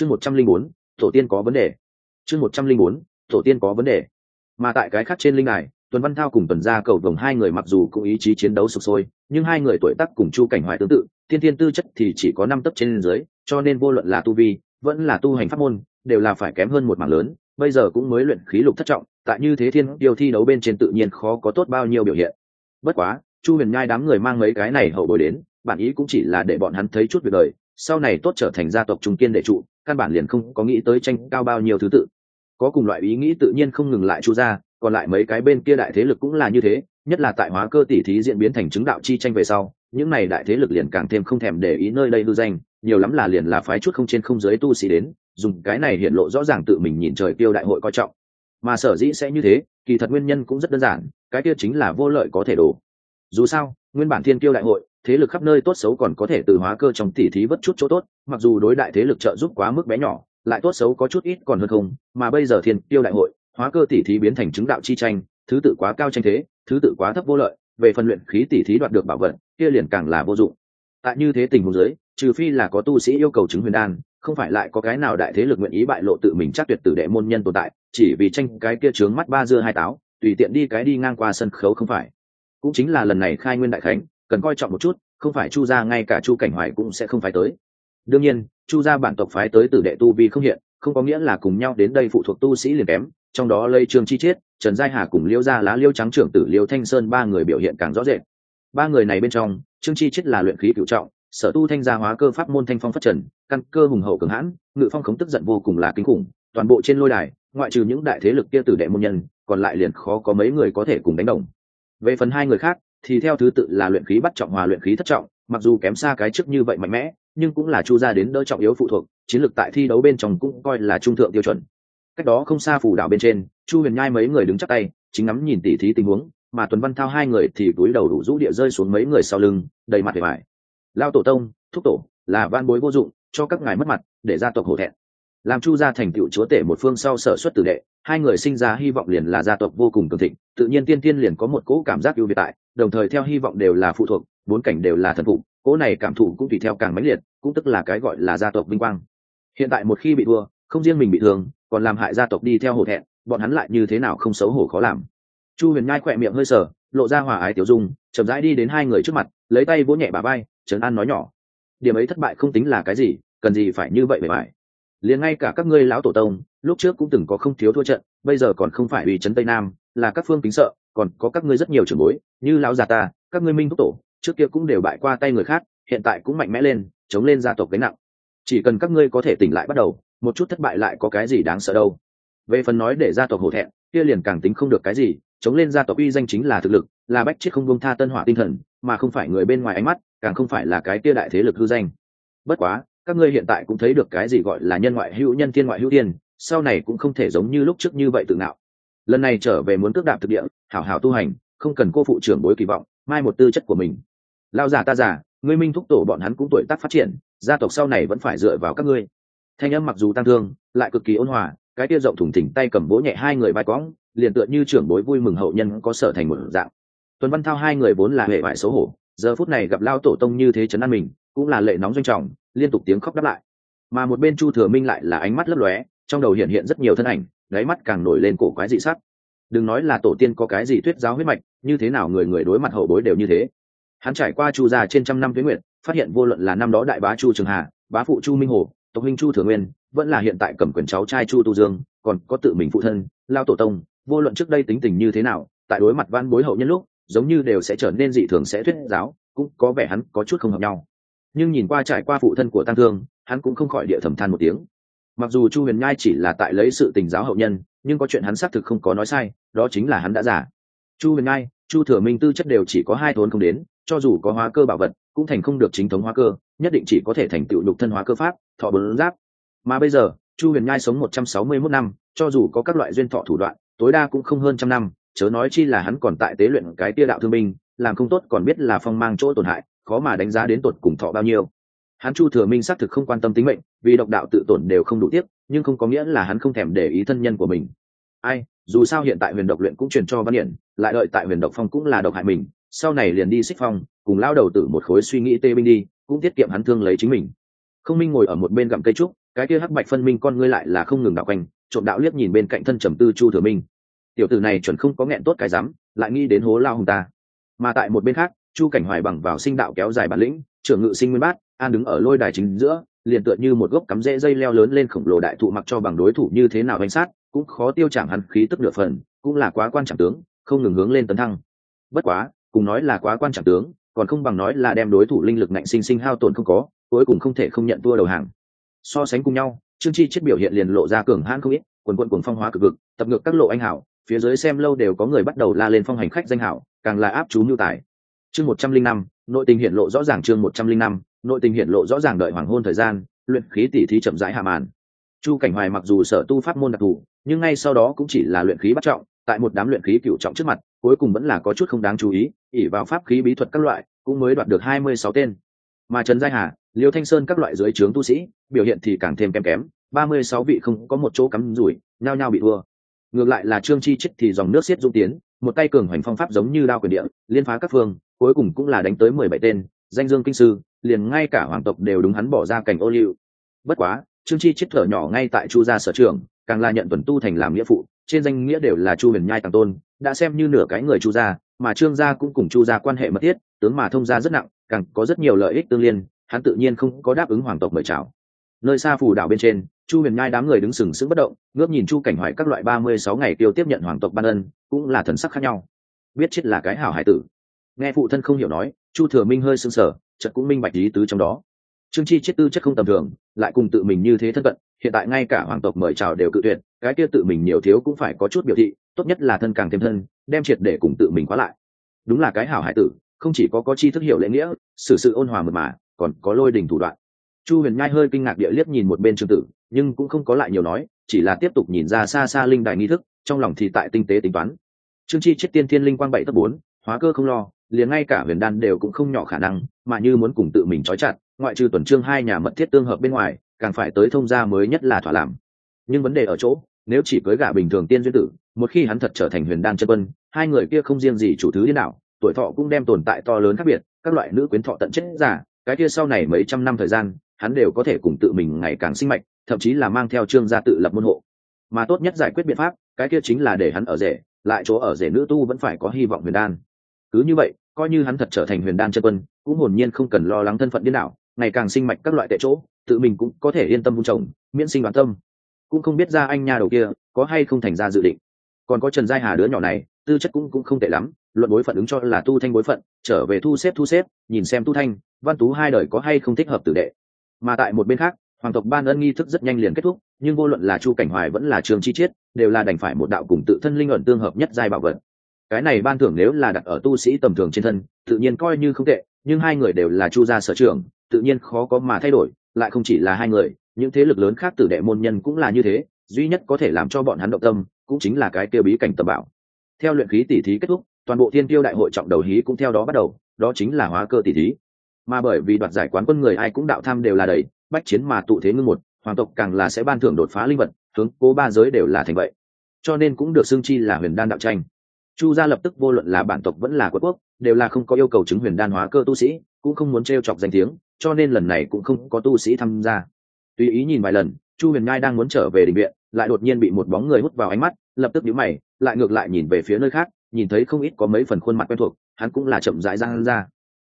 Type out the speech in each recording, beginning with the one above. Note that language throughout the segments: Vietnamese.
chương một trăm linh bốn, tổ tiên có vấn đề. Chương một trăm linh bốn, tổ tiên có vấn đề. Mà tại cái khác trên linh đài, tuần văn thao cùng tuần gia cầu vồng hai người mặc dù cũng ý chí chiến đấu sụp sôi, nhưng hai người tuổi tác cùng chu cảnh hoài tương tự, tiên thiên tư chất thì chỉ có năm tấc trên dưới, cho nên vô luận là tu vi, vẫn là tu hành pháp môn, đều là phải kém hơn một mảng lớn, bây giờ cũng mới luyện khí lục thất trọng, tại như thế thiên điều thi đấu bên trên tự nhiên khó có tốt bao nhiêu biểu hiện. Bất quá, chu huyền nhai đám người mang mấy cái này hậu bồi đến, bản ý cũng chỉ là để bọn hắn thấy chút việc đời, sau này tốt trở thành gia tộc trung kiên đệ trụ căn bản liền không có nghĩ tới tranh cao bao nhiêu thứ tự. Có cùng loại ý nghĩ tự nhiên không ngừng lại chu ra, còn lại mấy cái bên kia đại thế lực cũng là như thế, nhất là tại hóa cơ tỷ thí diễn biến thành chứng đạo chi tranh về sau, những này đại thế lực liền càng thêm không thèm để ý nơi đây lưu danh, nhiều lắm là liền là phái chút không trên không dưới tu sĩ đến, dùng cái này hiện lộ rõ ràng tự mình nhìn trời tiêu đại hội coi trọng. Mà sở dĩ sẽ như thế, kỳ thật nguyên nhân cũng rất đơn giản, cái kia chính là vô lợi có thể đổ. Dù sao, nguyên bản thiên tiêu đại hội thế lực khắp nơi tốt xấu còn có thể từ hóa cơ trong tỷ thí vất chút chỗ tốt, mặc dù đối đại thế lực trợ giúp quá mức bé nhỏ, lại tốt xấu có chút ít còn hơn không, mà bây giờ thiên tiêu đại hội, hóa cơ tỷ thí biến thành chứng đạo chi tranh, thứ tự quá cao tranh thế, thứ tự quá thấp vô lợi, về phần luyện khí tỷ thí đoạt được bảo vật, kia liền càng là vô dụng. Tại như thế tình huống giới trừ phi là có tu sĩ yêu cầu chứng huyền đan, không phải lại có cái nào đại thế lực nguyện ý bại lộ tự mình chắc tuyệt tử đệ môn nhân tồn tại, chỉ vì tranh cái kia trướng mắt ba dưa hai táo, tùy tiện đi cái đi ngang qua sân khấu không phải. Cũng chính là lần này khai nguyên đại khánh cần coi trọng một chút, không phải chu gia ngay cả chu cảnh hoài cũng sẽ không phải tới. Đương nhiên, chu gia bản tộc phái tới tử đệ tu vi không hiện, không có nghĩa là cùng nhau đến đây phụ thuộc tu sĩ liền kém, trong đó lây trương chi chiết, trần giai hà cùng liêu gia lá liêu trắng trưởng tử liêu thanh sơn ba người biểu hiện càng rõ rệt. Ba người này bên trong, trương chi chiết là luyện khí cựu trọng, sở tu thanh gia hóa cơ pháp môn thanh phong phát trần, căn cơ hùng hậu cường hãn, ngự phong khống tức giận vô cùng là kinh khủng, toàn bộ trên lôi đài, ngoại trừ những đại thế lực kia tử đệ môn nhân, còn lại liền khó có mấy người có thể cùng đánh đồng. Về phần hai người khác thì theo thứ tự là luyện khí bắt trọng hòa luyện khí thất trọng, mặc dù kém xa cái trước như vậy mạnh mẽ, nhưng cũng là chu gia đến đỡ trọng yếu phụ thuộc, chiến lược tại thi đấu bên trong cũng coi là trung thượng tiêu chuẩn. Cách đó không xa phủ đảo bên trên, chu huyền nhai mấy người đứng chắc tay, chính ngắm nhìn tỉ thí tình huống, mà tuấn văn thao hai người thì cúi đầu đủ rũ địa rơi xuống mấy người sau lưng, đầy mặt vẻ mải lao tổ tông, thúc tổ, là van bối vô dụng, cho các ngài mất mặt, để gia tộc hổ thẹn. Làm chu gia thành tựu chúa tể một phương sau sở xuất tử đệ hai người sinh ra hy vọng liền là gia tộc vô cùng cường thịnh, tự nhiên tiên tiên liền có một cỗ cảm giác ưu việt tại, đồng thời theo hy vọng đều là phụ thuộc, bốn cảnh đều là thần phụ cỗ này cảm thụ cũng tùy theo càng mãnh liệt, cũng tức là cái gọi là gia tộc vinh quang. Hiện tại một khi bị thua, không riêng mình bị thương, còn làm hại gia tộc đi theo hổ thẹn, bọn hắn lại như thế nào không xấu hổ khó làm. Chu huyền nhai khỏe miệng hơi sờ, lộ ra hòa ái tiểu dung, chậm rãi đi đến hai người trước mặt, lấy tay vỗ nhẹ bà bay trấn an nói nhỏ. Điểm ấy thất bại không tính là cái gì, cần gì phải như vậy bề mại liền ngay cả các ngươi lão tổ tông, lúc trước cũng từng có không thiếu thua trận, bây giờ còn không phải ủy trấn tây nam, là các phương kính sợ, còn có các ngươi rất nhiều trưởng bối, như lão già ta, các ngươi minh thúc tổ, trước kia cũng đều bại qua tay người khác, hiện tại cũng mạnh mẽ lên, chống lên gia tộc gánh nặng. Chỉ cần các ngươi có thể tỉnh lại bắt đầu, một chút thất bại lại có cái gì đáng sợ đâu. Về phần nói để gia tộc hổ thẹn, kia liền càng tính không được cái gì, chống lên gia tộc uy danh chính là thực lực, là bách chết không buông tha tân hỏa tinh thần, mà không phải người bên ngoài ánh mắt, càng không phải là cái kia đại thế lực hư danh. Bất quá các ngươi hiện tại cũng thấy được cái gì gọi là nhân ngoại hữu nhân thiên ngoại hữu tiên sau này cũng không thể giống như lúc trước như vậy tự ngạo. Lần này trở về muốn cước đạp thực địa, hảo hảo tu hành, không cần cô phụ trưởng bối kỳ vọng, mai một tư chất của mình. Lao giả ta giả ngươi minh thúc tổ bọn hắn cũng tuổi tác phát triển, gia tộc sau này vẫn phải dựa vào các ngươi. Thanh âm mặc dù tăng thương, lại cực kỳ ôn hòa, cái tia rộng thủng thỉnh tay cầm bố nhẹ hai người vai quõng liền tựa như trưởng bối vui mừng hậu nhân có sở thành một dạng. Tuần văn thao hai người vốn là hệ vải xấu hổ, giờ phút này gặp lao tổ tông như thế chấn an mình cũng là lệ nóng doanh trọng, liên tục tiếng khóc đáp lại. Mà một bên chu thừa minh lại là ánh mắt lấp lóe, trong đầu hiện hiện rất nhiều thân ảnh, đáy mắt càng nổi lên cổ quái dị sắc. Đừng nói là tổ tiên có cái gì thuyết giáo huyết mạch, như thế nào người người đối mặt hậu bối đều như thế. Hắn trải qua chu già trên trăm năm tuyến nguyện phát hiện vô luận là năm đó đại bá chu trường hà, bá phụ chu minh hồ, tộc huynh chu thừa nguyên, vẫn là hiện tại cầm quyền cháu trai chu tu dương, còn có tự mình phụ thân, lao tổ tông, vô luận trước đây tính tình như thế nào, tại đối mặt văn bối hậu nhân lúc, giống như đều sẽ trở nên dị thường sẽ thuyết giáo, cũng có vẻ hắn có chút không hợp nhau nhưng nhìn qua trải qua phụ thân của tăng thương, hắn cũng không khỏi địa thầm than một tiếng. Mặc dù chu huyền nhai chỉ là tại lấy sự tình giáo hậu nhân, nhưng có chuyện hắn xác thực không có nói sai, đó chính là hắn đã giả chu huyền nhai, chu thừa minh tư chất đều chỉ có hai thốn không đến, cho dù có hóa cơ bảo vật, cũng thành không được chính thống hóa cơ, nhất định chỉ có thể thành tựu đục thân hóa cơ pháp, thọ bốn giáp. Mà bây giờ, chu huyền nhai sống một trăm sáu mươi mốt năm, cho dù có các loại duyên thọ thủ đoạn, tối đa cũng không hơn trăm năm, chớ nói chi là hắn còn tại tế luyện cái tia đạo thương binh, làm không tốt còn biết là phong mang chỗ tổn hại khó mà đánh giá đến tột cùng thọ bao nhiêu. Hắn chu thừa minh xác thực không quan tâm tính mệnh, vì độc đạo tự tổn đều không đủ tiếc, nhưng không có nghĩa là hắn không thèm để ý thân nhân của mình. Ai, dù sao hiện tại huyền độc luyện cũng truyền cho văn hiển lại đợi tại huyền độc phong cũng là độc hại mình, sau này liền đi xích phong, cùng lao đầu tử một khối suy nghĩ tê binh đi, cũng tiết kiệm hắn thương lấy chính mình. Không minh ngồi ở một bên gặm cây trúc, cái kia hắc bạch phân minh con ngươi lại là không ngừng đạo quanh, trộm đạo liếc nhìn bên cạnh thân trầm tư chu thừa minh. Tiểu tử này chuẩn không có nghẹn tốt cái rắm, lại nghĩ đến hố lao hùng ta. Mà tại một bên khác chu cảnh hoài bằng vào sinh đạo kéo dài bản lĩnh trưởng ngự sinh nguyên bát an đứng ở lôi đài chính giữa liền tựa như một gốc cắm rễ dây leo lớn lên khổng lồ đại thụ mặc cho bằng đối thủ như thế nào danh sát cũng khó tiêu chẳng hắn khí tức nửa phần cũng là quá quan trọng tướng không ngừng hướng lên tấn thăng. Bất quá cùng nói là quá quan trọng tướng còn không bằng nói là đem đối thủ linh lực nạnh sinh sinh hao tổn không có cuối cùng không thể không nhận thua đầu hàng. So sánh cùng nhau trương chi chết biểu hiện liền lộ ra cường hãn không ít quần quận cuồng phong hóa cực cực, tập ngược các lộ anh hảo phía dưới xem lâu đều có người bắt đầu la lên phong hành khách danh hảo càng là áp chú nhu tài chương một trăm linh năm, nội tình hiện lộ rõ ràng chương một trăm linh năm, nội tình hiện lộ rõ ràng đợi hoàng hôn thời gian, luyện khí tỷ thí chậm rãi hạ màn. Chu cảnh hoài mặc dù sở tu pháp môn đặc thù, nhưng ngay sau đó cũng chỉ là luyện khí bắt trọng, tại một đám luyện khí cựu trọng trước mặt, cuối cùng vẫn là có chút không đáng chú ý ỉ vào pháp khí bí thuật các loại, cũng mới đoạt được hai mươi sáu tên. Mà trần giai hà, liêu thanh sơn các loại dưới trướng tu sĩ, biểu hiện thì càng thêm kém kém, ba mươi sáu vị không có một chỗ cắm rủi, nhao nhao bị thua. Ngược lại là trương chi chết thì dòng nước xiết dung tiến, một tay cường hoành phong pháp giống như đao quyền địa, liên phá các phương cuối cùng cũng là đánh tới mười bảy tên, danh dương kinh sư, liền ngay cả hoàng tộc đều đúng hắn bỏ ra cảnh ô liu. Bất quá, trương chi chết thở nhỏ ngay tại chu gia sở trường, càng là nhận tuần tu thành làm nghĩa phụ, trên danh nghĩa đều là chu huyền nhai tàng tôn, đã xem như nửa cái người chu gia, mà trương gia cũng cùng chu gia quan hệ mật thiết, tướng mà thông gia rất nặng, càng có rất nhiều lợi ích tương liên, hắn tự nhiên không có đáp ứng hoàng tộc mời chào. Nơi xa phù đảo bên trên, chu huyền nhai đám người đứng sừng sững bất động, ngước nhìn chu cảnh hoài các loại ba mươi sáu ngày tiêu tiếp nhận hoàng tộc ban ân, cũng là thần sắc khác nhau. Biết chết là cái hảo hải tử nghe phụ thân không hiểu nói, chu thừa minh hơi sưng sở chợt cũng minh bạch lý tứ trong đó. Trương chi chết tư chất không tầm thường, lại cùng tự mình như thế thân cận, hiện tại ngay cả hoàng tộc mời chào đều cự tuyệt, cái kia tự mình nhiều thiếu cũng phải có chút biểu thị, tốt nhất là thân càng thêm thân, đem triệt để cùng tự mình khóa lại. Đúng là cái hảo hải tử, không chỉ có có chi thức hiểu lễ nghĩa, xử sự ôn hòa mật mà, còn có lôi đình thủ đoạn. Chu huyền nhai hơi kinh ngạc địa liếc nhìn một bên trương tử, nhưng cũng không có lại nhiều nói, chỉ là tiếp tục nhìn ra xa xa linh đài nghi thức, trong lòng thì tại tinh tế tính toán. Trương chi chết tiên thiên linh quang bảy tấp bốn, hóa cơ không lo liền ngay cả huyền đan đều cũng không nhỏ khả năng, mà như muốn cùng tự mình trói chặt, ngoại trừ tuần trương hai nhà mật thiết tương hợp bên ngoài, càng phải tới thông gia mới nhất là thỏa làm. Nhưng vấn đề ở chỗ, nếu chỉ cưới gả bình thường tiên duyên tử, một khi hắn thật trở thành huyền đan chân quân, hai người kia không riêng gì chủ thứ điên nào tuổi thọ cũng đem tồn tại to lớn khác biệt, các loại nữ quyến thọ tận chết giả, cái kia sau này mấy trăm năm thời gian, hắn đều có thể cùng tự mình ngày càng sinh mạnh thậm chí là mang theo trương gia tự lập môn hộ. Mà tốt nhất giải quyết biện pháp, cái kia chính là để hắn ở rể, lại chỗ ở rể nữ tu vẫn phải có hy vọng huyền đan cứ như vậy, coi như hắn thật trở thành huyền đan chân quân, cũng hồn nhiên không cần lo lắng thân phận điên đảo, ngày càng sinh mạch các loại tệ chỗ, tự mình cũng có thể yên tâm vun trồng, miễn sinh đoán tâm. Cũng không biết ra anh nha đầu kia, có hay không thành ra dự định. Còn có trần giai hà đứa nhỏ này, tư chất cũng cũng không tệ lắm, luận bối phận ứng cho là tu thanh bối phận, trở về thu xếp thu xếp, nhìn xem tu thanh, văn tú hai đời có hay không thích hợp tử đệ. Mà tại một bên khác, hoàng tộc ban ân nghi thức rất nhanh liền kết thúc, nhưng vô luận là chu cảnh hoài vẫn là trường chi chiết, đều là đành phải một đạo cùng tự thân linh ẩn tương hợp nhất giai bảo vật cái này ban thưởng nếu là đặt ở tu sĩ tầm thường trên thân, tự nhiên coi như không tệ, nhưng hai người đều là chu gia sở trường tự nhiên khó có mà thay đổi, lại không chỉ là hai người, những thế lực lớn khác tử đệ môn nhân cũng là như thế, duy nhất có thể làm cho bọn hắn động tâm, cũng chính là cái tiêu bí cảnh tầm bảo. Theo luyện khí tỷ thí kết thúc, toàn bộ thiên tiêu đại hội trọng đầu hí cũng theo đó bắt đầu, đó chính là hóa cơ tỷ thí. Mà bởi vì đoạt giải quán quân người ai cũng đạo tham đều là đầy, bách chiến mà tụ thế ngưng một, hoàng tộc càng là sẽ ban thưởng đột phá linh vật, hướng cố ba giới đều là thành vậy. Cho nên cũng được xưng chi là huyền đan đạo tranh chu gia lập tức vô luận là bản tộc vẫn là quốc quốc, đều là không có yêu cầu chứng huyền đan hóa cơ tu sĩ, cũng không muốn t chọc danh tiếng, cho nên lần này cũng không có tu sĩ tham gia. Tùy ý nhìn vài lần, chu huyền ngai đang muốn trở về định viện, lại đột nhiên bị một bóng người hút vào ánh mắt, lập tức nhíu mày, lại ngược lại nhìn về phía nơi khác, nhìn thấy không ít có mấy phần khuôn mặt quen thuộc, hắn cũng là chậm rãi ra ra.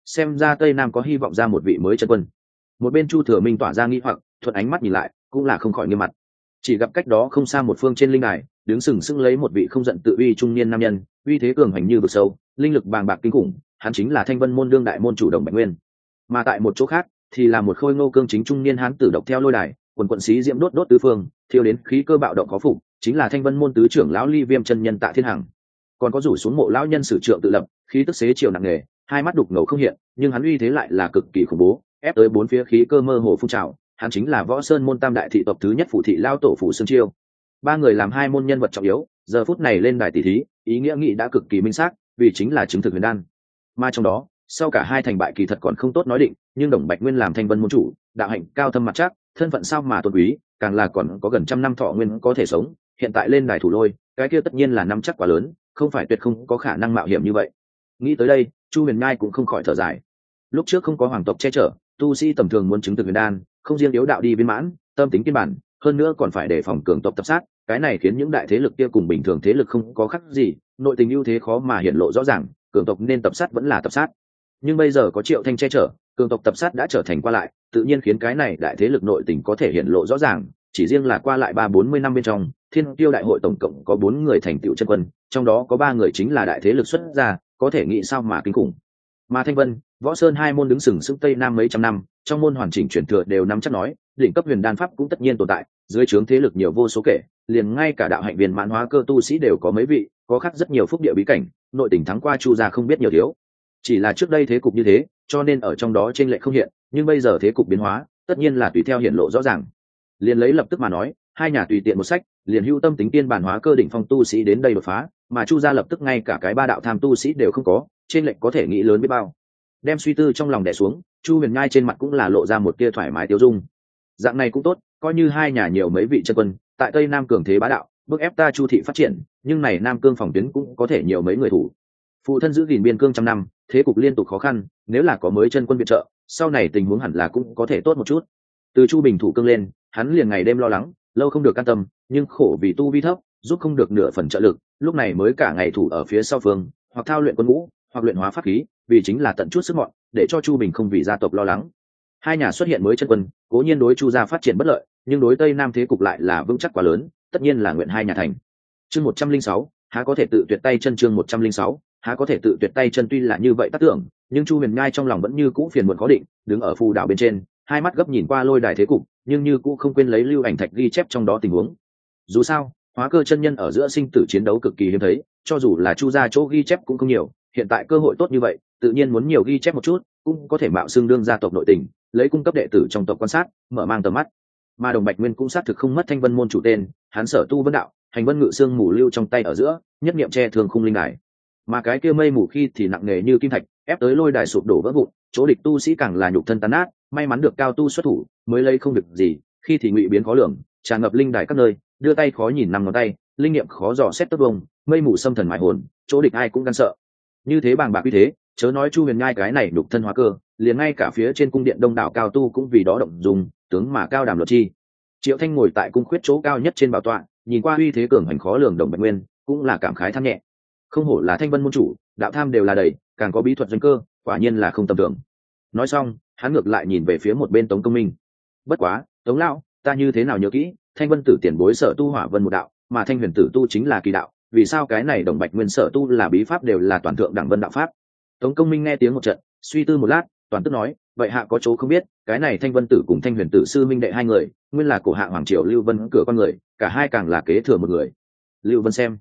Xem ra tây nam có hy vọng ra một vị mới chân quân. Một bên chu thừa minh tỏa ra nghi hoặc, thuận ánh mắt nhìn lại, cũng là không khỏi nghiêm mặt chỉ gặp cách đó không xa một phương trên linh đài, đứng sừng sững lấy một vị không giận tự uy trung niên nam nhân, uy thế cường hành như vực sâu, linh lực bàng bạc kinh khủng, hắn chính là thanh vân môn đương đại môn chủ đồng bạch nguyên. Mà tại một chỗ khác, thì là một khôi ngô cương chính trung niên hán tử độc theo lôi đài, quần quận sĩ diễm đốt đốt tứ phương, thiêu đến khí cơ bạo động có phục, chính là thanh vân môn tứ trưởng lão ly viêm chân nhân tạ thiên hằng. Còn có rủ xuống mộ lão nhân sử trượng tự lập, khí tức xế chiều nặng nề, hai mắt đục ngầu không hiện, nhưng hắn uy thế lại là cực kỳ khủng bố, ép tới bốn phía khí cơ mơ hồ phun trào hắn chính là võ sơn môn tam đại thị tộc thứ nhất phụ thị lao tổ phủ sương chiêu. Ba người làm hai môn nhân vật trọng yếu, giờ phút này lên đài tỷ thí, ý nghĩa nghị đã cực kỳ minh xác, vì chính là chứng thực huyền đan. Mà trong đó, sau cả hai thành bại kỳ thật còn không tốt nói định, nhưng đồng bạch nguyên làm thanh vân môn chủ, đạo hạnh cao thâm mặt chắc, thân phận sao mà tôn quý, càng là còn có gần trăm năm thọ nguyên có thể sống, hiện tại lên đài thủ lôi, cái kia tất nhiên là năm chắc quá lớn, không phải tuyệt không có khả năng mạo hiểm như vậy. Nghĩ tới đây, chu huyền nhai cũng không khỏi thở dài. Lúc trước không có hoàng tộc che chở tu sĩ tầm thường muốn chứng thực huyền đan, không riêng yếu đạo đi viên mãn, tâm tính kiên bản, hơn nữa còn phải đề phòng cường tộc tập sát, cái này khiến những đại thế lực kia cùng bình thường thế lực không có khác gì, nội tình ưu thế khó mà hiện lộ rõ ràng, cường tộc nên tập sát vẫn là tập sát. Nhưng bây giờ có triệu thanh che chở, cường tộc tập sát đã trở thành qua lại, tự nhiên khiến cái này đại thế lực nội tình có thể hiện lộ rõ ràng, chỉ riêng là qua lại ba bốn mươi năm bên trong, thiên tiêu đại hội tổng cộng có bốn người thành tựu chân quân, trong đó có ba người chính là đại thế lực xuất gia, có thể nghĩ sao mà kinh khủng mà thanh vân, võ sơn hai môn đứng sừng sững tây nam mấy trăm năm, trong môn hoàn chỉnh truyền thừa đều nắm chắc nói, đỉnh cấp huyền đan pháp cũng tất nhiên tồn tại, dưới trướng thế lực nhiều vô số kể, liền ngay cả đạo hạnh viên mãn hóa cơ tu sĩ đều có mấy vị, có khác rất nhiều phúc địa bí cảnh, nội tỉnh thắng qua chu gia không biết nhiều thiếu. Chỉ là trước đây thế cục như thế, cho nên ở trong đó t r ê n lệ không hiện, nhưng bây giờ thế cục biến hóa, tất nhiên là tùy theo hiện lộ rõ ràng. Liền lấy lập tức mà nói, hai nhà tùy tiện một sách, liền hưu tâm tính tiên bản hóa cơ đỉnh phong tu sĩ đến đây đột phá, mà chu gia lập tức ngay cả cái ba đạo tham tu sĩ đều không có trên lệnh có thể nghĩ lớn biết bao. Đem suy tư trong lòng đẻ xuống, chu huyền nhai trên mặt cũng là lộ ra một tia thoải mái tiêu dung. Dạng này cũng tốt, coi như hai nhà nhiều mấy vị chân quân, tại tây nam cường thế bá đạo, bức ép ta chu thị phát triển, nhưng này nam cương phòng tuyến cũng có thể nhiều mấy người thủ. Phụ thân giữ gìn biên cương trăm năm, thế cục liên tục khó khăn, nếu là có mới chân quân viện trợ, sau này tình huống hẳn là cũng có thể tốt một chút. Từ chu bình thủ cương lên, hắn liền ngày đêm lo lắng, lâu không được can tâm, nhưng khổ vì tu vi thấp, giúp không được nửa phần trợ lực, lúc này mới cả ngày thủ ở phía sau phương, hoặc thao luyện quân ngũ hoặc luyện hóa pháp khí, vì chính là tận chút sức mọn, để cho chu bình không vì gia tộc lo lắng. Hai nhà xuất hiện mới chân quân, cố nhiên đối chu gia phát triển bất lợi, nhưng đối tây nam thế cục lại là vững chắc quá lớn, tất nhiên là nguyện hai nhà thành. Chương một trăm linh sáu, há có thể tự tuyệt tay chân chương một trăm linh sáu, há có thể tự tuyệt tay chân tuy là như vậy tác tưởng, nhưng chu huyền ngai trong lòng vẫn như cũ phiền muộn khó định, đứng ở phù đảo bên trên, hai mắt gấp nhìn qua lôi đài thế cục, nhưng như cũ không quên lấy lưu ảnh thạch ghi chép trong đó tình huống. Dù sao, hóa cơ chân nhân ở giữa sinh tử chiến đấu cực kỳ hiếm thấy, cho dù là chu Gia chỗ ghi chép cũng không nhiều hiện tại cơ hội tốt như vậy tự nhiên muốn nhiều ghi chép một chút cũng có thể mạo xưng đương gia tộc nội tình lấy cung cấp đệ tử trong tộc quan sát mở mang tầm mắt. Mà đồng bạch nguyên cũng xác thực không mất thanh vân môn chủ tên hắn sở tu vân đạo hành vân ngự xương mù lưu trong tay ở giữa nhất niệm che thường khung linh đài. Mà cái kia mây mù khi thì nặng nề như kim thạch ép tới lôi đài sụp đổ vỡ vụn chỗ địch tu sĩ càng là nhục thân tán ác, may mắn được cao tu xuất thủ mới lấy không được gì khi thì ngụy biến khó lường tràn ngập linh đài các nơi đưa tay khó nhìn năm ngón tay linh nghiệm khó dò xét tất vông mây mù xâm thần mại hồn chỗ địch ai cũng gan sợ như thế bàng bạc như thế, chớ nói chu huyền nhai cái này đục thân hóa cơ, liền ngay cả phía trên cung điện đông đảo cao tu cũng vì đó động dùng, tướng mà cao đàm luật chi. Triệu thanh ngồi tại cung khuyết chỗ cao nhất trên bảo tọa, nhìn qua uy thế cường hành khó lường đồng bạch nguyên, cũng là cảm khái tham nhẹ. Không hổ là thanh vân môn chủ, đạo tham đều là đầy, càng có bí thuật doanh cơ, quả nhiên là không tầm tưởng nói xong, hắn ngược lại nhìn về phía một bên tống công minh. Bất quá, tống lão, ta như thế nào nhớ kỹ, thanh vân tử tiền bối sở tu hỏa vân một đạo, mà thanh huyền tử tu chính là kỳ đạo vì sao cái này đồng bạch nguyên sở tu là bí pháp đều là toàn thượng đẳng vân đạo pháp? Tống công minh nghe tiếng một trận, suy tư một lát, toàn tức nói, vậy hạ có chỗ không biết, cái này thanh vân tử cùng thanh huyền tử sư minh đệ hai người, nguyên là cổ hạ hoàng triều lưu vân cửa con người, cả hai càng là kế thừa một người. Lưu vân xem.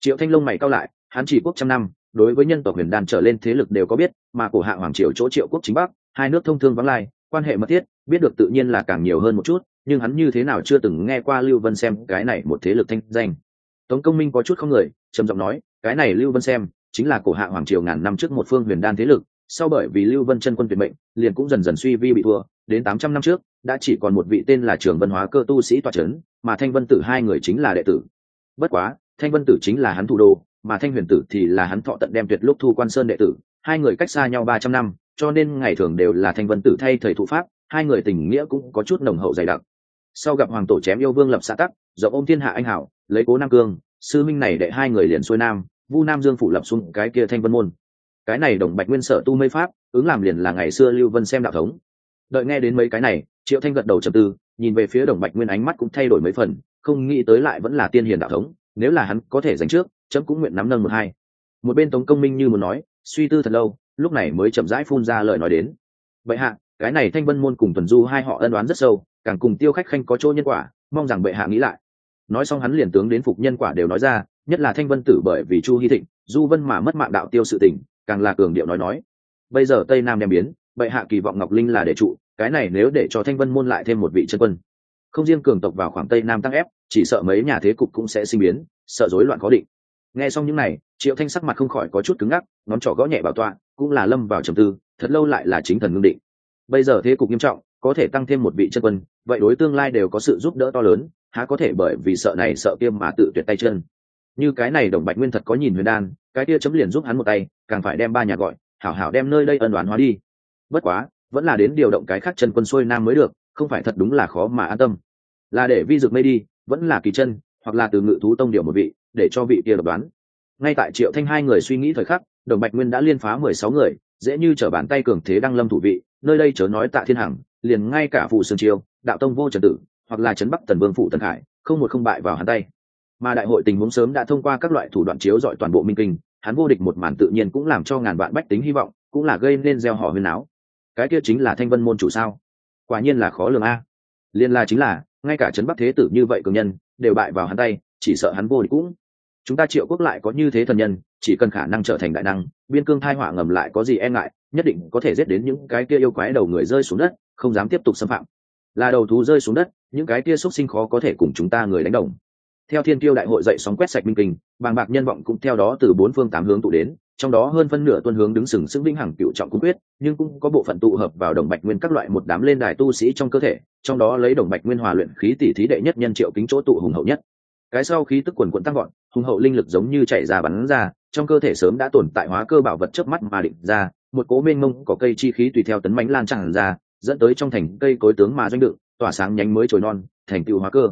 Triệu thanh long mày cao lại, hắn chỉ quốc trăm năm, đối với nhân tộc huyền đan trở lên thế lực đều có biết, mà cổ hạ hoàng triều chỗ triệu quốc chính bắc, hai nước thông thương vắng lai, quan hệ mật thiết, biết được tự nhiên là càng nhiều hơn một chút, nhưng hắn như thế nào chưa từng nghe qua lưu vân xem cái này một thế lực thanh danh tống công minh có chút không người, trầm giọng nói, cái này lưu vân xem, chính là cổ hạ hoàng triều ngàn năm trước một phương huyền đan thế lực, sau bởi vì lưu vân chân quân tuyệt mệnh, liền cũng dần dần suy vi bị thua, đến tám trăm năm trước, đã chỉ còn một vị tên là trường văn hóa cơ tu sĩ toa trấn mà thanh vân tử hai người chính là đệ tử. Bất quá, thanh vân tử chính là hắn thủ đô mà thanh huyền tử thì là hắn thọ tận đem tuyệt lúc thu quan sơn đệ tử, hai người cách xa nhau ba trăm năm, cho nên ngày thường đều là thanh vân tử thay thầy thụ pháp, hai người tình nghĩa cũng có chút nồng hậu dày đặc. Sau gặp hoàng tổ chém yêu vương lập xã tắc, rộng ôm thiên hạ anh hảo lấy cố nam cương, sư minh này đệ hai người liền xuôi nam, vu nam dương phủ lập xuống cái kia thanh vân môn. Cái này đồng bạch nguyên sở tu mây pháp, ứng làm liền là ngày xưa lưu vân xem đạo thống. Đợi nghe đến mấy cái này, triệu thanh gật đầu trầm tư, nhìn về phía đồng bạch nguyên ánh mắt cũng thay đổi mấy phần, không nghĩ tới lại vẫn là tiên hiền đạo thống, nếu là hắn có thể giành trước, chấm cũng nguyện nắm nâng một hai. Một bên tống công minh như muốn nói, suy tư thật lâu, lúc này mới chậm rãi phun ra lời nói đến. Vậy hạ, cái này thanh vân môn cùng tuần du hai họ ân đoán rất sâu, càng cùng tiêu khách khanh có chỗ nhân quả, mong rằng bệ hạ nghĩ lại nói xong hắn liền tướng đến phục nhân quả đều nói ra, nhất là thanh vân tử bởi vì chu hy thịnh, du vân mà mất mạng đạo tiêu sự tình, càng là cường điệu nói nói. Bây giờ tây nam đem biến, bệ hạ kỳ vọng ngọc linh là để trụ, cái này nếu để cho thanh vân môn lại thêm một vị chân quân. Không riêng cường tộc vào khoảng tây nam tăng ép, chỉ sợ mấy nhà thế cục cũng sẽ sinh biến, sợ rối loạn khó định. Nghe xong những này, triệu thanh sắc mặt không khỏi có chút cứng ngắc, ngón trỏ gõ nhẹ bảo tọa, cũng là lâm vào trầm tư, thật lâu lại là chính thần ngưng định. Bây giờ thế cục nghiêm trọng, có thể tăng thêm một vị chân quân, vậy đối tương lai đều có sự giúp đỡ to lớn há có thể bởi vì sợ này sợ kia mà tự tuyệt tay chân. Như cái này đồng bạch nguyên thật có nhìn huyền đan, cái kia chấm liền giúp hắn một tay, càng phải đem ba nhà gọi, hảo hảo đem nơi đây ân đoán hóa đi. Bất quá, vẫn là đến điều động cái khác chân quân xuôi nam mới được, không phải thật đúng là khó mà an tâm. Là để vi dược mây đi, vẫn là kỳ chân, hoặc là từ ngự thú tông điều một vị, để cho vị kia độc đoán. Ngay tại triệu thanh hai người suy nghĩ thời khắc, đồng bạch nguyên đã liên phá mười sáu người, dễ như trở bàn tay cường thế đăng lâm thủ vị, nơi đây chớ nói tạ thiên hằng, liền ngay cả phụ sương chiêu, đạo tông vô trần tử hoặc là trấn bắc tần vương phụ tần khải, không một không bại vào hắn tay. Mà đại hội tình huống sớm đã thông qua các loại thủ đoạn chiếu dọi toàn bộ minh kinh, hắn vô địch một màn tự nhiên cũng làm cho ngàn vạn bách tính hy vọng, cũng là gây nên gieo họ huyên áo cái kia chính là thanh vân môn chủ sao? Quả nhiên là khó lường a. Liên la chính là, ngay cả trấn bắc thế tử như vậy cường nhân, đều bại vào hắn tay, chỉ sợ hắn vô địch cũng. Chúng ta triệu quốc lại có như thế thần nhân, chỉ cần khả năng trở thành đại năng, biên cương thai họa ngầm lại có gì e ngại, nhất định có thể giết đến những cái kia yêu quái đầu người rơi xuống đất, không dám tiếp tục xâm phạm. Là đầu thú rơi xuống đất những cái kia xuất sinh khó có thể cùng chúng ta người đánh đồng. Theo thiên tiêu đại hội dậy sóng quét sạch minh kinh, bàng bạc nhân vọng cũng theo đó từ bốn phương tám hướng tụ đến, trong đó hơn phân nửa tuân hướng đứng sừng sững vĩnh hằng cựu trọng cung quyết, nhưng cũng có bộ phận tụ hợp vào đồng bạch nguyên các loại một đám lên đài tu sĩ trong cơ thể, trong đó lấy đồng bạch nguyên hòa luyện khí tỷ thí đệ nhất nhân triệu kính chỗ tụ hùng hậu nhất. Cái sau khí tức quần quận tăng gọn hùng hậu linh lực giống như chạy ra bắn ra, trong cơ thể sớm đã tồn tại hóa cơ bảo vật chớp mắt mà định ra, một cố mênh mông có cây chi khí tùy theo tấn mánh lan tràn ra, dẫn tới trong thành cây cối tướng mà doanh đựng tỏa sáng nhánh mới trồi non, thành tựu hóa cơ.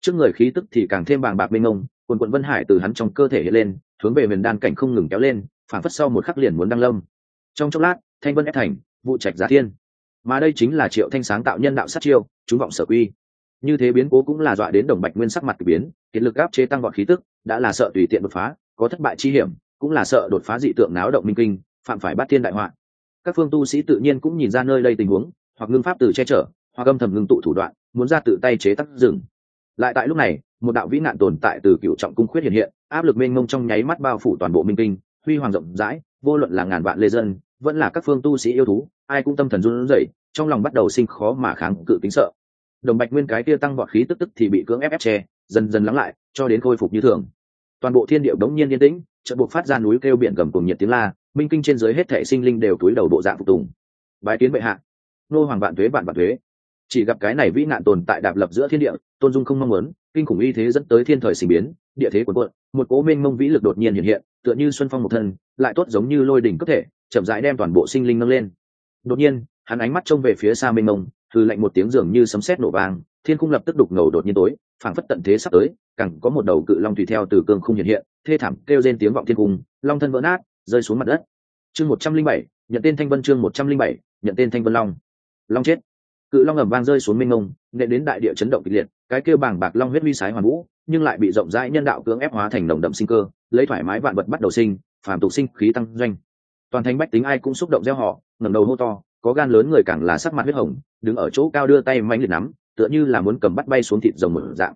Trước người khí tức thì càng thêm bàng bạc mênh mông, quần quận vân hải từ hắn trong cơ thể hiện lên, hướng về miền đan cảnh không ngừng kéo lên, phản phất sau một khắc liền muốn đăng lâm. Trong chốc lát, thanh vân ép thành, vụ trạch giá thiên. Mà đây chính là triệu thanh sáng tạo nhân đạo sát chiêu, chúng vọng sở quy. Như thế biến cố cũng là dọa đến đồng bạch nguyên sắc mặt k ỳ biến, kiệt lực áp chế tăng gọn khí tức, đã là sợ tùy tiện đột phá, có thất bại chi hiểm, cũng là sợ đột phá dị tượng náo động minh kinh, phạm phải bắt thiên đại họa. Các phương tu sĩ tự nhiên cũng nhìn ra nơi đây tình huống, hoặc ngưng pháp từ che chở hoặc âm thầm ngưng tụ thủ đoạn, muốn ra tự tay chế tắc rừng. Lại tại lúc này, một đạo vĩ nạn tồn tại từ cựu trọng cung khuyết hiện hiện, áp lực mênh mông trong nháy mắt bao phủ toàn bộ minh kinh, huy hoàng rộng rãi, vô luận là ngàn vạn lê dân, vẫn là các phương tu sĩ yêu thú, ai cũng tâm thần run rẩy, trong lòng bắt đầu sinh khó mà kháng cự tính sợ. Đồng bạch nguyên cái kia tăng vọt khí tức tức thì bị cưỡng ép ép che, dần dần lắng lại, cho đến khôi phục như thường. Toàn bộ thiên điệu đống nhiên yên tĩnh, chợt buộc phát ra núi kêu biển gầm cùng nhiệt tiếng la, minh kinh trên dưới hết thể sinh linh đều túi đầu bộ dạng phục tùng. Bái kiến bệ hạ. Nô hoàng vạn thuế vạn vạn thuế chỉ gặp cái này vĩ nạn tồn tại đạp lập giữa thiên địa, tôn dung không mong muốn, kinh khủng y thế dẫn tới thiên thời sinh biến, địa thế cuộn cuộn, một cố minh mông vĩ lực đột nhiên hiện hiện, tựa như xuân phong một thân, lại tốt giống như lôi đỉnh cấp thể, chậm rãi đem toàn bộ sinh linh nâng lên. Đột nhiên, hắn ánh mắt trông về phía xa mênh mông thư lạnh một tiếng dường như sấm sét nổ vàng thiên cung lập tức đục ngầu đột nhiên tối, phảng phất tận thế sắp tới, càng có một đầu cự long tùy theo từ cương không hiện hiện, thê thảm kêu lên tiếng vọng thiên cung, long thân vỡ nát, rơi xuống mặt đất. Chương một trăm linh bảy, nhận tên thanh vân chương một trăm linh bảy, nhận tên thanh vân long. Long chết cự long ầm vang rơi xuống minh ngông nệ đến đại địa chấn động kịch liệt, cái kêu bảng bạc long huyết huy sái hoàn vũ, nhưng lại bị rộng rãi nhân đạo cưỡng ép hóa thành nồng đậm sinh cơ, lấy thoải mái vạn vật bắt đầu sinh, phàm tục sinh, khí tăng doanh. Toàn thành bách tính ai cũng xúc động gieo họ ngẩng đầu hô to, có gan lớn người càng là sắc mặt huyết hồng, đứng ở chỗ cao đưa tay mánh liệt nắm, tựa như là muốn cầm bắt bay xuống thịt rồng mở dạng.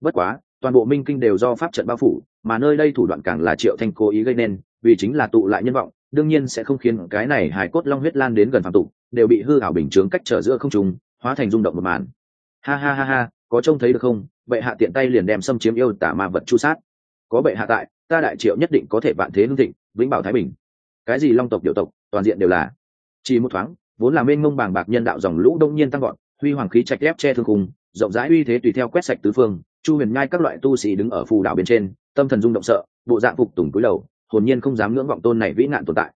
Bất quá, toàn bộ minh kinh đều do pháp trận bao phủ, mà nơi đây thủ đoạn càng là triệu thanh cố ý gây nên, vì chính là tụ lại nhân vọng, đương nhiên sẽ không khiến cái này hài cốt long huyết lan đến gần phạm tục đều bị hư ảo bình chướng cách trở giữa không trùng hóa thành rung động một màn. Ha ha ha ha, có trông thấy được không? Bệ hạ tiện tay liền đem xâm chiếm yêu tả ma vật chu sát. Có bệ hạ tại, ta đại triệu nhất định có thể vạn thế hưng thịnh, vĩnh bảo thái bình. Cái gì long tộc điệu tộc, toàn diện đều là. Chỉ một thoáng, vốn là mênh mông bàng bạc nhân đạo dòng lũ đông nhiên tăng gọn huy hoàng khí trạch ép che thương cùng rộng rãi uy thế tùy theo quét sạch tứ phương, chu huyền nhai các loại tu sĩ đứng ở phù đảo bên trên, tâm thần rung động sợ, bộ dạng phục tùng cúi đầu, hồn nhiên không dám ngưỡng vọng tôn này vĩ nạn tồn tại.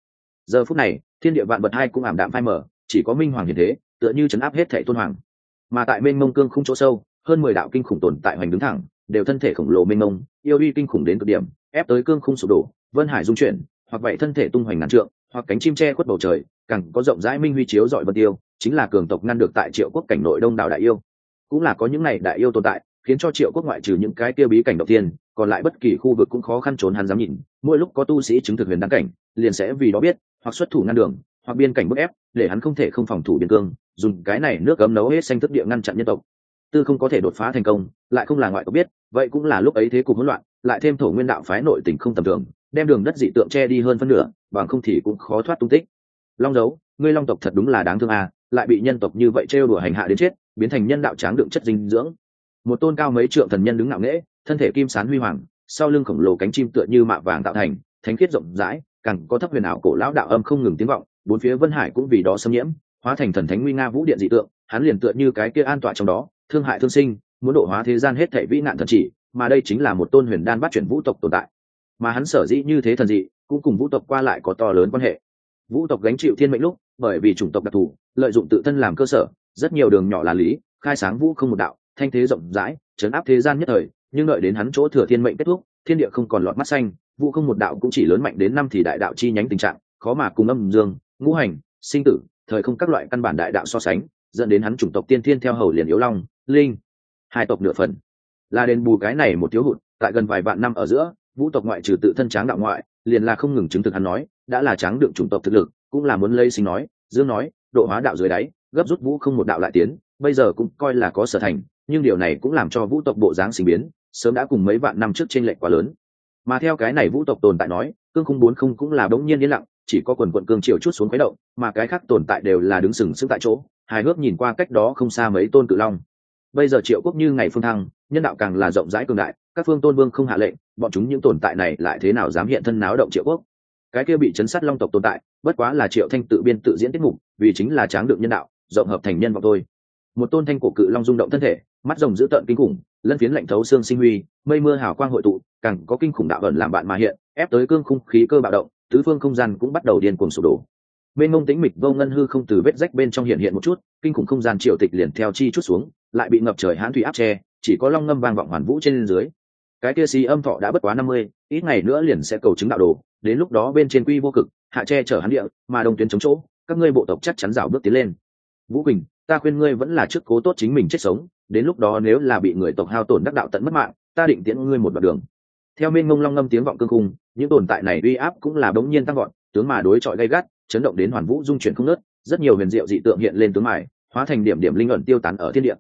Giờ phút này, thiên địa vạn vật hai cũng ảm đạm phai mở chỉ có minh hoàng hiện thế, tựa như chấn áp hết thể tôn hoàng. Mà tại mênh mông cương không chỗ sâu, hơn mười đạo kinh khủng tồn tại hoành đứng thẳng, đều thân thể khổng lồ mênh mông, yêu uy kinh khủng đến cực điểm, ép tới cương không sụp đổ, vân hải dung chuyển, hoặc vậy thân thể tung hoành ngàn trượng, hoặc cánh chim che khuất bầu trời, càng có rộng rãi minh huy chiếu dọi vân tiêu, chính là cường tộc ngăn được tại triệu quốc cảnh nội đông đảo đại yêu. Cũng là có những này đại yêu tồn tại, khiến cho triệu quốc ngoại trừ những cái tiêu bí cảnh đầu tiên, còn lại bất kỳ khu vực cũng khó khăn trốn hắn dám nhìn. Mỗi lúc có tu sĩ chứng thực huyền đăng cảnh, liền sẽ vì đó biết, hoặc xuất thủ ngăn đường hoặc biên cảnh bức ép, để hắn không thể không phòng thủ biên cương, dùng cái này nước cấm nấu hết xanh thức địa ngăn chặn nhân tộc. Tư không có thể đột phá thành công, lại không là ngoại tộc biết, vậy cũng là lúc ấy thế cục hỗn loạn, lại thêm thổ nguyên đạo phái nội tình không tầm thường, đem đường đất dị tượng che đi hơn phân nửa, bằng không thì cũng khó thoát tung tích. Long dấu ngươi long tộc thật đúng là đáng thương à lại bị nhân tộc như vậy trêu đùa hành hạ đến chết, biến thành nhân đạo tráng đựng chất dinh dưỡng. Một tôn cao mấy trượng thần nhân đứng ngạo nghễ, thân thể kim sán huy hoàng, sau lưng khổng lồ cánh chim tựa như mạ vàng tạo thành, thánh khiết rộng rãi, càng có thấp huyền ảo cổ lão đạo âm không ngừng tiếng vọng bốn phía vân hải cũng vì đó xâm nhiễm, hóa thành thần thánh nguy nga vũ điện dị tượng, hắn liền tựa như cái kia an tọa trong đó, thương hại thương sinh, muốn độ hóa thế gian hết thảy vĩ nạn thần chỉ, mà đây chính là một tôn huyền đan bắt chuyển vũ tộc tồn tại. Mà hắn sở dĩ như thế thần dị, cũng cùng vũ tộc qua lại có to lớn quan hệ. Vũ tộc gánh chịu thiên mệnh lúc, bởi vì chủng tộc đặc thù, lợi dụng tự thân làm cơ sở, rất nhiều đường nhỏ là lý, khai sáng vũ không một đạo, thanh thế rộng rãi chấn áp thế gian nhất thời, nhưng đợi đến hắn chỗ thừa thiên mệnh kết thúc, thiên địa không còn lọt mắt xanh, vũ không một đạo cũng chỉ lớn mạnh đến năm thì đại đạo chi nhánh tình trạng, khó mà cùng âm dương ngũ hành, sinh tử, thời không các loại căn bản đại đạo so sánh, dẫn đến hắn chủng tộc tiên thiên theo hầu liền yếu long, linh. Hai tộc nửa phần. Là đền bù cái này một thiếu hụt, tại gần vài vạn năm ở giữa, vũ tộc ngoại trừ tự thân tráng đạo ngoại, liền là không ngừng chứng thực hắn nói, đã là tráng đựng chủng tộc thực lực, cũng là muốn lây sinh nói, dương nói, độ hóa đạo dưới đáy, gấp rút vũ không một đạo lại tiến, bây giờ cũng coi là có sở thành, nhưng điều này cũng làm cho vũ tộc bộ dáng sinh biến, sớm đã cùng mấy vạn năm trước trên lệnh quá lớn. Mà theo cái này vũ tộc tồn tại nói, cương không bốn không cũng là đống nhiên yên lặng chỉ có quần quận cương triều chút xuống khuấy động, mà cái khác tồn tại đều là đứng sừng sững tại chỗ, hài hước nhìn qua cách đó không xa mấy tôn cự long. Bây giờ triệu quốc như ngày phương thăng, nhân đạo càng là rộng rãi cường đại, các phương tôn vương không hạ lệnh, bọn chúng những tồn tại này lại thế nào dám hiện thân náo động triệu quốc? Cái kia bị chấn sát long tộc tồn tại, bất quá là triệu thanh tự biên tự diễn tiết mục, vì chính là tráng được nhân đạo, rộng hợp thành nhân vọng thôi. Một tôn thanh cổ cự long rung động thân thể, mắt rồng dữ tợn kinh khủng, lân phiến lạnh thấu xương sinh huy, mây mưa hào quang hội tụ, càng có kinh khủng đạo ẩn làm bạn mà hiện, ép tới cương khung khí cơ bạo động tứ phương không gian cũng bắt đầu điên cuồng sụp đổ. Bên ngông tĩnh mịch vô ngân hư không từ vết rách bên trong hiện hiện một chút, kinh khủng không gian triều tịch liền theo chi chút xuống, lại bị ngập trời hãn thủy áp tre chỉ có long ngâm vang vọng hoàn vũ trên dưới. Cái kia xí âm thọ đã bất quá năm mươi, ít ngày nữa liền sẽ cầu chứng đạo đồ, đến lúc đó bên trên quy vô cực, hạ che chở hắn địa, mà đồng tuyến chống chỗ, các ngươi bộ tộc chắc chắn rào bước tiến lên. Vũ quỳnh, ta khuyên ngươi vẫn là trước cố tốt chính mình chết sống, đến lúc đó nếu là bị người tộc hao tổn đắc đạo tận mất mạng, ta định tiễn ngươi một đoạn đường theo mênh mông long ngâm tiếng vọng cương khung, những tồn tại này uy áp cũng là bỗng nhiên tăng gọn tướng mà đối chọi gay gắt, chấn động đến hoàn vũ dung chuyển không nớt rất nhiều huyền diệu dị tượng hiện lên tướng mài, hóa thành điểm điểm linh ẩn tiêu tán ở thiên địa.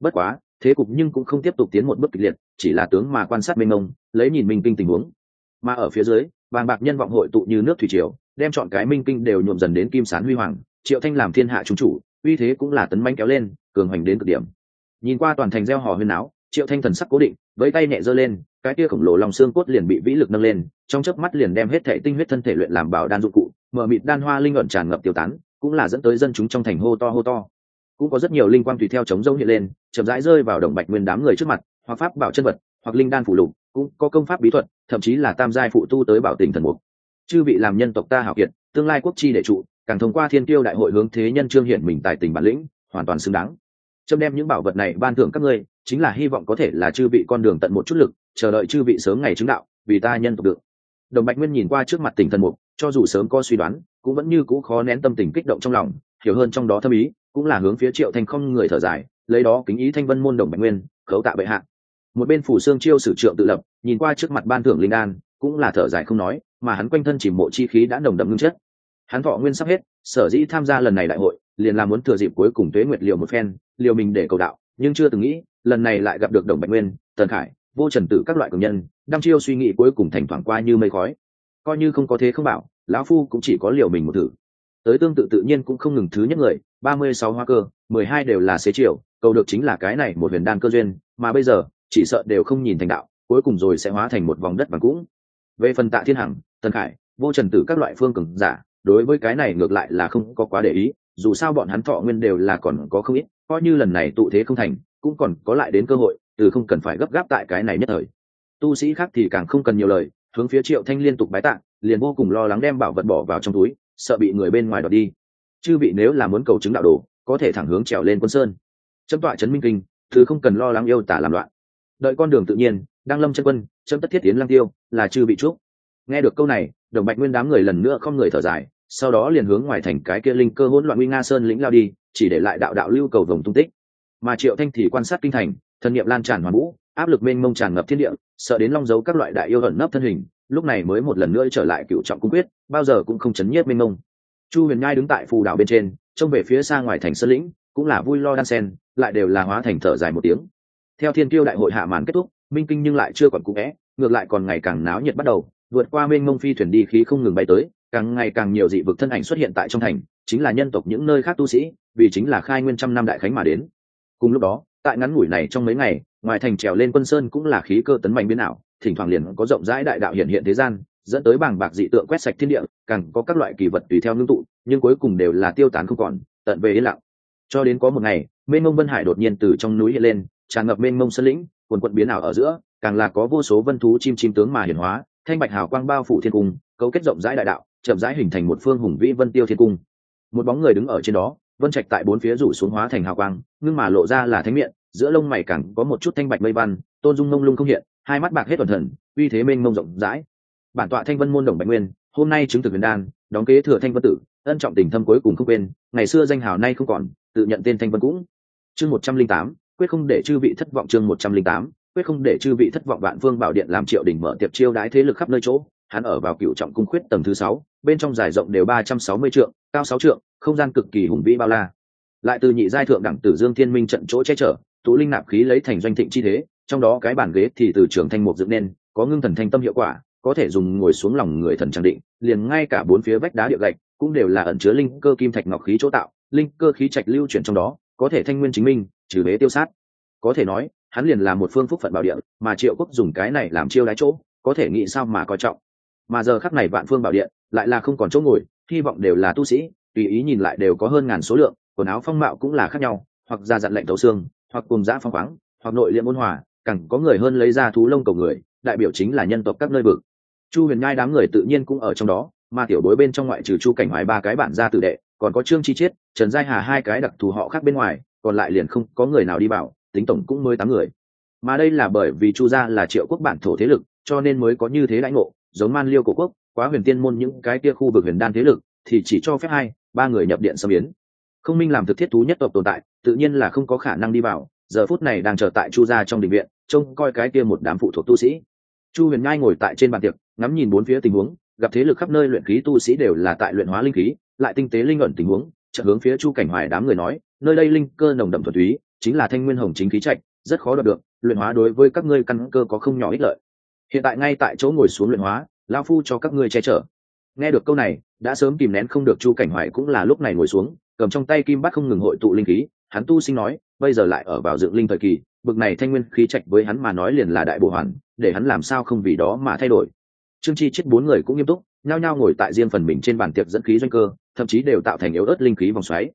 Bất quá, thế cục nhưng cũng không tiếp tục tiến một bước kịch liệt, chỉ là tướng mà quan sát mênh mông lấy nhìn minh kinh tình huống. Mà ở phía dưới vàng bạc nhân vọng hội tụ như nước thủy triều, đem chọn cái minh kinh đều nhuộm dần đến kim sán huy hoàng, triệu thanh làm thiên hạ trung chủ, uy thế cũng là tấn manh kéo lên, cường hoành đến cực điểm. Nhìn qua toàn thành gieo hò huyên áo triệu thanh thần sắc cố định với tay nhẹ giơ lên cái kia khổng lồ lòng xương cốt liền bị vĩ lực nâng lên, trong chớp mắt liền đem hết thể tinh huyết thân thể luyện làm bảo đan dụng cụ, mở mịt đan hoa linh ẩn tràn ngập tiêu tán, cũng là dẫn tới dân chúng trong thành hô to hô to. Cũng có rất nhiều linh quang tùy theo chống rông hiện lên, chậm rãi rơi vào đồng bạch nguyên đám người trước mặt, hoặc pháp bảo chân vật, hoặc linh đan phụ lục, cũng có công pháp bí thuật, thậm chí là tam giai phụ tu tới bảo tình thần mục. Chư vị làm nhân tộc ta hảo kiệt, tương lai quốc chi đệ trụ, càng thông qua thiên tiêu đại hội hướng thế nhân trương hiển mình tài tình bản lĩnh, hoàn toàn xứng đáng. Trâm đem những bảo vật này ban thưởng các ngươi, chính là hy vọng có thể là chư vị con đường tận một chút lực chờ đợi chư vị sớm ngày chứng đạo, vì ta nhân tộc được. Đồng bạch nguyên nhìn qua trước mặt tỉnh thần mục, cho dù sớm có suy đoán, cũng vẫn như cũ khó nén tâm tình kích động trong lòng, hiểu hơn trong đó thâm ý, cũng là hướng phía triệu thanh không người thở dài, lấy đó kính ý thanh vân môn đồng bạch nguyên, khấu tạ bệ hạ. Một bên phủ xương chiêu sử trượng tự lập, nhìn qua trước mặt ban thưởng linh an cũng là thở dài không nói, mà hắn quanh thân chỉ mộ chi khí đã nồng đậm ngưng chất. Hắn thọ nguyên sắp hết, sở dĩ tham gia lần này đại hội, liền là muốn thừa dịp cuối cùng tuế nguyệt liều một phen, liều mình để cầu đạo, nhưng chưa từng nghĩ, lần này lại gặp được đồng bạch nguyên, tần khải vô trần tử các loại cường nhân, đăm chiêu suy nghĩ cuối cùng thành thoảng qua như mây khói. Coi như không có thế không bảo, lão phu cũng chỉ có liều mình một thử. Tới tương tự tự nhiên cũng không ngừng thứ nhất người, ba mươi sáu hoa cơ, mười hai đều là xế chiều, cầu được chính là cái này một huyền đan cơ duyên, mà bây giờ, chỉ sợ đều không nhìn thành đạo, cuối cùng rồi sẽ hóa thành một vòng đất bằng cũng. Về phần tạ thiên hằng, tần khải, vô trần tử các loại phương cường giả, đối với cái này ngược lại là không có quá để ý, dù sao bọn hắn thọ nguyên đều là còn có không ít, coi như lần này tụ thế không thành, cũng còn có lại đến cơ hội từ không cần phải gấp gáp tại cái này nhất thời. Tu sĩ khác thì càng không cần nhiều lời, hướng phía triệu thanh liên tục bái tạng liền vô cùng lo lắng đem bảo vật bỏ vào trong túi, sợ bị người bên ngoài đoạt đi. Chư vị nếu là muốn cầu chứng đạo đồ, có thể thẳng hướng trèo lên quân sơn. Chấm tọa trấn minh kinh, thứ không cần lo lắng yêu tả làm loạn. Đợi con đường tự nhiên đang lâm chân quân, chấm tất thiết tiến lang tiêu, là chư bị trúc nghe được câu này, đồng bạch nguyên đám người lần nữa không người thở dài, sau đó liền hướng ngoài thành cái kia linh cơ hỗn loạn nguy nga sơn lĩnh lao đi, chỉ để lại đạo đạo lưu cầu vòng tung tích. Mà triệu thanh thì quan sát kinh thành thần niệm lan tràn hoàn vũ, áp lực mênh mông tràn ngập thiên địa, sợ đến long dấu các loại đại yêu ẩn nấp thân hình, lúc này mới một lần nữa trở lại cựu trọng cung quyết, bao giờ cũng không chấn nhiếp mênh mông. Chu huyền nhai đứng tại phù đảo bên trên, trông về phía xa ngoài thành sơn lĩnh, cũng là vui lo đan sen, lại đều là hóa thành thở dài một tiếng. Theo thiên tiêu đại hội hạ màn kết thúc, minh kinh nhưng lại chưa còn cũ vẽ, ngược lại còn ngày càng náo nhiệt bắt đầu, vượt qua mênh mông phi thuyền đi khí không ngừng bay tới, càng ngày càng nhiều dị vực thân ảnh xuất hiện tại trong thành, chính là nhân tộc những nơi khác tu sĩ, vì chính là khai nguyên trăm năm đại khánh mà đến. Cùng lúc đó tại ngắn ngủi này trong mấy ngày, ngoài thành trèo lên quân sơn cũng là khí cơ tấn mạnh biến ảo, thỉnh thoảng liền có rộng rãi đại đạo hiện hiện thế gian, dẫn tới bảng bạc dị tượng quét sạch thiên địa, càng có các loại kỳ vật tùy theo ngưng tụ, nhưng cuối cùng đều là tiêu tán không còn, tận về yên lặng. Cho đến có một ngày, mênh mông vân hải đột nhiên từ trong núi hiện lên, tràn ngập mênh mông sơn lĩnh, quần quận biến ảo ở giữa, càng là có vô số vân thú chim chim tướng mà hiển hóa, thanh bạch hào quang bao phủ thiên cung, cấu kết rộng rãi đại đạo, chậm rãi hình thành một phương hùng vĩ vân tiêu thiên cung. Một bóng người đứng ở trên đó vân trạch tại bốn phía rủ xuống hóa thành hào quang ngưng mà lộ ra là thánh miệng giữa lông mày cẳng có một chút thanh bạch mây văn, tôn dung mông lung không hiện, hai mắt bạc hết toàn thần, uy thế mênh mông rộng rãi. Bản tọa thanh vân môn đồng bạch nguyên, hôm nay chứng thực huyền đan, đóng kế thừa thanh vân tử, ân trọng tình thâm cuối cùng không quên, ngày xưa danh hào nay không còn, tự nhận tên thanh vân cũng. Chương một trăm linh tám, quyết không để chư vị thất vọng chương một trăm linh tám, quyết không để chư vị thất vọng vạn vương bảo điện làm triệu đỉnh mở tiệp chiêu đái thế lực khắp nơi chỗ. Hắn ở vào cựu trọng cung khuyết tầng thứ sáu, bên trong dài rộng đều ba trăm sáu mươi trượng, cao sáu trượng không gian cực kỳ hùng vĩ bao la. Lại từ nhị giai thượng đẳng tử dương thiên minh trận chỗ che chở, tú linh nạp khí lấy thành doanh thịnh chi thế, trong đó cái bàn ghế thì từ trường thanh mục dựng nên, có ngưng thần thanh tâm hiệu quả, có thể dùng ngồi xuống lòng người thần trang định, liền ngay cả bốn phía vách đá địa gạch cũng đều là ẩn chứa linh cơ kim thạch ngọc khí chỗ tạo, linh cơ khí trạch lưu chuyển trong đó, có thể thanh nguyên chính minh, trừ bế tiêu sát. Có thể nói, hắn liền là một phương phúc phận bảo địa, mà triệu quốc dùng cái này làm chiêu đái chỗ, có thể nghĩ sao mà coi trọng. Mà giờ khắc này vạn phương bảo điện lại là không còn chỗ ngồi, hy vọng đều là tu sĩ tùy ý nhìn lại đều có hơn ngàn số lượng, quần áo phong mạo cũng là khác nhau, hoặc ra dặn lệnh tấu xương, hoặc cùng giã phong khoáng, hoặc nội liệm ôn hòa cẳng có người hơn lấy ra thú lông cầu người, đại biểu chính là nhân tộc các nơi vực. Chu huyền nhai đám người tự nhiên cũng ở trong đó, mà tiểu bối bên trong ngoại trừ chu cảnh hoài ba cái bản gia tử đệ, còn có trương chi chiết, trần giai hà hai cái đặc thù họ khác bên ngoài, còn lại liền không có người nào đi bảo tính tổng cũng mới tám người. Mà đây là bởi vì chu gia là triệu quốc bản thổ thế lực, cho nên mới có như thế lãnh ngộ, giống man liêu cổ quốc, quá huyền tiên môn những cái kia khu vực huyền đan thế lực thì chỉ cho phép hai, ba người nhập điện xâm biến không minh làm thực thiết thú nhất tộc tồn tại, tự nhiên là không có khả năng đi vào, giờ phút này đang chờ tại chu gia trong đình viện, trông coi cái kia một đám phụ thuộc tu sĩ. Chu huyền nhai ngồi tại trên bàn tiệc, ngắm nhìn bốn phía tình huống, gặp thế lực khắp nơi luyện khí tu sĩ đều là tại luyện hóa linh khí, lại tinh tế linh ẩn tình huống trợ hướng phía chu cảnh hoài đám người nói, nơi đây linh cơ nồng đậm thuần túy, chính là thanh nguyên hồng chính khí trạch, rất khó đoạt được, luyện hóa đối với các ngươi căn cơ có không nhỏ ích lợi. Hiện tại ngay tại chỗ ngồi xuống luyện hóa lao phu cho các ngươi che chở. Nghe được câu này đã sớm kìm nén không được chu cảnh hoài cũng là lúc này ngồi xuống, cầm trong tay kim bắt không ngừng hội tụ linh khí, hắn tu sinh nói, bây giờ lại ở vào dựng linh thời kỳ, bực này thanh nguyên khí trạch với hắn mà nói liền là đại bổ hoàn, để hắn làm sao không vì đó mà thay đổi. Trương chi chết bốn người cũng nghiêm túc, nhao nhao ngồi tại riêng phần mình trên bàn tiệc dẫn khí doanh cơ, thậm chí đều tạo thành yếu ớt linh khí vòng xoáy.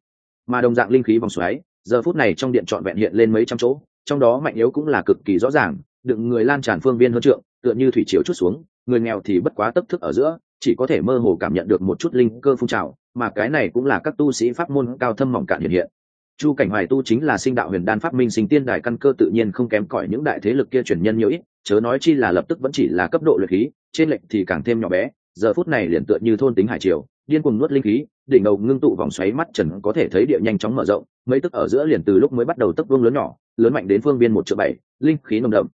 Mà đồng dạng linh khí vòng xoáy, giờ phút này trong điện trọn vẹn hiện lên mấy trăm chỗ, trong đó mạnh yếu cũng là cực kỳ rõ ràng, đựng người lan tràn phương viên hơn trượng, tựa như thủy chiếu chút xuống, người nghèo thì bất quá tấp thức ở giữa chỉ có thể mơ hồ cảm nhận được một chút linh cơ phun trào, mà cái này cũng là các tu sĩ pháp môn cao thâm mỏng cạn hiện hiện. Chu cảnh hoài tu chính là sinh đạo huyền đan pháp minh sinh tiên đài căn cơ tự nhiên không kém cỏi những đại thế lực kia chuyển nhân nhiều ít, chớ nói chi là lập tức vẫn chỉ là cấp độ luyện khí, trên lệnh thì càng thêm nhỏ bé, giờ phút này liền tựa như thôn tính hải triều, điên cuồng nuốt linh khí, đỉnh đầu ngưng tụ vòng xoáy mắt trần có thể thấy địa nhanh chóng mở rộng, mấy tức ở giữa liền từ lúc mới bắt đầu tấc vương lớn nhỏ, lớn mạnh đến phương biên một triệu bảy, linh khí nồng đậm.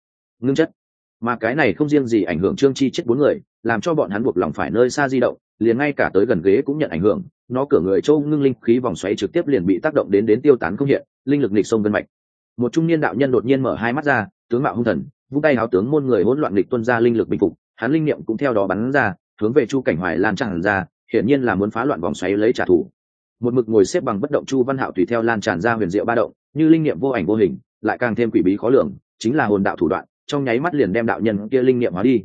Ngưng chất. Mà cái này không riêng gì ảnh hưởng trương chi chết bốn người làm cho bọn hắn buộc lòng phải nơi xa di động, liền ngay cả tới gần ghế cũng nhận ảnh hưởng, nó cửa người châu ngưng linh khí vòng xoáy trực tiếp liền bị tác động đến đến tiêu tán không hiện, linh lực nịch sông vân mạch. Một trung niên đạo nhân đột nhiên mở hai mắt ra, tướng mạo hung thần, vung tay háo tướng môn người hỗn loạn lịch tuân ra linh lực bình phục, hắn linh niệm cũng theo đó bắn ra, hướng về chu cảnh hoài lan tràn ra, hiển nhiên là muốn phá loạn vòng xoáy lấy trả thù. Một mực ngồi xếp bằng bất động chu văn hạo tùy theo lan tràn ra huyền diệu ba động, như linh niệm vô ảnh vô hình, lại càng thêm quỷ bí khó lường, chính là hồn đạo thủ đoạn, trong nháy mắt liền đem đạo nhân kia linh niệm hóa đi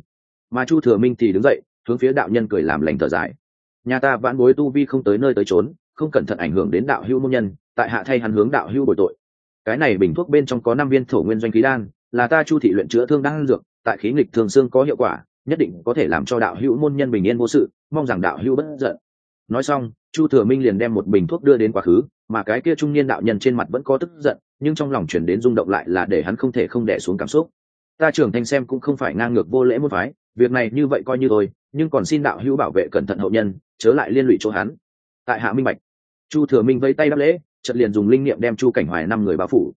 mà chu thừa minh thì đứng dậy, hướng phía đạo nhân cười làm lành thở dài. Nhà ta vãn bối tu vi không tới nơi tới trốn không cẩn thận ảnh hưởng đến đạo hưu môn nhân, tại hạ thay hắn hướng đạo hưu bồi tội. Cái này bình thuốc bên trong có năm viên thổ nguyên doanh khí đan, là ta chu thị luyện chữa thương đan dược, tại khí nghịch thường xương có hiệu quả, nhất định có thể làm cho đạo hữu môn nhân bình yên vô sự, mong rằng đạo hữu bất giận. Nói xong, chu thừa minh liền đem một bình thuốc đưa đến quá khứ, mà cái kia trung niên đạo nhân trên mặt vẫn có tức giận, nhưng trong lòng chuyển đến rung động lại là để hắn không thể không đẻ xuống cảm xúc. Ta trưởng thanh xem cũng không phải ngang ngược vô lễ môn phái việc này như vậy coi như thôi, nhưng còn xin đạo hữu bảo vệ cẩn thận hậu nhân, chớ lại liên lụy chỗ hắn. Tại hạ minh bạch, chu thừa minh vây tay đáp lễ, chợt liền dùng linh niệm đem chu cảnh hoài năm người bao phủ.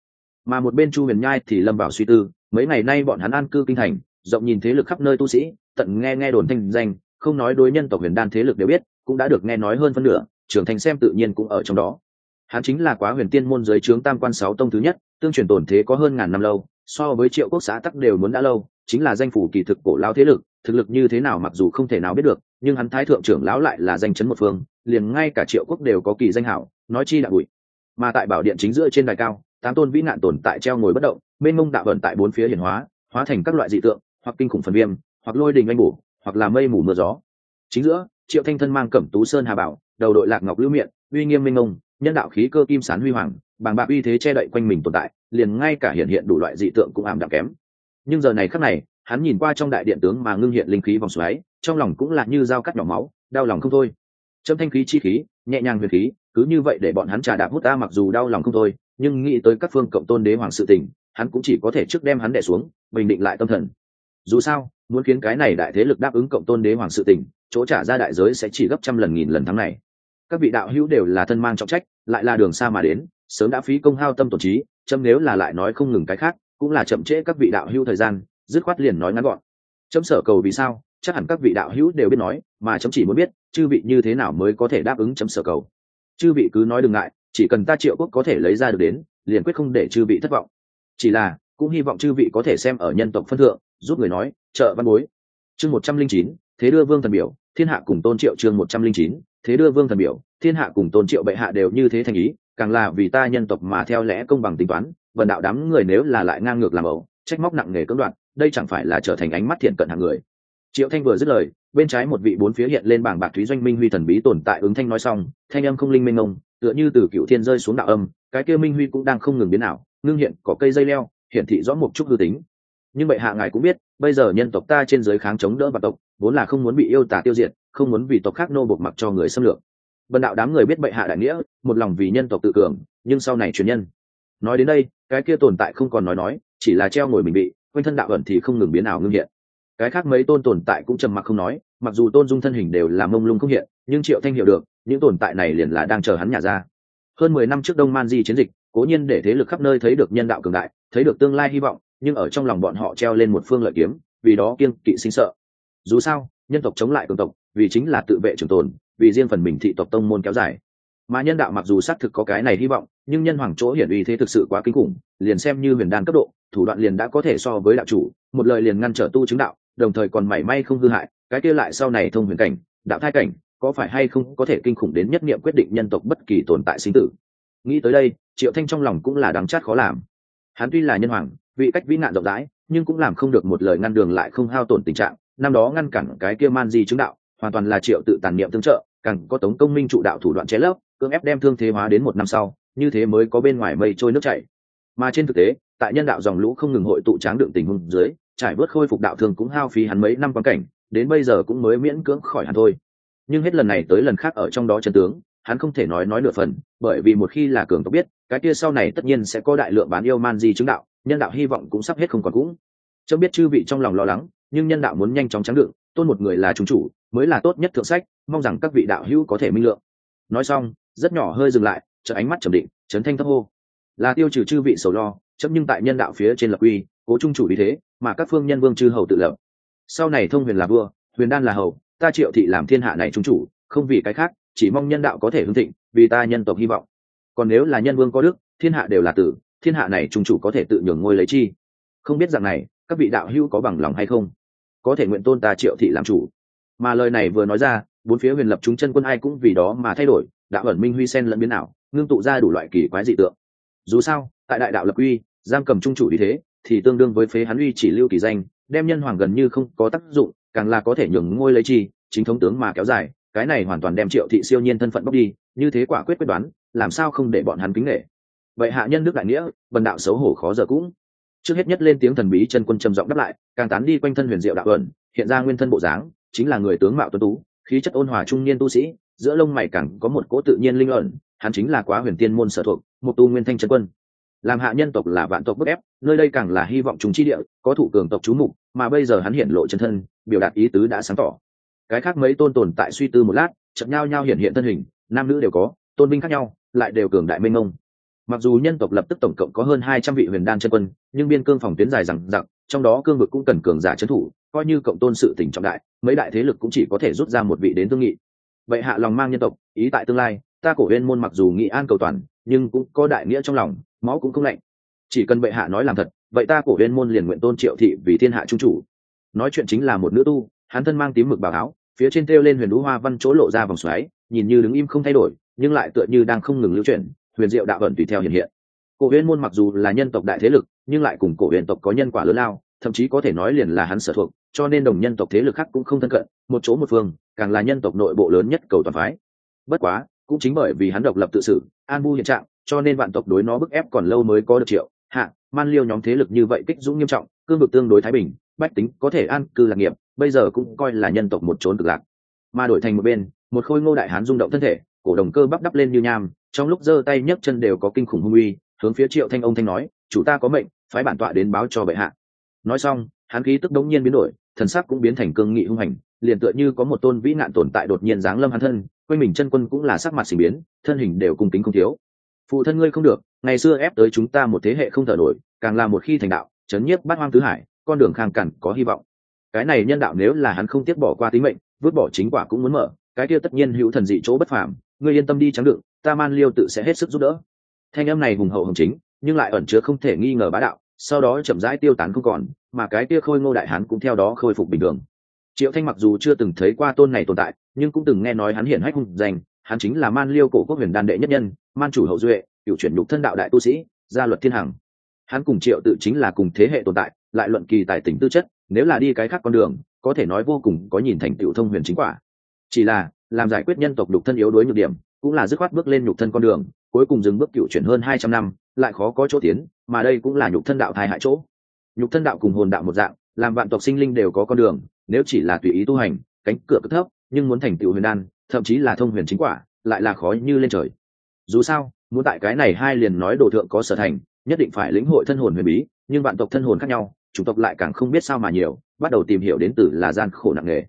Mà một bên chu huyền nhai thì lâm vào suy tư, mấy ngày nay bọn hắn an cư kinh thành, rộng nhìn thế lực khắp nơi tu sĩ, tận nghe nghe đồn thanh danh, không nói đối nhân tộc huyền đan thế lực đều biết, cũng đã được nghe nói hơn phân nửa, trưởng thành xem tự nhiên cũng ở trong đó. Hắn chính là quá huyền tiên môn giới trướng tam quan sáu tông thứ nhất, tương truyền tổn thế có hơn ngàn năm lâu so với triệu quốc xã tắc đều muốn đã lâu, chính là danh phủ kỳ thực cổ lao thế lực, thực lực như thế nào mặc dù không thể nào biết được, nhưng hắn thái thượng trưởng lão lại là danh chấn một phương, liền ngay cả triệu quốc đều có kỳ danh hảo, nói chi đạo bụi. Mà tại bảo điện chính giữa trên đài cao, tám tôn vĩ nạn tồn tại treo ngồi bất động, mênh mông đạo vận tại bốn phía hiển hóa hóa thành các loại dị tượng, hoặc kinh khủng phần viêm, hoặc lôi đình anh bủ hoặc là mây mù mưa gió. Chính giữa, triệu thanh thân mang cẩm tú sơn hà bảo, đầu đội lạc ngọc lưu miệng uy nghiêm minh mông, nhân đạo khí cơ kim sán huy hoàng, bàng bạc uy thế che đậy quanh mình tồn tại liền ngay cả hiện hiện đủ loại dị tượng cũng ảm đạm kém. Nhưng giờ này khắc này, hắn nhìn qua trong đại điện tướng mà ngưng hiện linh khí vòng xoáy, trong lòng cũng là như dao cắt nhỏ máu, đau lòng không thôi. Châm thanh khí chi khí, nhẹ nhàng huyền khí, cứ như vậy để bọn hắn trà đạp hút ta mặc dù đau lòng không thôi, nhưng nghĩ tới các phương cộng tôn đế hoàng sự tình, hắn cũng chỉ có thể trước đem hắn đẻ xuống, bình định lại tâm thần. Dù sao, muốn khiến cái này đại thế lực đáp ứng cộng tôn đế hoàng sự tình, chỗ trả ra đại giới sẽ chỉ gấp trăm lần nghìn lần tháng này. Các vị đạo hữu đều là thân mang trọng trách, lại là đường xa mà đến, sớm đã phí công hao tâm tổn trí chấm nếu là lại nói không ngừng cái khác, cũng là chậm trễ các vị đạo hữu thời gian, dứt khoát liền nói ngắn gọn. Chấm sở cầu vì sao, chắc hẳn các vị đạo hữu đều biết nói, mà chấm chỉ muốn biết, chư vị như thế nào mới có thể đáp ứng chấm sở cầu. Chư vị cứ nói đừng ngại, chỉ cần ta triệu quốc có thể lấy ra được đến, liền quyết không để chư vị thất vọng. Chỉ là, cũng hy vọng chư vị có thể xem ở nhân tộc phân thượng, giúp người nói, trợ văn bối. Chương một trăm linh chín, thế đưa vương thần biểu, thiên hạ cùng tôn triệu chương một trăm linh chín, thế đưa vương thần biểu, thiên hạ cùng tôn triệu bệ hạ đều như thế thành ý càng là vì ta nhân tộc mà theo lẽ công bằng tính toán vận đạo đám người nếu là lại ngang ngược làm ẩu, trách móc nặng nề cưỡng đoạn đây chẳng phải là trở thành ánh mắt thiện cận hàng người. Triệu thanh vừa dứt lời, bên trái một vị bốn phía hiện lên bảng bạc thúy doanh minh huy thần bí tồn tại ứng thanh nói xong, thanh âm không linh minh ngông tựa như từ cựu thiên rơi xuống đạo âm, cái kia minh huy cũng đang không ngừng biến ảo, ngưng hiện có cây dây leo, hiển thị rõ một chút hư tính. Nhưng bệ hạ ngài cũng biết, bây giờ nhân tộc ta trên giới kháng chống đỡ và tộc, vốn là không muốn bị yêu tả tiêu diệt, không muốn vì tộc khác nô bộc mặc cho người xâm lược bần đạo đám người biết bệ hạ đại nghĩa, một lòng vì nhân tộc tự cường, nhưng sau này truyền nhân. Nói đến đây, cái kia tồn tại không còn nói nói, chỉ là treo ngồi mình bị, quanh thân đạo ẩn thì không ngừng biến ảo ngưng hiện. Cái khác mấy tôn tồn tại cũng trầm mặc không nói, mặc dù tôn dung thân hình đều là mông lung không hiện, nhưng triệu thanh hiểu được, những tồn tại này liền là đang chờ hắn nhả ra. Hơn mười năm trước đông man di chiến dịch, cố nhiên để thế lực khắp nơi thấy được nhân đạo cường đại, thấy được tương lai hy vọng, nhưng ở trong lòng bọn họ treo lên một phương lợi kiếm, vì đó kiên kỵ sinh sợ. Dù sao, nhân tộc chống lại cường tộc, vì chính là tự vệ trường tồn vì riêng phần mình thị tộc tông môn kéo dài. Mà nhân đạo mặc dù xác thực có cái này hy vọng, nhưng nhân hoàng chỗ hiển uy thế thực sự quá kinh khủng, liền xem như huyền đan cấp độ, thủ đoạn liền đã có thể so với đạo chủ, một lời liền ngăn trở tu chứng đạo, đồng thời còn mảy may không hư hại, cái kia lại sau này thông huyền cảnh, đạo thai cảnh, có phải hay không có thể kinh khủng đến nhất niệm quyết định nhân tộc bất kỳ tồn tại sinh tử? Nghĩ tới đây, triệu thanh trong lòng cũng là đáng chát khó làm. Hắn tuy là nhân hoàng, vị cách vĩ nạn rộng rãi, nhưng cũng làm không được một lời ngăn đường lại không hao tổn tình trạng, năm đó ngăn cản cái kia man di chứng đạo hoàn toàn là triệu tự tàn niệm tương trợ, càng có tống công minh trụ đạo thủ đoạn chế lấp, cưỡng ép đem thương thế hóa đến một năm sau, như thế mới có bên ngoài mây trôi nước chảy. Mà trên thực tế, tại nhân đạo dòng lũ không ngừng hội tụ tráng đựng tình huống dưới, trải bớt khôi phục đạo thường cũng hao phí hắn mấy năm quan cảnh, đến bây giờ cũng mới miễn cưỡng khỏi hẳn thôi. Nhưng hết lần này tới lần khác ở trong đó chân tướng, hắn không thể nói nói nửa phần, bởi vì một khi là cường tộc biết, cái kia sau này tất nhiên sẽ có đại lượng bán yêu man di chứng đạo, nhân đạo hy vọng cũng sắp hết không còn cũng. Chấm biết chư vị trong lòng lo lắng, nhưng nhân đạo muốn nhanh chóng trắng đựng, tôn một người là trung chủ mới là tốt nhất thượng sách, mong rằng các vị đạo hữu có thể minh lượng. Nói xong, rất nhỏ hơi dừng lại chợ ánh mắt trầm định, chấn thanh thấp hô. Là tiêu trừ chư vị sầu lo chấm nhưng tại nhân đạo phía trên lập uy cố trung chủ ý thế, mà các phương nhân vương chư hầu tự lập. Sau này thông huyền là vua, huyền đan là hầu, ta triệu thị làm thiên hạ này trung chủ, không vì cái khác, chỉ mong nhân đạo có thể hưng thịnh, vì ta nhân tộc hy vọng. Còn nếu là nhân vương có đức, thiên hạ đều là tử, thiên hạ này trung chủ có thể tự nhường ngôi lấy chi? Không biết rằng này, các vị đạo hữu có bằng lòng hay không? Có thể nguyện tôn ta triệu thị làm chủ mà lời này vừa nói ra, bốn phía huyền lập chúng chân quân ai cũng vì đó mà thay đổi đạo ẩn minh huy sen lẫn biến ảo, ngưng tụ ra đủ loại kỳ quái dị tượng. Dù sao, tại đại đạo lập uy, giam cầm trung chủ ý thế, thì tương đương với phế hắn uy chỉ lưu kỳ danh, đem nhân hoàng gần như không có tác dụng, càng là có thể nhường ngôi lấy chi, chính thống tướng mà kéo dài, cái này hoàn toàn đem triệu thị siêu nhiên thân phận bóc đi, như thế quả quyết quyết đoán, làm sao không để bọn hắn kính nghệ vậy hạ nhân đức đại nghĩa, bần đạo xấu hổ khó giờ cũng. Trước hết nhất lên tiếng thần bí chân quân trầm giọng đáp lại, càng tán đi quanh thân huyền diệu đạo ẩn, hiện ra nguyên thân bộ dáng chính là người tướng mạo tuấn tú, khí chất ôn hòa trung niên tu sĩ, giữa lông mày cẳng có một cỗ tự nhiên linh ẩn, hắn chính là quá huyền tiên môn sở thuộc, một tu nguyên thanh chân quân. Làm hạ nhân tộc là vạn tộc bức ép, nơi đây càng là hy vọng chúng chi địa, có thủ cường tộc chú mục, mà bây giờ hắn hiện lộ chân thân, biểu đạt ý tứ đã sáng tỏ. Cái khác mấy tôn tồn tại suy tư một lát chậm nhau nhau hiện hiện thân hình, nam nữ đều có, tôn binh khác nhau, lại đều cường đại minh ông mặc dù nhân tộc lập tức tổng cộng có hơn hai trăm vị huyền đan chân quân, nhưng biên cương phòng tuyến dài rằng rằng trong đó cương vực cũng cần cường giả trấn thủ, coi như cộng tôn sự tỉnh trọng đại, mấy đại thế lực cũng chỉ có thể rút ra một vị đến tương nghị. Vậy hạ lòng mang nhân tộc, ý tại tương lai, ta cổ huyên môn mặc dù nghị an cầu toàn, nhưng cũng có đại nghĩa trong lòng, máu cũng không lạnh. Chỉ cần bệ hạ nói làm thật, vậy ta cổ huyên môn liền nguyện tôn triệu thị vì thiên hạ trung chủ. Nói chuyện chính là một nữ tu, hắn thân mang tím mực bảo áo, phía trên treo lên huyền đũ hoa văn chỗ lộ ra vòng xoáy, nhìn như đứng im không thay đổi, nhưng lại tựa như đang không ngừng lưu chuyển huyền diệu đạo ẩn tùy theo hiện hiện. Cổ huyền môn mặc dù là nhân tộc đại thế lực, nhưng lại cùng cổ huyền tộc có nhân quả lớn lao, thậm chí có thể nói liền là hắn sở thuộc, cho nên đồng nhân tộc thế lực khác cũng không thân cận, một chỗ một phương, càng là nhân tộc nội bộ lớn nhất cầu toàn phái. Bất quá, cũng chính bởi vì hắn độc lập tự xử, an bu hiện trạng, cho nên vạn tộc đối nó bức ép còn lâu mới có được triệu, hạ, man liêu nhóm thế lực như vậy kích dũng nghiêm trọng, cương vực tương đối thái bình, bách tính có thể an cư lạc nghiệp, bây giờ cũng coi là nhân tộc một trốn cực lạc. Mà đổi thành một bên, một khôi ngô đại hán rung động thân thể cổ đồng cơ bắp đắp lên như nham, trong lúc giơ tay nhấc chân đều có kinh khủng hung uy, hướng phía triệu thanh ông thanh nói, chủ ta có mệnh, phái bản tọa đến báo cho bệ hạ. Nói xong, hắn khí tức đống nhiên biến đổi, thần sắc cũng biến thành cương nghị hung hành, liền tựa như có một tôn vĩ nạn tồn tại đột nhiên giáng lâm hắn thân, quanh mình chân quân cũng là sắc mặt sinh biến, thân hình đều cung kính không thiếu. Phụ thân ngươi không được, ngày xưa ép tới chúng ta một thế hệ không thở nổi, càng là một khi thành đạo, chấn nhiếp bát hoang tứ hải, con đường khang cằn có hy vọng. Cái này nhân đạo nếu là hắn không tiếc bỏ qua tính mệnh, vứt bỏ chính quả cũng muốn mở, cái kia tất nhiên hữu thần dị chỗ bất phàm ngươi yên tâm đi trắng đựng, ta man liêu tự sẽ hết sức giúp đỡ. Thanh âm này hùng hậu hùng chính, nhưng lại ẩn chứa không thể nghi ngờ bá đạo, sau đó chậm rãi tiêu tán không còn, mà cái kia khôi ngô đại hán cũng theo đó khôi phục bình thường. Triệu thanh mặc dù chưa từng thấy qua tôn này tồn tại, nhưng cũng từng nghe nói hắn hiển hách hùng danh, hắn chính là man liêu cổ quốc huyền đan đệ nhất nhân, man chủ hậu duệ, cựu chuyển nhục thân đạo đại tu sĩ, gia luật thiên hằng. Hắn cùng triệu tự chính là cùng thế hệ tồn tại, lại luận kỳ tài tỉnh tư chất, nếu là đi cái khác con đường, có thể nói vô cùng có nhìn thành tựu thông huyền chính quả chỉ là, làm giải quyết nhân tộc nhục thân yếu đuối nhược điểm, cũng là dứt khoát bước lên nhục thân con đường, cuối cùng dừng bước cựu chuyển hơn hai trăm năm, lại khó có chỗ tiến, mà đây cũng là nhục thân đạo thai hại chỗ. Nhục thân đạo cùng hồn đạo một dạng, làm vạn tộc sinh linh đều có con đường, nếu chỉ là tùy ý tu hành, cánh cửa cực thấp, nhưng muốn thành tựu huyền đan, thậm chí là thông huyền chính quả, lại là khó như lên trời. Dù sao, muốn tại cái này hai liền nói đồ thượng có sở thành, nhất định phải lĩnh hội thân hồn huyền bí, nhưng vạn tộc thân hồn khác nhau, chủng tộc lại càng không biết sao mà nhiều, bắt đầu tìm hiểu đến từ là gian khổ nặng nề.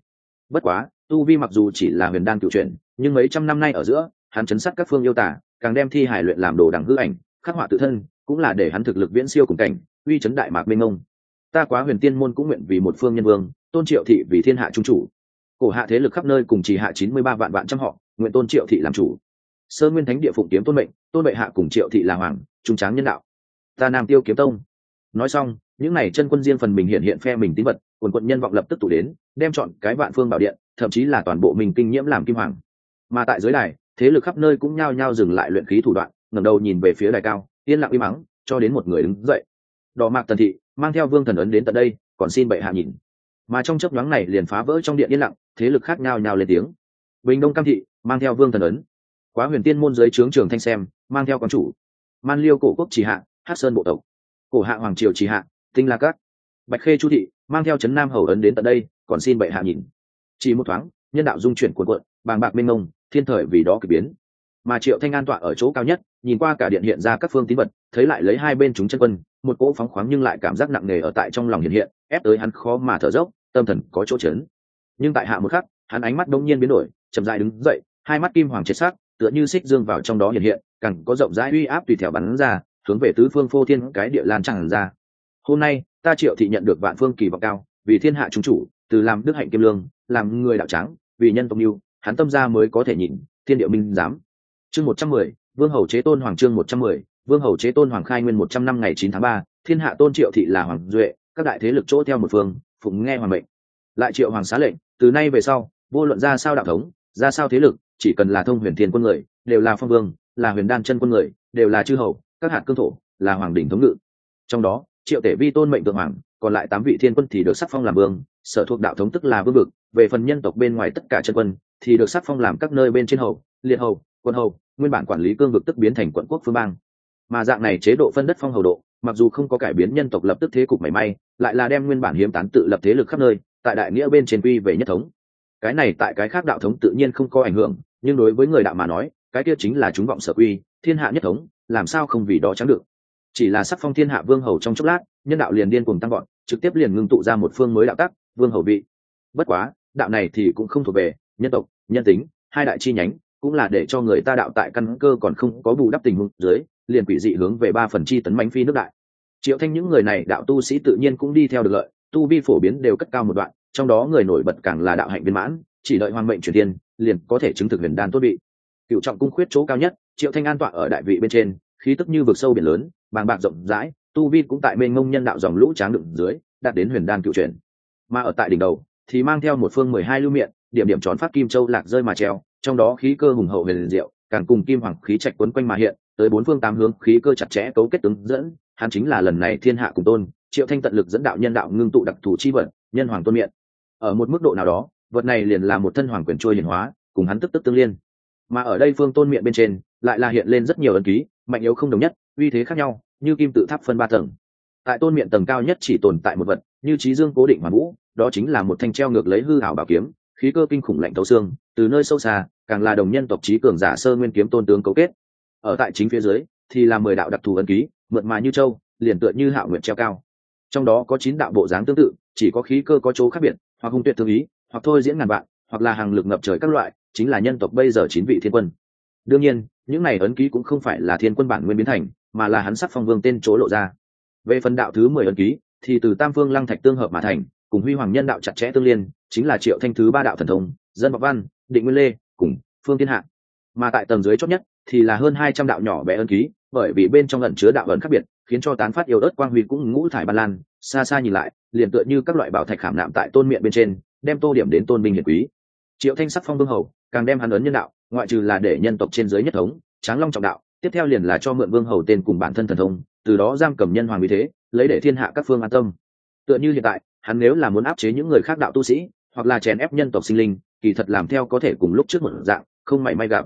Bất quá tu vi mặc dù chỉ là huyền đan cựu truyền, nhưng mấy trăm năm nay ở giữa, hắn chấn sát các phương yêu tả càng đem thi hài luyện làm đồ đằng hư ảnh, khắc họa tự thân, cũng là để hắn thực lực viễn siêu cùng cảnh, uy chấn đại mạc minh ông ta quá huyền tiên môn cũng nguyện vì một phương nhân vương, tôn triệu thị vì thiên hạ trung chủ. Cổ hạ thế lực khắp nơi cùng chỉ hạ chín mươi ba vạn vạn trăm họ, nguyện tôn triệu thị làm chủ. Sơ nguyên thánh địa phụng kiếm tôn mệnh, tôn bệ hạ cùng triệu thị là hoàng, trung tráng nhân đạo. Ta nam tiêu kiếm tông. Nói xong, những n à y chân quân riêng phần mình hiện hiện phe mình tín vật, quần quận nhân vọng lập tức tụ đến, đem chọn cái vạn phương bảo điện thậm chí là toàn bộ mình kinh nhiễm làm kim hoàng. Mà tại giới đài, thế lực khắp nơi cũng nhao nhao dừng lại luyện khí thủ đoạn, ngẩng đầu nhìn về phía đài cao, yên lặng im mắng cho đến một người đứng dậy. Đỏ mạc tần thị, mang theo vương thần ấn đến tận đây, còn xin bệ hạ nhìn. Mà trong chấp nhoáng này liền phá vỡ trong điện yên lặng, thế lực khác nhao nhao lên tiếng. Bình đông cam thị, mang theo vương thần ấn. Quá huyền tiên môn giới trướng trường thanh xem, mang theo con chủ. Man liêu cổ quốc chỉ hạ hát sơn bộ tộc. Cổ hạ hoàng triều chỉ hạ, tinh la cát bạch khê chu thị, mang theo trấn nam hầu ấn đến tận đây, còn xin bệ hạ nhìn chỉ một thoáng, nhân đạo dung chuyển cuộn cuộn, bàng bạc mênh mông, thiên thời vì đó k ỳ biến. Mà triệu thanh an tọa ở chỗ cao nhất, nhìn qua cả điện hiện ra các phương tín vật, thấy lại lấy hai bên chúng chân quân, một cỗ phóng khoáng nhưng lại cảm giác nặng nề ở tại trong lòng hiện hiện, ép tới hắn khó mà thở dốc, tâm thần có chỗ chấn. Nhưng tại hạ một khắc, hắn ánh mắt đông nhiên biến đổi, chậm dại đứng dậy, hai mắt kim hoàng chết sắc, tựa như xích dương vào trong đó hiện hiện, càng có rộng rãi uy áp tùy theo bắn ra, hướng về tứ phương phô thiên cái địa lan tràn ra. Hôm nay, ta triệu thị nhận được vạn phương kỳ vọng cao, vì thiên hạ chúng chủ từ làm đức hạnh kim lương, làm người đạo trắng vì nhân tông yêu hắn tâm ra mới có thể nhìn, thiên địa minh giám. Chương một trăm mười, vương hầu chế tôn hoàng trương một trăm mười, vương hầu chế tôn hoàng khai nguyên một trăm năm ngày chín tháng ba, thiên hạ tôn triệu thị là hoàng duệ, các đại thế lực chỗ theo một phương, phụng nghe hoàng mệnh. Lại triệu hoàng xá lệnh, từ nay về sau, vô luận ra sao đạo thống, ra sao thế lực, chỉ cần là thông huyền thiên quân người, đều là phong vương, là huyền đan chân quân người, đều là chư hầu, các hạt cương thổ, là hoàng đỉnh thống ngự. Trong đó, triệu tể vi tôn mệnh tượng hoàng, còn lại tám vị thiên quân thì được sắc phong làm vương sở thuộc đạo thống tức là vương vực, về phần nhân tộc bên ngoài tất cả chân quân, thì được sắc phong làm các nơi bên trên hầu, liệt hầu, quân hầu, nguyên bản quản lý cương vực tức biến thành quận quốc phương bang. Mà dạng này chế độ phân đất phong hầu độ, mặc dù không có cải biến nhân tộc lập tức thế cục mảy may, lại là đem nguyên bản hiếm tán tự lập thế lực khắp nơi, tại đại nghĩa bên trên quy về nhất thống. Cái này tại cái khác đạo thống tự nhiên không có ảnh hưởng, nhưng đối với người đạo mà nói, cái kia chính là chúng vọng sở quy, thiên hạ nhất thống, làm sao không vì đó trắng được. Chỉ là sắc phong thiên hạ vương hầu trong chốc lát, nhân đạo liền điên cùng tăng gọn trực tiếp liền ngưng tụ ra một phương mới đạo tắc vương hầu vị bất quá, đạo này thì cũng không thuộc về, nhân tộc, nhân tính, hai đại chi nhánh, cũng là để cho người ta đạo tại căn cơ còn không có bù đắp tình huống dưới, liền quỷ dị hướng về ba phần chi tấn bánh phi nước đại. Triệu thanh những người này, đạo tu sĩ tự nhiên cũng đi theo được lợi, tu vi phổ biến đều cất cao một đoạn, trong đó người nổi bật càng là đạo hạnh viên mãn, chỉ đợi hoàng mệnh truyền tiên liền có thể chứng thực huyền đan tốt bị. cựu trọng cung khuyết chỗ cao nhất, triệu thanh an tọa ở đại vị bên trên, khí tức như vực sâu biển lớn, bàng bạc rộng rãi, tu vi cũng tại mênh ngông nhân đạo dòng lũ tráng đựng dưới, đạt đến huyền đan cựu truyền mà ở tại đỉnh đầu thì mang theo một phương mười hai lưu miệng điểm điểm tròn phát kim châu lạc rơi mà treo, trong đó khí cơ hùng hậu huyền diệu, càng cùng kim hoàng khí trạch quấn quanh mà hiện, tới bốn phương tám hướng khí cơ chặt chẽ cấu kết tướng dẫn, hắn chính là lần này thiên hạ cùng tôn, triệu thanh tận lực dẫn đạo nhân đạo ngưng tụ đặc thù chi vật, nhân hoàng tôn miệng ở một mức độ nào đó, vật này liền là một thân hoàng quyền trôi hiền hóa, cùng hắn tức tức tương liên. Mà ở đây phương tôn miệng bên trên, lại là hiện lên rất nhiều ấn ký, mạnh yếu không đồng nhất, uy thế khác nhau, như kim tự tháp phân ba tầng tại tôn miện tầng cao nhất chỉ tồn tại một vật, như trí dương cố định hoàn vũ đó chính là một thanh treo ngược lấy hư hảo bảo kiếm, khí cơ kinh khủng lạnh thấu xương, từ nơi sâu xa, càng là đồng nhân tộc trí cường giả sơ nguyên kiếm tôn tướng cấu kết. Ở tại chính phía dưới, thì là mười đạo đặc thù ấn ký, mượt mà như châu, liền tựa như hạo nguyện treo cao. Trong đó có chín đạo bộ dáng tương tự, chỉ có khí cơ có chỗ khác biệt, hoặc hung tuyệt thương ý, hoặc thôi diễn ngàn vạn, hoặc là hàng lực ngập trời các loại, chính là nhân tộc bây giờ chín vị thiên quân. Đương nhiên, những này ấn ký cũng không phải là thiên quân bản nguyên biến thành, mà là hắn sắc phong vương tên chỗ lộ ra về phần đạo thứ mười ấn ký, thì từ tam phương lăng thạch tương hợp mà thành, cùng huy hoàng nhân đạo chặt chẽ tương liên, chính là triệu thanh thứ ba đạo thần thông, dân bọc văn, định nguyên lê, cùng phương thiên hạ. Mà tại tầng dưới chót nhất, thì là hơn hai trăm đạo nhỏ bé ân ký, bởi vì bên trong ẩn chứa đạo ẩn khác biệt, khiến cho tán phát yêu ớt quang huy cũng ngũ thải ban lan, xa xa nhìn lại, liền tựa như các loại bảo thạch khảm nạm tại tôn miệng bên trên, đem tô điểm đến tôn minh hiển quý. Triệu thanh sắc phong vương hầu, càng đem hắn ấn nhân đạo, ngoại trừ là để nhân tộc trên giới nhất thống, tráng long trọng đạo, tiếp theo liền là cho mượn vương hầu tên cùng bản thân thần thông từ đó giam cầm nhân hoàng vì thế, lấy để thiên hạ các phương an tâm. Tựa như hiện tại, hắn nếu là muốn áp chế những người khác đạo tu sĩ, hoặc là chèn ép nhân tộc sinh linh, kỳ thật làm theo có thể cùng lúc trước một dạng, không mảy may gặp.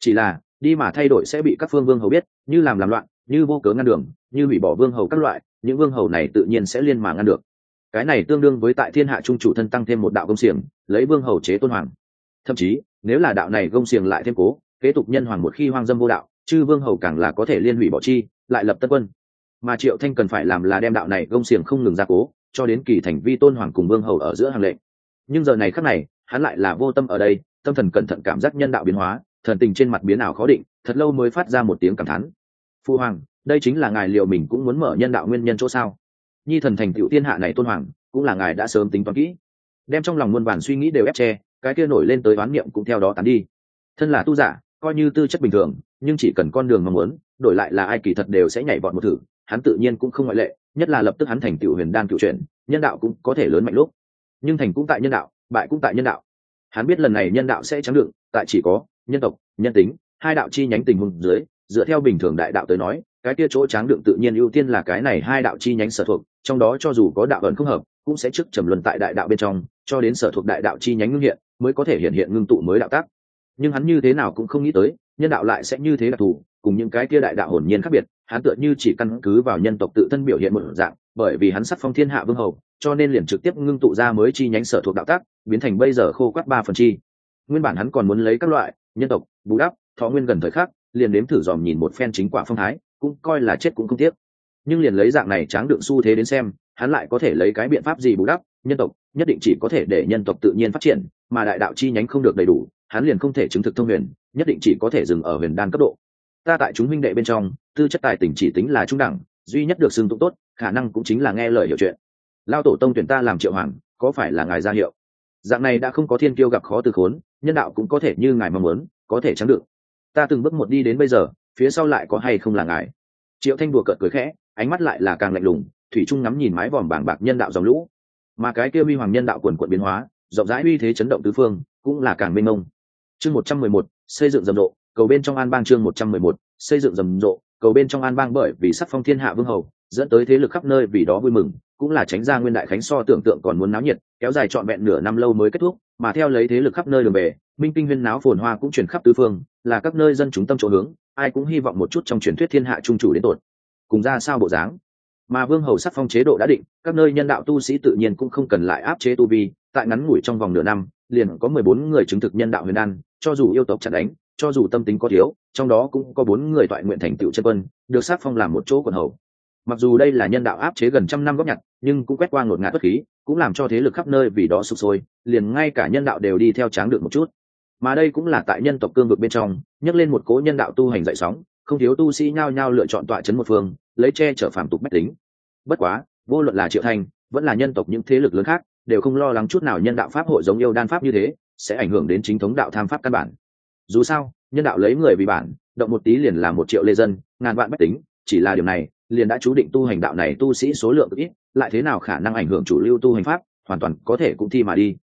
Chỉ là, đi mà thay đổi sẽ bị các phương vương hầu biết, như làm làm loạn, như vô cớ ngăn đường, như hủy bỏ vương hầu các loại, những vương hầu này tự nhiên sẽ liên mà ngăn được. Cái này tương đương với tại thiên hạ trung chủ thân tăng thêm một đạo công xiềng, lấy vương hầu chế tôn hoàng. Thậm chí, nếu là đạo này công xiềng lại thêm cố, kế tục nhân hoàng một khi hoang dâm vô đạo, chư vương hầu càng là có thể liên hủy bỏ chi, lại lập tân quân mà triệu thanh cần phải làm là đem đạo này công xiềng không ngừng ra cố, cho đến kỳ thành vi tôn hoàng cùng vương hầu ở giữa hàng lệnh. Nhưng giờ này khắc này, hắn lại là vô tâm ở đây, tâm thần cẩn thận cảm giác nhân đạo biến hóa, thần tình trên mặt biến ảo khó định, thật lâu mới phát ra một tiếng cảm thán. Phu hoàng, đây chính là ngài liệu mình cũng muốn mở nhân đạo nguyên nhân chỗ sao? Nhi thần thành tựu thiên hạ này tôn hoàng, cũng là ngài đã sớm tính toán kỹ. Đem trong lòng muôn vàn suy nghĩ đều ép che, cái kia nổi lên tới oán niệm cũng theo đó tán đi. Thân là tu giả, coi như tư chất bình thường, nhưng chỉ cần con đường mong muốn, đổi lại là ai kỳ thật đều sẽ nhảy vọt một thử hắn tự nhiên cũng không ngoại lệ, nhất là lập tức hắn thành tựu huyền đan cựu chuyển, nhân đạo cũng có thể lớn mạnh lúc. Nhưng thành cũng tại nhân đạo, bại cũng tại nhân đạo. Hắn biết lần này nhân đạo sẽ trắng đựng, tại chỉ có nhân tộc, nhân tính, hai đạo chi nhánh tình huống dưới, dựa theo bình thường đại đạo tới nói, cái kia chỗ tráng đựng tự nhiên ưu tiên là cái này hai đạo chi nhánh sở thuộc, trong đó cho dù có đạo ẩn không hợp, cũng sẽ trước trầm luân tại đại đạo bên trong, cho đến sở thuộc đại đạo chi nhánh ngưng hiện, mới có thể hiện hiện ngưng tụ mới đạo tác. Nhưng hắn như thế nào cũng không nghĩ tới, nhân đạo lại sẽ như thế đặc thù cùng những cái kia đại đạo hồn nhiên khác biệt, hắn tựa như chỉ căn cứ vào nhân tộc tự thân biểu hiện một dạng, bởi vì hắn sắc phong thiên hạ vương hầu, cho nên liền trực tiếp ngưng tụ ra mới chi nhánh sở thuộc đạo tác, biến thành bây giờ khô quát ba phần chi. Nguyên bản hắn còn muốn lấy các loại, nhân tộc, bù đắp, thọ nguyên gần thời khắc, liền đếm thử dòm nhìn một phen chính quả phong thái, cũng coi là chết cũng không tiếc. Nhưng liền lấy dạng này tráng đựng xu thế đến xem, hắn lại có thể lấy cái biện pháp gì bù đắp, nhân tộc, nhất định chỉ có thể để nhân tộc tự nhiên phát triển, mà đại đạo chi nhánh không được đầy đủ, hắn liền không thể chứng thực thông huyền, nhất định chỉ có thể dừng ở huyền đan cấp độ ta tại chúng minh đệ bên trong, tư chất tài tình chỉ tính là trung đẳng, duy nhất được xưng tụng tốt, khả năng cũng chính là nghe lời hiểu chuyện. Lao tổ tông tuyển ta làm triệu hoàng, có phải là ngài ra hiệu? Dạng này đã không có thiên kiêu gặp khó từ khốn, nhân đạo cũng có thể như ngài mong muốn, có thể trắng được. Ta từng bước một đi đến bây giờ, phía sau lại có hay không là ngài? Triệu thanh đùa cợt cười khẽ, ánh mắt lại là càng lạnh lùng, thủy trung ngắm nhìn mái vòm bảng bạc nhân đạo dòng lũ. Mà cái kia huy hoàng nhân đạo quần quận biến hóa, rộng rãi uy thế chấn động tứ phương, cũng là càng mênh mông. Chương một trăm mười một, xây dựng rầm rộ cầu bên trong an bang chương một trăm mười một, xây dựng rầm rộ, cầu bên trong an bang bởi vì sắc phong thiên hạ vương hầu, dẫn tới thế lực khắp nơi vì đó vui mừng, cũng là tránh ra nguyên đại khánh so tưởng tượng còn muốn náo nhiệt, kéo dài trọn vẹn nửa năm lâu mới kết thúc, mà theo lấy thế lực khắp nơi đường về, minh kinh huyên náo phồn hoa cũng chuyển khắp tứ phương, là các nơi dân chúng tâm chỗ hướng, ai cũng hy vọng một chút trong truyền thuyết thiên hạ trung chủ đến tột. Cùng ra sao bộ dáng? Mà vương hầu sắc phong chế độ đã định, các nơi nhân đạo tu sĩ tự nhiên cũng không cần lại áp chế tu vi, tại ngắn ngủi trong vòng nửa năm, liền có mười bốn người chứng thực nhân đạo huyền đan, cho dù yêu tộc chặt đánh cho dù tâm tính có thiếu, trong đó cũng có bốn người toại nguyện thành tựu chân quân, được sắc phong làm một chỗ quần hầu. Mặc dù đây là nhân đạo áp chế gần trăm năm góp nhặt, nhưng cũng quét qua ngột ngạt bất khí, cũng làm cho thế lực khắp nơi vì đó sụp sôi, liền ngay cả nhân đạo đều đi theo tráng được một chút. Mà đây cũng là tại nhân tộc cương vực bên trong, nhắc lên một cố nhân đạo tu hành dậy sóng, không thiếu tu sĩ nhao nhao lựa chọn tọa chấn một phương, lấy che chở phàm tục bách tính. Bất quá, vô luận là triệu thanh vẫn là nhân tộc những thế lực lớn khác, đều không lo lắng chút nào nhân đạo pháp hội giống yêu đan pháp như thế, sẽ ảnh hưởng đến chính thống đạo tham pháp căn bản dù sao, nhân đạo lấy người vì bản, động một tí liền là một triệu lê dân, ngàn vạn bách tính, chỉ là điều này, liền đã chú định tu hành đạo này tu sĩ số lượng ít, lại thế nào khả năng ảnh hưởng chủ lưu tu hành pháp, hoàn toàn có thể cũng thi mà đi.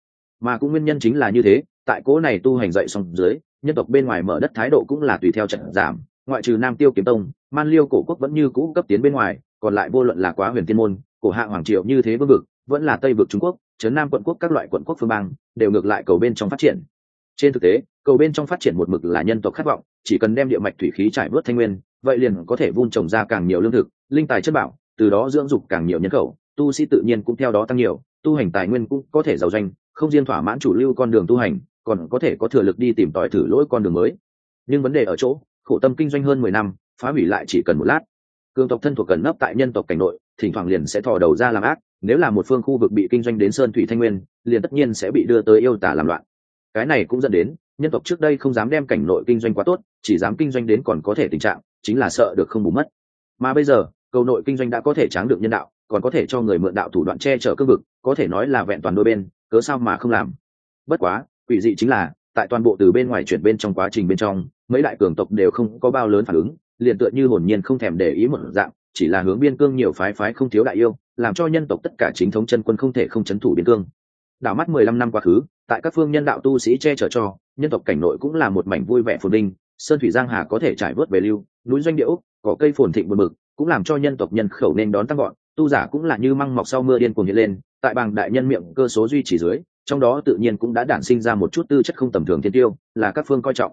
Mà cũng nguyên nhân chính là như thế, tại cố này tu hành dậy xong dưới, nhân tộc bên ngoài mở đất thái độ cũng là tùy theo trận giảm, ngoại trừ nam tiêu kiếm tông, man liêu cổ quốc vẫn như cũ cấp tiến bên ngoài, còn lại vô luận là quá huyền tiên môn, cổ hạ hoàng triệu như thế vương vực, vẫn là tây vực trung quốc, trấn nam quận quốc các loại quận quốc phương bang, đều ngược lại cầu bên trong phát triển. Trên thực tế cầu bên trong phát triển một mực là nhân tộc khát vọng, chỉ cần đem địa mạch thủy khí trải bớt thanh nguyên, vậy liền có thể vun trồng ra càng nhiều lương thực, linh tài chất bảo, từ đó dưỡng dục càng nhiều nhân khẩu, tu sĩ tự nhiên cũng theo đó tăng nhiều, tu hành tài nguyên cũng có thể giàu danh không riêng thỏa mãn chủ lưu con đường tu hành, còn có thể có thừa lực đi tìm tòi thử lỗi con đường mới. Nhưng vấn đề ở chỗ, khổ tâm kinh doanh hơn mười năm, phá hủy lại chỉ cần một lát. Cường tộc thân thuộc cần nấp tại nhân tộc cảnh nội, thỉnh thoảng liền sẽ thò đầu ra làm ác, nếu là một phương khu vực bị kinh doanh đến sơn thủy thanh nguyên, liền tất nhiên sẽ bị đưa tới yêu tả làm loạn. Cái này cũng dẫn đến nhân tộc trước đây không dám đem cảnh nội kinh doanh quá tốt, chỉ dám kinh doanh đến còn có thể tình trạng, chính là sợ được không bù mất. Mà bây giờ, cầu nội kinh doanh đã có thể tráng được nhân đạo, còn có thể cho người mượn đạo thủ đoạn che chở cương vực, có thể nói là vẹn toàn đôi bên, cớ sao mà không làm? Bất quá, quỷ dị chính là, tại toàn bộ từ bên ngoài chuyển bên trong quá trình bên trong, mấy đại cường tộc đều không có bao lớn phản ứng, liền tựa như hồn nhiên không thèm để ý một dạng, chỉ là hướng biên cương nhiều phái phái không thiếu đại yêu, làm cho nhân tộc tất cả chính thống chân quân không thể không chấn thủ biên cương. Đảo mắt mười lăm năm quá khứ, tại các phương nhân đạo tu sĩ che chở cho nhân tộc cảnh nội cũng là một mảnh vui vẻ phồn vinh sơn thủy giang hà có thể trải vớt về lưu núi doanh điệu cỏ cây phồn thịnh buồn mực, cũng làm cho nhân tộc nhân khẩu nên đón tăng gọn tu giả cũng là như măng mọc sau mưa điên cuồng hiện lên tại bàng đại nhân miệng cơ số duy trì dưới trong đó tự nhiên cũng đã đản sinh ra một chút tư chất không tầm thường thiên tiêu là các phương coi trọng.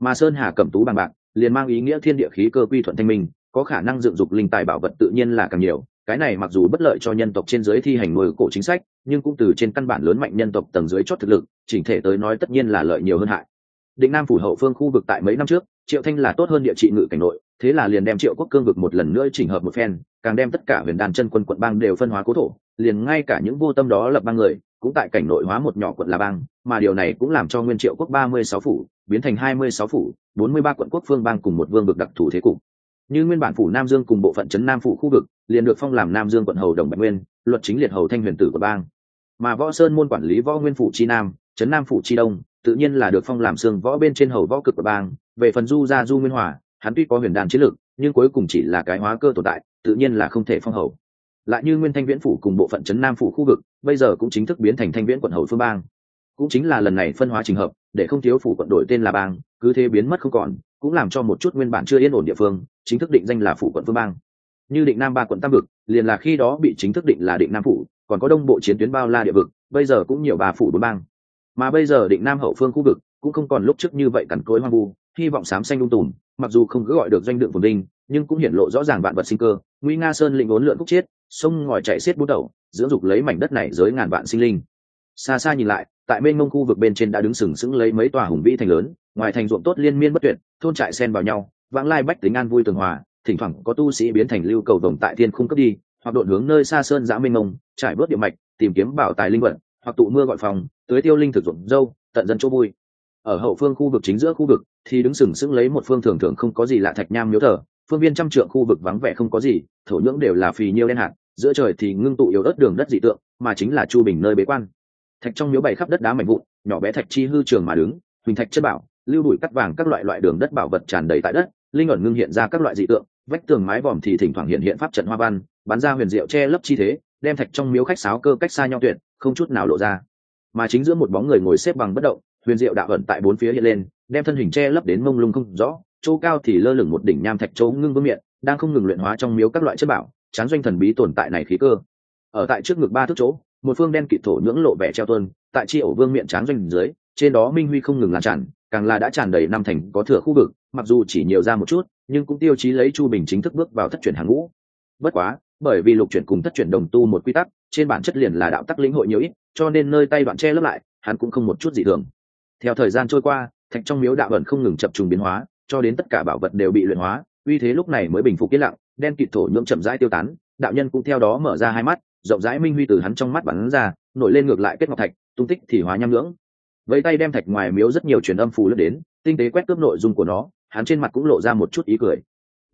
Mà sơn hà cẩm tú bằng bạc liền mang ý nghĩa thiên địa khí cơ quy thuận thanh minh có khả năng dựng dục linh tài bảo vật tự nhiên là càng nhiều cái này mặc dù bất lợi cho nhân tộc trên dưới thi hành nuôi cổ chính sách, nhưng cũng từ trên căn bản lớn mạnh nhân tộc tầng dưới chót thực lực, chỉnh thể tới nói tất nhiên là lợi nhiều hơn hại. Định nam phủ hậu phương khu vực tại mấy năm trước, triệu thanh là tốt hơn địa trị ngự cảnh nội, thế là liền đem triệu quốc cương vực một lần nữa chỉnh hợp một phen, càng đem tất cả huyền đàn chân quân quận bang đều phân hóa cố thổ, liền ngay cả những vô tâm đó lập bang người, cũng tại cảnh nội hóa một nhỏ quận là bang, mà điều này cũng làm cho nguyên triệu quốc ba mươi sáu phủ biến thành hai mươi sáu phủ, bốn mươi ba quận quốc phương bang cùng một vương vực đặc thù thế cục như nguyên bản phủ nam dương cùng bộ phận trấn nam phủ khu vực, liền được phong làm nam dương quận hầu đồng bạch nguyên, luật chính liệt hầu thanh huyền tử của bang. Mà võ sơn môn quản lý võ nguyên phủ chi nam trấn nam phủ chi đông, tự nhiên là được phong làm xương võ bên trên hầu võ cực của bang. Về phần du gia du nguyên hòa, hắn tuy có huyền đàn chiến lược nhưng cuối cùng chỉ là cái hóa cơ tồn tại, tự nhiên là không thể phong hầu. Lại như nguyên thanh viễn phủ cùng bộ phận trấn nam phủ khu vực, bây giờ cũng chính thức biến thành thanh viễn quận hầu phương bang. Cũng chính là lần này phân hóa trình hợp, để không thiếu phủ quận đổi tên là bang cứ thế biến mất không còn, cũng làm cho một chút nguyên bản chưa yên ổn địa phương, chính thức định danh là phủ quận phương bang. Như định nam ba quận tam vực, liền là khi đó bị chính thức định là định nam phủ, còn có đông bộ chiến tuyến bao la địa vực, bây giờ cũng nhiều bà phủ bốn bang. Mà bây giờ định nam hậu phương khu vực, cũng không còn lúc trước như vậy cằn cối hoang vu, hy vọng sám xanh lung tùm, mặc dù không cứ gọi được doanh lượng phồn vinh, nhưng cũng hiển lộ rõ ràng vạn vật sinh cơ. Nguy nga sơn lĩnh ốn lượn khúc chiết, sông ngòi chạy xiết bút đầu, dưỡng dục lấy mảnh đất này giới ngàn vạn sinh linh. Xa xa nhìn lại, tại mênh mông khu vực bên trên đã đứng sừng sững lấy mấy tòa hùng vĩ thành lớn ngoài thành ruộng tốt liên miên bất tuyệt, thôn trại xen vào nhau, vãng lai bách tính an vui tường hòa, thỉnh thoảng có tu sĩ biến thành lưu cầu vồng tại thiên khung cấp đi, hoặc đội hướng nơi xa sơn giã mênh mông, trải bớt địa mạch, tìm kiếm bảo tài linh vật hoặc tụ mưa gọi phòng, tưới tiêu linh thực ruộng dâu, tận dân chỗ vui. Ở hậu phương khu vực chính giữa khu vực, thì đứng sừng sững lấy một phương thường thường không có gì lạ thạch nham miếu thờ, phương viên trăm trượng khu vực vắng vẻ không có gì, thổ nhưỡng đều là phì nhiêu đen hạt, giữa trời thì ngưng tụ yếu ớt đường đất dị tượng, mà chính là chu bình nơi bế quan. Thạch trong miếu bày khắp đất đá mảnh vụn, nhỏ bé thạch chi hư trường mà đứng huỳnh thạch chất bảo lưu đuổi cắt vàng các loại loại đường đất bảo vật tràn đầy tại đất, linh ẩn ngưng hiện ra các loại dị tượng, vách tường mái vòm thì thỉnh thoảng hiện hiện pháp trận hoa văn, bắn ra huyền diệu che lấp chi thế, đem thạch trong miếu khách sáo cơ cách xa nhau tuyệt, không chút nào lộ ra. Mà chính giữa một bóng người ngồi xếp bằng bất động, huyền diệu đạo ẩn tại bốn phía hiện lên, đem thân hình che lấp đến mông lung không rõ, chỗ cao thì lơ lửng một đỉnh nham thạch chỗ ngưng vương miệng đang không ngừng luyện hóa trong miếu các loại chất bảo, chán doanh thần bí tồn tại này khí cơ. Ở tại trước ngực ba thước chỗ, một phương đen kịt thổ nhưỡng lộ vẻ treo tuân tại chi ổ vương miệng chán doanh dưới, trên đó minh huy không ngừng lan tràn càng là đã tràn đầy năm thành có thừa khu vực, mặc dù chỉ nhiều ra một chút, nhưng cũng tiêu chí lấy chu bình chính thức bước vào thất chuyển hàng ngũ. Bất quá, bởi vì lục chuyển cùng thất chuyển đồng tu một quy tắc, trên bản chất liền là đạo tắc lĩnh hội nhiều ít, cho nên nơi tay đoạn che lấp lại, hắn cũng không một chút gì thường. Theo thời gian trôi qua, thạch trong miếu đạo ẩn không ngừng chập trùng biến hóa, cho đến tất cả bảo vật đều bị luyện hóa, uy thế lúc này mới bình phục yên lặng, đen kịt thổ nhưỡng chậm rãi tiêu tán, đạo nhân cũng theo đó mở ra hai mắt, rộng rãi minh huy từ hắn trong mắt bắn ra, nổi lên ngược lại kết ngọc thạch, tung tích thì hóa nham ngưỡng vẫy tay đem thạch ngoài miếu rất nhiều truyền âm phù lướt đến, tinh tế quét cướp nội dung của nó, hắn trên mặt cũng lộ ra một chút ý cười.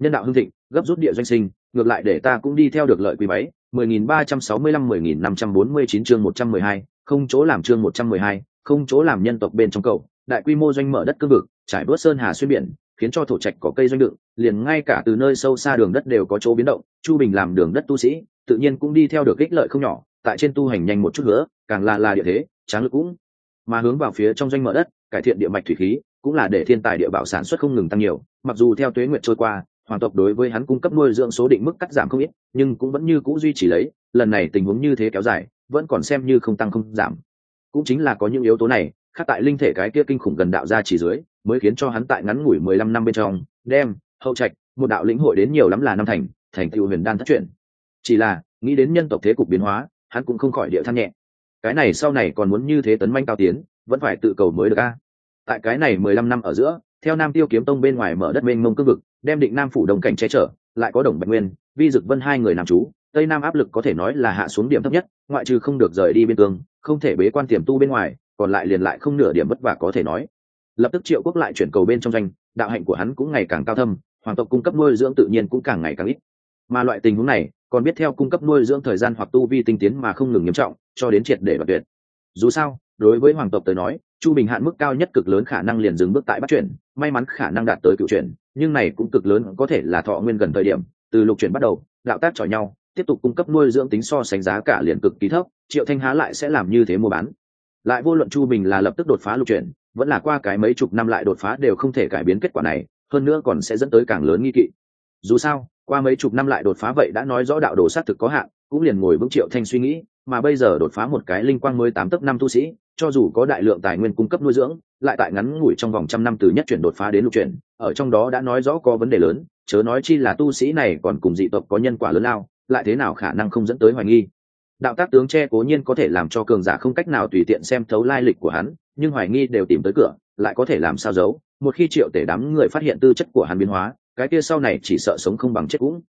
Nhân đạo hưng thịnh, gấp rút địa doanh sinh, ngược lại để ta cũng đi theo được lợi quý máy mười nghìn ba trăm sáu mươi lăm mười nghìn năm trăm bốn mươi chín chương một trăm mười hai, không chỗ làm chương một trăm mười hai, không chỗ làm nhân tộc bên trong cầu. Đại quy mô doanh mở đất cương vực, trải bớt sơn hà xuyên biển, khiến cho thổ trạch có cây doanh đựng, liền ngay cả từ nơi sâu xa đường đất đều có chỗ biến động. Chu bình làm đường đất tu sĩ, tự nhiên cũng đi theo được ích lợi không nhỏ, tại trên tu hành nhanh một chút nữa, càng là là địa thế, tráng lực cũng mà hướng vào phía trong doanh mở đất, cải thiện địa mạch thủy khí, cũng là để thiên tài địa bảo sản xuất không ngừng tăng nhiều. Mặc dù theo tuế nguyện trôi qua, hoàng tộc đối với hắn cung cấp nuôi dưỡng số định mức cắt giảm không ít, nhưng cũng vẫn như c ũ duy trì lấy, lần này tình huống như thế kéo dài, vẫn còn xem như không tăng không giảm. Cũng chính là có những yếu tố này, khác tại linh thể cái kia kinh khủng gần đạo ra chỉ dưới, mới khiến cho hắn tại ngắn ngủi mười lăm năm bên trong, đem, hậu trạch, một đạo lĩnh hội đến nhiều lắm là năm thành thành tựu huyền đan thất truyền. Chỉ là, nghĩ đến nhân tộc thế cục biến hóa, hắn cũng không khỏi địa than nhẹ cái này sau này còn muốn như thế tấn manh cao tiến, vẫn phải tự cầu mới được a. Tại cái này mười lăm năm ở giữa, theo nam tiêu kiếm tông bên ngoài mở đất mênh mông cương vực, đem định nam phủ đồng cảnh che chở, lại có đồng bạch nguyên, vi dực vân hai người nam chú, tây nam áp lực có thể nói là hạ xuống điểm thấp nhất, ngoại trừ không được rời đi biên cương, không thể bế quan tiềm tu bên ngoài, còn lại liền lại không nửa điểm vất vả có thể nói. Lập tức triệu quốc lại chuyển cầu bên trong doanh, đạo hạnh của hắn cũng ngày càng cao thâm, hoàng tộc cung cấp nuôi dưỡng tự nhiên cũng càng ngày càng ít. Mà loại tình huống này còn biết theo cung cấp nuôi dưỡng thời gian hoặc tu vi tinh tiến mà không ngừng nghiêm trọng, cho đến triệt để đoạt tuyệt. Dù sao, đối với hoàng tộc tới nói, chu bình hạn mức cao nhất cực lớn khả năng liền dừng bước tại bắt chuyển, may mắn khả năng đạt tới cựu chuyển, nhưng này cũng cực lớn có thể là thọ nguyên gần thời điểm, từ lục chuyển bắt đầu đạo tác trò nhau, tiếp tục cung cấp nuôi dưỡng tính so sánh giá cả liền cực kỳ thấp, triệu thanh há lại sẽ làm như thế mua bán. Lại vô luận chu bình là lập tức đột phá lục chuyển, vẫn là qua cái mấy chục năm lại đột phá đều không thể cải biến kết quả này, hơn nữa còn sẽ dẫn tới càng lớn nghi kỵ. Dù sao qua mấy chục năm lại đột phá vậy đã nói rõ đạo đồ sát thực có hạn, cũng liền ngồi vững triệu thanh suy nghĩ, mà bây giờ đột phá một cái linh quang mới tám tấc năm tu sĩ, cho dù có đại lượng tài nguyên cung cấp nuôi dưỡng, lại tại ngắn ngủi trong vòng trăm năm từ nhất chuyển đột phá đến lục chuyển, ở trong đó đã nói rõ có vấn đề lớn, chớ nói chi là tu sĩ này còn cùng dị tộc có nhân quả lớn lao, lại thế nào khả năng không dẫn tới hoài nghi. Đạo tác tướng che cố nhiên có thể làm cho cường giả không cách nào tùy tiện xem thấu lai lịch của hắn, nhưng hoài nghi đều tìm tới cửa, lại có thể làm sao giấu, một khi triệu tể đám người phát hiện tư chất của hắn biến hóa cái kia sau này chỉ sợ sống không bằng chết cũng.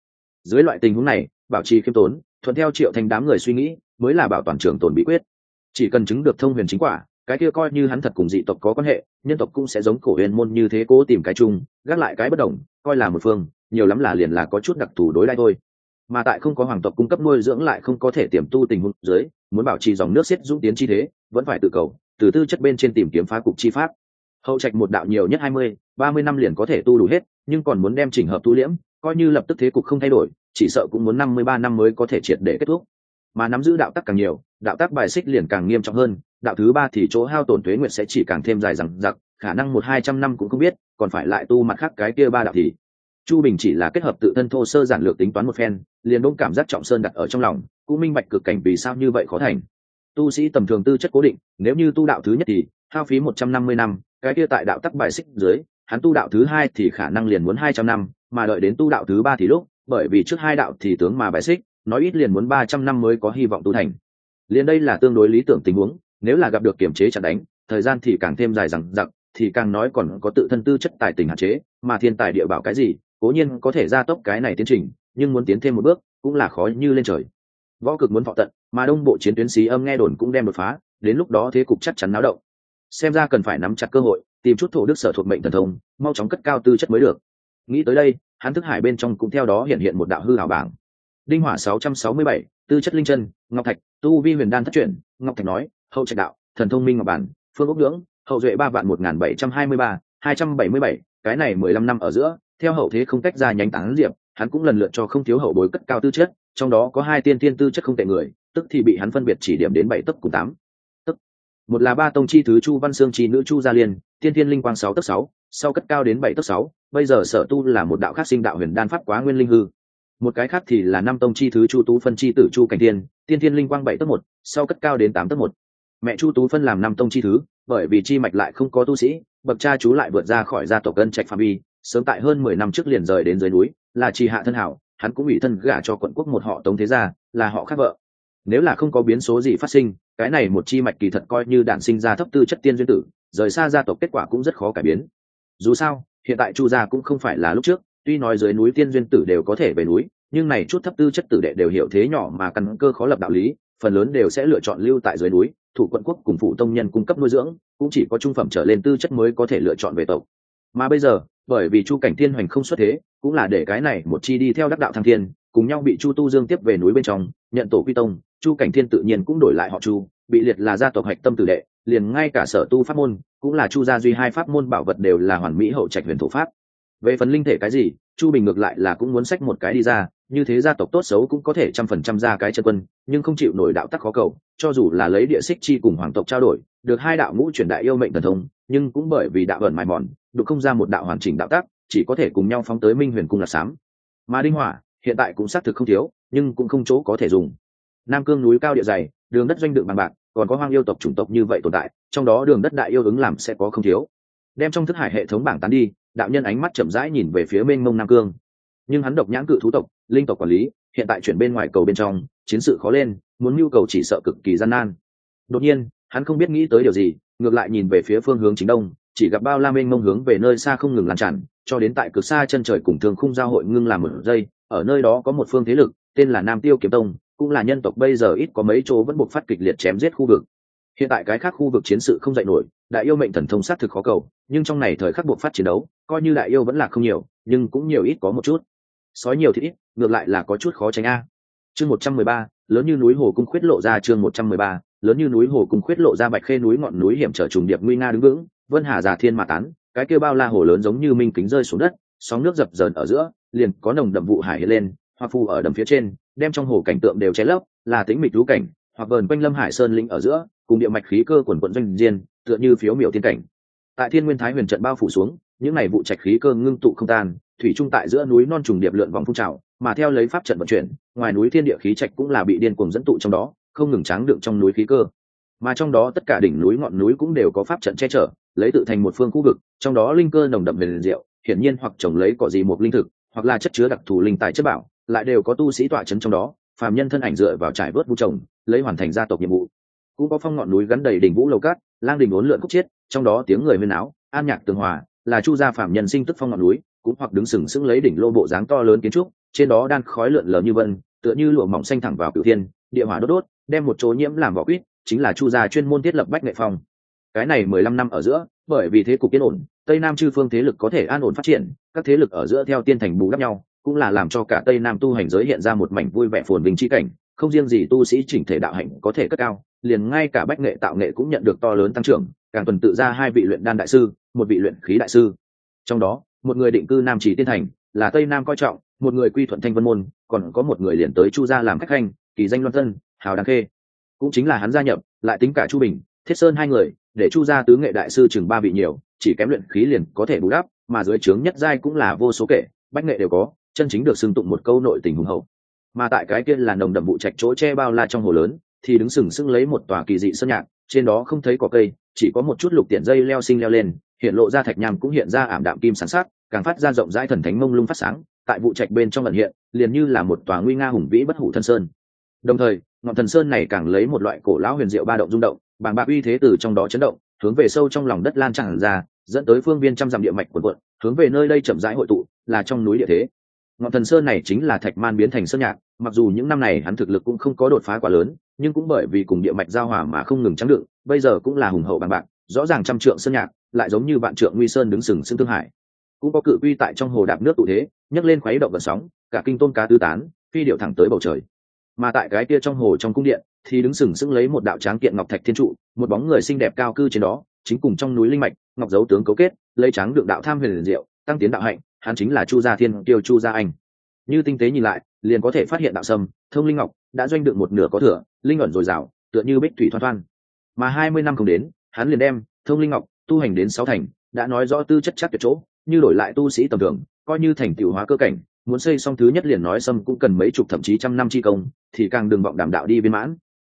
Dưới loại tình huống này, bảo trì khiêm tốn, thuận theo triệu thành đám người suy nghĩ, mới là bảo toàn trường tồn bí quyết. Chỉ cần chứng được thông huyền chính quả, cái kia coi như hắn thật cùng dị tộc có quan hệ, nhân tộc cũng sẽ giống cổ huyền môn như thế cố tìm cái chung, gác lại cái bất đồng, coi là một phương, nhiều lắm là liền là có chút đặc thù đối lại thôi. Mà tại không có hoàng tộc cung cấp nuôi dưỡng lại không có thể tiềm tu tình huống dưới, muốn bảo trì dòng nước xiết dũng tiến chi thế, vẫn phải tự cầu, từ tư chất bên trên tìm kiếm phá cục chi pháp. Hậu trạch một đạo nhiều nhất hai mươi, ba mươi năm liền có thể tu đủ hết nhưng còn muốn đem chỉnh hợp tu liễm, coi như lập tức thế cục không thay đổi, chỉ sợ cũng muốn năm mươi ba năm mới có thể triệt để kết thúc. Mà nắm giữ đạo tắc càng nhiều, đạo tắc bài xích liền càng nghiêm trọng hơn, đạo thứ ba thì chỗ hao tổn thuế nguyện sẽ chỉ càng thêm dài rằng giặc khả năng một hai trăm năm cũng không biết, còn phải lại tu mặt khác cái kia ba đạo thì. Chu bình chỉ là kết hợp tự thân thô sơ giản lược tính toán một phen, liền đông cảm giác trọng sơn đặt ở trong lòng, cũng minh bạch cực cảnh vì sao như vậy khó thành. Tu sĩ tầm thường tư chất cố định, nếu như tu đạo thứ nhất thì, hao phí một trăm năm mươi năm, cái kia tại đạo tắc bài xích dưới hắn tu đạo thứ hai thì khả năng liền muốn hai trăm năm mà đợi đến tu đạo thứ ba thì lúc bởi vì trước hai đạo thì tướng mà bài xích nói ít liền muốn ba trăm năm mới có hy vọng tu thành. Liền đây là tương đối lý tưởng tình huống nếu là gặp được kiểm chế chặn đánh thời gian thì càng thêm dài rằng dặc, thì càng nói còn có tự thân tư chất tài tình hạn chế mà thiên tài địa bảo cái gì cố nhiên có thể gia tốc cái này tiến trình nhưng muốn tiến thêm một bước cũng là khó như lên trời. Võ cực muốn vọt tận mà đông bộ chiến tuyến xí âm nghe đồn cũng đem đột phá đến lúc đó thế cục chắc chắn náo động. Xem ra cần phải nắm chặt cơ hội tìm chút thổ đức sở thuộc mệnh thần thông mau chóng cất cao tư chất mới được. Nghĩ tới đây hắn thức hải bên trong cũng theo đó hiện hiện một đạo hư hảo bảng. Đinh hỏa 667, tư chất linh chân ngọc thạch tu vi huyền đan thất chuyển ngọc thạch nói hậu trạch đạo thần thông minh ngọc bản phương ốc nhưỡng hậu duệ ba vạn một nghìn bảy trăm hai mươi ba hai trăm bảy mươi bảy cái này mười lăm năm ở giữa theo hậu thế không cách ra nhánh tán diệp hắn cũng lần lượt cho không thiếu hậu bối cất cao tư chất trong đó có hai tiên tiên tư chất không tệ người tức thì bị hắn phân biệt chỉ điểm đến bảy tấc cùng tám tức một là ba tông chi thứ chu văn sương chi nữ chu gia liên tiên tiên linh quang sáu tấc sáu, sau cất cao đến bảy tấc sáu, bây giờ sở tu là một đạo khác sinh đạo huyền đan pháp quá nguyên linh hư. Một cái khác thì là năm tông chi thứ chu tú phân chi tử chu cảnh tiên tiên thiên linh quang bảy tấc một, sau cất cao đến tám tấc một. Mẹ chu tú phân làm năm tông chi thứ, bởi vì chi mạch lại không có tu sĩ, bậc cha chú lại vượt ra khỏi gia tộc cân trạch phạm vi, sớm tại hơn mười năm trước liền rời đến dưới núi, là trì hạ thân hảo, hắn cũng bị thân gả cho quận quốc một họ tống thế gia, là họ khác vợ. Nếu là không có biến số gì phát sinh cái này một chi mạch kỳ thật coi như đản sinh ra thấp tư chất tiên duyên tử, rời xa gia tộc kết quả cũng rất khó cải biến. Dù sao, hiện tại chu gia cũng không phải là lúc trước, tuy nói dưới núi tiên duyên tử đều có thể về núi, nhưng này chút thấp tư chất tử đệ đều hiểu thế nhỏ mà căn cơ khó lập đạo lý, phần lớn đều sẽ lựa chọn lưu tại dưới núi, thủ quận quốc cùng phụ tông nhân cung cấp nuôi dưỡng, cũng chỉ có trung phẩm trở lên tư chất mới có thể lựa chọn về tộc. Mà bây giờ, bởi vì chu cảnh thiên hoành không xuất thế, cũng là để cái này một chi đi theo đắc đạo thăng thiên, cùng nhau bị chu tu dương tiếp về núi bên trong, nhận tổ quy tông chu cảnh thiên tự nhiên cũng đổi lại họ chu bị liệt là gia tộc hạch tâm tử đệ liền ngay cả sở tu pháp môn cũng là chu gia duy hai pháp môn bảo vật đều là hoàn mỹ hậu trạch huyền thổ pháp. Về phần linh thể cái gì chu bình ngược lại là cũng muốn sách một cái đi ra như thế gia tộc tốt xấu cũng có thể trăm phần trăm ra cái chân quân nhưng không chịu nổi đạo tắc khó cầu cho dù là lấy địa xích chi cùng hoàng tộc trao đổi được hai đạo ngũ truyền đại yêu mệnh thần thông nhưng cũng bởi vì đạo ẩn mài mòn đụng không ra một đạo hoàn chỉnh đạo tắc, chỉ có thể cùng nhau phóng tới minh huyền cung là sám. Mà đinh hỏa hiện tại cũng xác thực không thiếu nhưng cũng không chỗ có thể dùng nam cương núi cao địa dày, đường đất doanh đựng bằng bạc, còn có hoang yêu tộc chủng tộc như vậy tồn tại, trong đó đường đất đại yêu ứng làm sẽ có không thiếu. Đem trong thức hải hệ thống bảng tán đi, đạo nhân ánh mắt chậm rãi nhìn về phía mênh mông nam cương. Nhưng hắn độc nhãn cự thú tộc, linh tộc quản lý, hiện tại chuyển bên ngoài cầu bên trong, chiến sự khó lên, muốn nhu cầu chỉ sợ cực kỳ gian nan. Đột nhiên, hắn không biết nghĩ tới điều gì, ngược lại nhìn về phía phương hướng chính đông, chỉ gặp bao la mênh mông hướng về nơi xa không ngừng lan tràn, cho đến tại cực xa chân trời cùng thường khung giao hội ngưng làm một giây, ở nơi đó có một phương thế lực, tên là nam tiêu kiếm tông cũng là nhân tộc bây giờ ít có mấy chỗ vẫn buộc phát kịch liệt chém giết khu vực. Hiện tại cái khác khu vực chiến sự không dạy nổi, đại yêu mệnh thần thông sát thực khó cầu, nhưng trong này thời khắc buộc phát chiến đấu, coi như đại yêu vẫn là không nhiều, nhưng cũng nhiều ít có một chút. Sói nhiều thì ít, ngược lại là có chút khó tránh a. Chương một trăm mười ba, lớn như núi hồ cung khuyết lộ ra chương một trăm mười ba, lớn như núi hồ cung khuyết lộ ra bạch khê núi ngọn núi hiểm trở trùng điệp nguy nga đứng vững, vân hà già thiên mà tán, cái kêu bao la hồ lớn giống như minh kính rơi xuống đất, sóng nước dập dờn ở giữa, liền có nồng đậm vụ hải hiện lên hoặc phù ở đầm phía trên, đem trong hồ cảnh tượng đều che lấp, là tính mịch lũ cảnh, hoặc vờn quanh lâm hải sơn lĩnh ở giữa, cùng địa mạch khí cơ quần quận doanh diên, tựa như phiếu miểu tiên cảnh. Tại thiên nguyên thái huyền trận bao phủ xuống, những ngày vụ trạch khí cơ ngưng tụ không tan, thủy trung tại giữa núi non trùng điệp lượn vòng phun trào, mà theo lấy pháp trận vận chuyển, ngoài núi thiên địa khí trạch cũng là bị điên cuồng dẫn tụ trong đó, không ngừng tráng đựng trong núi khí cơ. Mà trong đó tất cả đỉnh núi ngọn núi cũng đều có pháp trận che chở, lấy tự thành một phương khu vực, trong đó linh cơ nồng đậm về liền diệu, hiển nhiên hoặc trồng lấy cỏ gì một linh thực, hoặc là chất chứa đặc thù linh tài chất bảo lại đều có tu sĩ tọa chấn trong đó, phàm nhân thân ảnh dựa vào trải vớt vu trồng, lấy hoàn thành gia tộc nhiệm vụ. Cũng có phong ngọn núi gắn đầy đỉnh vũ lầu cát, lang đình ốn lượn khúc chiết, trong đó tiếng người huyên áo an nhạc tường hòa, là chu gia phạm nhân sinh tức phong ngọn núi, cũng hoặc đứng sừng sững lấy đỉnh lô bộ dáng to lớn kiến trúc, trên đó đan khói lượn lờ như vân, tựa như lụa mỏng xanh thẳng vào cửu thiên, địa hỏa đốt đốt, đem một chỗ nhiễm làm vỏ quýt, chính là chu gia chuyên môn thiết lập bách nghệ phong. Cái này mười lăm năm ở giữa, bởi vì thế cục yên ổn, tây nam chư phương thế lực có thể an ổn phát triển, các thế lực ở giữa theo tiên thành bù đắp nhau cũng là làm cho cả tây nam tu hành giới hiện ra một mảnh vui vẻ phồn vinh chi cảnh, không riêng gì tu sĩ chỉnh thể đạo hạnh có thể cất cao, liền ngay cả bách nghệ tạo nghệ cũng nhận được to lớn tăng trưởng, càng tuần tự ra hai vị luyện đan đại sư, một vị luyện khí đại sư. Trong đó, một người định cư nam trì tiên thành, là tây nam coi trọng, một người quy thuận thanh vân môn, còn có một người liền tới chu gia làm khách khanh, kỳ danh loan tân hào đáng khê. Cũng chính là hắn gia nhập, lại tính cả chu bình, thiết sơn hai người, để chu gia tứ nghệ đại sư chừng ba vị nhiều, chỉ kém luyện khí liền có thể bù đắp, mà dưới trướng nhất giai cũng là vô số kể, bách nghệ đều có chân chính được xưng tụng một câu nội tình hùng hậu. Mà tại cái kia là nồng đậm vụ trạch chỗ che bao la trong hồ lớn, thì đứng sừng sững lấy một tòa kỳ dị sơn nhạc, trên đó không thấy có cây, chỉ có một chút lục tiện dây leo sinh leo lên, hiện lộ ra thạch nham cũng hiện ra ảm đạm kim sáng sát càng phát ra rộng rãi thần thánh mông lung phát sáng, tại vụ trạch bên trong lần hiện, liền như là một tòa nguy nga hùng vĩ bất hủ thân sơn. Đồng thời, ngọn thần sơn này càng lấy một loại cổ lão huyền diệu ba động rung động, bàng bạc uy thế từ trong đó chấn động, hướng về sâu trong lòng đất lan tràn ra, dẫn tới phương viên trăm dặm địa mạch quần quận hướng về nơi đây chậm rãi hội tụ, là trong núi địa thế ngọn thần sơn này chính là thạch man biến thành sơn nhạc, mặc dù những năm này hắn thực lực cũng không có đột phá quá lớn, nhưng cũng bởi vì cùng địa mạch giao hòa mà không ngừng trắng đựng, bây giờ cũng là hùng hậu bằng bạc, rõ ràng trăm trượng sơn nhạc, lại giống như vạn trượng nguy sơn đứng sừng sững thương hải. Cũng có cự quy tại trong hồ đạp nước tụ thế, nhấc lên khuấy động vận sóng, cả kinh tôn cá tứ tán, phi điệu thẳng tới bầu trời. Mà tại cái kia trong hồ trong cung điện, thì đứng sừng sững lấy một đạo tráng kiện ngọc thạch thiên trụ, một bóng người xinh đẹp cao cư trên đó, chính cùng trong núi linh mạch, ngọc dấu tướng cấu kết, lấy trắng được đạo tham huyền liền diệu, tăng tiến đạo hạnh hắn chính là chu gia thiên tiêu chu gia anh. Như tinh tế nhìn lại, liền có thể phát hiện đạo sâm, thông linh ngọc, đã doanh được một nửa có thừa, linh ẩn dồi dào, tựa như bích thủy thoăn thoăn mà hai mươi năm không đến, hắn liền đem thông linh ngọc tu hành đến sáu thành, đã nói rõ tư chất chắc tuyệt chỗ, như đổi lại tu sĩ tầm thường, coi như thành tựu hóa cơ cảnh, muốn xây xong thứ nhất liền nói sâm cũng cần mấy chục thậm chí trăm năm chi công, thì càng đừng vọng đảm đạo đi viên mãn.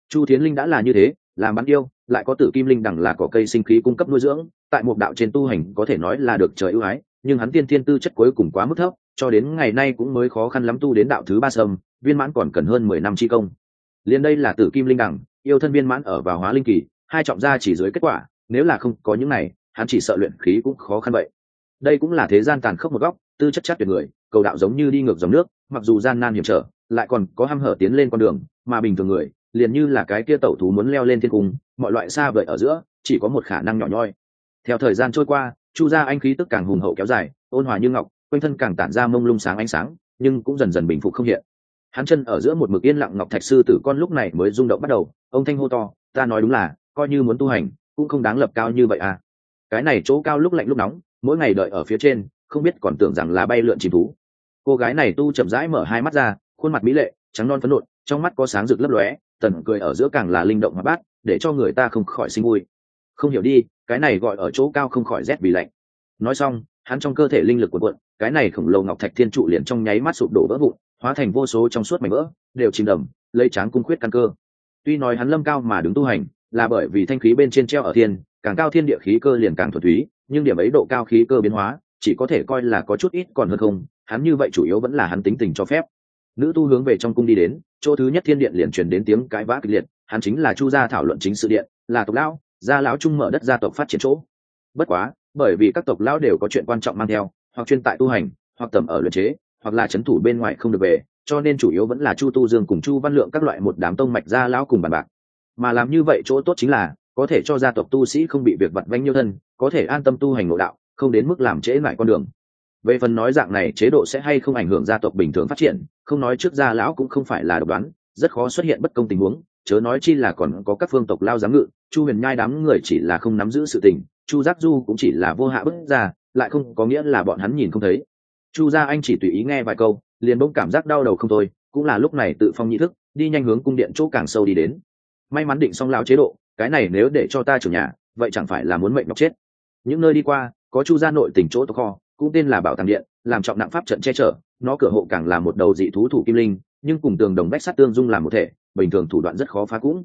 Chu thiến linh đã là như thế, làm bắn yêu, lại có tử kim linh đẳng là có cây sinh khí cung cấp nuôi dưỡng, tại một đạo trên tu hành có thể nói là được trời ưu ái nhưng hắn tiên thiên tư chất cuối cùng quá mức thấp, cho đến ngày nay cũng mới khó khăn lắm tu đến đạo thứ ba sâm, viên mãn còn cần hơn mười năm chi công. Liền đây là tử kim linh đẳng, yêu thân viên mãn ở vào hóa linh kỳ, hai trọng gia chỉ dưới kết quả, nếu là không có những này, hắn chỉ sợ luyện khí cũng khó khăn vậy. Đây cũng là thế gian tàn khốc một góc, tư chất chắc tuyệt người, cầu đạo giống như đi ngược dòng nước, mặc dù gian nan hiểm trở, lại còn có ham hở tiến lên con đường, mà bình thường người, liền như là cái kia tẩu thú muốn leo lên thiên cung, mọi loại xa vời ở giữa, chỉ có một khả năng nhỏ nhoi. Theo thời gian trôi qua chu gia anh khí tức càng hùng hậu kéo dài, ôn hòa như ngọc, quanh thân càng tản ra mông lung sáng ánh sáng, nhưng cũng dần dần bình phục không hiện. Hắn chân ở giữa một mực yên lặng ngọc thạch sư tử con lúc này mới rung động bắt đầu, ông thanh hô to, ta nói đúng là, coi như muốn tu hành, cũng không đáng lập cao như vậy à. Cái này chỗ cao lúc lạnh lúc nóng, mỗi ngày đợi ở phía trên, không biết còn tưởng rằng là bay lượn chìm thú. Cô gái này tu chậm rãi mở hai mắt ra, khuôn mặt mỹ lệ, trắng non phấn nộn, trong mắt có sáng rực lấp lóe, tần cười ở giữa càng là linh động mà bát, để cho người ta không khỏi sinh vui không hiểu đi, cái này gọi ở chỗ cao không khỏi rét vì lạnh. Nói xong, hắn trong cơ thể linh lực của quận cái này khổng lồ ngọc thạch thiên trụ liền trong nháy mắt sụp đổ vỡ vụn, hóa thành vô số trong suốt mảnh vỡ, đều chìm đầm, lấy tráng cung khuyết căn cơ. Tuy nói hắn lâm cao mà đứng tu hành, là bởi vì thanh khí bên trên treo ở thiên, càng cao thiên địa khí cơ liền càng thuần túy, nhưng điểm ấy độ cao khí cơ biến hóa, chỉ có thể coi là có chút ít còn hơn không, hắn như vậy chủ yếu vẫn là hắn tính tình cho phép. Nữ tu hướng về trong cung đi đến, chỗ thứ nhất thiên điện liền truyền đến tiếng cãi vã kịch liệt, hắn chính là chu gia thảo luận chính sự điện, là tộc lão gia lão trung mở đất gia tộc phát triển chỗ. Bất quá, bởi vì các tộc lão đều có chuyện quan trọng mang theo, hoặc chuyên tại tu hành, hoặc tầm ở luyện chế, hoặc là c h ấ n thủ bên ngoài không được về, cho nên chủ yếu vẫn là chu tu dương cùng chu văn lượng các loại một đám tông mạch gia lão cùng bàn bạc. Mà làm như vậy chỗ tốt chính là, có thể cho gia tộc tu sĩ không bị việc vặt vanh nhiêu thân, có thể an tâm tu hành nội đạo, không đến mức làm trễ lại con đường. Về phần nói dạng này chế độ sẽ hay không ảnh hưởng gia tộc bình thường phát triển, không nói trước gia lão cũng không phải là độc đoán, rất khó xuất hiện bất công tình huống chớ nói chi là còn có các phương tộc lao giám ngự, chu huyền nhai đám người chỉ là không nắm giữ sự tình, chu giác du cũng chỉ là vô hạ bức ra lại không có nghĩa là bọn hắn nhìn không thấy. Chu gia anh chỉ tùy ý nghe vài câu, liền bỗng cảm giác đau đầu không thôi, cũng là lúc này tự phong nhị thức, đi nhanh hướng cung điện chỗ càng sâu đi đến. May mắn định xong lao chế độ, cái này nếu để cho ta chủ nhà, vậy chẳng phải là muốn mệnh ngọc chết. Những nơi đi qua, có chu gia nội tỉnh chỗ tộc kho, cũng tên là bảo tàng điện, làm trọng nặng pháp trận che chở, nó cửa hộ càng là một đầu dị thú thủ kim linh, nhưng cùng tường đồng bách sắt tương dung làm một thể bình thường thủ đoạn rất khó phá cũng.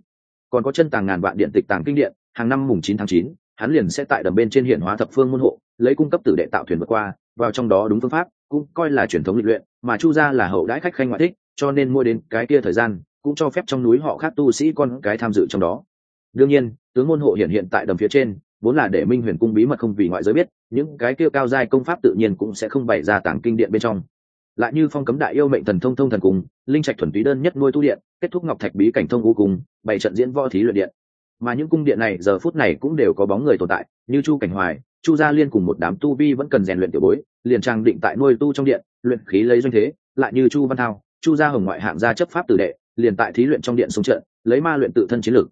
Còn có chân tàng ngàn vạn điện tịch tàng kinh điện, hàng năm mùng chín tháng chín, hắn liền sẽ tại đầm bên trên hiển hóa thập phương môn hộ, lấy cung cấp tử đệ tạo thuyền vượt qua, vào trong đó đúng phương pháp, cũng coi là truyền thống lịch luyện, mà chu gia là hậu đãi khách khanh ngoại thích, cho nên mua đến cái kia thời gian, cũng cho phép trong núi họ khác tu sĩ con cái tham dự trong đó. Đương nhiên, tướng môn hộ hiện hiện tại đầm phía trên, vốn là để minh huyền cung bí mật không vì ngoại giới biết, những cái kia cao giai công pháp tự nhiên cũng sẽ không bày ra tảng kinh điện bên trong lại như phong cấm đại yêu mệnh thần thông thông thần cùng, linh trạch thuần túy đơn nhất nuôi tu điện, kết thúc ngọc thạch bí cảnh thông vô cung bảy trận diễn võ thí luyện điện. Mà những cung điện này giờ phút này cũng đều có bóng người tồn tại, như chu cảnh hoài, chu gia liên cùng một đám tu vi vẫn cần rèn luyện tiểu bối, liền trang định tại nuôi tu trong điện, luyện khí lấy doanh thế, lại như chu văn thao, chu gia hồng ngoại hạng gia chấp pháp tử đệ, liền tại thí luyện trong điện xuống trận, lấy ma luyện tự thân chiến lược.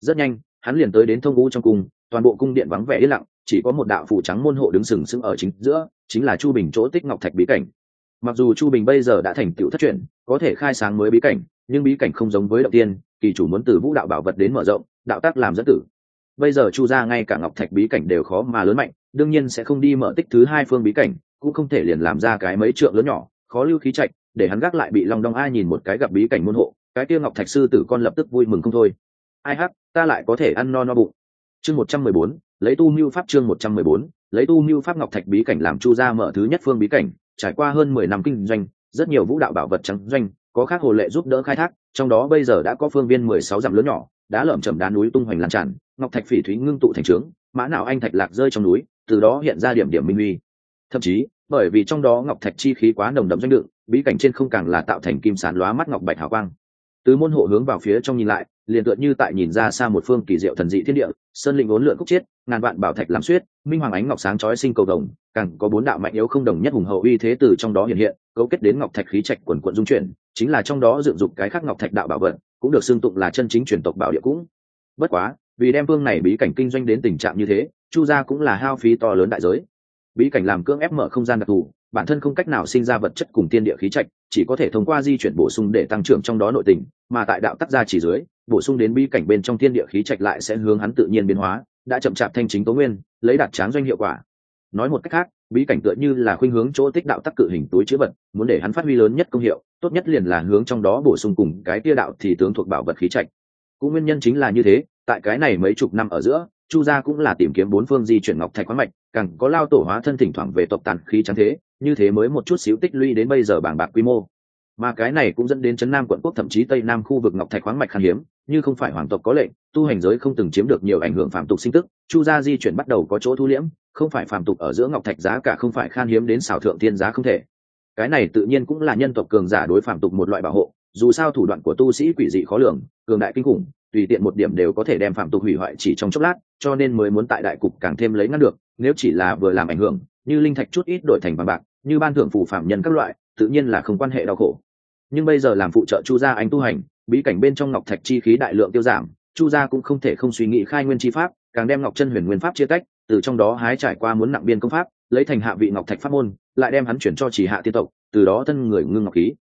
Rất nhanh, hắn liền tới đến thông vũ trong cung, toàn bộ cung điện vắng vẻ yên lặng, chỉ có một đạo phủ trắng môn hộ đứng sừng sững ở chính giữa, chính là chu bình chỗ tích ngọc thạch bí cảnh mặc dù chu bình bây giờ đã thành tựu thất truyền có thể khai sáng mới bí cảnh, nhưng bí cảnh không giống với động tiên, kỳ chủ muốn từ vũ đạo bảo vật đến mở rộng, đạo tác làm dẫn tử. Bây giờ chu gia ngay cả ngọc thạch bí cảnh đều khó mà lớn mạnh, đương nhiên sẽ không đi mở tích thứ hai phương bí cảnh, cũng không thể liền làm ra cái mấy trượng lớn nhỏ, khó lưu khí chạch để hắn gác lại bị long đong ai nhìn một cái gặp bí cảnh môn hộ, cái kia ngọc thạch sư tử con lập tức vui mừng không thôi. Ai hắc, ta lại có thể ăn no no bụng. Chương một trăm mười bốn, lấy tu mưu pháp chương một trăm mười bốn, lấy tu mưu pháp ngọc thạch bí cảnh làm chu gia mở thứ nhất phương bí cảnh trải qua hơn mười năm kinh doanh, rất nhiều vũ đạo bảo vật trắng doanh, có khác hồ lệ giúp đỡ khai thác, trong đó bây giờ đã có phương viên mười sáu dặm lớn nhỏ, đá lởm chầm đá núi tung hoành lan tràn, ngọc thạch phỉ thúy ngưng tụ thành trướng, mã não anh thạch lạc rơi trong núi, từ đó hiện ra điểm điểm minh huy thậm chí, bởi vì trong đó ngọc thạch chi khí quá nồng đậm doanh đựng, bí cảnh trên không càng là tạo thành kim sán lóa mắt ngọc bạch hào quang. Từ môn hộ hướng vào phía trong nhìn lại, liền tựa như tại nhìn ra xa một phương kỳ diệu thần dị thiên địa, sơn linh ốn lượn khúc chiết, ngàn vạn bảo thạch làm suyết, minh hoàng ánh ngọc sáng chói sinh cầu đồng càng có bốn đạo mạnh yếu không đồng nhất hùng hậu uy thế từ trong đó hiện hiện, cấu kết đến ngọc thạch khí trạch quần quận dung chuyển, chính là trong đó dựng dục cái khác ngọc thạch đạo bảo vật, cũng được xưng tụng là chân chính truyền tộc bảo địa cũng. Bất quá, vì đem vương này bí cảnh kinh doanh đến tình trạng như thế, chu gia cũng là hao phí to lớn đại giới. Bí cảnh làm cưỡng ép mở không gian đặc thù, bản thân không cách nào sinh ra vật chất cùng tiên địa khí trạch, chỉ có thể thông qua di chuyển bổ sung để tăng trưởng trong đó nội tình, mà tại đạo tác gia chỉ dưới, bổ sung đến bí cảnh bên trong tiên địa khí trạch lại sẽ hướng hắn tự nhiên biến hóa, đã chậm chạp thanh chính tố nguyên, lấy đạt tráng doanh hiệu quả nói một cách khác, bí cảnh tựa như là khuynh hướng chỗ tích đạo tắc cự hình túi chữ vật, muốn để hắn phát huy lớn nhất công hiệu, tốt nhất liền là hướng trong đó bổ sung cùng cái tia đạo thì tướng thuộc bảo vật khí trạch. Cũng nguyên nhân chính là như thế, tại cái này mấy chục năm ở giữa, chu gia cũng là tìm kiếm bốn phương di chuyển ngọc thạch khoáng mạch, càng có lao tổ hóa thân thỉnh thoảng về tộc tàn khí trắng thế, như thế mới một chút xíu tích lũy đến bây giờ bảng bạc quy mô. Mà cái này cũng dẫn đến chấn nam quận quốc thậm chí tây nam khu vực ngọc thạch khoáng mạch khan hiếm như không phải hoàng tộc có lệnh, tu hành giới không từng chiếm được nhiều ảnh hưởng phạm tục sinh tức, chu gia di chuyển bắt đầu có chỗ thu liễm, không phải phạm tục ở giữa ngọc thạch giá cả không phải khan hiếm đến xảo thượng thiên giá không thể. Cái này tự nhiên cũng là nhân tộc cường giả đối phạm tục một loại bảo hộ, dù sao thủ đoạn của tu sĩ quỷ dị khó lường, cường đại kinh khủng, tùy tiện một điểm đều có thể đem phạm tục hủy hoại chỉ trong chốc lát, cho nên mới muốn tại đại cục càng thêm lấy ngăn được, nếu chỉ là vừa làm ảnh hưởng, như linh thạch chút ít đổi thành vàng bạc, như ban thưởng phủ phạm nhân các loại, tự nhiên là không quan hệ đau khổ. Nhưng bây giờ làm phụ trợ chu gia anh tu hành bí cảnh bên trong ngọc thạch chi khí đại lượng tiêu giảm, chu gia cũng không thể không suy nghĩ khai nguyên chi pháp, càng đem ngọc chân huyền nguyên pháp chia tách, từ trong đó hái trải qua muốn nặng biên công pháp, lấy thành hạ vị ngọc thạch pháp môn, lại đem hắn chuyển cho chỉ hạ tiên tộc, từ đó thân người ngưng ngọc khí.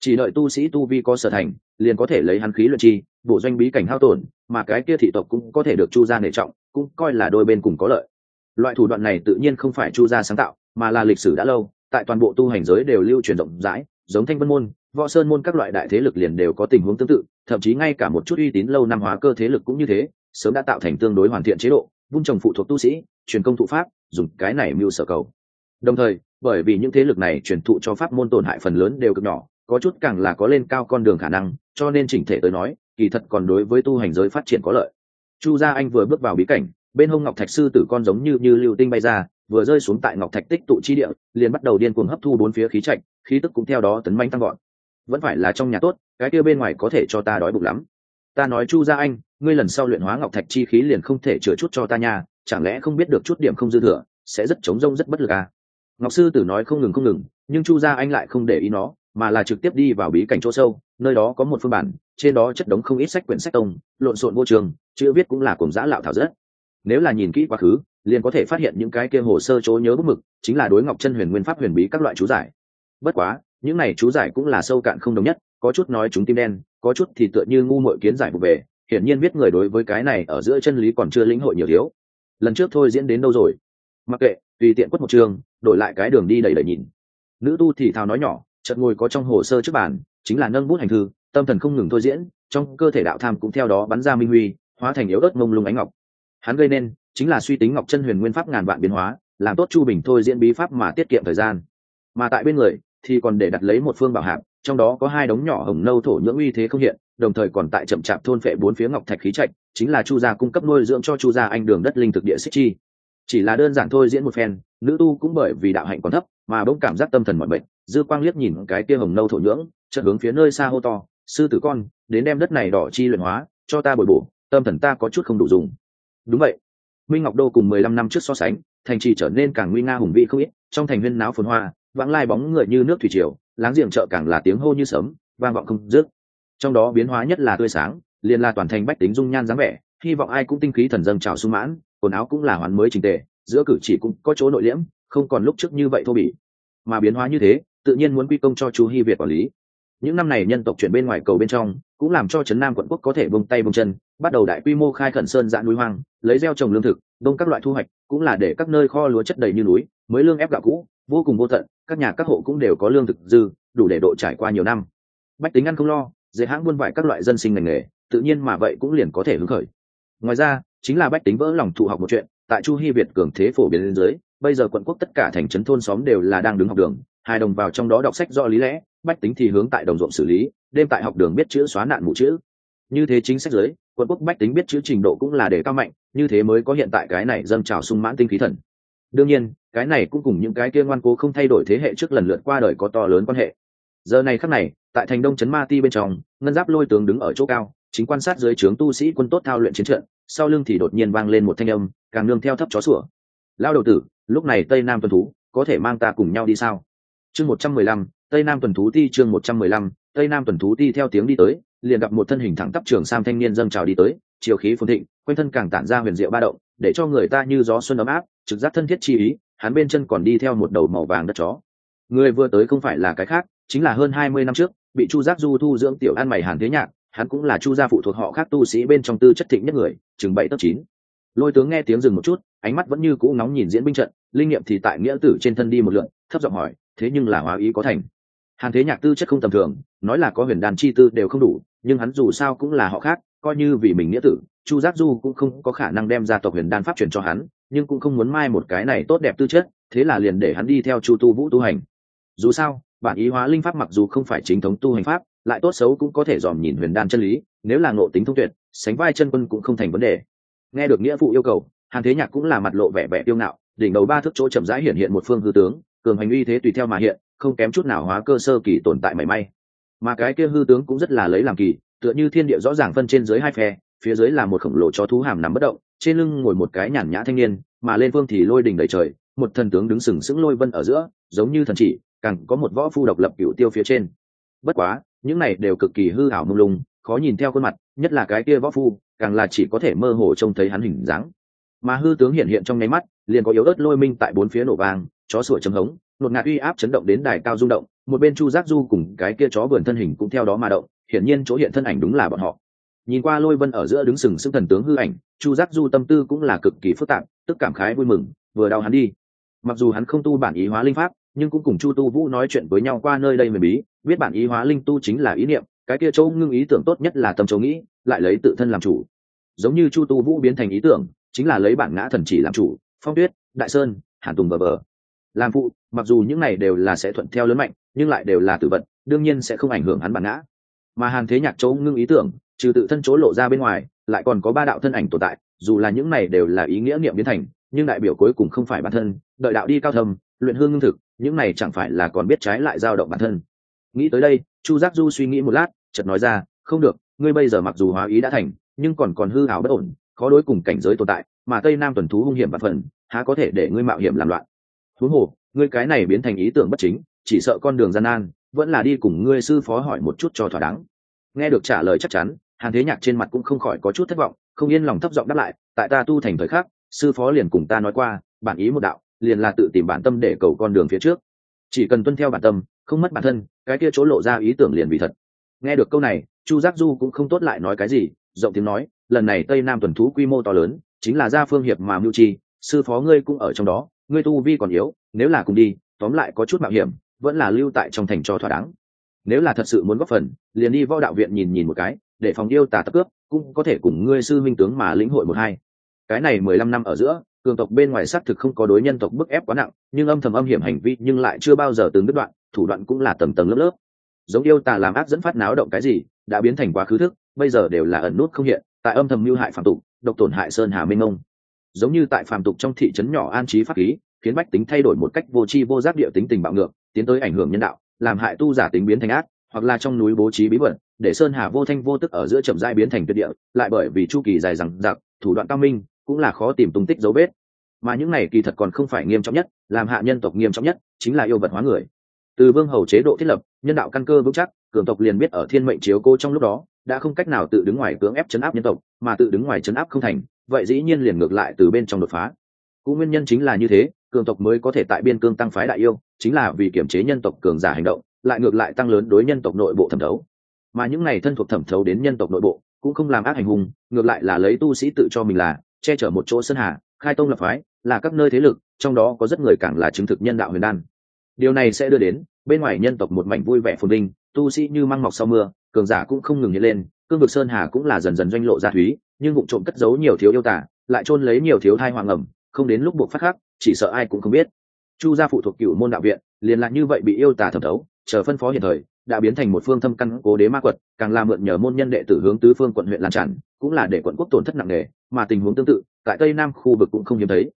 Chỉ đợi tu sĩ tu vi có sở thành, liền có thể lấy hắn khí luyện chi, bổ doanh bí cảnh hao tổn, mà cái kia thị tộc cũng có thể được chu gia nể trọng, cũng coi là đôi bên cùng có lợi. Loại thủ đoạn này tự nhiên không phải chu gia sáng tạo, mà là lịch sử đã lâu, tại toàn bộ tu hành giới đều lưu truyền rộng rãi, giống thanh vân môn võ sơn môn các loại đại thế lực liền đều có tình huống tương tự, thậm chí ngay cả một chút uy tín lâu năm hóa cơ thế lực cũng như thế, sớm đã tạo thành tương đối hoàn thiện chế độ vun trồng phụ thuộc tu sĩ, truyền công thụ pháp, dùng cái này mưu sở cầu. Đồng thời, bởi vì những thế lực này truyền thụ cho pháp môn tổn hại phần lớn đều cực nhỏ, có chút càng là có lên cao con đường khả năng, cho nên chỉnh thể tới nói, kỳ thật còn đối với tu hành giới phát triển có lợi. Chu gia anh vừa bước vào bí cảnh, bên hông ngọc thạch sư tử con giống như như lưu tinh bay ra, vừa rơi xuống tại ngọc thạch tích tụ chi địa, liền bắt đầu điên cuồng hấp thu bốn phía khí trạch, khí tức cũng theo đó tấn manh tăng gọn vẫn phải là trong nhà tốt, cái kia bên ngoài có thể cho ta đói bụng lắm. Ta nói chu gia anh, ngươi lần sau luyện hóa ngọc thạch chi khí liền không thể chừa chút cho ta nhà chẳng lẽ không biết được chút điểm không dư thừa, sẽ rất chống rông rất bất lực à? Ngọc sư tử nói không ngừng không ngừng, nhưng chu gia anh lại không để ý nó, mà là trực tiếp đi vào bí cảnh chỗ sâu, nơi đó có một phương bản, trên đó chất đống không ít sách quyển sách tông, lộn xộn vô trường, chữ viết cũng là cùng giã lạo thảo rất. Nếu là nhìn kỹ quá khứ, liền có thể phát hiện những cái kia hồ sơ chỗ nhớ bức mực, chính là đối ngọc chân huyền nguyên pháp huyền bí các loại chú giải. Bất quá những này chú giải cũng là sâu cạn không đồng nhất, có chút nói chúng tim đen, có chút thì tựa như ngu mội kiến giải vụ về, hiển nhiên biết người đối với cái này ở giữa chân lý còn chưa lĩnh hội nhiều thiếu. Lần trước thôi diễn đến đâu rồi? Mặc kệ, tùy tiện quất một trường, đổi lại cái đường đi đầy đầy nhìn. Nữ tu thì thào nói nhỏ, chợt ngồi có trong hồ sơ trước bàn, chính là nâng bút hành thư, tâm thần không ngừng thôi diễn, trong cơ thể đạo tham cũng theo đó bắn ra minh huy, hóa thành yếu ớt mông lung ánh ngọc. Hắn gây nên, chính là suy tính ngọc chân huyền nguyên pháp ngàn vạn biến hóa, làm tốt chu bình thôi diễn bí pháp mà tiết kiệm thời gian. Mà tại bên người thì còn để đặt lấy một phương bảo hạp, trong đó có hai đống nhỏ hồng nâu thổ nhưỡng uy thế không hiện, đồng thời còn tại chậm chạp thôn phệ bốn phía ngọc thạch khí trạch, chính là chu gia cung cấp nuôi dưỡng cho chu gia anh đường đất linh thực địa xích chi. Chỉ là đơn giản thôi diễn một phen, nữ tu cũng bởi vì đạo hạnh còn thấp, mà bỗng cảm giác tâm thần mọi bệnh dư quang liếc nhìn cái kia hồng nâu thổ nhưỡng, chợt hướng phía nơi xa hô to, sư tử con, đến đem đất này đỏ chi luyện hóa, cho ta bồi bổ, tâm thần ta có chút không đủ dùng. Đúng vậy. Minh ngọc đô cùng mười lăm năm trước so sánh, thành trì trở nên càng nguy nga hùng vĩ không ít, trong thành huyên náo phồn hoa vãng lai bóng người như nước thủy triều, láng giềng chợ càng là tiếng hô như sấm, vang vọng không dứt. Trong đó biến hóa nhất là tươi sáng, liền là toàn thành bách tính dung nhan dáng vẻ, hy vọng ai cũng tinh khí thần dâng trào sung mãn, quần áo cũng là hoàn mới trình tề, giữa cử chỉ cũng có chỗ nội liễm, không còn lúc trước như vậy thô bỉ. Mà biến hóa như thế, tự nhiên muốn quy công cho chú hy việt quản lý. Những năm này nhân tộc chuyển bên ngoài cầu bên trong, cũng làm cho trấn nam quận quốc có thể bông tay bông chân, bắt đầu đại quy mô khai khẩn sơn dã núi hoang, lấy gieo trồng lương thực, đông các loại thu hoạch, cũng là để các nơi kho lúa chất đầy như núi, mới lương ép gạo cũ vô cùng vô tận, các nhà các hộ cũng đều có lương thực dư, đủ để độ trải qua nhiều năm. Bách tính ăn không lo, dễ hãng buôn vải các loại dân sinh ngành nghề, tự nhiên mà vậy cũng liền có thể hứng khởi. Ngoài ra, chính là bách tính vỡ lòng thụ học một chuyện, tại chu hy việt cường thế phổ biến lên dưới, bây giờ quận quốc tất cả thành trấn thôn xóm đều là đang đứng học đường, hai đồng vào trong đó đọc sách do lý lẽ, bách tính thì hướng tại đồng ruộng xử lý, đêm tại học đường biết chữ xóa nạn mũ chữ. Như thế chính sách giới quận quốc bách tính biết chữ trình độ cũng là để cao mạnh, như thế mới có hiện tại cái này dâng trào sung mãn tinh khí thần đương nhiên, cái này cũng cùng những cái kia ngoan cố không thay đổi thế hệ trước lần lượt qua đời có to lớn quan hệ. Giờ này khắc này, tại thành đông trấn ma ti bên trong, ngân giáp lôi tướng đứng ở chỗ cao, chính quan sát dưới trướng tu sĩ quân tốt thao luyện chiến trận, sau lưng thì đột nhiên vang lên một thanh âm, càng nương theo thấp chó sủa. Lao đầu tử, lúc này tây nam tuần thú, có thể mang ta cùng nhau đi sao? Chương một trăm mười lăm, tây nam tuần thú ti chương một trăm mười lăm, tây nam tuần thú ti theo tiếng đi tới, liền gặp một thân hình thẳng tắp trường sam thanh niên dâng trào đi tới, chiều khí phồn thịnh, quanh thân càng tản ra huyền diệu ba động để cho người ta như gió xuân ấm áp, trực giác thân thiết chi ý, hắn bên chân còn đi theo một đầu màu vàng đất chó. Người vừa tới không phải là cái khác, chính là hơn hai mươi năm trước, bị chu giác du thu dưỡng tiểu an mày hàn thế nhạc, hắn cũng là chu gia phụ thuộc họ khác tu sĩ bên trong tư chất thịnh nhất người, chừng bảy tấp chín. Lôi tướng nghe tiếng dừng một chút, ánh mắt vẫn như cũ nóng nhìn diễn binh trận, linh nghiệm thì tại nghĩa tử trên thân đi một lượn, thấp giọng hỏi, thế nhưng là hóa ý có thành? Hàn thế nhạc tư chất không tầm thường, nói là có huyền đàn chi tư đều không đủ, nhưng hắn dù sao cũng là họ khác, coi như vì mình nghĩa tử chu giác du cũng không có khả năng đem ra tộc huyền đan pháp truyền cho hắn, nhưng cũng không muốn mai một cái này tốt đẹp tư chất, thế là liền để hắn đi theo chu tu vũ tu hành. Dù sao, bản ý hóa linh pháp mặc dù không phải chính thống tu hành pháp, lại tốt xấu cũng có thể dòm nhìn huyền đan chân lý, nếu là ngộ tính thông tuyệt, sánh vai chân quân cũng không thành vấn đề. Nghe được nghĩa phụ yêu cầu, hàn thế nhạc cũng là mặt lộ vẻ vẻ tiêu ngạo, đỉnh đầu ba thước chỗ chậm rãi hiện hiện một phương hư tướng, cường hành uy thế tùy theo mà hiện, không kém chút nào hóa cơ sơ kỳ tồn tại mảy may. Mà cái kia hư tướng cũng rất là lấy làm kỳ, tựa như thiên địa rõ ràng phân trên dưới hai phe phía dưới là một khổng lồ chó thú hàm nằm bất động, trên lưng ngồi một cái nhàn nhã thanh niên, mà lên phương thì lôi đỉnh đầy trời, một thần tướng đứng sừng sững lôi vân ở giữa, giống như thần chỉ, càng có một võ phu độc lập cựu tiêu phía trên. Bất quá, những này đều cực kỳ hư hảo mông lung, khó nhìn theo khuôn mặt, nhất là cái kia võ phu, càng là chỉ có thể mơ hồ trông thấy hắn hình dáng. Mà hư tướng hiện hiện trong nháy mắt, liền có yếu ớt lôi minh tại bốn phía nổ vàng chó sủa chấm hống, nột ngạt uy áp chấn động đến đài cao rung động, một bên chu giác du cùng cái kia chó vườn thân hình cũng theo đó mà động, hiển nhiên chỗ hiện thân ảnh đúng là bọn họ nhìn qua lôi vân ở giữa đứng sừng sững thần tướng hư ảnh, chu giác du tâm tư cũng là cực kỳ phức tạp, tức cảm khái vui mừng, vừa đau hắn đi. Mặc dù hắn không tu bản ý hóa linh pháp, nhưng cũng cùng chu tu vũ nói chuyện với nhau qua nơi đây mềm bí, biết bản ý hóa linh tu chính là ý niệm, cái kia châu ngưng ý tưởng tốt nhất là tâm châu nghĩ, lại lấy tự thân làm chủ. Giống như chu tu vũ biến thành ý tưởng, chính là lấy bản ngã thần chỉ làm chủ, phong tuyết, đại sơn, hàn tùng bờ bờ. Làm phụ, mặc dù những này đều là sẽ thuận theo lớn mạnh, nhưng lại đều là tự vận, đương nhiên sẽ không ảnh hưởng hắn bản ngã. Mà hàn thế nhạc châu ngưng ý tưởng trừ tự thân chỗ lộ ra bên ngoài, lại còn có ba đạo thân ảnh tồn tại, dù là những này đều là ý nghĩa niệm biến thành, nhưng đại biểu cuối cùng không phải bản thân, đợi đạo đi cao thầm luyện hương ngưng thực, những này chẳng phải là còn biết trái lại dao động bản thân. Nghĩ tới đây, chu giác du suy nghĩ một lát, chợt nói ra, không được, ngươi bây giờ mặc dù hóa ý đã thành, nhưng còn còn hư hào bất ổn, khó đối cùng cảnh giới tồn tại, mà tây nam tuần thú hung hiểm và phần, há có thể để ngươi mạo hiểm làm loạn? Huống hồ, ngươi cái này biến thành ý tưởng bất chính, chỉ sợ con đường gian nan, vẫn là đi cùng ngươi sư phó hỏi một chút cho thỏa đáng. Nghe được trả lời chắc chắn hàn thế nhạc trên mặt cũng không khỏi có chút thất vọng, không yên lòng thấp giọng đáp lại, tại ta tu thành thời khắc, sư phó liền cùng ta nói qua, bản ý một đạo, liền là tự tìm bản tâm để cầu con đường phía trước. Chỉ cần tuân theo bản tâm, không mất bản thân, cái kia chỗ lộ ra ý tưởng liền vì thật. Nghe được câu này, chu giác du cũng không tốt lại nói cái gì, rộng tiếng nói, lần này tây nam tuần thú quy mô to lớn, chính là gia phương hiệp mà mưu chi sư phó ngươi cũng ở trong đó, ngươi tu vi còn yếu, nếu là cùng đi, tóm lại có chút mạo hiểm, vẫn là lưu tại trong thành cho thỏa đáng nếu là thật sự muốn góp phần, liền đi võ đạo viện nhìn nhìn một cái, để phòng yêu tà tập cướp, cũng có thể cùng ngươi sư minh tướng mà lĩnh hội một hai. Cái này mười lăm năm ở giữa, cường tộc bên ngoài xác thực không có đối nhân tộc bức ép quá nặng, nhưng âm thầm âm hiểm hành vi nhưng lại chưa bao giờ từng đứt đoạn, thủ đoạn cũng là tầng tầng lớp lớp. Giống yêu tà làm ác dẫn phát náo động cái gì, đã biến thành quá khứ thức, bây giờ đều là ẩn nút không hiện, tại âm thầm mưu hại phạm tục, độc tổn hại sơn hà minh ông. Giống như tại phạm tục trong thị trấn nhỏ an trí pháp khí, khiến bách tính thay đổi một cách vô tri vô giác địa tính tình bạo ngược, tiến tới ảnh hưởng nhân đạo làm hại tu giả tính biến thành ác, hoặc là trong núi bố trí bí vật để sơn hà vô thanh vô tức ở giữa chậm rãi biến thành tuyệt địa, lại bởi vì chu kỳ dài rằng giặc thủ đoạn cao minh, cũng là khó tìm tung tích dấu vết. Mà những này kỳ thật còn không phải nghiêm trọng nhất, làm hạ nhân tộc nghiêm trọng nhất chính là yêu vật hóa người. Từ vương hầu chế độ thiết lập, nhân đạo căn cơ vững chắc, cường tộc liền biết ở thiên mệnh chiếu cô trong lúc đó, đã không cách nào tự đứng ngoài cưỡng ép chấn áp nhân tộc, mà tự đứng ngoài chấn áp không thành, vậy dĩ nhiên liền ngược lại từ bên trong đột phá. Cũng nguyên nhân chính là như thế cường tộc mới có thể tại biên cương tăng phái đại yêu, chính là vì kiểm chế nhân tộc cường giả hành động, lại ngược lại tăng lớn đối nhân tộc nội bộ thẩm thấu. Mà những này thân thuộc thẩm thấu đến nhân tộc nội bộ, cũng không làm ác hành hùng ngược lại là lấy tu sĩ tự cho mình là, che chở một chỗ sơn hà, khai tông lập phái, là các nơi thế lực, trong đó có rất người càng là chứng thực nhân đạo huyền đan. Điều này sẽ đưa đến, bên ngoài nhân tộc một mảnh vui vẻ phồn vinh, tu sĩ như măng mọc sau mưa, cường giả cũng không ngừng hiện lên, cương vực sơn hà cũng là dần dần doanh lộ ra thúy, nhưng vụ trộm cất giấu nhiều thiếu yêu tả, lại chôn lấy nhiều thiếu thai hoàng ẩm, không đến lúc buộc phát khắc chỉ sợ ai cũng không biết. Chu gia phụ thuộc cựu môn đạo viện, liền lại như vậy bị yêu tả thẩm thấu, chờ phân phó hiện thời, đã biến thành một phương thâm căn cố đế ma quật, càng làm mượn nhờ môn nhân đệ tử hướng tứ phương quận huyện lan tràn, cũng là để quận quốc tổn thất nặng nề, mà tình huống tương tự, tại tây nam khu vực cũng không hiếm thấy.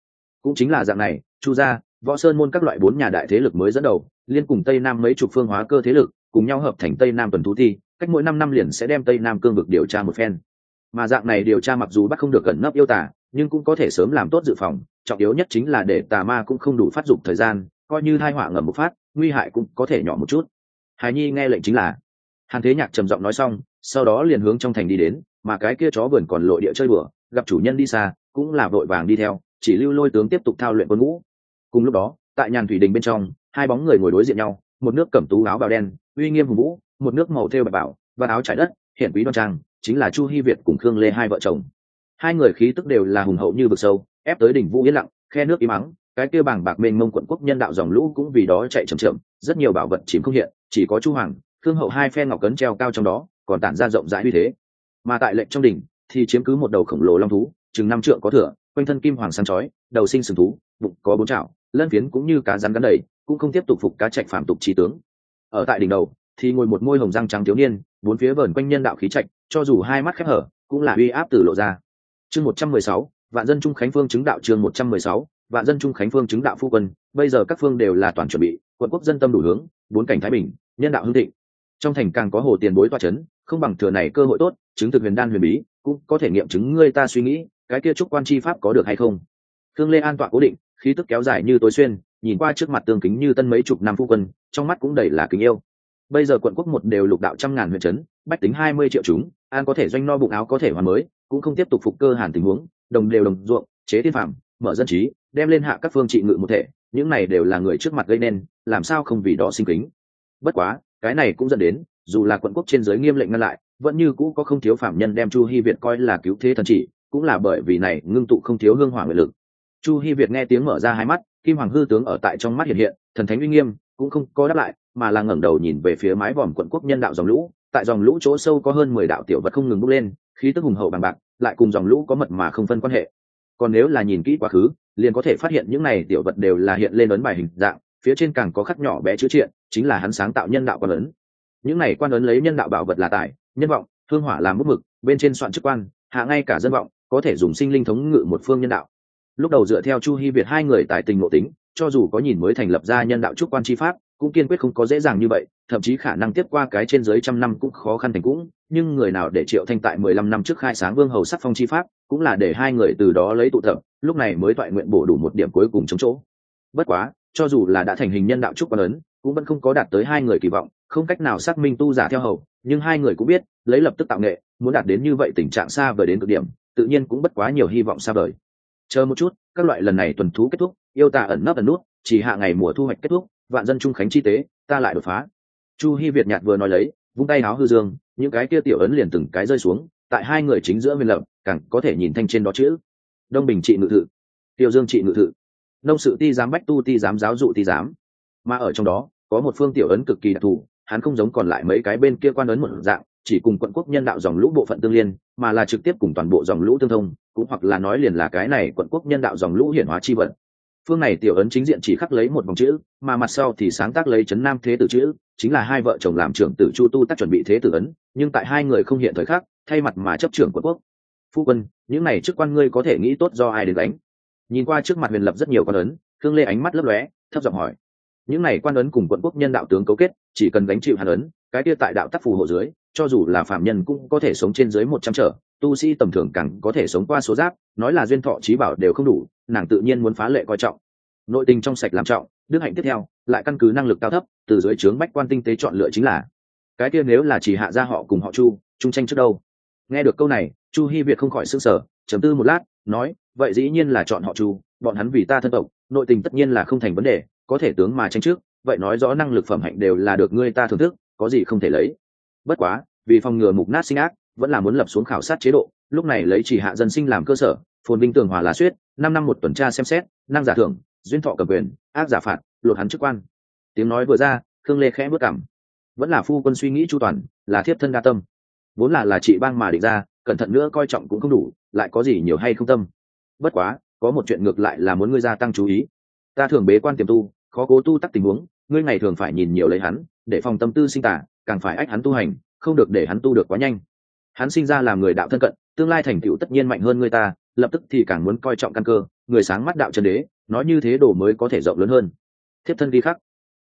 Cũng chính là dạng này, chu gia, võ sơn môn các loại bốn nhà đại thế lực mới dẫn đầu, liên cùng tây nam mấy chục phương hóa cơ thế lực, cùng nhau hợp thành tây nam tuần thú thi, cách mỗi năm năm liền sẽ đem tây nam cương vực điều tra một phen. Mà dạng này điều tra mặc dù bắt không được gần nấp yêu tả nhưng cũng có thể sớm làm tốt dự phòng trọng yếu nhất chính là để tà ma cũng không đủ phát dụng thời gian, coi như hai họa ngầm một phát, nguy hại cũng có thể nhỏ một chút. Hài nhi nghe lệnh chính là. Hàn thế nhạc trầm giọng nói xong, sau đó liền hướng trong thành đi đến, mà cái kia chó vườn còn lội địa chơi bừa, gặp chủ nhân đi xa, cũng là vội vàng đi theo, chỉ lưu lôi tướng tiếp tục thao luyện quân ngũ. Cùng lúc đó, tại nhàn thủy đình bên trong, hai bóng người ngồi đối diện nhau, một nước cẩm tú áo bào đen, uy nghiêm hùng vũ, một nước màu thêu bạch bảo và áo trải đất hiện quý đoan trang, chính là chu hy việt cùng khương lê hai vợ chồng hai người khí tức đều là hùng hậu như vực sâu, ép tới đỉnh vũ yên lặng, khe nước im mắng cái kia bảng bạc mênh mông quận quốc nhân đạo dòng lũ cũng vì đó chạy chậm chậm, rất nhiều bảo vật chìm không hiện, chỉ có chu hoàng thương hậu hai phe ngọc cấn treo cao trong đó, còn tản ra rộng rãi uy thế. Mà tại lệnh trong đỉnh, thì chiếm cứ một đầu khổng lồ long thú, chừng năm trượng có thửa quanh thân kim hoàng sáng chói, đầu sinh sừng thú, bụng có bốn chảo lân phiến cũng như cá rắn gắn đầy, cũng không tiếp tục phục cá trạch phạm tục trí tướng. Ở tại đỉnh đầu, thì ngồi một môi hồng răng trắng thiếu niên, bốn phía vờn quanh nhân đạo khí trạch, cho dù hai mắt khép hở, cũng là uy áp từ lộ ra chương một trăm mười sáu, vạn dân trung khánh phương chứng đạo chương một trăm mười sáu, vạn dân trung khánh phương chứng đạo phu quân, bây giờ các phương đều là toàn chuẩn bị, quận quốc dân tâm đủ hướng, bốn cảnh thái bình, nhân đạo hưng thịnh. Trong thành càng có hồ tiền bối toa c h ấ n không bằng thừa này cơ hội tốt, chứng thực huyền đan huyền bí, cũng có thể nghiệm chứng ngươi ta suy nghĩ, cái kia trúc quan chi pháp có được hay không? Thương lê an tọa cố định, khí tức kéo dài như tối xuyên, nhìn qua trước mặt tương kính như tân mấy chục năm phu quân, trong mắt cũng đầy là kính yêu. Bây giờ quận quốc một đều lục đạo trăm ngàn huyện trấn bách tính hai mươi triệu chúng, an có thể doanh no bụng áo có thể hoàn mới cũng không tiếp tục phục cơ hàn tình huống, đồng đều đồng ruộng, chế tiên phạm mở dân trí, đem lên hạ các phương trị ngự một thể, những này đều là người trước mặt gây nên, làm sao không vì đó sinh kính. Bất quá, cái này cũng dẫn đến, dù là quận quốc trên giới nghiêm lệnh ngăn lại, vẫn như cũ có không thiếu phạm nhân đem chu hy việt coi là cứu thế thần chỉ, cũng là bởi vì này ngưng tụ không thiếu hương hỏa nguyện lực. Chu hy việt nghe tiếng mở ra hai mắt, kim hoàng hư tướng ở tại trong mắt hiện hiện, thần thánh uy nghiêm, cũng không có đáp lại, mà là ngẩng đầu nhìn về phía mái vòm quận quốc nhân đạo dòng lũ. Tại dòng lũ chỗ sâu có hơn mười đạo tiểu vật không ngừng bốc lên khí tức hùng hậu bằng bạc, lại cùng dòng lũ có mật mà không phân quan hệ. Còn nếu là nhìn kỹ quá khứ, liền có thể phát hiện những này tiểu vật đều là hiện lên ấn bài hình dạng, phía trên càng có khắc nhỏ bé chữ triện, chính là hắn sáng tạo nhân đạo quan ấn. Những này quan ấn lấy nhân đạo bảo vật là tài, nhân vọng, thương hỏa làm mức mực, bên trên soạn chức quan, hạ ngay cả dân vọng, có thể dùng sinh linh thống ngự một phương nhân đạo. Lúc đầu dựa theo chu hy việt hai người tài tình ngộ tính, cho dù có nhìn mới thành lập ra nhân đạo trúc quan tri pháp cũng kiên quyết không có dễ dàng như vậy, thậm chí khả năng tiếp qua cái trên dưới trăm năm cũng khó khăn thành cũng, nhưng người nào để triệu thanh tại mười lăm năm trước khai sáng vương hầu sắc phong chi pháp, cũng là để hai người từ đó lấy tụ tập, lúc này mới toại nguyện bổ đủ một điểm cuối cùng chống chỗ. Bất quá, cho dù là đã thành hình nhân đạo trúc quan ấn cũng vẫn không có đạt tới hai người kỳ vọng, không cách nào xác minh tu giả theo hầu, nhưng hai người cũng biết, lấy lập tức tạo nghệ, muốn đạt đến như vậy tình trạng xa vời đến cực điểm, tự nhiên cũng bất quá nhiều hy vọng xa vời. Chờ một chút, các loại lần này tuần thú kết thúc, yêu tà ẩn nấp ẩn nút, chỉ hạ ngày mùa thu hoạch kết thúc vạn dân trung khánh chi tế, ta lại đột phá. Chu hy việt nhạt vừa nói lấy, vung tay áo hư dương, những cái kia tiểu ấn liền từng cái rơi xuống, tại hai người chính giữa huyền lập, càng có thể nhìn thanh trên đó chữ. Đông bình trị ngự thự tiểu dương trị ngự thự. Nông sự ti giám bách tu ti giám giáo dụ ti giám. Mà ở trong đó, có một phương tiểu ấn cực kỳ đặc thù, hắn không giống còn lại mấy cái bên kia quan ấn một dạng, chỉ cùng quận quốc nhân đạo dòng lũ bộ phận tương liên, mà là trực tiếp cùng toàn bộ dòng lũ tương thông, cũng hoặc là nói liền là cái này quận quốc nhân đạo dòng lũ hiển hóa chi vận phương này tiểu ấn chính diện chỉ khắc lấy một vòng chữ, mà mặt sau thì sáng tác lấy chấn nam thế tử chữ, chính là hai vợ chồng làm trưởng tử chu tu tác chuẩn bị thế tử ấn, nhưng tại hai người không hiện thời khắc, thay mặt mà chấp trưởng quận quốc. Phu quân, những này chức quan ngươi có thể nghĩ tốt do ai đến đánh nhìn qua trước mặt huyền lập rất nhiều quan ấn thương lê ánh mắt lấp lóe, thấp giọng hỏi. Những này quan ấn cùng quận quốc nhân đạo tướng cấu kết, chỉ cần gánh chịu hàn ấn, cái kia tại đạo tác phù hộ dưới, cho dù là phạm nhân cũng có thể sống trên dưới một trăm trở tu sĩ tầm thường càng có thể sống qua số giáp, nói là duyên thọ trí bảo đều không đủ, nàng tự nhiên muốn phá lệ coi trọng. Nội tình trong sạch làm trọng, đức hạnh tiếp theo, lại căn cứ năng lực cao thấp, từ dưới trướng bách quan tinh tế chọn lựa chính là. Cái kia nếu là chỉ hạ ra họ cùng họ chu chung tranh trước đâu? Nghe được câu này, chu hy việt không khỏi s ư n g sở chấm tư một lát, nói, vậy dĩ nhiên là chọn họ chu, bọn hắn vì ta thân tộc, nội tình tất nhiên là không thành vấn đề, có thể tướng mà tranh trước, vậy nói rõ năng lực phẩm hạnh đều là được ngươi ta thưởng thức, có gì không thể lấy. Bất quá, vì phòng ngừa mục nát sinh ác vẫn là muốn lập xuống khảo sát chế độ, lúc này lấy chỉ hạ dân sinh làm cơ sở, phồn vinh tường hòa lá suyết, năm năm một tuần tra xem xét, năng giả thưởng, duyên thọ cầm quyền, ác giả phạt lột hắn chức quan. Tiếng nói vừa ra Thương lê khẽ bước cảm vẫn là phu quân suy nghĩ chu toàn, là thiếp thân đa tâm. Vốn là là chị bang mà định ra, cẩn thận nữa coi trọng cũng không đủ, lại có gì nhiều hay không tâm. Bất quá, có một chuyện ngược lại là muốn ngươi gia tăng chú ý. Ta thường bế quan tiềm tu, khó cố tu tắc tình huống, ngươi ngày thường phải nhìn nhiều lấy hắn, để phòng tâm tư sinh tả càng phải ách hắn tu hành, không được để hắn tu được quá nhanh hắn sinh ra làm người đạo thân cận, tương lai thành tựu tất nhiên mạnh hơn người ta, lập tức thì càng muốn coi trọng căn cơ, người sáng mắt đạo chân đế, nói như thế đồ mới có thể rộng lớn hơn. Thiếp thân vi khắc.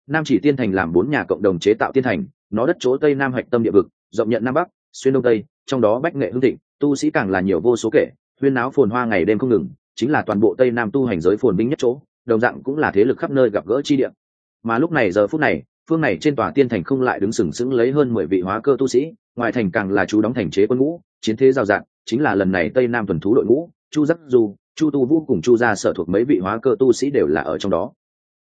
Nam chỉ tiên thành làm bốn nhà cộng đồng chế tạo tiên thành, nó đất chỗ tây nam hạch tâm địa vực, rộng nhận nam bắc, xuyên đông tây, trong đó bách nghệ hương thịnh, tu sĩ càng là nhiều vô số kể, huyên áo phồn hoa ngày đêm không ngừng, chính là toàn bộ tây nam tu hành giới phồn binh nhất chỗ, đồng dạng cũng là thế lực khắp nơi gặp gỡ chi địa. Mà lúc này giờ phút này phương này trên tòa tiên thành không lại đứng sừng sững lấy hơn mười vị hóa cơ tu sĩ, ngoài thành càng là chú đóng thành chế quân ngũ, chiến thế giao dạng, chính là lần này tây nam tuần thú đội ngũ, chu giắc du, chu tu vũ cùng chu gia sở thuộc mấy vị hóa cơ tu sĩ đều là ở trong đó.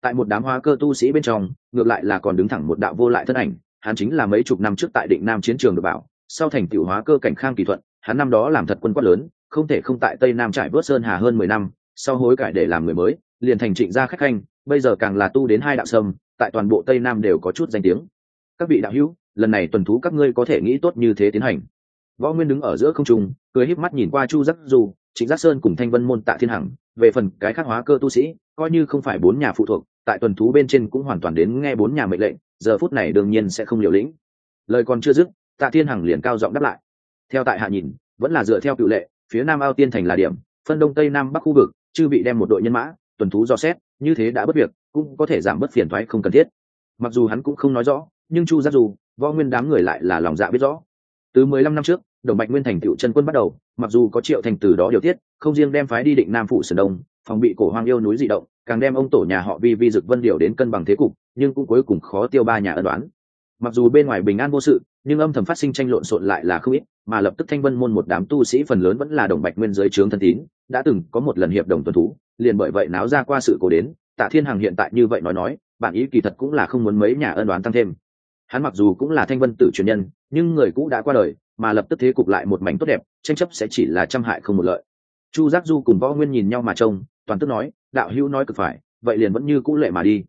Tại một đám hóa cơ tu sĩ bên trong, ngược lại là còn đứng thẳng một đạo vô lại thân ảnh, hắn chính là mấy chục năm trước tại định nam chiến trường được bảo, sau thành tiểu hóa cơ cảnh khang kỳ thuận, hắn năm đó làm thật quân quát lớn, không thể không tại tây nam trải vớt sơn hà hơn mười năm, sau hối cải để làm người mới liền thành trịnh gia khách khanh, bây giờ càng là tu đến hai đạo sâm, tại toàn bộ tây nam đều có chút danh tiếng. Các vị đạo hữu, lần này tuần thú các ngươi có thể nghĩ tốt như thế tiến hành. Võ nguyên đứng ở giữa không trung, cười híp mắt nhìn qua chu giác du, trịnh giác sơn cùng thanh vân môn tạ thiên hằng, về phần cái khắc hóa cơ tu sĩ, coi như không phải bốn nhà phụ thuộc, tại tuần thú bên trên cũng hoàn toàn đến nghe bốn nhà mệnh lệnh, giờ phút này đương nhiên sẽ không liều lĩnh. Lời còn chưa dứt, tạ thiên hằng liền cao giọng đáp lại. Theo tại hạ nhìn, vẫn là dựa theo cựu lệ, phía nam ao tiên thành là điểm, phân đông tây nam bắc khu vực, chư bị đem một đội nhân mã tuần thú do xét, như thế đã bất việc, cũng có thể giảm bớt phiền thoái không cần thiết. Mặc dù hắn cũng không nói rõ, nhưng chu giác dù võ nguyên đám người lại là lòng dạ biết rõ. Từ mười lăm năm trước, đồng bạch nguyên thành tựu chân quân bắt đầu, mặc dù có triệu thành từ đó điều tiết, không riêng đem phái đi định nam phủ sơn đông, phòng bị cổ hoang yêu núi dị động, càng đem ông tổ nhà họ vi vi dực vân điều đến cân bằng thế cục, nhưng cũng cuối cùng khó tiêu ba nhà ân đoán mặc dù bên ngoài bình an vô sự nhưng âm thầm phát sinh tranh lộn xộn lại là không ít, mà lập tức thanh vân môn một đám tu sĩ phần lớn vẫn là đồng bạch nguyên giới trướng thân tín, đã từng có một lần hiệp đồng tuần thú liền bởi vậy náo ra qua sự cố đến, tạ thiên hằng hiện tại như vậy nói nói, bản ý kỳ thật cũng là không muốn mấy nhà ân đoán tăng thêm. Hắn mặc dù cũng là thanh vân tử truyền nhân, nhưng người cũ đã qua đời, mà lập tức thế cục lại một mảnh tốt đẹp, tranh chấp sẽ chỉ là trăm hại không một lợi. Chu giác du cùng võ nguyên nhìn nhau mà trông, toàn tức nói, đạo hữu nói cực phải, vậy liền vẫn như cũ lệ mà đi.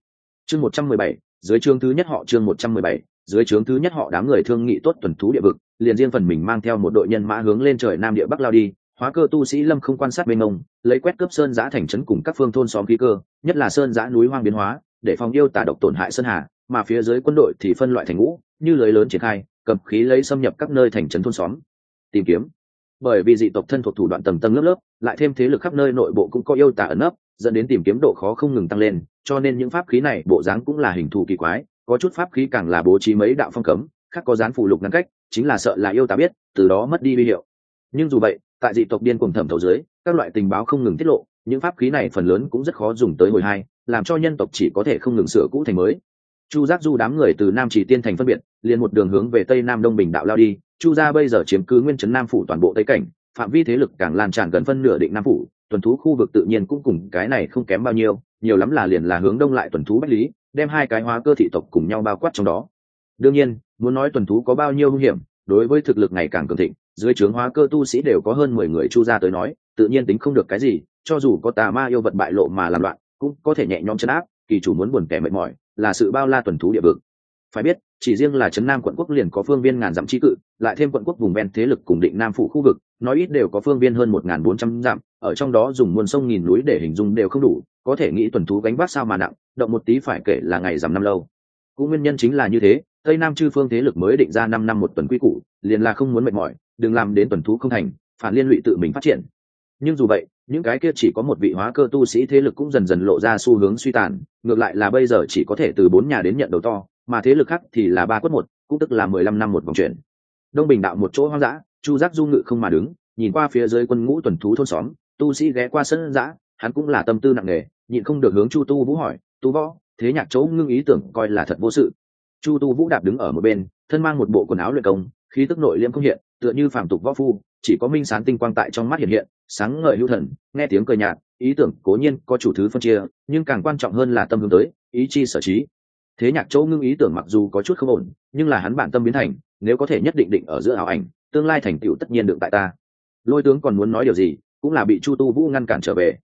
Chương một trăm mười bảy, dưới chương thứ nhất họ chương một trăm mười bảy dưới trướng thứ nhất họ đám người thương nghị tốt tuần thú địa vực, liền riêng phần mình mang theo một đội nhân mã hướng lên trời nam địa bắc lao đi, hóa cơ tu sĩ lâm không quan sát bên ông, lấy quét cướp sơn giã thành trấn cùng các phương thôn xóm khí cơ, nhất là sơn giã núi hoang biến hóa, để phòng yêu tả độc tổn hại sơn hà, mà phía dưới quân đội thì phân loại thành ngũ, như lưới lớn triển khai, cầm khí lấy xâm nhập các nơi thành trấn thôn xóm, tìm kiếm. Bởi vì dị tộc thân thuộc thủ đoạn tầng tầng lớp lớp, lại thêm thế lực khắp nơi nội bộ cũng có yêu tả ẩn ấp dẫn đến tìm kiếm độ khó không ngừng tăng lên, cho nên những pháp khí này, bộ dáng cũng là hình thù kỳ quái có chút pháp khí càng là bố trí mấy đạo phong cấm, khác có dán phù lục ngăn cách, chính là sợ là yêu ta biết, từ đó mất đi uy hiệu. Nhưng dù vậy, tại dị tộc điên cùng thẩm thấu dưới, các loại tình báo không ngừng tiết lộ, những pháp khí này phần lớn cũng rất khó dùng tới hồi hai, làm cho nhân tộc chỉ có thể không ngừng sửa cũ thành mới. Chu giác du đám người từ nam chỉ tiên thành phân biệt, liền một đường hướng về tây nam đông bình đạo lao đi. Chu gia bây giờ chiếm cứ nguyên Trấn nam phủ toàn bộ tây cảnh, phạm vi thế lực càng lan tràn gần phân nửa định nam phủ, tuần thú khu vực tự nhiên cũng cùng cái này không kém bao nhiêu, nhiều lắm là liền là hướng đông lại tuần thú bách lý đem hai cái hóa cơ thị tộc cùng nhau bao quát trong đó. Đương nhiên, muốn nói tuần thú có bao nhiêu hung hiểm, đối với thực lực ngày càng cường thịnh, dưới trướng hóa cơ tu sĩ đều có hơn mười người chu ra tới nói, tự nhiên tính không được cái gì, cho dù có tà ma yêu vật bại lộ mà làm loạn, cũng có thể nhẹ nhõm chấn áp, kỳ chủ muốn buồn kẻ mệt mỏi, là sự bao la tuần thú địa vực. Phải biết, chỉ riêng là trấn nam quận quốc liền có phương viên ngàn dặm trí cự, lại thêm quận quốc vùng ven thế lực cùng định nam phủ khu vực nói ít đều có phương viên hơn một ngàn bốn trăm dặm, ở trong đó dùng muôn sông nghìn núi để hình dung đều không đủ, có thể nghĩ tuần thú gánh vác sao mà nặng, động một tí phải kể là ngày rằm năm lâu. Cũng nguyên nhân chính là như thế, tây nam chư phương thế lực mới định ra năm năm một tuần quy củ, liền là không muốn mệt mỏi, đừng làm đến tuần thú không thành, phản liên lụy tự mình phát triển. Nhưng dù vậy, những cái kia chỉ có một vị hóa cơ tu sĩ thế lực cũng dần dần lộ ra xu hướng suy tàn, ngược lại là bây giờ chỉ có thể từ bốn nhà đến nhận đầu to, mà thế lực khác thì là ba quất một, cũng tức là mười lăm năm một vòng chuyển. Đông bình đạo một chỗ hoang dã chu giác du ngự không mà đứng, nhìn qua phía dưới quân ngũ tuần thú thôn xóm, tu sĩ ghé qua sân giã hắn cũng là tâm tư nặng nề, nhịn không được hướng chu tu vũ hỏi, tu võ, thế nhạc chỗ ngưng ý tưởng coi là thật vô sự. Chu tu vũ đạp đứng ở một bên, thân mang một bộ quần áo luyện công, khí tức nội liêm không hiện, tựa như phàm tục võ phu, chỉ có minh sán tinh quang tại trong mắt hiện hiện, sáng ngời hữu thần, nghe tiếng cười nhạt, ý tưởng cố nhiên có chủ thứ phân chia, nhưng càng quan trọng hơn là tâm hướng tới, ý chi sở trí. Thế nhạc chỗ ngưng ý tưởng mặc dù có chút không ổn, nhưng là hắn bản tâm biến thành, nếu có thể nhất định định ở giữa ảo ảnh tương lai thành tựu tất nhiên được tại ta. Lôi tướng còn muốn nói điều gì, cũng là bị chu tu vũ ngăn cản trở về.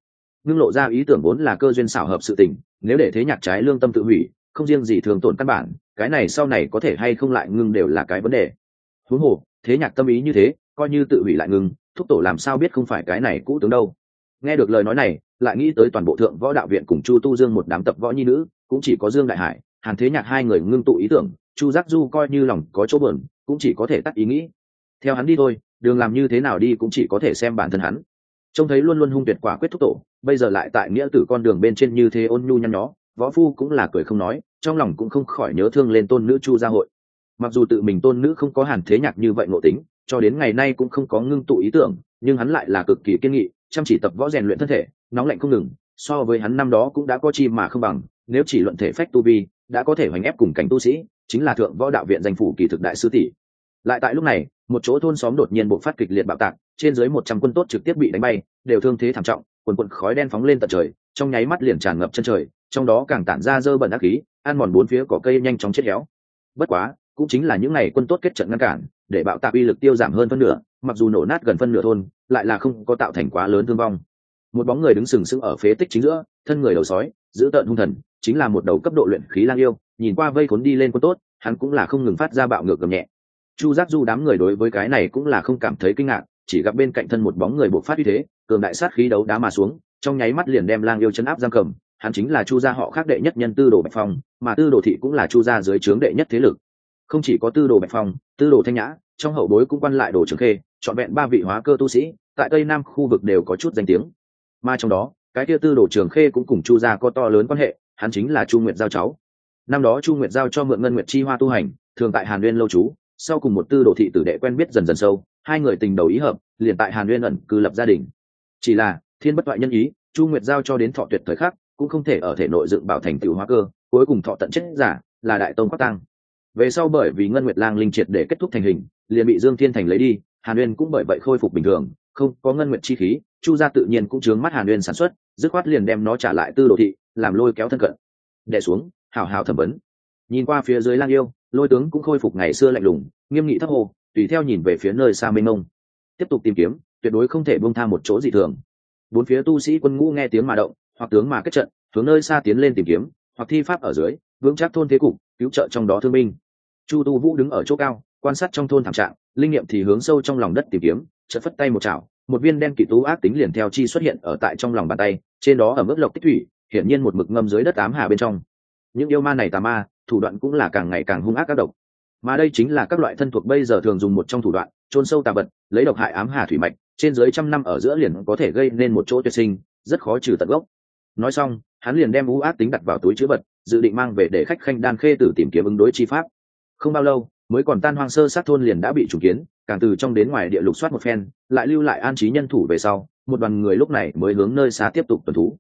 Ngưng lộ ra ý tưởng vốn là cơ duyên xảo hợp sự tình, nếu để thế nhạc trái lương tâm tự hủy, không riêng gì thường tổn căn bản, cái này sau này có thể hay không lại ngưng đều là cái vấn đề. Huống hồ, thế nhạc tâm ý như thế, coi như tự hủy lại ngưng, thúc tổ làm sao biết không phải cái này cũ tướng đâu. Nghe được lời nói này, lại nghĩ tới toàn bộ thượng võ đạo viện cùng chu tu dương một đám tập võ nhi nữ, cũng chỉ có dương đại hải, hàn thế nhạc hai người ngưng tụ ý tưởng, chu giác du coi như lòng có chỗ bờn cũng chỉ có thể tắt ý nghĩ theo hắn đi thôi, đường làm như thế nào đi cũng chỉ có thể xem bản thân hắn. Trông thấy luôn luôn hung tuyệt quả quyết thúc tổ, bây giờ lại tại nghĩa tử con đường bên trên như thế ôn nhu nhăn nhó, võ phu cũng là cười không nói, trong lòng cũng không khỏi nhớ thương lên tôn nữ chu gia hội. Mặc dù tự mình tôn nữ không có hàn thế nhạc như vậy ngộ tính, cho đến ngày nay cũng không có ngưng tụ ý tưởng, nhưng hắn lại là cực kỳ kiên nghị, chăm chỉ tập võ rèn luyện thân thể, nóng lạnh không ngừng, so với hắn năm đó cũng đã có chi mà không bằng, nếu chỉ luận thể phách tu vi, đã có thể hoành ép cùng cảnh tu sĩ, chính là thượng võ đạo viện danh phủ kỳ thực đại sư tỷ. Lại tại lúc này một chỗ thôn xóm đột nhiên bộc phát kịch liệt bạo tạc, trên dưới một trăm quân tốt trực tiếp bị đánh bay, đều thương thế thảm trọng, quần quần khói đen phóng lên tận trời, trong nháy mắt liền tràn ngập chân trời, trong đó càng tản ra dơ bẩn ác khí, ăn mòn bốn phía cỏ cây nhanh chóng chết héo. Bất quá, cũng chính là những ngày quân tốt kết trận ngăn cản, để bạo tạc uy lực tiêu giảm hơn phân nửa, mặc dù nổ nát gần phân nửa thôn, lại là không có tạo thành quá lớn thương vong. Một bóng người đứng sừng sững ở phế tích chính giữa, thân người đầu sói, giữ tợn hung thần, chính là một đầu cấp độ luyện khí lang yêu, nhìn qua vây khốn đi lên quân tốt, hắn cũng là không ngừng phát ra bạo ngược gầm nhẹ chu giác du đám người đối với cái này cũng là không cảm thấy kinh ngạc, chỉ gặp bên cạnh thân một bóng người buộc phát uy thế, cường đại sát khí đấu đá mà xuống, trong nháy mắt liền đem lang yêu chấn áp giam cầm, hắn chính là chu gia họ khác đệ nhất nhân tư đồ bạch phong, mà tư đồ thị cũng là chu gia dưới trướng đệ nhất thế lực. Không chỉ có tư đồ bạch phong, tư đồ thanh nhã, trong hậu bối cũng quan lại đồ trường khê, trọn vẹn ba vị hóa cơ tu sĩ, tại tây nam khu vực đều có chút danh tiếng. Mà trong đó, cái kia tư đồ trường khê cũng cùng chu gia có to lớn quan hệ, hắn chính là chu nguyệt giao cháu. Năm đó chu nguyệt giao cho mượn ngân nguyệt chi hoa tu hành, thường tại hàn uyên lâu trú sau cùng một tư đồ thị tử đệ quen biết dần dần sâu, hai người tình đầu ý hợp, liền tại hàn uyên ẩn cư lập gia đình. Chỉ là, thiên bất toại nhân ý, chu nguyệt giao cho đến thọ tuyệt thời khắc, cũng không thể ở thể nội dựng bảo thành tựu hóa cơ, cuối cùng thọ tận chết giả, là đại tông quát tăng về sau bởi vì ngân nguyệt lang linh triệt để kết thúc thành hình, liền bị dương thiên thành lấy đi, hàn uyên cũng bởi vậy khôi phục bình thường, không có ngân nguyệt chi khí, chu gia tự nhiên cũng chướng mắt hàn uyên sản xuất, dứt khoát liền đem nó trả lại tư đồ thị, làm lôi kéo thân cận. Đè xuống, hào hào thẩm vấn nhìn qua phía dưới lang yêu, lôi tướng cũng khôi phục ngày xưa lạnh lùng, nghiêm nghị thấp hồ tùy theo nhìn về phía nơi xa mênh mông. Tiếp tục tìm kiếm, tuyệt đối không thể buông tha một chỗ dị thường. Bốn phía tu sĩ quân ngũ nghe tiếng mà động, hoặc tướng mà kết trận, hướng nơi xa tiến lên tìm kiếm, hoặc thi pháp ở dưới, vững chắc thôn thế cục, cứu trợ trong đó thương binh. Chu tu vũ đứng ở chỗ cao, quan sát trong thôn thảm trạng, linh nghiệm thì hướng sâu trong lòng đất tìm kiếm, chợt phất tay một chảo, một viên đen kỳ tú ác tính liền theo chi xuất hiện ở tại trong lòng bàn tay, trên đó ở mức lộc tích thủy, hiển nhiên một mực ngâm dưới đất ám hà bên trong. Những yêu ma này tà ma thủ đoạn cũng là càng ngày càng hung ác các độc. Mà đây chính là các loại thân thuộc bây giờ thường dùng một trong thủ đoạn trôn sâu tà vật, lấy độc hại ám hà thủy mạch, trên dưới trăm năm ở giữa liền có thể gây nên một chỗ tuyệt sinh, rất khó trừ tận gốc. Nói xong, hắn liền đem u ác tính đặt vào túi chữ vật, dự định mang về để khách khanh đan khê tử tìm kiếm ứng đối chi pháp. Không bao lâu, mới còn tan hoang sơ sát thôn liền đã bị chủ kiến, càng từ trong đến ngoài địa lục soát một phen, lại lưu lại an trí nhân thủ về sau, một đoàn người lúc này mới hướng nơi xa tiếp tục tuần thú.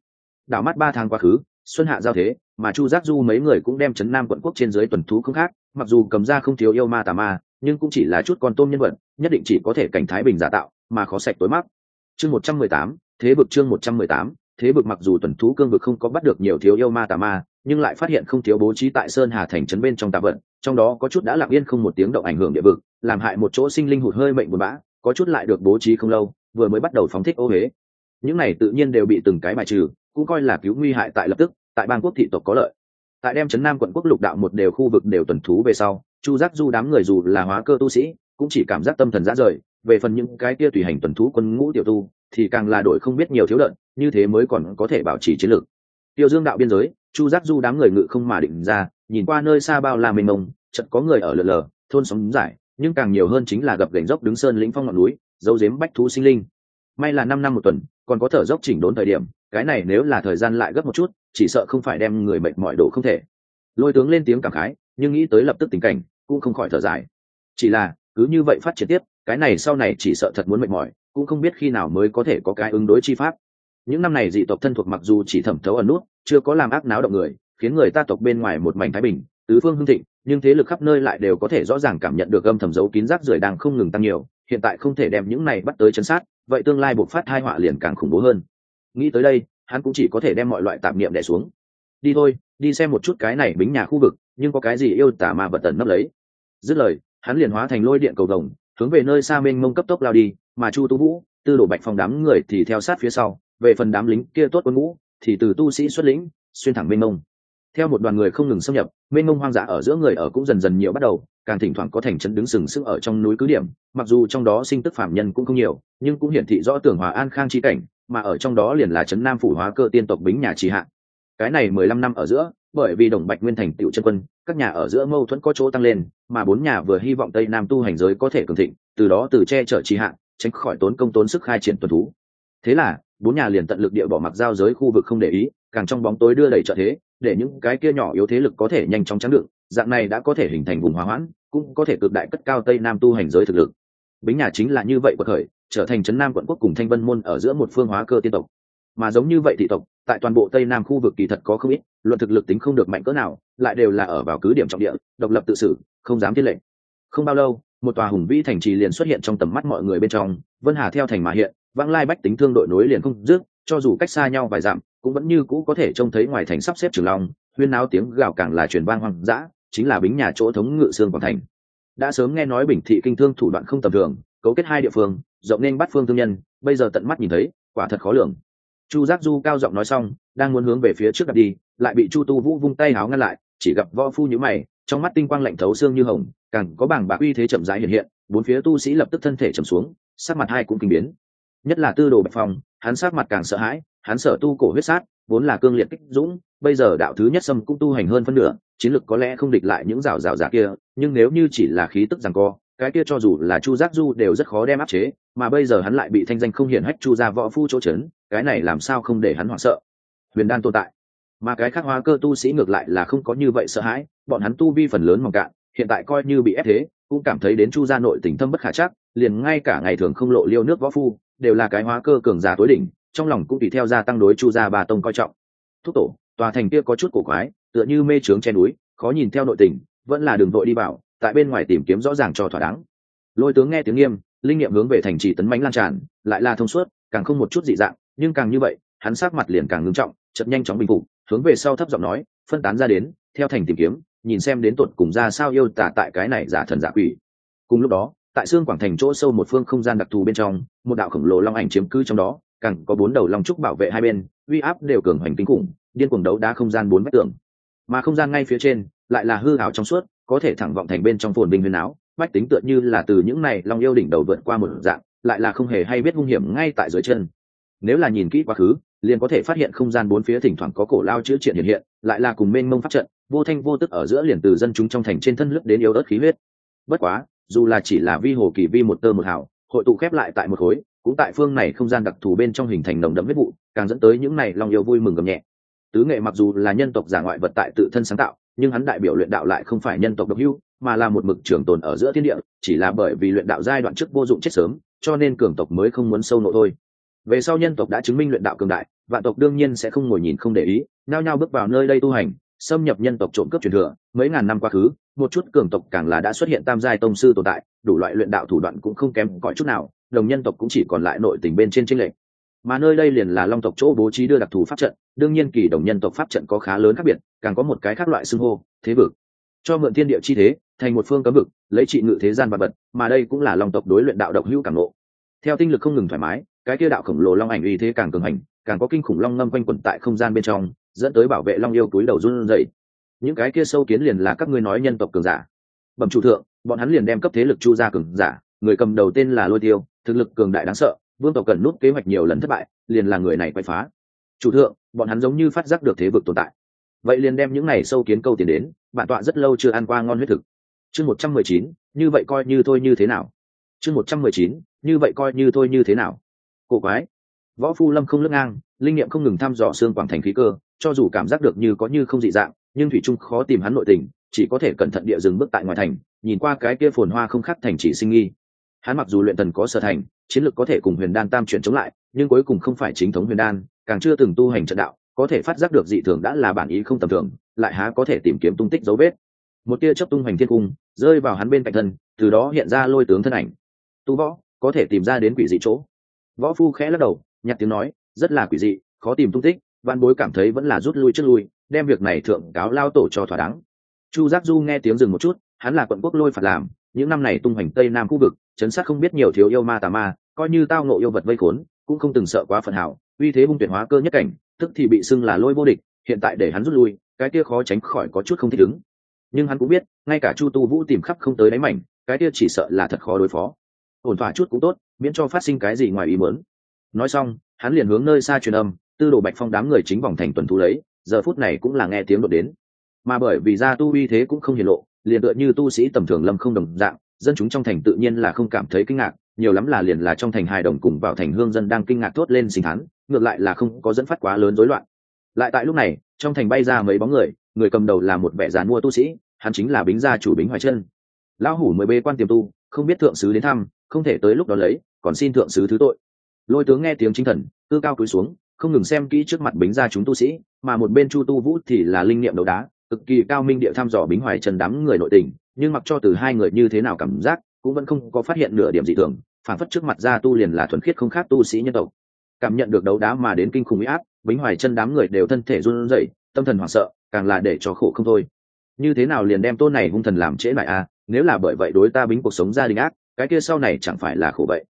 Đảo mắt ba tháng quá khứ xuân hạ giao thế, mà chu giác du mấy người cũng đem chấn nam quận quốc trên dưới tuần thú không khác, mặc dù cầm ra không thiếu yêu ma tà ma, nhưng cũng chỉ là chút con tôm nhân vật, nhất định chỉ có thể cảnh thái bình giả tạo, mà khó sạch tối mắc. Chương một trăm mười tám, thế vực chương một trăm mười tám, thế vực mặc dù tuần thú cương vực không có bắt được nhiều thiếu yêu ma tà ma, nhưng lại phát hiện không thiếu bố trí tại sơn hà thành trấn bên trong tà vận trong đó có chút đã lặng yên không một tiếng động ảnh hưởng địa vực, làm hại một chỗ sinh linh hụt hơi mệnh buồn bã, có chút lại được bố trí không lâu, vừa mới bắt đầu phóng thích ô huế. Những này tự nhiên đều bị từng cái bài trừ cũng coi là cứu nguy hại tại lập tức, tại bang quốc thị tộc có lợi. Tại đem trấn nam quận quốc lục đạo một đều khu vực đều tuần thú về sau, chu giác du đám người dù là hóa cơ tu sĩ, cũng chỉ cảm giác tâm thần rã rời. Về phần những cái kia tùy hành tuần thú quân ngũ tiểu tu, thì càng là đổi không biết nhiều thiếu lợn, như thế mới còn có thể bảo trì chiến lược. Tiêu dương đạo biên giới, chu giác du đám người ngự không mà định ra, nhìn qua nơi xa bao la mênh mông chật có người ở lờ lờ, thôn sóng giải, nhưng càng nhiều hơn chính là gập gành dốc đứng sơn lĩnh phong ngọn núi dấu dếm bách thú sinh linh. May là năm năm một tuần, còn có thở dốc chỉnh đốn thời điểm cái này nếu là thời gian lại gấp một chút, chỉ sợ không phải đem người mệt mỏi đổ không thể. Lôi tướng lên tiếng cảm khái, nhưng nghĩ tới lập tức tình cảnh, cũng không khỏi thở dài. Chỉ là, cứ như vậy phát triển tiếp, cái này sau này chỉ sợ thật muốn mệt mỏi, cũng không biết khi nào mới có thể có cái ứng đối chi pháp. Những năm này dị tộc thân thuộc mặc dù chỉ thẩm thấu ẩn nút, chưa có làm ác náo động người, khiến người ta tộc bên ngoài một mảnh thái bình, tứ phương hưng thịnh, nhưng thế lực khắp nơi lại đều có thể rõ ràng cảm nhận được âm thầm dấu kín rác rưởi đang không ngừng tăng nhiều, hiện tại không thể đem những này bắt tới chân sát, vậy tương lai buộc phát hai họa liền càng khủng bố hơn nghĩ tới đây, hắn cũng chỉ có thể đem mọi loại tạp niệm đẻ xuống. Đi thôi, đi xem một chút cái này bính nhà khu vực, nhưng có cái gì yêu tả mà vật tần nấp lấy. Dứt lời, hắn liền hóa thành lôi điện cầu đồng hướng về nơi xa mênh mông cấp tốc lao đi, mà chu tu vũ, tư đổ bạch phong đám người thì theo sát phía sau, về phần đám lính kia tốt quân ngũ, thì từ tu sĩ xuất lĩnh, xuyên thẳng mênh mông. Theo một đoàn người không ngừng xâm nhập, mênh mông hoang dã ở giữa người ở cũng dần dần nhiều bắt đầu, càng thỉnh thoảng có thành trấn đứng sừng sững ở trong núi cứ điểm, mặc dù trong đó sinh tức phạm nhân cũng không nhiều, nhưng cũng hiển thị rõ tưởng hòa an khang chi cảnh mà ở trong đó liền là trấn nam phủ hóa cơ tiên tộc bính nhà trì hạ. Cái này mười lăm năm ở giữa, bởi vì đồng bạch nguyên thành tựu chân quân, các nhà ở giữa mâu thuẫn có chỗ tăng lên, mà bốn nhà vừa hy vọng tây nam tu hành giới có thể cường thịnh, từ đó từ che chở trì hạ, tránh khỏi tốn công tốn sức khai triển tuần thú. Thế là, bốn nhà liền tận lực địa bỏ mặc giao giới khu vực không để ý, càng trong bóng tối đưa đẩy trợ thế, để những cái kia nhỏ yếu thế lực có thể nhanh chóng trắng đựng dạng này đã có thể hình thành vùng hòa hoãn, cũng có thể cực đại cất cao tây nam tu hành giới thực lực. Bính nhà chính là như vậy của khởi trở thành trấn nam quận quốc cùng thanh vân môn ở giữa một phương hóa cơ tiên tộc. Mà giống như vậy thị tộc, tại toàn bộ tây nam khu vực kỳ thật có không ít, luận thực lực tính không được mạnh cỡ nào, lại đều là ở vào cứ điểm trọng địa, độc lập tự xử, không dám thiên lệnh. Không bao lâu, một tòa hùng vĩ thành trì liền xuất hiện trong tầm mắt mọi người bên trong, vân hà theo thành mà hiện, vãng lai bách tính thương đội nối liền không dứt, cho dù cách xa nhau vài dặm, cũng vẫn như cũ có thể trông thấy ngoài thành sắp xếp trường long, huyên náo tiếng gào càng là truyền vang hoang dã, chính là bính nhà chỗ thống ngự xương quảng thành. Đã sớm nghe nói bình thị kinh thương thủ đoạn không tầm thường cấu kết hai địa phương, rộng nên bắt phương thương nhân, bây giờ tận mắt nhìn thấy, quả thật khó lường. Chu giác du cao giọng nói xong, đang muốn hướng về phía trước đặt đi, lại bị chu tu vũ vung tay háo ngăn lại, chỉ gặp võ phu nhữ mày, trong mắt tinh quang lạnh thấu xương như hồng, càng có bảng bạc uy thế chậm rãi hiện hiện, bốn phía tu sĩ lập tức thân thể trầm xuống, sắc mặt hai cũng kinh biến. Nhất là tư đồ bạch phong, hắn sắc mặt càng sợ hãi, hắn sở tu cổ huyết sát, vốn là cương liệt kích dũng, bây giờ đạo thứ nhất sâm cũng tu hành hơn phân nửa, chiến lực có lẽ không địch lại những rào rào giả kia, nhưng nếu như chỉ là khí tức rằng co cái kia cho dù là chu giác du đều rất khó đem áp chế, mà bây giờ hắn lại bị thanh danh không hiển hách chu ra võ phu chỗ trấn cái này làm sao không để hắn hoảng sợ? Huyền đan tồn tại. Mà cái khác hóa cơ tu sĩ ngược lại là không có như vậy sợ hãi, bọn hắn tu vi phần lớn mỏng cạn, hiện tại coi như bị ép thế, cũng cảm thấy đến chu gia nội tình thâm bất khả chắc, liền ngay cả ngày thường không lộ liêu nước võ phu, đều là cái hóa cơ cường giả tối đỉnh, trong lòng cũng tùy theo gia tăng đối chu gia bà tông coi trọng. Thúc tổ, tòa thành kia có chút cổ quái, tựa như mê trướng che núi, khó nhìn theo nội tình, vẫn là đường vội đi vào tại bên ngoài tìm kiếm rõ ràng cho thỏa đáng. Lôi tướng nghe tiếng nghiêm, linh nghiệm hướng về thành trì tấn mánh lan tràn, lại là thông suốt, càng không một chút dị dạng, nhưng càng như vậy, hắn sát mặt liền càng ngưng trọng chậm nhanh chóng bình phục, hướng về sau thấp giọng nói, phân tán ra đến, theo thành tìm kiếm, nhìn xem đến tột cùng ra sao yêu tả tại cái này giả thần giả quỷ. Cùng lúc đó, tại xương quảng thành chỗ sâu một phương không gian đặc thù bên trong, một đạo khổng lồ long ảnh chiếm cứ trong đó, càng có bốn đầu long trúc bảo vệ hai bên, uy áp đều cường hoành kinh khủng, điên cuồng đấu đá không gian bốn vách tường. Mà không gian ngay phía trên, lại là hư ảo trong suốt có thể thẳng vọng thành bên trong phồn binh huyền áo, bách tính tựa như là từ những này long yêu đỉnh đầu vượt qua một dạng, lại là không hề hay biết hung hiểm ngay tại dưới chân. Nếu là nhìn kỹ quá khứ, liền có thể phát hiện không gian bốn phía thỉnh thoảng có cổ lao chữa triện hiện hiện, lại là cùng mênh mông phát trận, vô thanh vô tức ở giữa liền từ dân chúng trong thành trên thân lướt đến yếu ớt khí huyết. Bất quá, dù là chỉ là vi hồ kỳ vi một tơ một hào, hội tụ khép lại tại một khối, cũng tại phương này không gian đặc thù bên trong hình thành nồng đậm huyết vụ, càng dẫn tới những này lòng yêu vui mừng gầm nhẹ. Tứ nghệ mặc dù là nhân tộc giả ngoại vật tại tự thân sáng tạo nhưng hắn đại biểu luyện đạo lại không phải nhân tộc độc hưu mà là một mực trường tồn ở giữa thiên địa, chỉ là bởi vì luyện đạo giai đoạn trước vô dụng chết sớm, cho nên cường tộc mới không muốn sâu nộ thôi. Về sau nhân tộc đã chứng minh luyện đạo cường đại, vạn tộc đương nhiên sẽ không ngồi nhìn không để ý nao nhao bước vào nơi đây tu hành, xâm nhập nhân tộc trộm cướp truyền thừa, mấy ngàn năm quá khứ, một chút cường tộc càng là đã xuất hiện tam giai tông sư tồn tại, đủ loại luyện đạo thủ đoạn cũng không kém cỏi chút nào, đồng nhân tộc cũng chỉ còn lại nội tình bên trên tranh lệch. Mà nơi đây liền là long tộc chỗ bố trí đưa đặc thù pháp trận đương nhiên kỳ đồng nhân tộc pháp trận có khá lớn khác biệt, càng có một cái khác loại xưng hô, thế vực. Cho mượn thiên địa chi thế, thành một phương cấm vực, lấy trị ngự thế gian vật vật, mà đây cũng là long tộc đối luyện đạo độc hữu càng lộ theo tinh lực không ngừng thoải mái, cái kia đạo khổng lồ long ảnh uy thế càng cường hành, càng có kinh khủng long ngâm quanh quẩn tại không gian bên trong, dẫn tới bảo vệ long yêu túi đầu run dậy những cái kia sâu kiến liền là các ngươi nói nhân tộc cường giả. Bẩm chủ thượng, bọn hắn liền đem cấp thế lực chu ra cường giả, người cầm đầu tên là lôi tiêu, thực lực cường đại đáng sợ, vương tộc cần nút kế hoạch nhiều lần thất bại, liền là người này quay phá. Chủ thượng bọn hắn giống như phát giác được thế vực tồn tại. Vậy liền đem những này sâu kiến câu tiền đến, bản tọa rất lâu chưa ăn qua ngon huyết thực. Chương một trăm mười chín, như vậy coi như thôi như thế nào? Chương một trăm mười chín, như vậy coi như thôi như thế nào? Cổ quái. Võ phu lâm không lướt ngang, linh nghiệm không ngừng thăm dò xương quảng thành khí cơ, cho dù cảm giác được như có như không dị dạng, nhưng thủy trung khó tìm hắn nội tình, chỉ có thể cẩn thận địa dừng bước tại ngoài thành, nhìn qua cái kia phồn hoa không khác thành chỉ sinh nghi. Hắn mặc dù luyện thần có sở thành, chiến lược có thể cùng huyền đan tam chuyển chống lại, nhưng cuối cùng không phải chính thống huyền đan càng chưa từng tu hành trận đạo, có thể phát giác được dị thường đã là bản ý không tầm thường, lại há có thể tìm kiếm tung tích dấu vết. Một tia chấp tung hoành thiên cung, rơi vào hắn bên cạnh thân, từ đó hiện ra lôi tướng thân ảnh. Tu võ, có thể tìm ra đến quỷ dị chỗ. Võ phu khẽ lắc đầu, nhặt tiếng nói, rất là quỷ dị, khó tìm tung tích, văn bối cảm thấy vẫn là rút lui trước lui, đem việc này thượng cáo lao tổ cho thỏa đáng. Chu giác du nghe tiếng dừng một chút, hắn là quận quốc lôi phạt làm, những năm này tung hoành tây nam khu vực, chấn sát không biết nhiều thiếu yêu ma tà ma, coi như tao nộ yêu vật vây khốn, cũng không từng sợ quá phần hảo uy thế hung tuyển hóa cơ nhất cảnh, tức thì bị xưng là lôi vô địch, hiện tại để hắn rút lui, cái kia khó tránh khỏi có chút không thích ứng. Nhưng hắn cũng biết, ngay cả chu tu vũ tìm khắp không tới đáy mảnh, cái kia chỉ sợ là thật khó đối phó. Ổn thỏa chút cũng tốt, miễn cho phát sinh cái gì ngoài ý muốn. Nói xong, hắn liền hướng nơi xa truyền âm, tư đồ bạch phong đám người chính vòng thành tuần thu lấy, giờ phút này cũng là nghe tiếng đột đến. Mà bởi vì gia tu uy thế cũng không hiển lộ, liền tựa như tu sĩ tầm thường lâm không đồng dạng, dân chúng trong thành tự nhiên là không cảm thấy kinh ngạc nhiều lắm là liền là trong thành hài đồng cùng vào thành hương dân đang kinh ngạc thốt lên sinh thán, ngược lại là không có dẫn phát quá lớn rối loạn. Lại tại lúc này, trong thành bay ra mấy bóng người người cầm đầu là một vẻ giàn mua tu sĩ, hắn chính là bính gia chủ bính hoài chân. Lão hủ mới bê quan tiềm tu, không biết thượng sứ đến thăm, không thể tới lúc đó lấy, còn xin thượng sứ thứ tội. Lôi tướng nghe tiếng chính thần tư cao cúi xuống, không ngừng xem kỹ trước mặt bính gia chúng tu sĩ, mà một bên chu tu vũ thì là linh nghiệm đấu đá, cực kỳ cao minh địa thăm dò bính hoài trần đám người nội tình, nhưng mặc cho từ hai người như thế nào cảm giác, cũng vẫn không có phát hiện nửa điểm gì thường phản phất trước mặt gia tu liền là thuần khiết không khác tu sĩ nhân tộc. Cảm nhận được đấu đá mà đến kinh khủng huy áp, bính hoài chân đám người đều thân thể run rẩy, tâm thần hoảng sợ, càng là để cho khổ không thôi. Như thế nào liền đem tôn này hung thần làm trễ lại a à? nếu là bởi vậy đối ta bính cuộc sống gia đình ác, cái kia sau này chẳng phải là khổ vậy?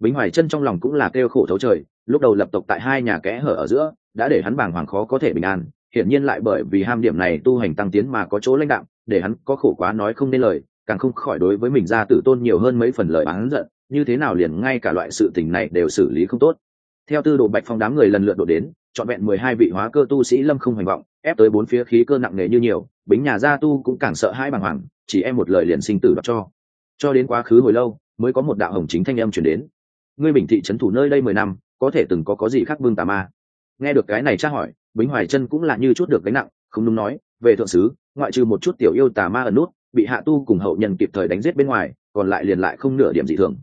Bính hoài chân trong lòng cũng là kêu khổ thấu trời, lúc đầu lập tộc tại hai nhà kẽ hở ở giữa, đã để hắn bàng hoàng khó có thể bình an, hiển nhiên lại bởi vì ham điểm này tu hành tăng tiến mà có chỗ lãnh đạm, để hắn có khổ quá nói không nên lời, càng không khỏi đối với mình ra tử tôn nhiều hơn mấy phần lời bán giận như thế nào liền ngay cả loại sự tình này đều xử lý không tốt. Theo tư đồ bạch phong đám người lần lượt đổ đến, trọn vẹn mười hai vị hóa cơ tu sĩ lâm không hoành vọng, ép tới bốn phía khí cơ nặng nề như nhiều, bính nhà gia tu cũng càng sợ hai bàng hoàng, chỉ em một lời liền sinh tử đoạt cho. Cho đến quá khứ hồi lâu, mới có một đạo hồng chính thanh âm chuyển đến. Ngươi bình thị trấn thủ nơi đây mười năm, có thể từng có có gì khác vương tà ma? Nghe được cái này tra hỏi, bính hoài chân cũng là như chút được gánh nặng, không đúng nói, về thượng sứ, ngoại trừ một chút tiểu yêu tà ma ở nút, bị hạ tu cùng hậu nhân kịp thời đánh giết bên ngoài, còn lại liền lại không nửa điểm dị thường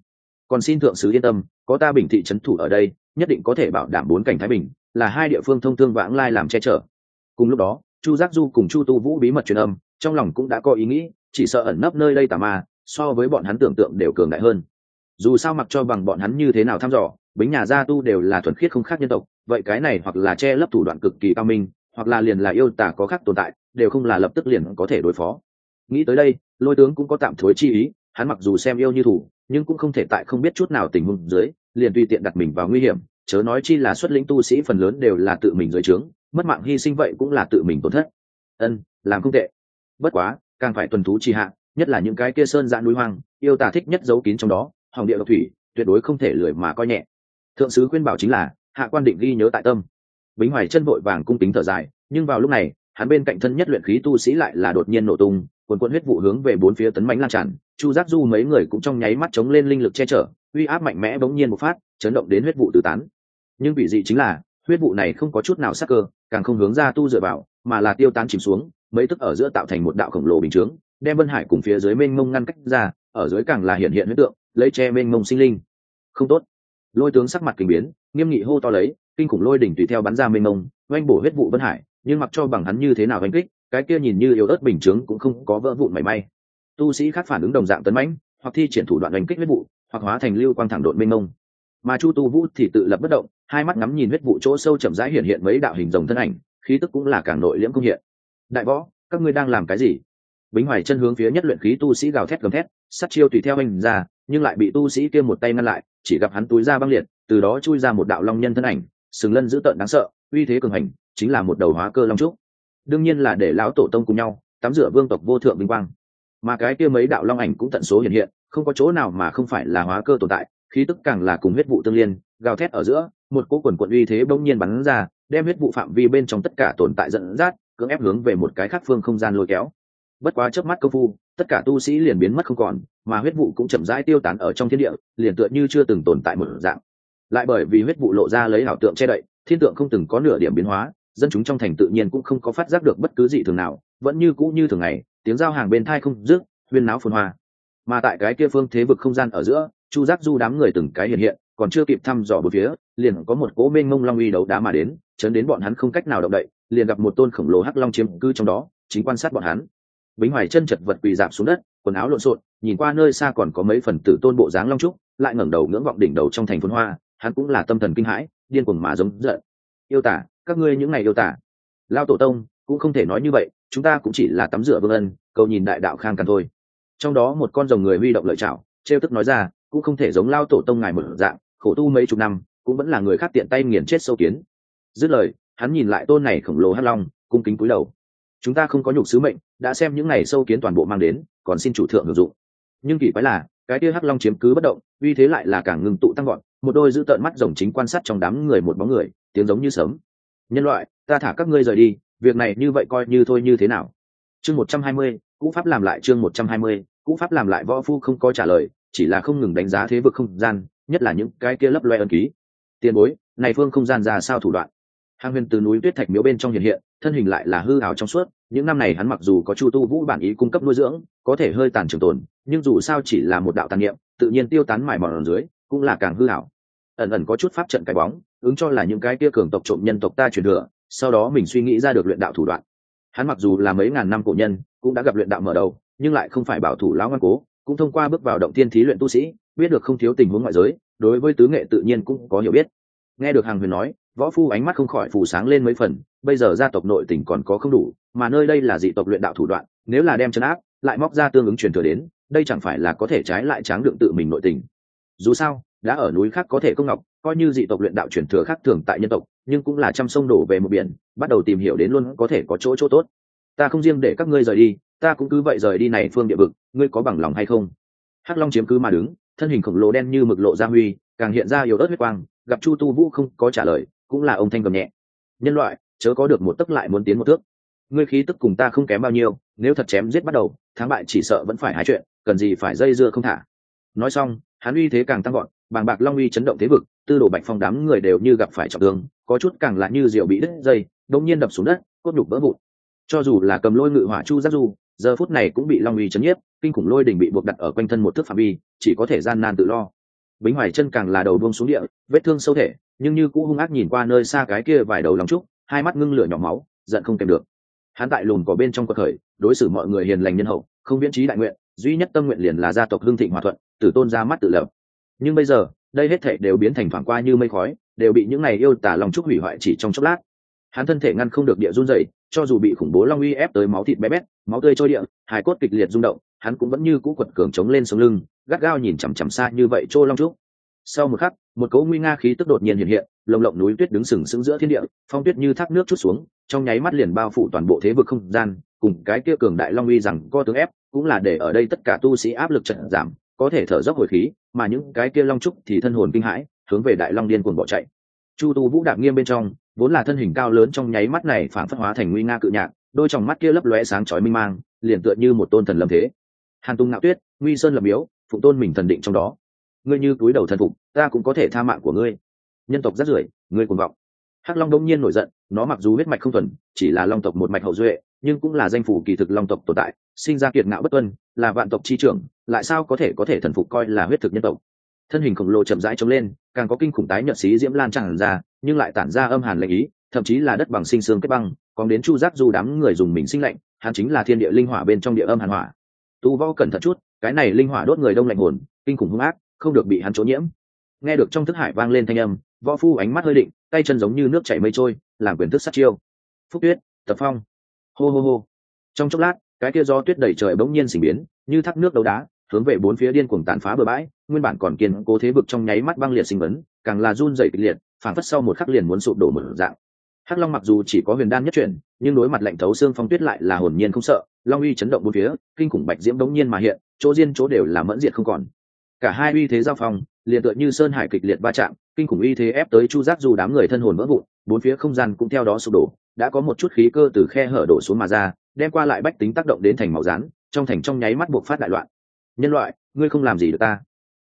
còn xin thượng sứ yên tâm, có ta bình thị trấn thủ ở đây, nhất định có thể bảo đảm bốn cảnh thái bình, là hai địa phương thông thương vãng lai làm che chở. Cùng lúc đó, chu giác du cùng chu tu vũ bí mật truyền âm, trong lòng cũng đã có ý nghĩ, chỉ sợ ẩn nấp nơi đây tà ma, so với bọn hắn tưởng tượng đều cường đại hơn. Dù sao mặc cho bằng bọn hắn như thế nào thăm dò, bính nhà gia tu đều là thuần khiết không khác nhân tộc, vậy cái này hoặc là che lấp thủ đoạn cực kỳ cao minh, hoặc là liền là yêu tả có khác tồn tại, đều không là lập tức liền có thể đối phó. Nghĩ tới đây, lôi tướng cũng có tạm thối chi ý, hắn mặc dù xem yêu như thủ nhưng cũng không thể tại không biết chút nào tình huống dưới, liền tùy tiện đặt mình vào nguy hiểm, chớ nói chi là xuất lĩnh tu sĩ phần lớn đều là tự mình dưới trướng, mất mạng hy sinh vậy cũng là tự mình tổn thất. Ân, làm không tệ. Bất quá, càng phải tuần thú chi hạ, nhất là những cái kia sơn dã núi hoang, yêu tả thích nhất giấu kín trong đó, hỏng địa độc thủy, tuyệt đối không thể lười mà coi nhẹ. Thượng sứ khuyên bảo chính là, hạ quan định ghi nhớ tại tâm. Bính hoài chân vội vàng cung tính thở dài, nhưng vào lúc này, hắn bên cạnh thân nhất luyện khí tu sĩ lại là đột nhiên nổ tung quần quân huyết vụ hướng về bốn phía tấn mánh lan tràn chu giác du mấy người cũng trong nháy mắt chống lên linh lực che chở, uy áp mạnh mẽ bỗng nhiên một phát, chấn động đến huyết vụ tứ tán. Nhưng vị dị chính là, huyết vụ này không có chút nào sắc cơ, càng không hướng ra tu dựa vào, mà là tiêu tán chìm xuống, mấy tức ở giữa tạo thành một đạo khổng lồ bình chướng, đem vân hải cùng phía dưới mênh mông ngăn cách ra, ở dưới càng là hiện hiện huyết tượng, lấy che mênh mông sinh linh. Không tốt. Lôi tướng sắc mặt kinh biến, nghiêm nghị hô to lấy, kinh khủng lôi đỉnh tùy theo bắn ra mênh mông, oanh bổ huyết vụ vân hải, nhưng mặc cho bằng hắn như thế nào oanh kích, cái kia nhìn như yếu ớt bình chướng cũng không có vỡ vụn mảy may tu sĩ khác phản ứng đồng dạng tấn mãnh, hoặc thi triển thủ đoạn đánh kích huyết vụ, hoặc hóa thành lưu quang thẳng độn mênh mông. Mà chu tu vũ thì tự lập bất động, hai mắt ngắm nhìn huyết vụ chỗ sâu chậm rãi hiện hiện mấy đạo hình rồng thân ảnh, khí tức cũng là càng nội liễm công hiện. Đại võ, các ngươi đang làm cái gì? Bính hoài chân hướng phía nhất luyện khí tu sĩ gào thét gầm thét sắt chiêu tùy theo anh ra, nhưng lại bị tu sĩ kia một tay ngăn lại, chỉ gặp hắn túi ra băng liệt, từ đó chui ra một đạo long nhân thân ảnh, sừng lân dữ tợn đáng sợ, uy thế cường hành, chính là một đầu hóa cơ long trúc. Đương nhiên là để lão tổ tông cùng nhau, tắm rửa vương tộc vô thượng vinh quang mà cái kia mấy đạo long ảnh cũng tận số hiện hiện, không có chỗ nào mà không phải là hóa cơ tồn tại, khí tức càng là cùng huyết vụ tương liên, gào thét ở giữa, một cỗ quần quận uy thế bỗng nhiên bắn ra, đem huyết vụ phạm vi bên trong tất cả tồn tại dẫn dắt, cưỡng ép hướng về một cái khác phương không gian lôi kéo. Bất quá chớp mắt công phu, tất cả tu sĩ liền biến mất không còn, mà huyết vụ cũng chậm rãi tiêu tán ở trong thiên địa, liền tựa như chưa từng tồn tại một dạng. Lại bởi vì huyết vụ lộ ra lấy ảo tượng che đậy, thiên tượng không từng có nửa điểm biến hóa, dân chúng trong thành tự nhiên cũng không có phát giác được bất cứ gì thường nào, vẫn như cũ như thường ngày tiếng giao hàng bên thai không dứt, huyên náo phồn hoa. Mà tại cái kia phương thế vực không gian ở giữa, chu giác du đám người từng cái hiện hiện, còn chưa kịp thăm dò bốn phía, liền có một cỗ mênh mông long uy đấu đá mà đến, chấn đến bọn hắn không cách nào động đậy, liền gặp một tôn khổng lồ hắc long chiếm cư trong đó, chính quan sát bọn hắn. Bính hoài chân chật vật quỳ dạp xuống đất, quần áo lộn xộn, nhìn qua nơi xa còn có mấy phần tử tôn bộ dáng long trúc, lại ngẩng đầu ngưỡng vọng đỉnh đầu trong thành phun hoa, hắn cũng là tâm thần kinh hãi, điên cuồng mà giống giận. Yêu tả, các ngươi những ngày yêu tả. Lao tổ tông cũng không thể nói như vậy chúng ta cũng chỉ là tắm rửa vương ân, cầu nhìn đại đạo khang càn thôi. Trong đó một con rồng người huy động lợi chảo, trêu tức nói ra, cũng không thể giống lao tổ tông ngài một dạng, khổ tu mấy chục năm, cũng vẫn là người khác tiện tay nghiền chết sâu kiến. Dứt lời, hắn nhìn lại tôn này khổng lồ hắc long, cung kính cúi đầu. Chúng ta không có nhục sứ mệnh, đã xem những này sâu kiến toàn bộ mang đến, còn xin chủ thượng hưởng dụng. Nhưng kỳ quái là, cái tia hắc long chiếm cứ bất động, uy thế lại là càng ngừng tụ tăng gọn một đôi giữ tợn mắt rồng chính quan sát trong đám người một bóng người, tiếng giống như sớm nhân loại, ta thả các ngươi rời đi việc này như vậy coi như thôi như thế nào? Chương một trăm hai mươi cũ pháp làm lại chương một trăm hai mươi cũ pháp làm lại võ phu không có trả lời, chỉ là không ngừng đánh giá thế vực không gian, nhất là những cái kia lấp loe ân ký. Tiền bối, này phương không gian ra sao thủ đoạn? Hàng huyền từ núi tuyết thạch miếu bên trong hiện hiện, thân hình lại là hư hào trong suốt, những năm này hắn mặc dù có chu tu vũ bản ý cung cấp nuôi dưỡng, có thể hơi tàn trường tồn, nhưng dù sao chỉ là một đạo tàn niệm, tự nhiên tiêu tán mải mòn ở dưới, cũng là càng hư hảo ẩn ẩn có chút pháp trận cái bóng, ứng cho là những cái kia cường tộc trộm nhân tộc ta truyền thừa sau đó mình suy nghĩ ra được luyện đạo thủ đoạn. Hắn mặc dù là mấy ngàn năm cổ nhân, cũng đã gặp luyện đạo mở đầu, nhưng lại không phải bảo thủ lão ngoan cố, cũng thông qua bước vào động tiên thí luyện tu sĩ, biết được không thiếu tình huống ngoại giới, đối với tứ nghệ tự nhiên cũng có hiểu biết. Nghe được hàng huyền nói, võ phu ánh mắt không khỏi phủ sáng lên mấy phần, bây giờ gia tộc nội tỉnh còn có không đủ, mà nơi đây là dị tộc luyện đạo thủ đoạn, nếu là đem chân áp, lại móc ra tương ứng truyền thừa đến, đây chẳng phải là có thể trái lại tráng đựng tự mình nội tình. Dù sao, đã ở núi khác có thể công ngọc coi như dị tộc luyện đạo truyền thừa khác thường tại nhân tộc, nhưng cũng là trăm sông đổ về một biển, bắt đầu tìm hiểu đến luôn có thể có chỗ chỗ tốt. Ta không riêng để các ngươi rời đi, ta cũng cứ vậy rời đi này phương địa vực, ngươi có bằng lòng hay không? Hắc long chiếm cứ mà đứng, thân hình khổng lồ đen như mực lộ ra huy, càng hiện ra yếu ớt huyết quang, gặp chu tu vũ không có trả lời, cũng là ông thanh cầm nhẹ. Nhân loại, chớ có được một tấc lại muốn tiến một thước. Ngươi khí tức cùng ta không kém bao nhiêu, nếu thật chém giết bắt đầu, thắng bại chỉ sợ vẫn phải hái chuyện, cần gì phải dây dưa không thả nói xong, hắn uy thế càng tăng gọn bàng bạc long uy chấn động thế vực, tư đồ bạch phong đám người đều như gặp phải trọng thương, có chút càng lại như rượu bị đứt dây đông nhiên đập xuống đất, cốt nhục vỡ vụn. Cho dù là cầm lôi ngự hỏa chu giác du, giờ phút này cũng bị long uy chấn nhiếp, kinh khủng lôi đỉnh bị buộc đặt ở quanh thân một thước phạm vi, chỉ có thể gian nan tự lo. Bính hoài chân càng là đầu buông xuống địa, vết thương sâu thể, nhưng như cũ hung ác nhìn qua nơi xa cái kia vài đầu lòng trúc, hai mắt ngưng lửa nhỏ máu, giận không kèm được. Hắn tại lùn có bên trong cuộc khởi, đối xử mọi người hiền lành nhân hậu, không viễn trí đại nguyện duy nhất tâm nguyện liền là gia tộc hưng thịnh hòa thuận, tử tôn ra mắt tự lập. Nhưng bây giờ, đây hết thể đều biến thành thoảng qua như mây khói, đều bị những này yêu tả lòng trúc hủy hoại chỉ trong chốc lát. Hắn thân thể ngăn không được địa run dày cho dù bị khủng bố long uy ép tới máu thịt bé bét, máu tươi trôi địa, hài cốt kịch liệt rung động, hắn cũng vẫn như cũ quật cường chống lên sống lưng, gắt gao nhìn chằm chằm xa như vậy trô long trúc. Sau một khắc, một cỗ nguy nga khí tức đột nhiên hiện hiện, lồng lộng núi tuyết đứng sừng sững giữa thiên địa, phong tuyết như thác nước chút xuống, trong nháy mắt liền bao phủ toàn bộ thế vực không gian, cùng cái kia cường đại long uy rằng co tướng ép cũng là để ở đây tất cả tu sĩ áp lực trận giảm, có thể thở dốc hồi khí, mà những cái kia long trúc thì thân hồn kinh hãi, hướng về đại long điên cuồng bỏ chạy. Chu tu vũ đạp nghiêm bên trong, vốn là thân hình cao lớn trong nháy mắt này phản phất hóa thành nguy nga cự nhạc, đôi tròng mắt kia lấp lóe sáng chói minh mang, liền tựa như một tôn thần lâm thế. Hàn tung ngạo tuyết, nguy sơn lập miếu, phụ tôn mình thần định trong đó. Ngươi như túi đầu thần phục, ta cũng có thể tha mạng của ngươi. Nhân tộc rất rưởi, ngươi cuồng vọng. Hắc long đông nhiên nổi giận, nó mặc dù huyết mạch không thuần, chỉ là long tộc một mạch hậu duệ nhưng cũng là danh phủ kỳ thực long tộc tồn tại, sinh ra kiệt ngạo bất tuân, là vạn tộc chi trưởng, lại sao có thể có thể thần phục coi là huyết thực nhân tộc? Thân hình khổng lồ chậm rãi trống lên, càng có kinh khủng tái nhợt xí diễm lan tràn ra, nhưng lại tản ra âm hàn lệnh ý, thậm chí là đất bằng sinh sương kết băng còn đến chu giác du đám người dùng mình sinh lạnh, hắn chính là thiên địa linh hỏa bên trong địa âm hàn hỏa. Tu võ cẩn thận chút, cái này linh hỏa đốt người đông lạnh hồn, kinh khủng hung ác, không được bị hắn trốn nhiễm. Nghe được trong thức hải vang lên thanh âm, võ phu ánh mắt hơi định, tay chân giống như nước chảy mây trôi, làm quyền thức sát chiêu. Phúc tuyết, tập phong hô hô hô. Trong chốc lát, cái kia do tuyết đẩy trời bỗng nhiên sinh biến, như thác nước đấu đá, hướng về bốn phía điên cuồng tàn phá bờ bãi, nguyên bản còn kiên cố thế vực trong nháy mắt băng liệt sinh vấn, càng là run dày kịch liệt phản phất sau một khắc liền muốn sụp đổ một dạng. Hắc long mặc dù chỉ có huyền đan nhất chuyển, nhưng đối mặt lạnh thấu xương phong tuyết lại là hồn nhiên không sợ, long uy chấn động bốn phía, kinh khủng bạch diễm đống nhiên mà hiện, chỗ riêng chỗ đều là mẫn diệt không còn. Cả hai uy thế giao phong, liền tựa như sơn hải kịch liệt va chạm, kinh khủng uy thế ép tới chu giác dù đám người thân hồn vỡ vụn, bốn phía không gian cũng theo đó sụp đổ đã có một chút khí cơ từ khe hở đổ xuống mà ra, đem qua lại bách tính tác động đến thành màu rán, trong thành trong nháy mắt buộc phát đại loạn. Nhân loại, ngươi không làm gì được ta.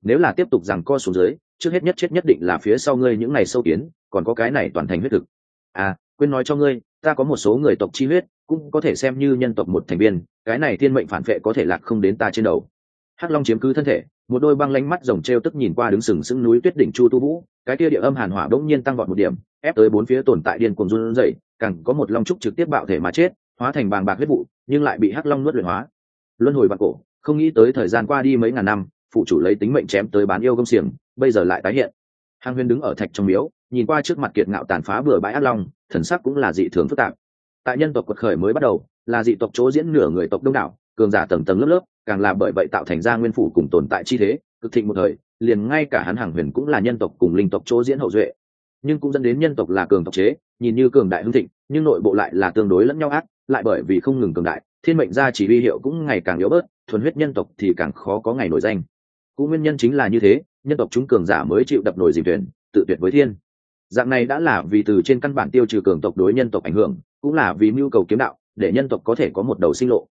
Nếu là tiếp tục rằng co xuống dưới, trước hết nhất chết nhất định là phía sau ngươi những ngày sâu kiến, còn có cái này toàn thành huyết thực. À quên nói cho ngươi, ta có một số người tộc chi huyết, cũng có thể xem như nhân tộc một thành viên, cái này thiên mệnh phản vệ có thể lạc không đến ta trên đầu. Hắc long chiếm cứ thân thể, một đôi băng lánh mắt rồng t r e o tức nhìn qua đứng sừng sững núi tuyết đỉnh chu tu vũ, cái kia địa âm hàn hỏa đ ỗ n g nhiên tăng vọt một điểm, ép tới bốn phía tồn tại điên cuồng run dậy càng có một long trúc trực tiếp bạo thể mà chết, hóa thành bàng bạc huyết vụ, nhưng lại bị hắc long nuốt luyện hóa. Luân hồi bạc cổ, không nghĩ tới thời gian qua đi mấy ngàn năm, phụ chủ lấy tính mệnh chém tới bán yêu công xiềng, bây giờ lại tái hiện. Hàng huyền đứng ở thạch trong miếu, nhìn qua trước mặt kiệt ngạo tàn phá bừa bãi ác long, thần sắc cũng là dị thường phức tạp. Tại nhân tộc quật khởi mới bắt đầu, là dị tộc chỗ diễn nửa người tộc đông đảo, cường giả tầng tầng lớp lớp, càng là bởi vậy tạo thành ra nguyên phủ cùng tồn tại chi thế, cực thịnh một thời, liền ngay cả hắn hàng huyền cũng là nhân tộc cùng linh tộc chỗ diễn hậu duệ nhưng cũng dẫn đến nhân tộc là cường tộc chế, nhìn như cường đại hưng thịnh, nhưng nội bộ lại là tương đối lẫn nhau ác, lại bởi vì không ngừng cường đại, thiên mệnh gia chỉ huy hiệu cũng ngày càng yếu bớt, thuần huyết nhân tộc thì càng khó có ngày nổi danh. Cũng nguyên nhân chính là như thế, nhân tộc chúng cường giả mới chịu đập nổi dìm tuyển tự tuyệt với thiên. Dạng này đã là vì từ trên căn bản tiêu trừ cường tộc đối nhân tộc ảnh hưởng, cũng là vì mưu cầu kiếm đạo, để nhân tộc có thể có một đầu sinh lộ.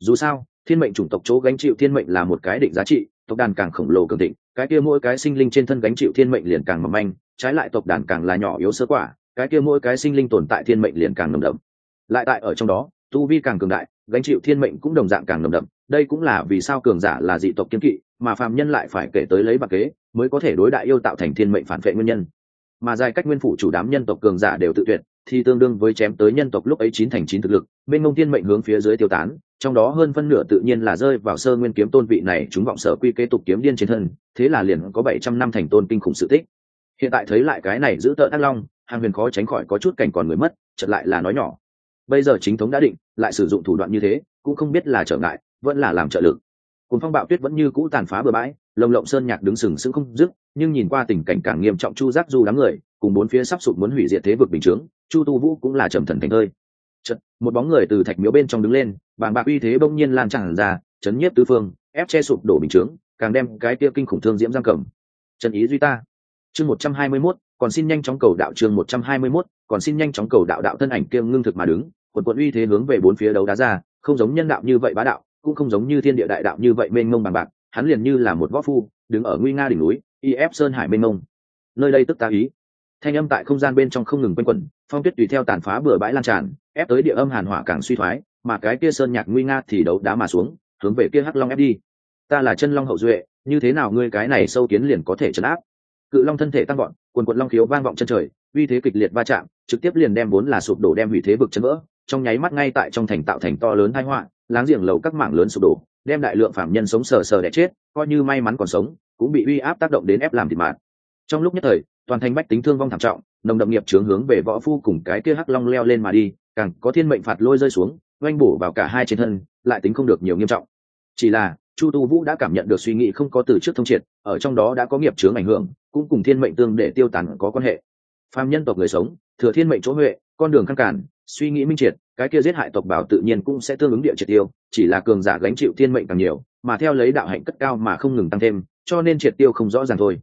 Dù sao, thiên mệnh chủng tộc chỗ gánh chịu thiên mệnh là một cái định giá trị, tộc đàn càng khổng lồ cường thịnh, cái kia mỗi cái sinh linh trên thân gánh chịu thiên mệnh liền càng mầm manh trái lại tộc đàn càng là nhỏ yếu sơ quả, cái kia mỗi cái sinh linh tồn tại thiên mệnh liền càng nồng đậm. Lại tại ở trong đó, tu vi càng cường đại, gánh chịu thiên mệnh cũng đồng dạng càng nồng đậm, đây cũng là vì sao cường giả là dị tộc kiên kỵ, mà phàm nhân lại phải kể tới lấy bạc kế, mới có thể đối đại yêu tạo thành thiên mệnh phản vệ nguyên nhân. Mà dài cách nguyên phủ chủ đám nhân tộc cường giả đều tự tuyệt, thì tương đương với chém tới nhân tộc lúc ấy chín thành chín thực lực, bên ngông thiên mệnh hướng phía dưới tiêu tán, trong đó hơn phân nửa tự nhiên là rơi vào sơ nguyên kiếm tôn vị này, chúng vọng sở quy kế tục kiếm điên trên thân, thế là liền có bảy trăm năm thành tôn kinh khủng sự tích hiện tại thấy lại cái này giữ tợn ác long hàng huyền khó tránh khỏi có chút cảnh còn người mất chật lại là nói nhỏ. Bây giờ chính thống đã định lại sử dụng thủ đoạn như thế cũng không biết là trở ngại vẫn là làm trợ lực. Cùng phong bạo tuyết vẫn như cũ tàn phá bừa bãi lồng lộng sơn nhạc đứng sừng sững không dứt nhưng nhìn qua tình cảnh càng nghiêm trọng chu giác du đám người cùng bốn phía sắp sụp muốn hủy diệt thế vực bình chướng chu tu vũ cũng là trầm thần thành hơi Chật, một bóng người từ thạch miếu bên trong đứng lên bàng bạc uy thế bỗng nhiên lan tràn ra chấn nhiếp tứ phương ép che sụp đổ bình chướng càng đem cái kia kinh khủng thương diễm giam cầm. Trần ý duy ta chương một trăm hai mươi 121, còn xin nhanh chóng cầu đạo chương một trăm hai mươi 121, còn xin nhanh chóng cầu đạo đạo thân ảnh kiêm ngưng thực mà đứng quần quần uy thế hướng về bốn phía đấu đá ra không giống nhân đạo như vậy bá đạo cũng không giống như thiên địa đại đạo như vậy mênh mông bằng bạc hắn liền như là một võ phu đứng ở nguy nga đỉnh núi y ép sơn hải mênh mông. Nơi đây tức ta ý. Thanh âm tại không gian bên trong không ngừng quanh quẩn phong tuyết tùy theo tàn phá bừa bãi lan tràn ép tới địa âm hàn hỏa càng suy thoái mà cái kia sơn nhạc nguy nga thì đấu đá mà xuống hướng về kia hắc long ép đi. Ta là chân long hậu duệ như thế nào ngươi cái này sâu kiến liền có thể chấn áp? Cự long thân thể tăng vọt, quần quận long khiếu vang vọng chân trời uy thế kịch liệt va chạm trực tiếp liền đem vốn là sụp đổ đem hủy thế vực chấn vỡ trong nháy mắt ngay tại trong thành tạo thành to lớn tai họa láng giềng lầu các mảng lớn sụp đổ đem đại lượng phạm nhân sống sờ sờ đẻ chết coi như may mắn còn sống cũng bị uy áp tác động đến ép làm thịt mạng. Trong lúc nhất thời toàn thành bách tính thương vong thảm trọng nồng đậm nghiệp chướng hướng về võ phu cùng cái kia hắc long leo lên mà đi càng có thiên mệnh phạt lôi rơi xuống oanh bổ vào cả hai trên thân lại tính không được nhiều nghiêm trọng. Chỉ là chu tu vũ đã cảm nhận được suy nghĩ không có từ trước thông triệt ở trong đó đã có nghiệp chướng ảnh hưởng cũng cùng thiên mệnh tương để tiêu tán có quan hệ. Phàm nhân tộc người sống, thừa thiên mệnh chỗ huệ, con đường khăn cản, suy nghĩ minh triệt, cái kia giết hại tộc bảo tự nhiên cũng sẽ tương ứng địa triệt tiêu, chỉ là cường giả gánh chịu thiên mệnh càng nhiều, mà theo lấy đạo hạnh cất cao mà không ngừng tăng thêm, cho nên triệt tiêu không rõ ràng thôi.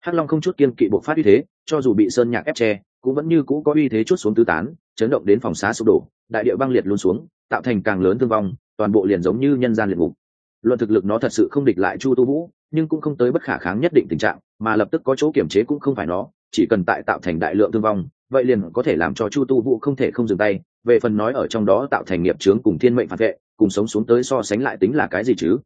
Hắc long không chút kiên kỵ bộ phát uy thế, cho dù bị sơn nhạc ép che, cũng vẫn như cũ có uy thế chút xuống tứ tán, chấn động đến phòng xá sụp đổ, đại địa băng liệt luôn xuống, tạo thành càng lớn thương vong, toàn bộ liền giống như nhân gian liệt ngục. Luận thực lực nó thật sự không địch lại chu tu vũ nhưng cũng không tới bất khả kháng nhất định tình trạng, mà lập tức có chỗ kiểm chế cũng không phải nó, chỉ cần tại tạo thành đại lượng thương vong, vậy liền có thể làm cho chu tu vũ không thể không dừng tay, về phần nói ở trong đó tạo thành nghiệp chướng cùng thiên mệnh phản vệ, cùng sống xuống tới so sánh lại tính là cái gì chứ?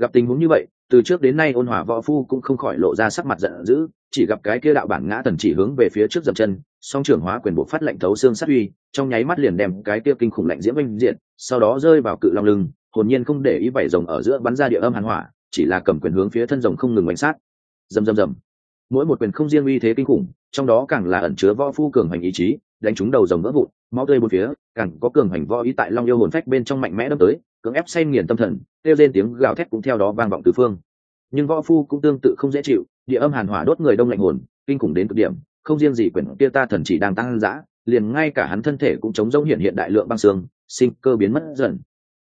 Gặp tình huống như vậy, từ trước đến nay ôn hòa võ phu cũng không khỏi lộ ra sắc mặt giận dữ, chỉ gặp cái kia đạo bản ngã thần chỉ hướng về phía trước dập chân, song trưởng hóa quyền bộ phát lệnh thấu xương sát uy, trong nháy mắt liền đem cái kia kinh khủng lạnh diễm oanh diện, sau đó rơi vào cự long lưng, hồn nhiên không để ý vảy rồng ở giữa bắn ra địa âm hàn hỏa chỉ là cầm quyền hướng phía thân rồng không ngừng bánh sát. Rầm rầm rầm. Mỗi một quyền không riêng uy thế kinh khủng, trong đó càng là ẩn chứa võ phu cường hành ý chí, đánh trúng đầu rồng vỡ vụn, máu tươi bốn phía, càng có cường hành võ ý tại long yêu hồn phách bên trong mạnh mẽ đâm tới, cưỡng ép say nghiền tâm thần, kêu lên tiếng gào thét cũng theo đó vang vọng từ phương. Nhưng võ phu cũng tương tự không dễ chịu, địa âm hàn hỏa đốt người đông lạnh hồn, kinh khủng đến cực điểm, không riêng gì quyển kia ta thần chỉ đang tăng dã, liền ngay cả hắn thân thể cũng chống rỗng hiện hiện đại lượng băng xương, sinh cơ biến mất dần.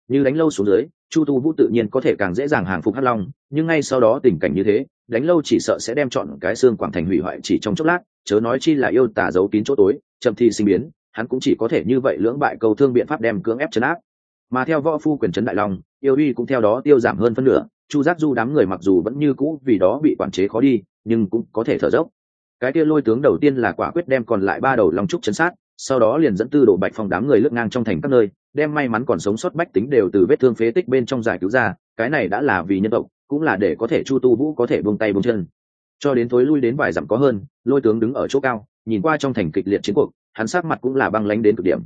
Như đánh lâu xuống dưới chu tu vũ tự nhiên có thể càng dễ dàng hàng phục hắc long, nhưng ngay sau đó tình cảnh như thế, đánh lâu chỉ sợ sẽ đem chọn cái xương quảng thành hủy hoại chỉ trong chốc lát, chớ nói chi là yêu tả giấu kín chỗ tối, chậm thi sinh biến, hắn cũng chỉ có thể như vậy lưỡng bại cầu thương biện pháp đem cưỡng ép chấn áp. Mà theo võ phu quyền trấn đại long, yêu uy cũng theo đó tiêu giảm hơn phân nửa, chu giác du đám người mặc dù vẫn như cũ vì đó bị quản chế khó đi, nhưng cũng có thể thở dốc. Cái kia lôi tướng đầu tiên là quả quyết đem còn lại ba đầu long trúc chấn sát, sau đó liền dẫn tư đổ bạch phong đám người lướt ngang trong thành các nơi đem may mắn còn sống sót bách tính đều từ vết thương phế tích bên trong giải cứu ra, cái này đã là vì nhân tộc, cũng là để có thể chu tu vũ có thể buông tay buông chân. Cho đến thối lui đến vài dặm có hơn, lôi tướng đứng ở chỗ cao, nhìn qua trong thành kịch liệt chiến cuộc, hắn sát mặt cũng là băng lánh đến cực điểm.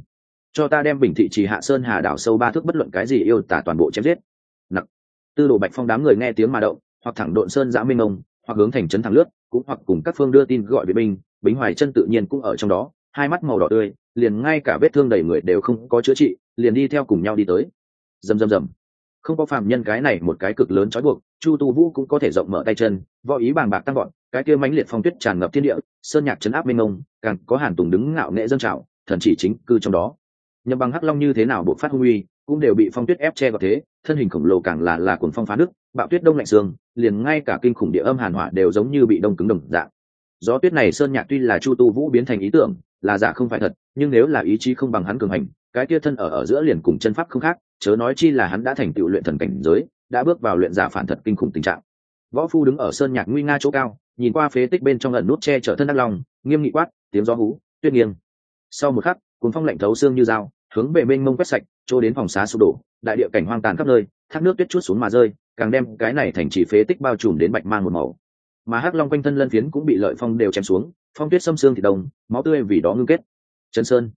Cho ta đem bình thị trì hạ sơn hà đảo sâu ba thước bất luận cái gì yêu tả toàn bộ chém giết. Nặc. Tư đồ bạch phong đám người nghe tiếng mà động, hoặc thẳng độn sơn giã minh ông, hoặc hướng thành trấn thẳng lướt, cũng hoặc cùng các phương đưa tin gọi vệ binh, bính hoài chân tự nhiên cũng ở trong đó, hai mắt màu đỏ tươi, liền ngay cả vết thương đầy người đều không có chữa trị liền đi theo cùng nhau đi tới. Rầm rầm rầm. Không có phàm nhân cái này một cái cực lớn trói buộc, chu tu vũ cũng có thể rộng mở tay chân, võ ý bàng bạc tăng gọn cái kia mãnh liệt phong tuyết tràn ngập thiên địa, sơn nhạc chấn áp mênh mông, càng có hàn tùng đứng ngạo nghệ dân trào, thần chỉ chính cư trong đó. Nhầm bằng hắc long như thế nào bộ phát hung uy, cũng đều bị phong tuyết ép che vào thế, thân hình khổng lồ càng là là cuồng phong phá nước, bạo tuyết đông lạnh xương, liền ngay cả kinh khủng địa âm hàn hỏa đều giống như bị đông cứng đồng dạng. Gió tuyết này sơn nhạc tuy là chu tu vũ biến thành ý tưởng, là giả không phải thật, nhưng nếu là ý chí không bằng hắn cường hành cái kia thân ở ở giữa liền cùng chân pháp không khác, chớ nói chi là hắn đã thành tựu luyện thần cảnh giới, đã bước vào luyện giả phản thật kinh khủng tình trạng. Võ phu đứng ở sơn nhạc nguy nga chỗ cao, nhìn qua phế tích bên trong ẩn nút che chở thân đắc lòng nghiêm nghị quát, tiếng gió hú, tuyết nghiêng. Sau một khắc cuốn phong lạnh thấu xương như dao, hướng về bên mông quét sạch, chỗ đến phòng xá sụp đổ, đại địa cảnh hoang tàn khắp nơi, thác nước tuyết chút xuống mà rơi, càng đem cái này thành chỉ phế tích bao trùm đến bạch mang một màu. Mà hắc long quanh thân lân phiến cũng bị lợi phong đều chém xuống, phong tuyết xâm xương thì đồng máu tươi vì đó ngưng kết. Chân sơn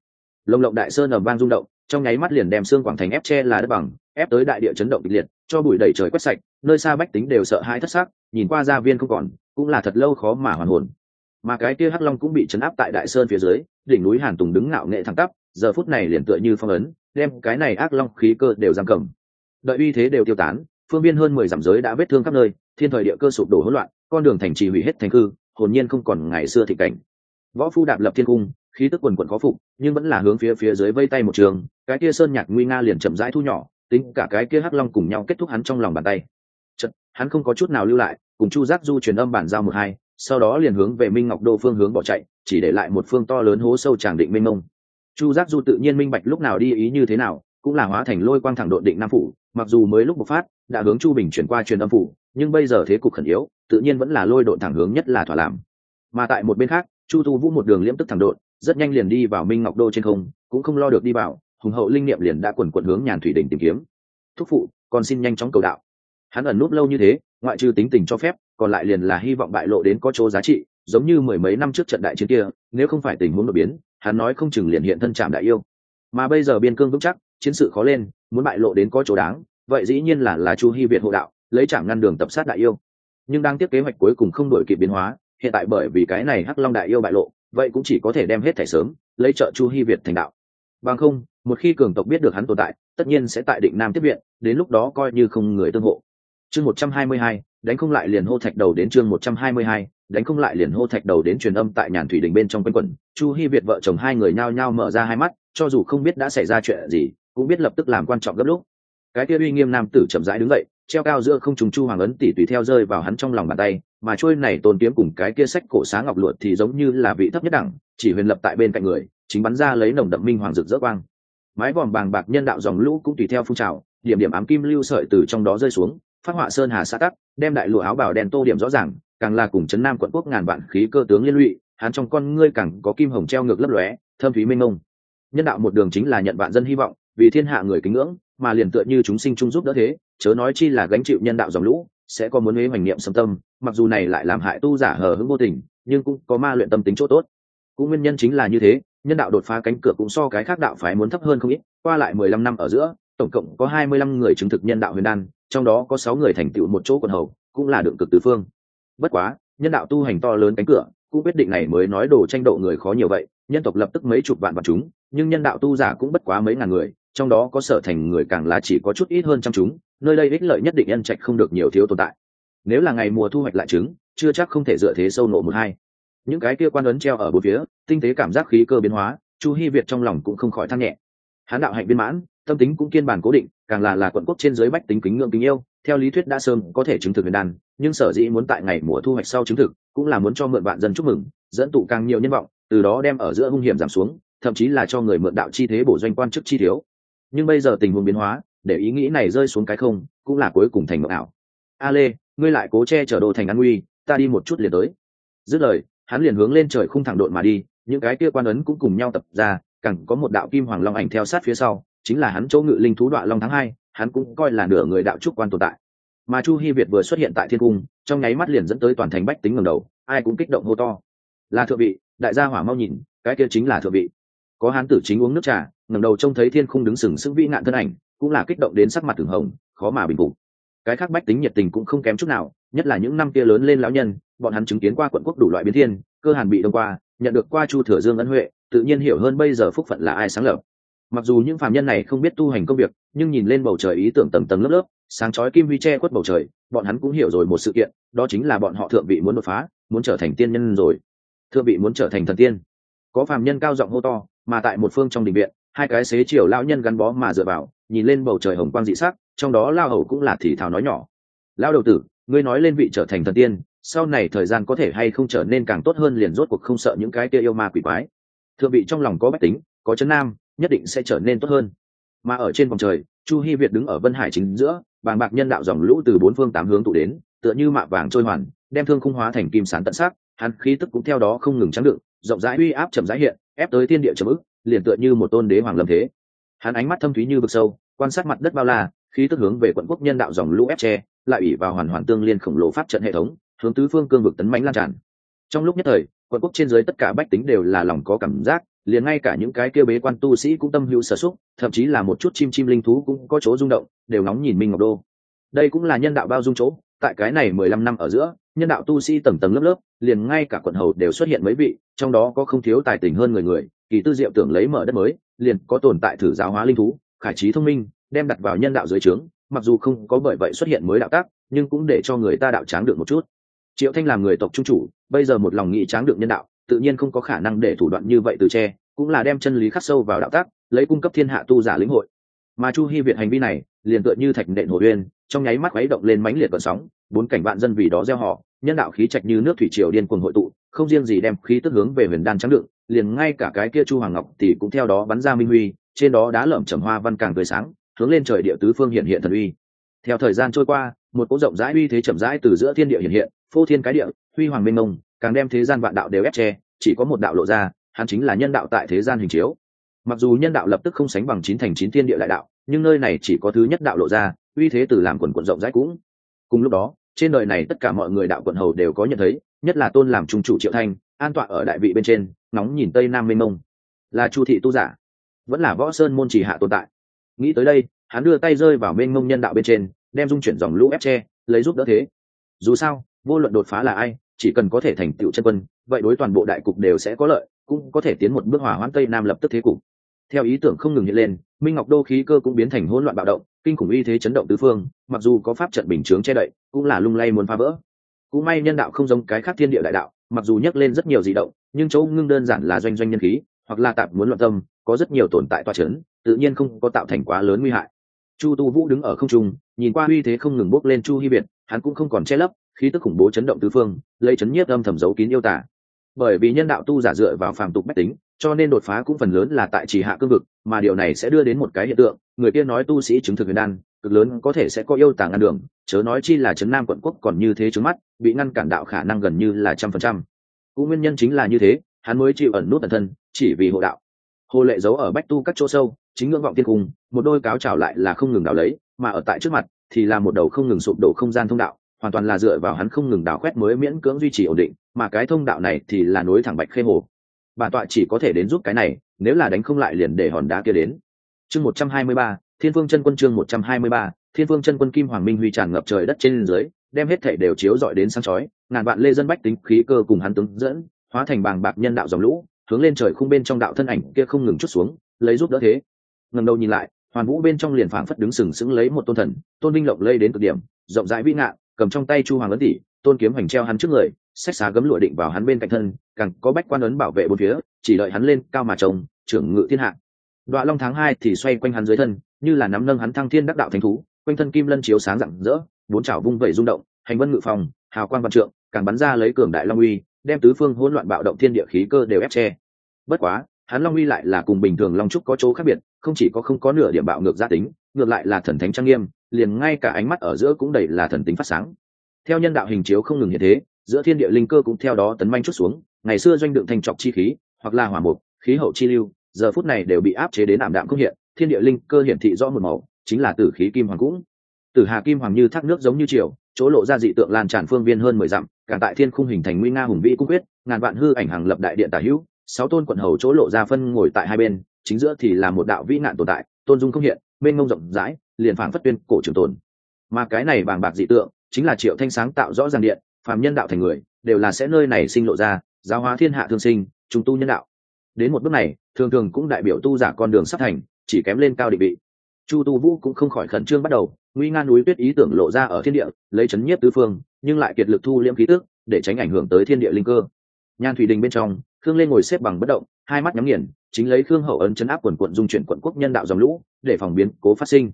lồng lộng đại sơn ở vang rung động, trong nháy mắt liền đem xương quảng thành ép che là đất bằng, ép tới đại địa chấn động kịch liệt, cho bụi đầy trời quét sạch, nơi xa bách tính đều sợ hãi thất sắc, nhìn qua gia viên không còn, cũng là thật lâu khó mà hoàn hồn. Mà cái kia hắc long cũng bị chấn áp tại đại sơn phía dưới, đỉnh núi hàn tùng đứng ngạo nghệ thẳng tắp, giờ phút này liền tựa như phong ấn, đem cái này ác long khí cơ đều giam cầm. Đợi uy thế đều tiêu tán, phương biên hơn mười dặm giới đã vết thương khắp nơi, thiên thời địa cơ sụp đổ hỗn loạn, con đường thành trì hủy hết thành cư hồn nhiên không còn ngày xưa thị cảnh võ phu đạp lập thiên cung khí tức quần quần khó phục nhưng vẫn là hướng phía phía dưới vây tay một trường cái kia sơn nhạc nguy nga liền chậm rãi thu nhỏ tính cả cái kia hắc long cùng nhau kết thúc hắn trong lòng bàn tay. Chật, hắn không có chút nào lưu lại cùng chu giác du truyền âm bản giao một hai sau đó liền hướng về minh ngọc đô phương hướng bỏ chạy chỉ để lại một phương to lớn hố sâu tràng định minh mông. Chu giác du tự nhiên minh bạch lúc nào đi ý như thế nào cũng là hóa thành lôi quang thẳng đội định nam phủ mặc dù mới lúc bộc phát đã hướng chu bình chuyển qua truyền âm phủ nhưng bây giờ thế cục khẩn yếu tự nhiên vẫn là lôi độn thẳng hướng nhất là thỏa làm. Mà tại một bên khác chu tu vũ một đường liễm tức thẳng đột, rất nhanh liền đi vào minh ngọc đô trên không cũng không lo được đi vào hùng hậu linh niệm liền đã quần quận hướng nhàn thủy đỉnh tìm kiếm. Thúc phụ còn xin nhanh chóng cầu đạo. Hắn ẩn núp lâu như thế ngoại trừ tính tình cho phép còn lại liền là hy vọng bại lộ đến có chỗ giá trị giống như mười mấy năm trước trận đại chiến kia nếu không phải tình huống đột biến hắn nói không chừng liền hiện thân trạm đại yêu. Mà bây giờ biên cương vững chắc chiến sự khó lên muốn bại lộ đến có chỗ đáng vậy dĩ nhiên là là chu hy việt hộ đạo lấy trạm ngăn đường tập sát đại yêu. Nhưng đang tiếp kế hoạch cuối cùng không đổi kịp biến hóa hiện tại bởi vì cái này hắc long đại yêu bại lộ, vậy cũng chỉ có thể đem hết thẻ sớm, lấy trợ chu hy việt thành đạo. Bằng không, một khi cường tộc biết được hắn tồn tại, tất nhiên sẽ tại định nam tiếp viện, đến lúc đó coi như không người tương hộ. Chương một trăm hai mươi hai, đánh không lại liền hô thạch đầu đến chương một trăm hai mươi hai, đánh không lại liền hô thạch đầu đến truyền âm tại nhàn thủy đình bên trong quanh quẩn. Chu hy việt vợ chồng hai người nhao nhao mở ra hai mắt, cho dù không biết đã xảy ra chuyện gì, cũng biết lập tức làm quan trọng gấp lúc. Cái kia uy nghiêm nam tử chậm rãi đứng dậy treo cao giữa không trùng chu hoàng ấn tỉ tùy theo rơi vào hắn trong lòng bàn tay, mà trôi này tôn kiếm cùng cái kia sách cổ sáng ngọc luột thì giống như là vị thấp nhất đẳng, chỉ huyền lập tại bên cạnh người, chính bắn ra lấy nồng đậm minh hoàng rực rỡ quang. Mái vòm bàng bạc nhân đạo dòng lũ cũng tùy theo phun trào, điểm điểm ám kim lưu sợi từ trong đó rơi xuống, phát họa sơn hà xã tắc, đem đại lụa áo bảo đen tô điểm rõ ràng, càng là cùng chấn nam quận quốc ngàn vạn khí cơ tướng liên lụy, hắn trong con ngươi càng có kim hồng treo ngược lấp lóe, thâm thúy minh ngông nhân đạo một đường chính là nhận vạn dân hy vọng, vì thiên hạ người kính ngưỡng, mà liền tựa như chúng sinh chung giúp đỡ thế chớ nói chi là gánh chịu nhân đạo dòng lũ, sẽ có muốn huế hoành niệm xâm tâm, mặc dù này lại làm hại tu giả hờ hững vô tình, nhưng cũng có ma luyện tâm tính chỗ tốt. Cũng nguyên nhân chính là như thế, nhân đạo đột phá cánh cửa cũng so cái khác đạo phái muốn thấp hơn không ít, qua lại mười lăm năm ở giữa, tổng cộng có hai mươi lăm người chứng thực nhân đạo huyền đan, trong đó có sáu người thành tựu một chỗ quần hầu, cũng là đựng cực tứ phương. Bất quá, nhân đạo tu hành to lớn cánh cửa, cũng quyết định này mới nói đồ tranh độ người khó nhiều vậy, nhân tộc lập tức mấy chục vạn vạn chúng nhưng nhân đạo tu giả cũng bất quá mấy ngàn người, trong đó có sở thành người càng là chỉ có chút ít hơn trăm chúng, nơi đây ích lợi nhất định nhân trạch không được nhiều thiếu tồn tại. Nếu là ngày mùa thu hoạch lại trứng, chưa chắc không thể dựa thế sâu nộ một hai. Những cái kia quan ấn treo ở bốn phía, tinh tế cảm giác khí cơ biến hóa, chu hy việt trong lòng cũng không khỏi thăng nhẹ. Hán đạo hạnh viên mãn, tâm tính cũng kiên bản cố định, càng là là quận quốc trên dưới bách tính kính ngưỡng kính yêu, theo lý thuyết đã sơn có thể chứng thực huyền đan, nhưng sở dĩ muốn tại ngày mùa thu hoạch sau chứng thực, cũng là muốn cho mượn vạn dân chúc mừng, dẫn tụ càng nhiều nhân vọng, từ đó đem ở giữa hung hiểm giảm xuống thậm chí là cho người mượn đạo chi thế bổ doanh quan chức chi thiếu. Nhưng bây giờ tình huống biến hóa, để ý nghĩ này rơi xuống cái không, cũng là cuối cùng thành mộng ảo. A lê ngươi lại cố che chở đồ thành an nguy, ta đi một chút liền tới. Dứt lời, hắn liền hướng lên trời không thẳng độn mà đi, những cái kia quan ấn cũng cùng nhau tập ra cẳng có một đạo kim hoàng long ảnh theo sát phía sau, chính là hắn chỗ ngự linh thú đoạn long tháng hai, hắn cũng coi là nửa người đạo trúc quan tồn tại. Mà chu hy việt vừa xuất hiện tại thiên cung, trong nháy mắt liền dẫn tới toàn thành bách tính ngầm đầu, ai cũng kích động hô to. Là thượng vị, đại gia hỏa mau nhìn, cái kia chính là thượng vị có hán tử chính uống nước trà, ngẩng đầu trông thấy thiên khung đứng sừng sững vĩ nạn thân ảnh, cũng là kích động đến sắc mặt thường hồng, khó mà bình phục. Cái khác bách tính nhiệt tình cũng không kém chút nào, nhất là những năm kia lớn lên lão nhân, bọn hắn chứng kiến qua quận quốc đủ loại biến thiên, cơ hàn bị đông qua, nhận được qua chu thừa dương ân huệ, tự nhiên hiểu hơn bây giờ phúc phận là ai sáng lập. Mặc dù những phạm nhân này không biết tu hành công việc, nhưng nhìn lên bầu trời ý tưởng tầng tầng lớp lớp, sáng chói kim huy che khuất bầu trời, bọn hắn cũng hiểu rồi một sự kiện, đó chính là bọn họ thượng vị muốn đột phá, muốn trở thành tiên nhân rồi. Thượng vị muốn trở thành thần tiên. Có phạm nhân cao giọng hô to mà tại một phương trong đình viện, hai cái xế chiều lão nhân gắn bó mà dựa vào, nhìn lên bầu trời hồng quang dị sắc, trong đó lao hầu cũng là thì thào nói nhỏ. Lao đầu tử, ngươi nói lên vị trở thành thần tiên, sau này thời gian có thể hay không trở nên càng tốt hơn liền rốt cuộc không sợ những cái kia yêu ma quỷ quái. Thượng vị trong lòng có bách tính, có chấn nam, nhất định sẽ trở nên tốt hơn. Mà ở trên vòng trời, chu hy việt đứng ở vân hải chính giữa, bàng bạc nhân đạo dòng lũ từ bốn phương tám hướng tụ đến, tựa như mạ vàng trôi hoàn, đem thương khung hóa thành kim sán tận sắc, hắn khí tức cũng theo đó không ngừng trắng đựng, rộng rãi uy áp chậm rãi hiện ép tới thiên địa trầm ức, liền tựa như một tôn đế hoàng lâm thế. Hắn ánh mắt thâm thúy như vực sâu, quan sát mặt đất bao la, khí tức hướng về quận quốc nhân đạo dòng lũ ép tre lại ủy vào hoàn hoàn tương liên khổng lồ pháp trận hệ thống, hướng tứ phương cương vực tấn mãnh lan tràn. Trong lúc nhất thời, quận quốc trên dưới tất cả bách tính đều là lòng có cảm giác, liền ngay cả những cái kêu bế quan tu sĩ cũng tâm hữu sở xúc, thậm chí là một chút chim chim linh thú cũng có chỗ rung động, đều nóng nhìn minh ngọc đô. Đây cũng là nhân đạo bao dung chỗ tại cái này mười lăm năm ở giữa, nhân đạo tu sĩ tầng tầng lớp lớp, liền ngay cả quận hầu đều xuất hiện mấy vị, trong đó có không thiếu tài tình hơn người người, kỳ tư diệu tưởng lấy mở đất mới, liền có tồn tại thử giáo hóa linh thú, khải trí thông minh, đem đặt vào nhân đạo dưới trướng, mặc dù không có bởi vậy xuất hiện mới đạo tác, nhưng cũng để cho người ta đạo tráng được một chút. Triệu thanh làm người tộc trung chủ, bây giờ một lòng nghị tráng được nhân đạo, tự nhiên không có khả năng để thủ đoạn như vậy từ tre cũng là đem chân lý khắc sâu vào đạo tác, lấy cung cấp thiên hạ tu giả lĩnh hội. Mà chu hy việt hành vi này, liền tựa như thạch nện hồ uyên trong nháy mắt khuấy động lên mãnh liệt vận sóng, bốn cảnh vạn dân vì đó gieo họ, nhân đạo khí trạch như nước thủy triều điên cuồng hội tụ, không riêng gì đem khí tức hướng về huyền đan trắng đựng, liền ngay cả cái kia chu hoàng ngọc thì cũng theo đó bắn ra minh huy, trên đó đá lởm chầm hoa văn càng tươi sáng, hướng lên trời địa tứ phương hiện hiện thần uy. Theo thời gian trôi qua, một cỗ rộng rãi uy thế chậm rãi từ giữa thiên địa hiện hiện, phô thiên cái địa, huy hoàng minh mông, càng đem thế gian vạn đạo đều ép che, chỉ có một đạo lộ ra, hắn chính là nhân đạo tại thế gian hình chiếu. Mặc dù nhân đạo lập tức không sánh bằng chín thành chín thiên địa đại đạo nhưng nơi này chỉ có thứ nhất đạo lộ ra, uy thế từ làm quần quận rộng rãi cũng. Cùng lúc đó, trên đời này tất cả mọi người đạo quận hầu đều có nhận thấy, nhất là tôn làm trung chủ triệu thanh, an tọa ở đại vị bên trên nóng nhìn tây nam mênh mông. Là chu thị tu giả, vẫn là võ sơn môn chỉ hạ tồn tại. Nghĩ tới đây, hắn đưa tay rơi vào mênh mông nhân đạo bên trên, đem dung chuyển dòng lũ ép tre lấy giúp đỡ thế. Dù sao, vô luận đột phá là ai, chỉ cần có thể thành tựu chân quân, vậy đối toàn bộ đại cục đều sẽ có lợi, cũng có thể tiến một bước hỏa hoãn tây nam lập tức thế cục. Theo ý tưởng không ngừng hiện lên minh ngọc đô khí cơ cũng biến thành hỗn loạn bạo động, kinh khủng uy thế chấn động tứ phương, mặc dù có pháp trận bình chướng che đậy, cũng là lung lay muốn phá vỡ. Cũng may nhân đạo không giống cái khác thiên địa đại đạo, mặc dù nhắc lên rất nhiều di động, nhưng chỗ ngưng đơn giản là doanh doanh nhân khí, hoặc là tạm muốn loạn tâm, có rất nhiều tồn tại toa chấn, tự nhiên không có tạo thành quá lớn nguy hại. Chu tu vũ đứng ở không trung, nhìn qua uy thế không ngừng bốc lên chu hy biệt, hắn cũng không còn che lấp, khí tức khủng bố chấn động tứ phương, lấy chấn nhiếp âm thầm giấu kín yêu tả bởi vì nhân đạo tu giả dựa vào phàm tục bách tính cho nên đột phá cũng phần lớn là tại chỉ hạ cương vực, mà điều này sẽ đưa đến một cái hiện tượng, người kia nói tu sĩ chứng thực huyền đan, cực lớn có thể sẽ có yêu tàng ngăn đường, chớ nói chi là trấn nam quận quốc còn như thế trước mắt, bị ngăn cản đạo khả năng gần như là trăm phần trăm. Cũng nguyên nhân chính là như thế, hắn mới chịu ẩn nút ẩn thân, chỉ vì hộ đạo. Hồ lệ giấu ở bách tu các chỗ sâu, chính ngưỡng vọng tiên cung, một đôi cáo trào lại là không ngừng đào lấy, mà ở tại trước mặt thì là một đầu không ngừng sụp đổ không gian thông đạo, hoàn toàn là dựa vào hắn không ngừng đào quét mới miễn cưỡng duy trì ổn định, mà cái thông đạo này thì là nối thẳng bạch khê hồ bản tọa chỉ có thể đến giúp cái này, nếu là đánh không lại liền để hòn đá kia đến. Chương một trăm hai mươi ba, thiên phương chân quân chương một trăm hai mươi ba, thiên phương chân quân kim hoàng minh huy tràn ngập trời đất trên dưới, đem hết thể đều chiếu dọi đến sáng chói, ngàn vạn lê dân bách tính khí cơ cùng hắn tướng dẫn, hóa thành bàng bạc nhân đạo dòng lũ, hướng lên trời khung bên trong đạo thân ảnh kia không ngừng chút xuống, lấy giúp đỡ thế. Ngầm đầu nhìn lại, hoàn vũ bên trong liền phảng phất đứng sừng sững lấy một tôn thần, tôn minh lộng lây đến cực điểm, rộng rãi vĩ ngạn cầm trong tay chu hoàng ấn tỷ, tôn kiếm hoành treo hắn trước người sách xá gấm lụa định vào hắn bên cạnh thân, càng có bách quan ấn bảo vệ bốn phía, chỉ đợi hắn lên cao mà trồng. trưởng ngự thiên hạ đoạn long tháng hai thì xoay quanh hắn dưới thân, như là nắm nâng hắn thăng thiên đắc đạo thánh thú, quanh thân kim lân chiếu sáng rạng rỡ, bốn chảo vung vẩy rung động, hành vân ngự phòng, hào quang văn trượng, càng bắn ra lấy cường đại long uy, đem tứ phương hỗn loạn bạo động thiên địa khí cơ đều ép che bất quá, hắn long uy lại là cùng bình thường long trúc có chỗ khác biệt, không chỉ có không có nửa điểm bạo ngược gia tính, ngược lại là thần thánh trang nghiêm, liền ngay cả ánh mắt ở giữa cũng đầy là thần tính phát sáng theo nhân đạo hình chiếu không ngừng như thế giữa thiên địa linh cơ cũng theo đó tấn manh chút xuống, ngày xưa doanh đựng thành trọc chi khí, hoặc là hỏa mục, khí hậu chi lưu, giờ phút này đều bị áp chế đến ảm đạm không hiện, thiên địa linh cơ hiển thị rõ một màu, chính là tử khí kim hoàng cũng. Tử hà kim hoàng như thác nước giống như triều, chỗ lộ ra dị tượng lan tràn phương viên hơn mười dặm, cả tại thiên khung hình thành nguy nga hùng vĩ cung quyết, ngàn vạn hư ảnh hàng lập đại điện tả hữu, sáu tôn quận hầu chỗ lộ ra phân ngồi tại hai bên, chính giữa thì là một đạo vĩ nạn tồn tại, tôn dung không hiện bên ngông rộng rãi, liền phảng phất tuyên cổ trường tồn. Mà cái này bàng bạc dị tượng, chính là triệu thanh sáng tạo rõ ràng điện phàm nhân đạo thành người, đều là sẽ nơi này sinh lộ ra, giáo hóa thiên hạ thương sinh chúng tu nhân đạo. Đến một bước này, thường thường cũng đại biểu tu giả con đường sắp thành, chỉ kém lên cao định vị. Chu tu vũ cũng không khỏi khẩn trương bắt đầu, nguy nga núi tuyết ý tưởng lộ ra ở thiên địa, lấy chấn nhiếp tứ phương, nhưng lại kiệt lực thu liễm khí tước để tránh ảnh hưởng tới thiên địa linh cơ. Nhan thủy đình bên trong, khương lên ngồi xếp bằng bất động, hai mắt nhắm nghiền, chính lấy khương hậu ấn chấn áp quần quận dung chuyển quận quốc nhân đạo dòng lũ, để phòng biến cố phát sinh.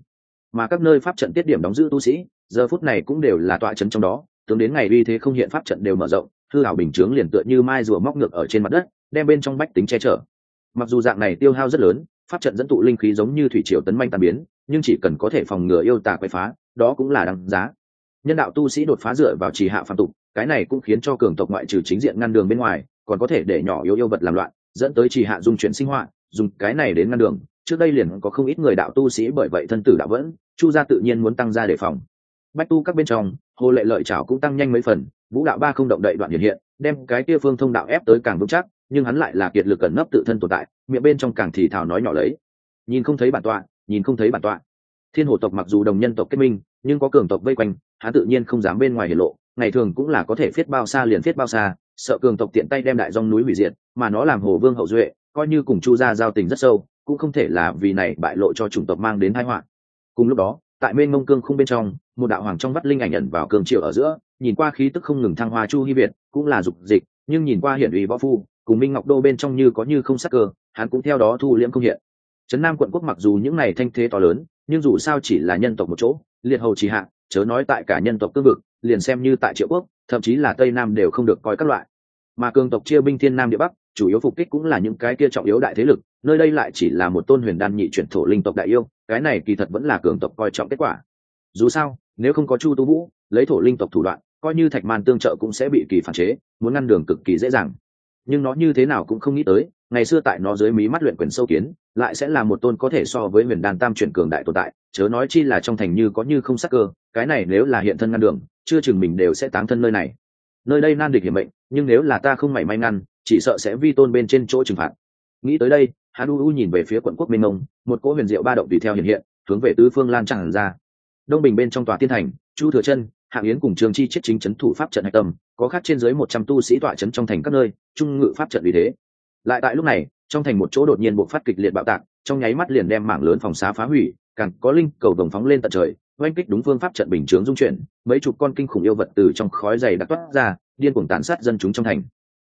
Mà các nơi pháp trận tiết điểm đóng giữ tu sĩ, giờ phút này cũng đều là tọa chấn trong đó tướng đến ngày uy thế không hiện pháp trận đều mở rộng, hư hảo bình chướng liền tựa như mai rùa móc ngược ở trên mặt đất, đem bên trong bách tính che chở. Mặc dù dạng này tiêu hao rất lớn, pháp trận dẫn tụ linh khí giống như thủy triều tấn manh tàn biến, nhưng chỉ cần có thể phòng ngừa yêu tà quay phá, đó cũng là đáng giá. Nhân đạo tu sĩ đột phá dựa vào trì hạ phạm tục, cái này cũng khiến cho cường tộc ngoại trừ chính diện ngăn đường bên ngoài, còn có thể để nhỏ yếu yêu vật làm loạn, dẫn tới trì hạ dung chuyển sinh hoạt dùng cái này đến ngăn đường. Trước đây liền có không ít người đạo tu sĩ bởi vậy thân tử đạo vẫn, chu gia tự nhiên muốn tăng ra đề phòng. Bách tu các bên trong hồ lệ lợi chảo cũng tăng nhanh mấy phần, vũ đạo ba không động đậy đoạn hiện hiện, đem cái kia phương thông đạo ép tới càng vững chắc, nhưng hắn lại là kiệt lực cẩn nấp tự thân tồn tại, miệng bên trong càng thì thảo nói nhỏ lấy. Nhìn không thấy bản tọa, nhìn không thấy bản tọa. Thiên hồ tộc mặc dù đồng nhân tộc kết minh, nhưng có cường tộc vây quanh, hắn tự nhiên không dám bên ngoài hiển lộ, ngày thường cũng là có thể phiết bao xa liền phiết bao xa, sợ cường tộc tiện tay đem đại dòng núi hủy diệt, mà nó làm hồ vương hậu duệ, coi như cùng chu gia giao tình rất sâu, cũng không thể là vì này bại lộ cho chủng tộc mang đến tai họa. Cùng lúc đó tại mênh mông cương khung bên trong, một đạo hoàng trong vắt linh ảnh ẩn vào cường triều ở giữa, nhìn qua khí tức không ngừng thăng hoa chu hy việt, cũng là dục dịch, nhưng nhìn qua hiển ủy võ phu, cùng minh ngọc đô bên trong như có như không sắc cơ, hắn cũng theo đó thu liễm không hiện. Trấn nam quận quốc mặc dù những này thanh thế to lớn, nhưng dù sao chỉ là nhân tộc một chỗ, liệt hầu chỉ hạ, chớ nói tại cả nhân tộc cương vực, liền xem như tại triệu quốc, thậm chí là tây nam đều không được coi các loại. Mà cường tộc chia binh thiên nam địa bắc chủ yếu phục kích cũng là những cái kia trọng yếu đại thế lực, nơi đây lại chỉ là một tôn huyền đan nhị chuyển thổ linh tộc đại yêu, cái này kỳ thật vẫn là cường tộc coi trọng kết quả. Dù sao, nếu không có chu tu vũ, lấy thổ linh tộc thủ đoạn, coi như thạch man tương trợ cũng sẽ bị kỳ phản chế, muốn ngăn đường cực kỳ dễ dàng. Nhưng nó như thế nào cũng không nghĩ tới, ngày xưa tại nó dưới mí mắt luyện quyền sâu kiến, lại sẽ là một tôn có thể so với huyền đan tam chuyển cường đại tồn tại, chớ nói chi là trong thành như có như không sắc cơ, cái này nếu là hiện thân ngăn đường, chưa chừng mình đều sẽ táng thân nơi này. Nơi đây nan địch hiểm mệnh, nhưng nếu là ta không mảy may ngăn chỉ sợ sẽ vi tôn bên trên chỗ trừng phạt. Nghĩ tới đây, hắn u u nhìn về phía quận quốc minh ông, một cỗ huyền diệu ba động tùy theo hiện hiện, hướng về tứ phương lan tràn ra. Đông bình bên trong tòa tiên thành, chu thừa chân, hạng yến cùng trường chi chết chính chấn thủ pháp trận hạch tâm, có khác trên dưới một trăm tu sĩ tọa chấn trong thành các nơi, trung ngự pháp trận vì thế. Lại tại lúc này, trong thành một chỗ đột nhiên buộc phát kịch liệt bạo tạc, trong nháy mắt liền đem mảng lớn phòng xá phá hủy, càng có linh cầu đồng phóng lên tận trời, oanh kích đúng phương pháp trận bình chướng dung chuyển, mấy chục con kinh khủng yêu vật từ trong khói dày đặc toát ra, điên cuồng tàn sát dân chúng trong thành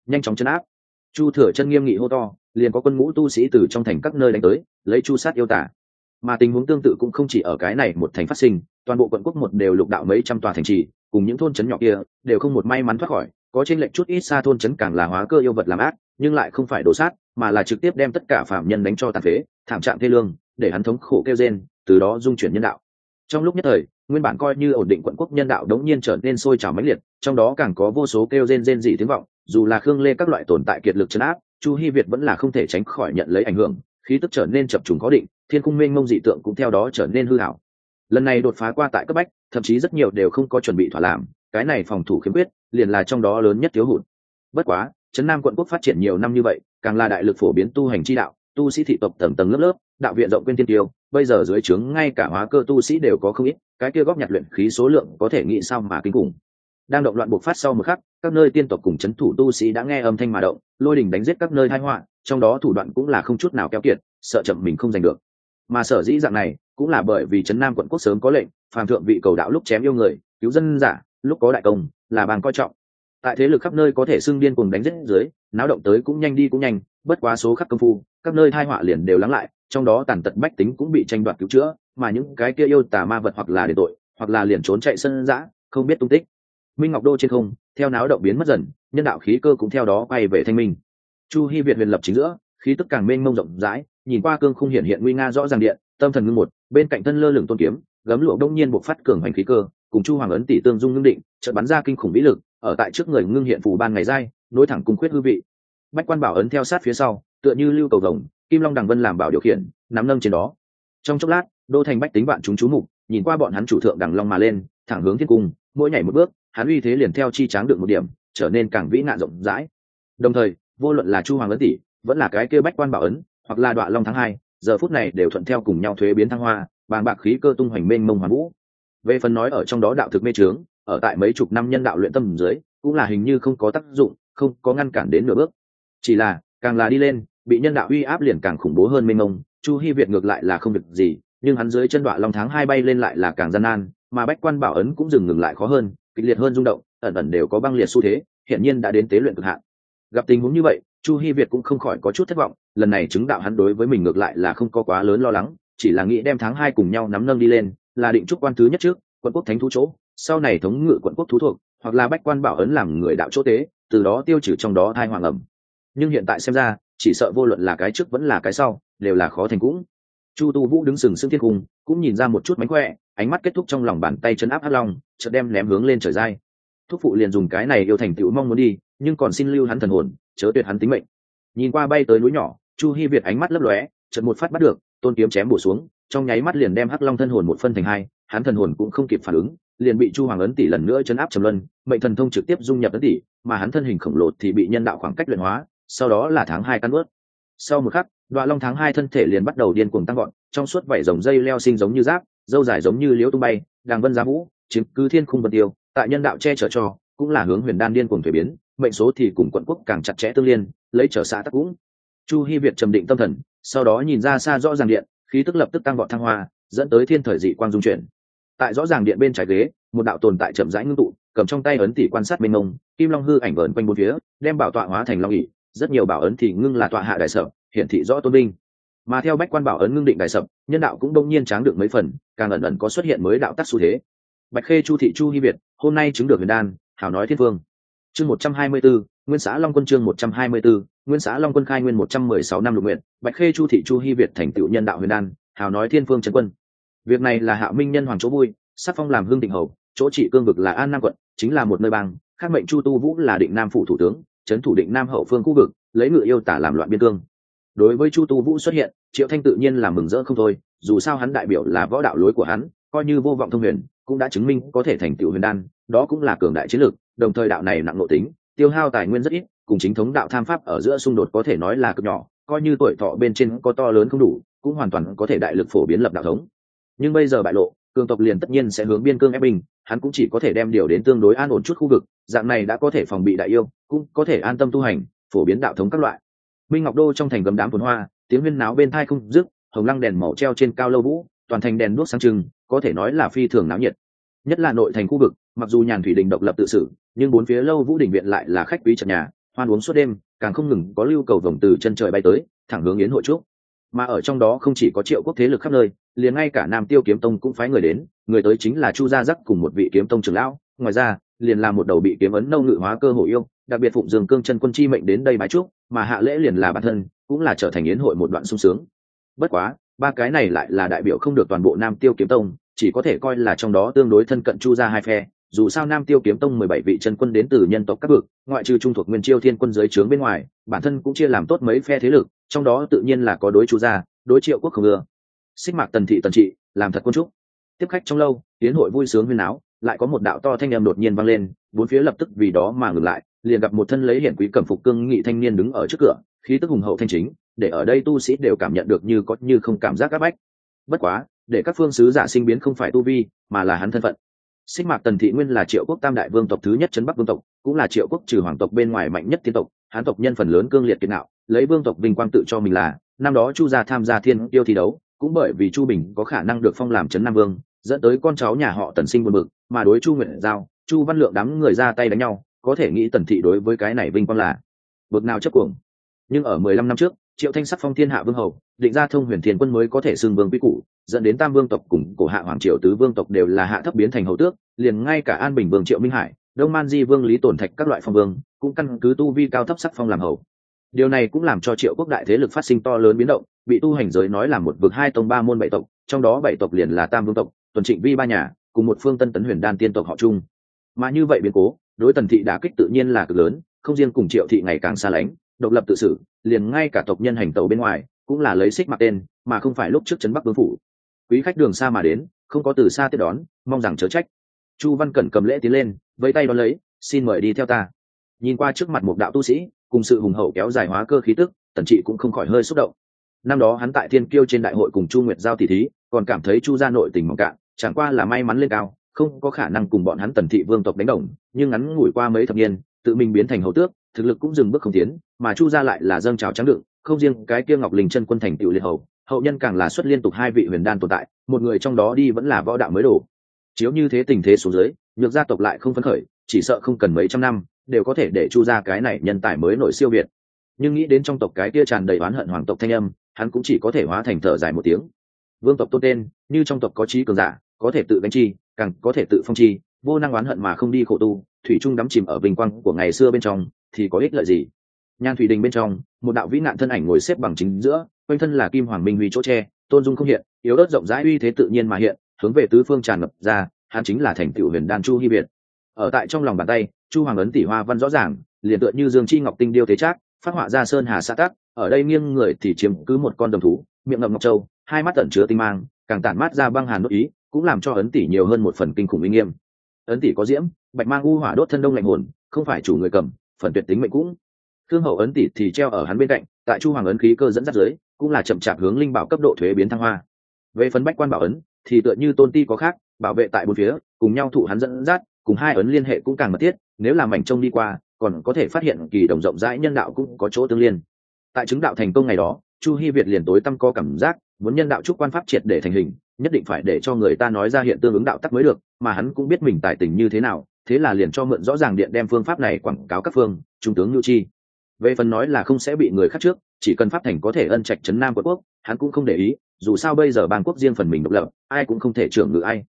nhanh chóng chấn áp. Chu thừa chân nghiêm nghị hô to, liền có quân ngũ tu sĩ từ trong thành các nơi đánh tới, lấy chu sát yêu tả. Mà tình huống tương tự cũng không chỉ ở cái này một thành phát sinh, toàn bộ quận quốc một đều lục đạo mấy trăm tòa thành trì, cùng những thôn trấn nhỏ kia, đều không một may mắn thoát khỏi, có trên lệnh chút ít xa thôn trấn càng là hóa cơ yêu vật làm ác, nhưng lại không phải đổ sát, mà là trực tiếp đem tất cả phạm nhân đánh cho tàn phế, thảm trạng thê lương, để hắn thống khổ kêu rên, từ đó dung chuyển nhân đạo. Trong lúc nhất thời, nguyên bản coi như ổn định quận quốc nhân đạo đống nhiên trở nên sôi trào mãnh liệt, trong đó càng có vô số kêu rên rên dị tiếng vọng dù là khương lê các loại tồn tại kiệt lực chấn áp, chu hy việt vẫn là không thể tránh khỏi nhận lấy ảnh hưởng, khí tức trở nên chập trùng có định, thiên cung minh mông dị tượng cũng theo đó trở nên hư hảo. Lần này đột phá qua tại cấp bách, thậm chí rất nhiều đều không có chuẩn bị thỏa làm, cái này phòng thủ khiếm khuyết, liền là trong đó lớn nhất thiếu hụt. Bất quá, trấn nam quận quốc phát triển nhiều năm như vậy, càng là đại lực phổ biến tu hành chi đạo, tu sĩ thị tộc tầng tầng lớp lớp, đạo viện rộng quên tiên tiêu, bây giờ dưới trướng ngay cả hóa cơ tu sĩ đều có không ít, cái kia góp nhặt luyện khí số lượng có thể nghĩ sao mà kinh khủng đang động loạn bộc phát sau một khắc, các nơi tiên tộc cùng c h ấ n thủ tu sĩ đã nghe âm thanh mà động, lôi đình đánh giết các nơi thái họa, trong đó thủ đoạn cũng là không chút nào keo kiệt, sợ chậm mình không giành được. Mà sở dĩ dạng này, cũng là bởi vì trấn nam quận quốc sớm có lệnh, phàm thượng vị cầu đạo lúc chém yêu người, cứu dân giả, lúc có đại công, là bàn coi trọng. Tại thế lực khắp nơi có thể xưng điên cùng đánh giết dưới, náo động tới cũng nhanh đi cũng nhanh, bất quá số khắc công phu, các nơi thai họa liền đều lắng lại, trong đó tàn tật bách tính cũng bị tranh đoạt cứu chữa, mà những cái kia yêu tà ma vật hoặc là để tội, hoặc là liền trốn chạy sân giã, không biết tung tích minh ngọc đô trên không, theo náo động biến mất dần, nhân đạo khí cơ cũng theo đó quay về thanh minh. Chu hy việt huyền lập chính giữa, khí tức càng mênh mông rộng rãi, nhìn qua cương không hiện hiện nguy nga rõ ràng điện, tâm thần ngưng một, bên cạnh thân lơ lửng tôn kiếm, gấm lụa đông nhiên buộc phát cường hành khí cơ, cùng chu hoàng ấn tỷ tương dung ngưng định, chợt bắn ra kinh khủng vĩ lực, ở tại trước người ngưng hiện phù ban ngày dai nối thẳng cung khuyết hư vị. Bách quan bảo ấn theo sát phía sau, tựa như lưu cầu rồng kim long đằng vân làm bảo điều khiển, nắm nâng trên đó. Trong chốc lát, đô thành bách tính bạn chúng chú mục, nhìn qua bọn hắn chủ thượng đằng long mà lên, thẳng hướng thiên cung, mỗi nhảy một bước hắn uy thế liền theo chi tráng được một điểm, trở nên càng vĩ nạn rộng rãi. Đồng thời, vô luận là chu hoàng ấn tỷ, vẫn là cái kêu bách quan bảo ấn, hoặc là đoạn long tháng hai, giờ phút này đều thuận theo cùng nhau thuế biến thăng hoa, bàng bạc khí cơ tung hoành mênh mông hoàn vũ. Về phần nói ở trong đó đạo thực mê trướng, ở tại mấy chục năm nhân đạo luyện tâm dưới, cũng là hình như không có tác dụng, không có ngăn cản đến nửa bước. Chỉ là, càng là đi lên, bị nhân đạo uy áp liền càng khủng bố hơn mênh mông, chu hy việt ngược lại là không việc gì, nhưng hắn dưới chân đoạn long tháng hai bay lên lại là càng gian nan, mà bách quan bảo ấn cũng dừng ngừng lại khó hơn kịch liệt hơn rung động, ẩn ẩn đều có băng liệt xu thế hiện nhiên đã đến tế luyện cực hạn. Gặp tình huống như vậy, chu hy việt cũng không khỏi có chút thất vọng, lần này chứng đạo hắn đối với mình ngược lại là không có quá lớn lo lắng, chỉ là nghĩ đem tháng hai cùng nhau nắm nâng đi lên, là định trúc quan thứ nhất trước, quận quốc thánh thú chỗ, sau này thống ngự quận quốc thú thuộc, hoặc là bách quan bảo ấn làm người đạo chỗ tế, từ đó tiêu trừ trong đó thai hoàng ẩm. Nhưng hiện tại xem ra, chỉ sợ vô luận là cái trước vẫn là cái sau, đều là khó thành cũng. Chu tu vũ đứng sừng sững thiên cung, cũng nhìn ra một chút mánh khỏe ánh mắt kết thúc trong lòng bàn tay chấn áp hắc long, chợt đem ném hướng lên trời dai. Thúc phụ liền dùng cái này yêu thành tựu mong muốn đi, nhưng còn xin lưu hắn thần hồn, chớ tuyệt hắn tính mệnh. Nhìn qua bay tới núi nhỏ, chu hi việt ánh mắt lấp lóe, chợt một phát bắt được, tôn kiếm chém bổ xuống, trong nháy mắt liền đem hắc long thân hồn một phân thành hai, hắn thần hồn cũng không kịp phản ứng, liền bị chu hoàng ấn tỷ lần nữa chấn áp trầm luân, mệnh thần thông trực tiếp dung nhập ấn tỷ, mà hắn thân hình khổng lồ thì bị nhân đạo khoảng cách luyện hóa, sau đó là tháng hai căn ướt. Sau một khắc đoạn long tháng hai thân thể liền bắt đầu điên cuồng tăng gọn trong suốt vảy dòng dây leo sinh giống như giáp dâu dài giống như liễu tung bay, đàng vân giá vũ, chiếm cứ thiên khung vật tiêu, tại nhân đạo che chở cho, cũng là hướng huyền đan điên cuồng thuế biến, mệnh số thì cùng quận quốc càng chặt chẽ tương liên, lấy trở xã tắc cũng. Chu hy việt trầm định tâm thần, sau đó nhìn ra xa rõ ràng điện, khí tức lập tức tăng gọn thăng hoa, dẫn tới thiên thời dị quang dung chuyển. Tại rõ ràng điện bên trái ghế, một đạo tồn tại chậm rãi ngưng tụ, cầm trong tay ấn tỷ quan sát bên ngông kim long hư ảnh vờn quanh bốn phía, đem bảo tọa hóa thành long ỉ rất nhiều bảo ấn thì ngưng là tọa hạ đại sở, hiển thị rõ tôn binh mà theo bách quan bảo ấn ngưng định đại sập, nhân đạo cũng đông nhiên tráng được mấy phần, càng ẩn ẩn có xuất hiện mới đạo tắc xu thế. Bạch khê chu thị chu hy việt, hôm nay chứng được huyền đan, hảo nói thiên vương. Chương một trăm hai mươi bốn, nguyên xã long quân chương một trăm hai mươi bốn, nguyên xã long quân khai nguyên một trăm mười sáu năm lục nguyện, bạch khê chu thị chu hy việt thành tựu nhân đạo huyền đan, hảo nói thiên vương trần quân. Việc này là hạ minh nhân hoàng chỗ vui, sắc phong làm hương định hầu, chỗ trị cương vực là an nam quận, chính là một nơi bang, khác mệnh chu tu vũ là định nam phủ thủ tướng, trấn thủ định nam hậu phương khu vực, lấy ngự yêu tả làm loạn biên cương đối với chu tu vũ xuất hiện, triệu thanh tự nhiên là mừng rỡ không thôi, dù sao hắn đại biểu là võ đạo lối của hắn, coi như vô vọng thông huyền, cũng đã chứng minh có thể thành tựu huyền đan, đó cũng là cường đại chiến lược, đồng thời đạo này nặng nội tính, tiêu hao tài nguyên rất ít, cùng chính thống đạo tham pháp ở giữa xung đột có thể nói là cực nhỏ, coi như tuổi thọ bên trên có to lớn không đủ, cũng hoàn toàn có thể đại lực phổ biến lập đạo thống. Nhưng bây giờ bại lộ, cường tộc liền tất nhiên sẽ hướng biên cương ép bình hắn cũng chỉ có thể đem điều đến tương đối an ổn chút khu vực, dạng này đã có thể phòng bị đại yêu, cũng có thể an tâm tu hành, phổ biến đạo thống các loại minh ngọc đô trong thành gấm đám phồn hoa, tiếng huyên náo bên thai không dứt, hồng lăng đèn màu treo trên cao lâu vũ, toàn thành đèn đuốc sáng trưng, có thể nói là phi thường náo nhiệt. Nhất là nội thành khu vực, mặc dù nhàn thủy đình độc lập tự xử, nhưng bốn phía lâu vũ đình viện lại là khách quý trần nhà, hoan uống suốt đêm, càng không ngừng có lưu cầu vồng từ chân trời bay tới, thẳng hướng yến hội trúc mà ở trong đó không chỉ có triệu quốc thế lực khắp nơi, liền ngay cả nam tiêu kiếm tông cũng phái người đến, người tới chính là chu gia Dắt cùng một vị kiếm tông trưởng lão, ngoài ra, liền là một đầu bị kiếm ấn nâu ngự hóa cơ hội yêu đặc biệt phụng dương cương chân quân chi mệnh đến đây bái trúc, mà hạ lễ liền là bản thân, cũng là trở thành yến hội một đoạn sung sướng. Bất quá, ba cái này lại là đại biểu không được toàn bộ nam tiêu kiếm tông, chỉ có thể coi là trong đó tương đối thân cận chu ra hai phe. Dù sao nam tiêu kiếm tông mười bảy vị chân quân đến từ nhân tộc các vực, ngoại trừ trung thuộc nguyên chiêu thiên quân giới trướng bên ngoài, bản thân cũng chia làm tốt mấy phe thế lực, trong đó tự nhiên là có đối chu gia, đối triệu quốc không ưa. Xích mạc tần thị tần trị, làm thật quân trúc. Tiếp khách trong lâu tiến hội vui sướng huyên áo, lại có một đạo to thanh âm đột nhiên vang lên, bốn phía lập tức vì đó mà ngừng lại liền gặp một thân lấy hiển quý cẩm phục cương nghị thanh niên đứng ở trước cửa, khí tức hùng hậu thanh chính, để ở đây tu sĩ đều cảm nhận được như có như không cảm giác áp bách. Bất quá, để các phương sứ giả sinh biến không phải tu vi, mà là hắn thân phận. Xích mạc tần thị nguyên là triệu quốc tam đại vương tộc thứ nhất trấn bắc vương tộc, cũng là triệu quốc trừ hoàng tộc bên ngoài mạnh nhất tiên tộc, hán tộc nhân phần lớn cương liệt kiệt nạo, lấy vương tộc vinh quang tự cho mình là, năm đó chu gia tham gia thiên yêu thi đấu, cũng bởi vì chu bình có khả năng được phong làm trấn nam vương, dẫn tới con cháu nhà họ tần sinh buồn bực, mà đối chu nguyện giao, chu văn lượng đám người ra tay đánh nhau có thể nghĩ tần thị đối với cái này vinh quang là bực nào chấp cuồng. Nhưng ở mười lăm năm trước, triệu thanh sắc phong thiên hạ vương hầu, định ra thông huyền thiên quân mới có thể xưng vương quy củ, dẫn đến tam vương tộc cùng cổ hạ hoàng triều tứ vương tộc đều là hạ thấp biến thành hầu tước, liền ngay cả an bình vương triệu minh hải, đông man di vương lý tổn thạch các loại phong vương, cũng căn cứ tu vi cao thấp sắc phong làm hầu. Điều này cũng làm cho triệu quốc đại thế lực phát sinh to lớn biến động, bị tu hành giới nói là một vực hai tông ba môn bảy tộc, trong đó bảy tộc liền là tam vương tộc, tuần trịnh vi ba nhà, cùng một phương tân tấn huyền đan tiên tộc họ chung. Mà như vậy biến cố đối tần thị đã kích tự nhiên là cực lớn, không riêng cùng triệu thị ngày càng xa lánh, độc lập tự xử, liền ngay cả tộc nhân hành tàu bên ngoài, cũng là lấy xích mặc tên, mà không phải lúc trước trấn bắc vương phủ. Quý khách đường xa mà đến, không có từ xa tiếp đón, mong rằng chớ trách. Chu văn cẩn cầm lễ tiến lên, vẫy tay đón lấy, xin mời đi theo ta. Nhìn qua trước mặt một đạo tu sĩ, cùng sự hùng hậu kéo dài hóa cơ khí tức, tần trị cũng không khỏi hơi xúc động. Năm đó hắn tại thiên kiêu trên đại hội cùng chu nguyệt giao tỷ thí, còn cảm thấy chu gia nội tình mỏng cạn, chẳng qua là may mắn lên cao không có khả năng cùng bọn hắn tần thị vương tộc đánh đồng, nhưng ngắn ngủi qua mấy thập niên, tự mình biến thành hậu tước, thực lực cũng dừng bước không tiến, mà chu gia lại là dâng trào trắng đựng, không riêng cái kia ngọc linh chân quân thành tựu liệt hầu, hậu nhân càng là xuất liên tục hai vị huyền đan tồn tại, một người trong đó đi vẫn là võ đạo mới đổ. Chiếu như thế tình thế số dưới, nhược gia tộc lại không phấn khởi, chỉ sợ không cần mấy trăm năm, đều có thể để chu ra cái này nhân tài mới nổi siêu việt. Nhưng nghĩ đến trong tộc cái kia tràn đầy oán hận hoàng tộc thanh âm, hắn cũng chỉ có thể hóa thành thở dài một tiếng. Vương tộc tôn tên, như trong tộc có trí cường giả, có thể tự đánh chi càng có thể tự phong chi, vô năng oán hận mà không đi khổ tu, thủy trung đắm chìm ở vinh quang của ngày xưa bên trong, thì có ích lợi gì? Nhan thủy đình bên trong, một đạo vĩ nạn thân ảnh ngồi xếp bằng chính giữa, quanh thân là kim hoàng minh huy chỗ tre tôn dung không hiện, yếu ớt rộng rãi uy thế tự nhiên mà hiện, hướng về tứ phương tràn ngập ra, hắn chính là thành tựu huyền đan chu hy việt. Ở tại trong lòng bàn tay, chu hoàng ấn tỷ hoa văn rõ ràng, liền tựa như dương chi ngọc tinh điêu thế trác, phát họa ra sơn hà xã tắc, ở đây nghiêng người thì chiếm cứ một con đồng thú, miệng ngậm ngọc châu, hai mắt tẩn chứa tinh mang, càng tản mát ra băng hàn nội ý cũng làm cho ấn tỷ nhiều hơn một phần kinh khủng uy nghiêm. Ấn tỷ có diễm, bạch mang u hỏa đốt thân đông lạnh hồn, không phải chủ người cầm, phần tuyệt tính mệnh cũng. Thương hậu ấn tỷ thì treo ở hắn bên cạnh, tại chu hoàng ấn khí cơ dẫn dắt dưới, cũng là chậm chạp hướng linh bảo cấp độ thuế biến thăng hoa. Về phấn bách quan bảo ấn, thì tựa như tôn ti có khác, bảo vệ tại bốn phía, cùng nhau thụ hắn dẫn dắt, cùng hai ấn liên hệ cũng càng mật thiết, nếu làm mảnh trông đi qua, còn có thể phát hiện kỳ đồng rộng rãi nhân đạo cũng có chỗ tương liên. Tại chứng đạo thành công ngày đó, chu hy việt liền tối tâm co cảm giác, muốn nhân đạo trúc quan pháp triệt để thành hình nhất định phải để cho người ta nói ra hiện tương ứng đạo tắc mới được, mà hắn cũng biết mình tài tình như thế nào, thế là liền cho mượn rõ ràng điện đem phương pháp này quảng cáo các phương, trung tướng nhu chi. Về phần nói là không sẽ bị người khác trước, chỉ cần pháp thành có thể ân trạch trấn nam quận quốc, hắn cũng không để ý, dù sao bây giờ bang quốc riêng phần mình độc lập, ai cũng không thể trưởng ngự ai.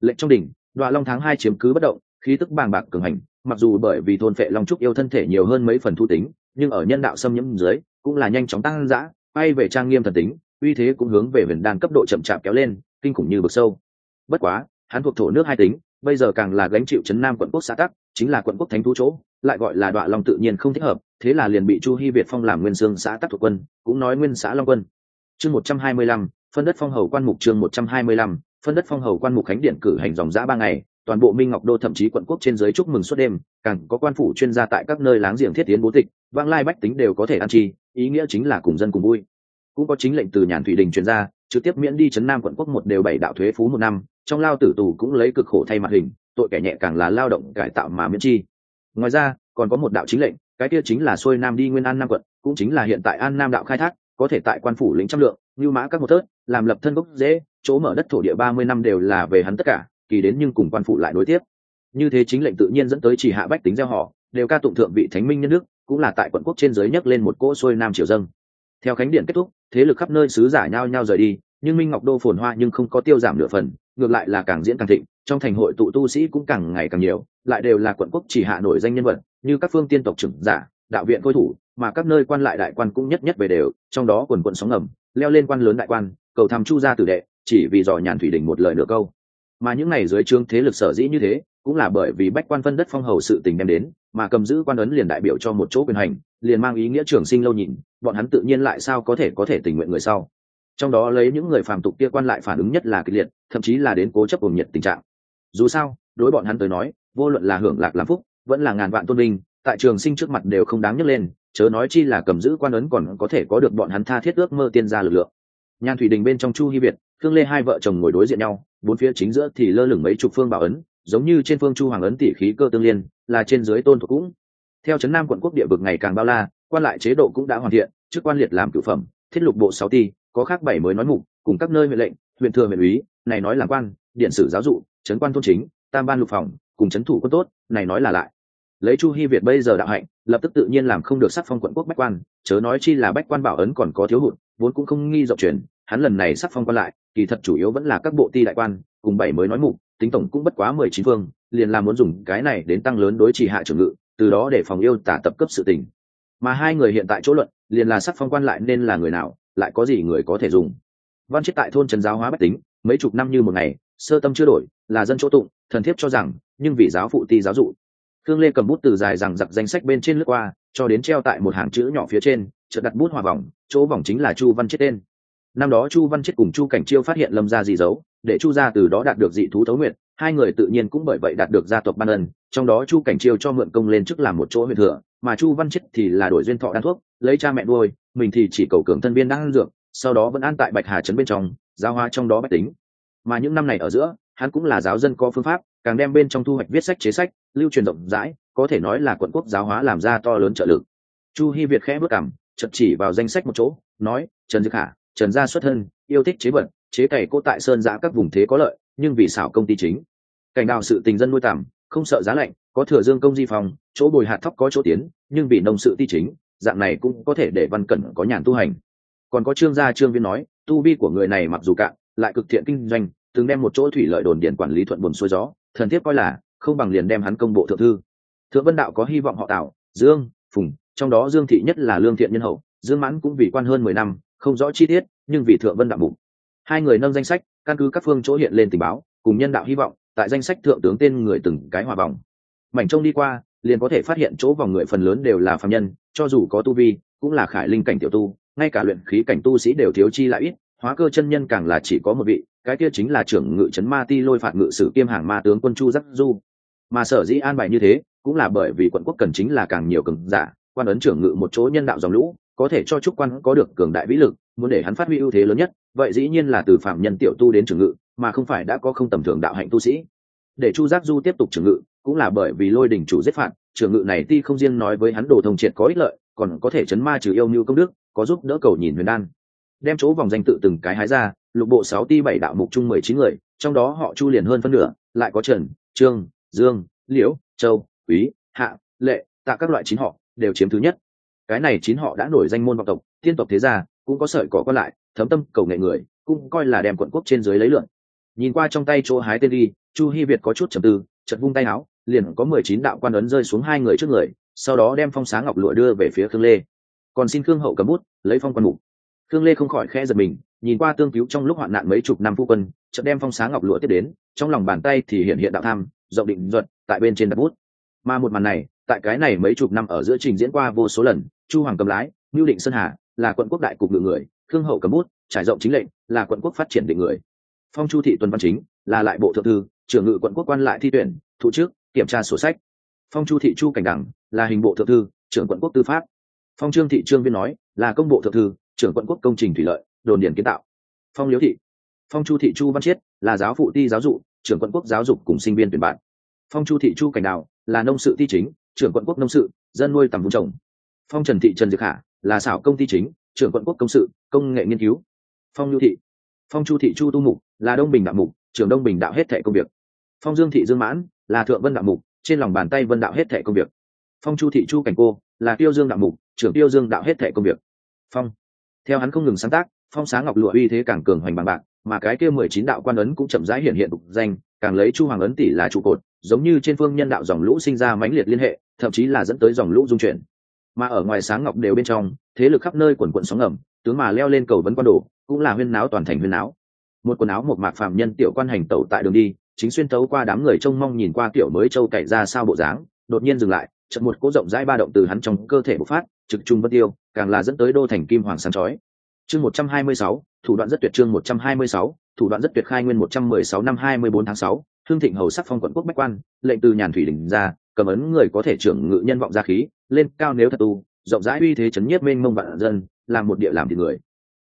Lệnh trong đỉnh, đoạ long tháng hai chiếm cứ bất động, khí tức bàng bạc cường hành, mặc dù bởi vì thôn phệ long trúc yêu thân thể nhiều hơn mấy phần thu tính, nhưng ở nhân đạo xâm nhiễm dưới, cũng là nhanh chóng tăng dã, bay về trang nghiêm thần tính, uy thế cũng hướng về huyền đan cấp độ chậm chạp kéo lên kinh khủng như vực sâu. Bất quá, hắn thuộc thổ nước hai tính, bây giờ càng là gánh chịu chấn nam quận quốc xã tắc, chính là quận quốc thánh thú chỗ, lại gọi là đoạn long tự nhiên không thích hợp, thế là liền bị chu hy việt phong làm nguyên dương xã tắc thuộc quân, cũng nói nguyên xã long quân. Chương một trăm hai mươi lăm, phân đất phong hầu quan mục chương một trăm hai mươi lăm, phân đất phong hầu quan mục khánh điện cử hành dòng giã ba ngày, toàn bộ minh ngọc đô thậm chí quận quốc trên giới chúc mừng suốt đêm, càng có quan phủ chuyên gia tại các nơi láng giềng thiết tiến bố tịch vang lai bách tính đều có thể ăn chi ý nghĩa chính là cùng dân cùng vui. Cũng có chính lệnh từ nhàn thủy đình truyền ra trực tiếp miễn đi chấn nam quận quốc một đều bảy đạo thuế phú một năm, trong lao tử tù cũng lấy cực khổ thay mặt hình, tội kẻ nhẹ càng là lao động cải tạo mà miễn chi. Ngoài ra, còn có một đạo chính lệnh, cái kia chính là xuôi nam đi nguyên an nam quận, cũng chính là hiện tại an nam đạo khai thác, có thể tại quan phủ lĩnh trăm lượng, như mã các một tớt, làm lập thân gốc dễ, chỗ mở đất thổ địa ba mươi năm đều là về hắn tất cả, kỳ đến nhưng cùng quan phủ lại nối tiếp. Như thế chính lệnh tự nhiên dẫn tới chỉ hạ bách tính gieo họ, đều ca tụng thượng vị thánh minh nhân nước cũng là tại quận quốc trên giới nhấc lên một cỗ xuôi nam triều dâng theo khánh điện kết thúc, thế lực khắp nơi sứ giả nhao nhao rời đi, nhưng minh ngọc đô phồn hoa nhưng không có tiêu giảm nửa phần, ngược lại là càng diễn càng thịnh, trong thành hội tụ tu sĩ cũng càng ngày càng nhiều, lại đều là quận quốc chỉ hạ nổi danh nhân vật, như các phương tiên tộc trưởng giả, đạo viện khôi thủ, mà các nơi quan lại đại quan cũng nhất nhất về đều, trong đó quần quận sóng ngầm, leo lên quan lớn đại quan, cầu thăm chu gia tử đệ, chỉ vì dò nhàn thủy đình một lời nửa câu. Mà những này dưới trướng thế lực sở dĩ như thế, cũng là bởi vì bách quan phân đất phong hầu sự tình đem đến, mà cầm giữ quan ấn liền đại biểu cho một chỗ quyền hành, liền mang ý nghĩa trường sinh lâu nhìn bọn hắn tự nhiên lại sao có thể có thể tình nguyện người sau. Trong đó lấy những người phàm tục kia quan lại phản ứng nhất là kịch liệt, thậm chí là đến cố chấp cùng nhiệt tình trạng. Dù sao, đối bọn hắn tới nói, vô luận là hưởng lạc làm phúc, vẫn là ngàn vạn tôn linh tại trường sinh trước mặt đều không đáng nhắc lên, chớ nói chi là cầm giữ quan ấn còn có thể có được bọn hắn tha thiết ước mơ tiên gia lực lượng. Nhan thủy đình bên trong chu hy việt thương lê hai vợ chồng ngồi đối diện nhau, bốn phía chính giữa thì lơ lửng mấy chục phương bảo ấn, giống như trên phương chu hoàng ấn tỷ khí cơ tương liên, là trên dưới tôn thuộc cũng. Theo trấn nam quận quốc địa vực ngày càng bao la quan lại chế độ cũng đã hoàn thiện, chức quan liệt làm cửu phẩm, thiết lục bộ sáu ti, có khác bảy mới nói mục, cùng các nơi huyện lệnh, huyện thừa huyện úy, này nói là quan, điện sử giáo dụ trấn quan thôn chính, tam ban lục phòng, cùng trấn thủ quân tốt, này nói là lại. Lấy chu hy việt bây giờ đạo hạnh, lập tức tự nhiên làm không được sắc phong quận quốc bách quan, chớ nói chi là bách quan bảo ấn còn có thiếu hụt, vốn cũng không nghi rộng truyền, hắn lần này sắc phong quan lại, kỳ thật chủ yếu vẫn là các bộ ti đại quan, cùng bảy mới nói mục, tính tổng cũng bất quá mười chín phương, liền là muốn dùng cái này đến tăng lớn đối trị hạ trưởng ngự, từ đó để phòng yêu tả tập cấp sự tình mà hai người hiện tại chỗ luận liền là sắc phong quan lại nên là người nào lại có gì người có thể dùng văn chết tại thôn trần giáo hóa bách tính mấy chục năm như một ngày sơ tâm chưa đổi là dân chỗ tụng thần thiếp cho rằng nhưng vì giáo phụ ti giáo dụ Khương Lê cầm bút từ dài rằng giặc danh sách bên trên lướt qua, cho đến treo tại một hàng chữ nhỏ phía trên, chợt đặt bút hòa vòng, chỗ vòng chính là Chu Văn chết tên. Năm đó Chu Văn chết cùng Chu Cảnh Chiêu phát hiện Lâm gia gì dấu, để Chu gia từ đó đạt được dị thú thấu nguyện, hai người tự nhiên cũng bởi vậy đạt được gia tộc ban ân, trong đó Chu Cảnh Chiêu cho mượn công lên chức làm một chỗ huyện thừa, mà Chu Văn chết thì là đổi duyên thọ đan thuốc, lấy cha mẹ nuôi, mình thì chỉ cầu cường thân viên đang dược, sau đó vẫn an tại Bạch Hà trấn bên trong, giao hoa trong đó bách tính. Mà những năm này ở giữa, hắn cũng là giáo dân có phương pháp, càng đem bên trong thu hoạch viết sách chế sách, lưu truyền rộng rãi, có thể nói là quận quốc giáo hóa làm ra to lớn trợ lực chu hi việt khẽ bước cảm chật chỉ vào danh sách một chỗ nói trần dực hạ trần gia xuất thân yêu thích chế vật chế cày cô tại sơn giã các vùng thế có lợi nhưng vì xảo công ty chính cảnh đào sự tình dân nuôi tầm không sợ giá lạnh có thừa dương công di phòng chỗ bồi hạt thóc có chỗ tiến nhưng vì nông sự ti chính dạng này cũng có thể để văn cẩn có nhàn tu hành. Còn có trương gia trương viên nói tu vi của người này mặc dù cạn lại cực thiện kinh doanh từng đem một chỗ thủy lợi đồn điện quản lý thuận buồn xuôi gió thần thiết coi là không bằng liền đem hắn công bộ thượng thư. Thượng vân đạo có hy vọng họ tạo dương phùng trong đó dương thị nhất là lương thiện nhân hậu dương mãn cũng vì quan hơn mười năm không rõ chi tiết nhưng vì thượng vân đạo bụng, hai người nâng danh sách căn cứ các phương chỗ hiện lên tình báo cùng nhân đạo hy vọng tại danh sách thượng tướng tên người từng cái hòa vòng mảnh trông đi qua, liền có thể phát hiện chỗ vòng người phần lớn đều là phạm nhân, cho dù có tu vi, cũng là khải linh cảnh tiểu tu, ngay cả luyện khí cảnh tu sĩ đều thiếu chi lại ít, hóa cơ chân nhân càng là chỉ có một vị, cái kia chính là trưởng ngự trấn ma ti lôi phạt ngự sử kiêm hàng ma tướng quân chu giác du. Mà sở dĩ an bài như thế, cũng là bởi vì quận quốc cần chính là càng nhiều cường giả, quan ấn trưởng ngự một chỗ nhân đạo dòng lũ, có thể cho trúc quan có được cường đại vĩ lực, muốn để hắn phát huy ưu thế lớn nhất, vậy dĩ nhiên là từ phạm nhân tiểu tu đến trưởng ngự, mà không phải đã có không tầm thường đạo hạnh tu sĩ để chu giác du tiếp tục trưởng ngự, cũng là bởi vì lôi đỉnh chủ giết phạt, trưởng ngự này ti không riêng nói với hắn đồ thông triệt có ích lợi, còn có thể chấn ma trừ yêu như công đức, có giúp đỡ cầu nhìn huyền đan. Đem chỗ vòng danh tự từng cái hái ra, lục bộ sáu ti bảy đạo mục chung mười chín người, trong đó họ chu liền hơn phân nửa, lại có trần, trương, dương, liễu, châu, quý, hạ, lệ, tạ các loại chín họ, đều chiếm thứ nhất. Cái này chín họ đã nổi danh môn vọng tộc thiên tộc thế gia, cũng có sợi cỏ còn lại, thấm tâm cầu nghệ người, cũng coi là đem quận quốc trên dưới lấy lượn. Nhìn qua trong tay chỗ hái tên đi chu Hi việt có chút trầm tư chật vung tay áo, liền có mười chín đạo quan ấn rơi xuống hai người trước người, sau đó đem phong sáng ngọc lụa đưa về phía khương lê. Còn xin khương hậu cầm bút, lấy phong quan mục. Khương lê không khỏi khẽ giật mình, nhìn qua tương cứu trong lúc hoạn nạn mấy chục năm phu quân, chợt đem phong sáng ngọc lụa tiếp đến, trong lòng bàn tay thì hiện hiện đạo tham, rộng định duật, tại bên trên đặt bút. Mà một màn này, tại cái này mấy chục năm ở giữa trình diễn qua vô số lần, chu hoàng cầm lái mưu định sơn hà, là quận quốc đại cục ngự người, khương hậu cầm bút, trải rộng chính lệnh, là quận quốc phát triển định người phong chu thị tuần văn chính, là lại bộ thượng thư, trưởng ngự quận quốc quan lại thi tuyển thụ trước kiểm tra sổ sách. Phong chu thị chu cảnh đẳng, là hình bộ thượng thư, trưởng quận quốc tư pháp. Phong trương thị trương viên nói, là công bộ thượng thư, trưởng quận quốc công trình thủy lợi, đồn điển kiến tạo. Phong liễu thị. Phong chu thị chu văn chiết, là giáo phụ ti giáo dục trưởng quận quốc giáo dục cùng sinh viên tuyển bạn. Phong chu thị chu cảnh đạo là nông sự ti chính, trưởng quận quốc nông sự, dân nuôi tầm vùng trồng. Phong trần thị trần diệt hạ là xảo công ty chính, trưởng quận quốc công sự, công nghệ nghiên cứu. Phong nhu thị. Phong chu thị chu tu mục là đông bình đạo mục, trưởng đông bình đạo hết thệ công việc. Phong dương thị dương mãn là thượng vân đạo mục, trên lòng bàn tay vân đạo hết thệ công việc. Phong chu thị chu cảnh cô là tiêu dương đạo mục, trưởng tiêu dương đạo hết thệ công việc. Phong. Theo hắn không ngừng sáng tác, phong sáng ngọc lụa uy thế càng cường hoành bằng bạc, mà cái kia mười chín đạo quan ấn cũng chậm rãi hiện hiện tục danh, càng lấy chu hoàng ấn tỷ là trụ cột, giống như trên phương nhân đạo dòng lũ sinh ra mãnh liệt liên hệ, thậm chí là dẫn tới dòng lũ dung chuyển. Mà ở ngoài sáng ngọc đều bên trong, thế lực khắp nơi quần quận sóng ngầm, tướng mà leo lên cầu vấn quan đồ, cũng là huyên náo toàn thành huyên náo một quần áo một mạc phạm nhân tiểu quan hành tẩu tại đường đi, chính xuyên tấu qua đám người trông mong nhìn qua tiểu mới châu cày ra sao bộ dáng, đột nhiên dừng lại, chợt một cỗ rộng rãi ba động từ hắn trong cơ thể bộc phát, trực trung bất tiêu, càng là dẫn tới đô thành kim hoàng sáng chói. Chương một trăm hai mươi sáu, thủ đoạn rất tuyệt chương một trăm hai mươi sáu, thủ đoạn rất tuyệt khai nguyên một trăm mười sáu năm hai mươi bốn tháng sáu thương thịnh hầu sắc phong quận quốc bách quan, lệnh từ nhàn thủy đỉnh ra, cầm ấn người có thể trưởng ngự nhân vọng ra khí, lên cao nếu thật tu, rộng rãi uy thế chấn nhiếp mênh mông vạn dân, làm một địa làm thì người.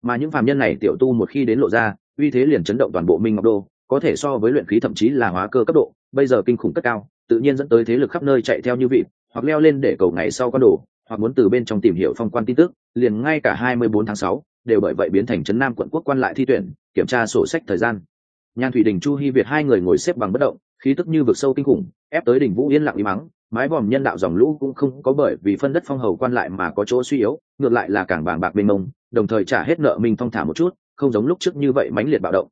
Mà những phàm nhân này tiểu tu một khi đến lộ ra uy thế liền chấn động toàn bộ minh ngọc đô có thể so với luyện khí thậm chí là hóa cơ cấp độ bây giờ kinh khủng cất cao tự nhiên dẫn tới thế lực khắp nơi chạy theo như vị hoặc leo lên để cầu ngày sau con đồ hoặc muốn từ bên trong tìm hiểu phong quan tin tức liền ngay cả 24 tháng 6, đều bởi vậy biến thành trấn nam quận quốc quan lại thi tuyển kiểm tra sổ sách thời gian. Nhan thủy đình chu hy việt hai người ngồi xếp bằng bất động khí tức như vực sâu kinh khủng ép tới đỉnh vũ yên lặng im mắng mái vòm nhân đạo dòng lũ cũng không có bởi vì phân đất phong hầu quan lại mà có chỗ suy yếu ngược lại là càng bàng bạc mênh mông đồng thời trả hết nợ mình thong thả một chút không giống lúc trước như vậy mãnh liệt bạo động.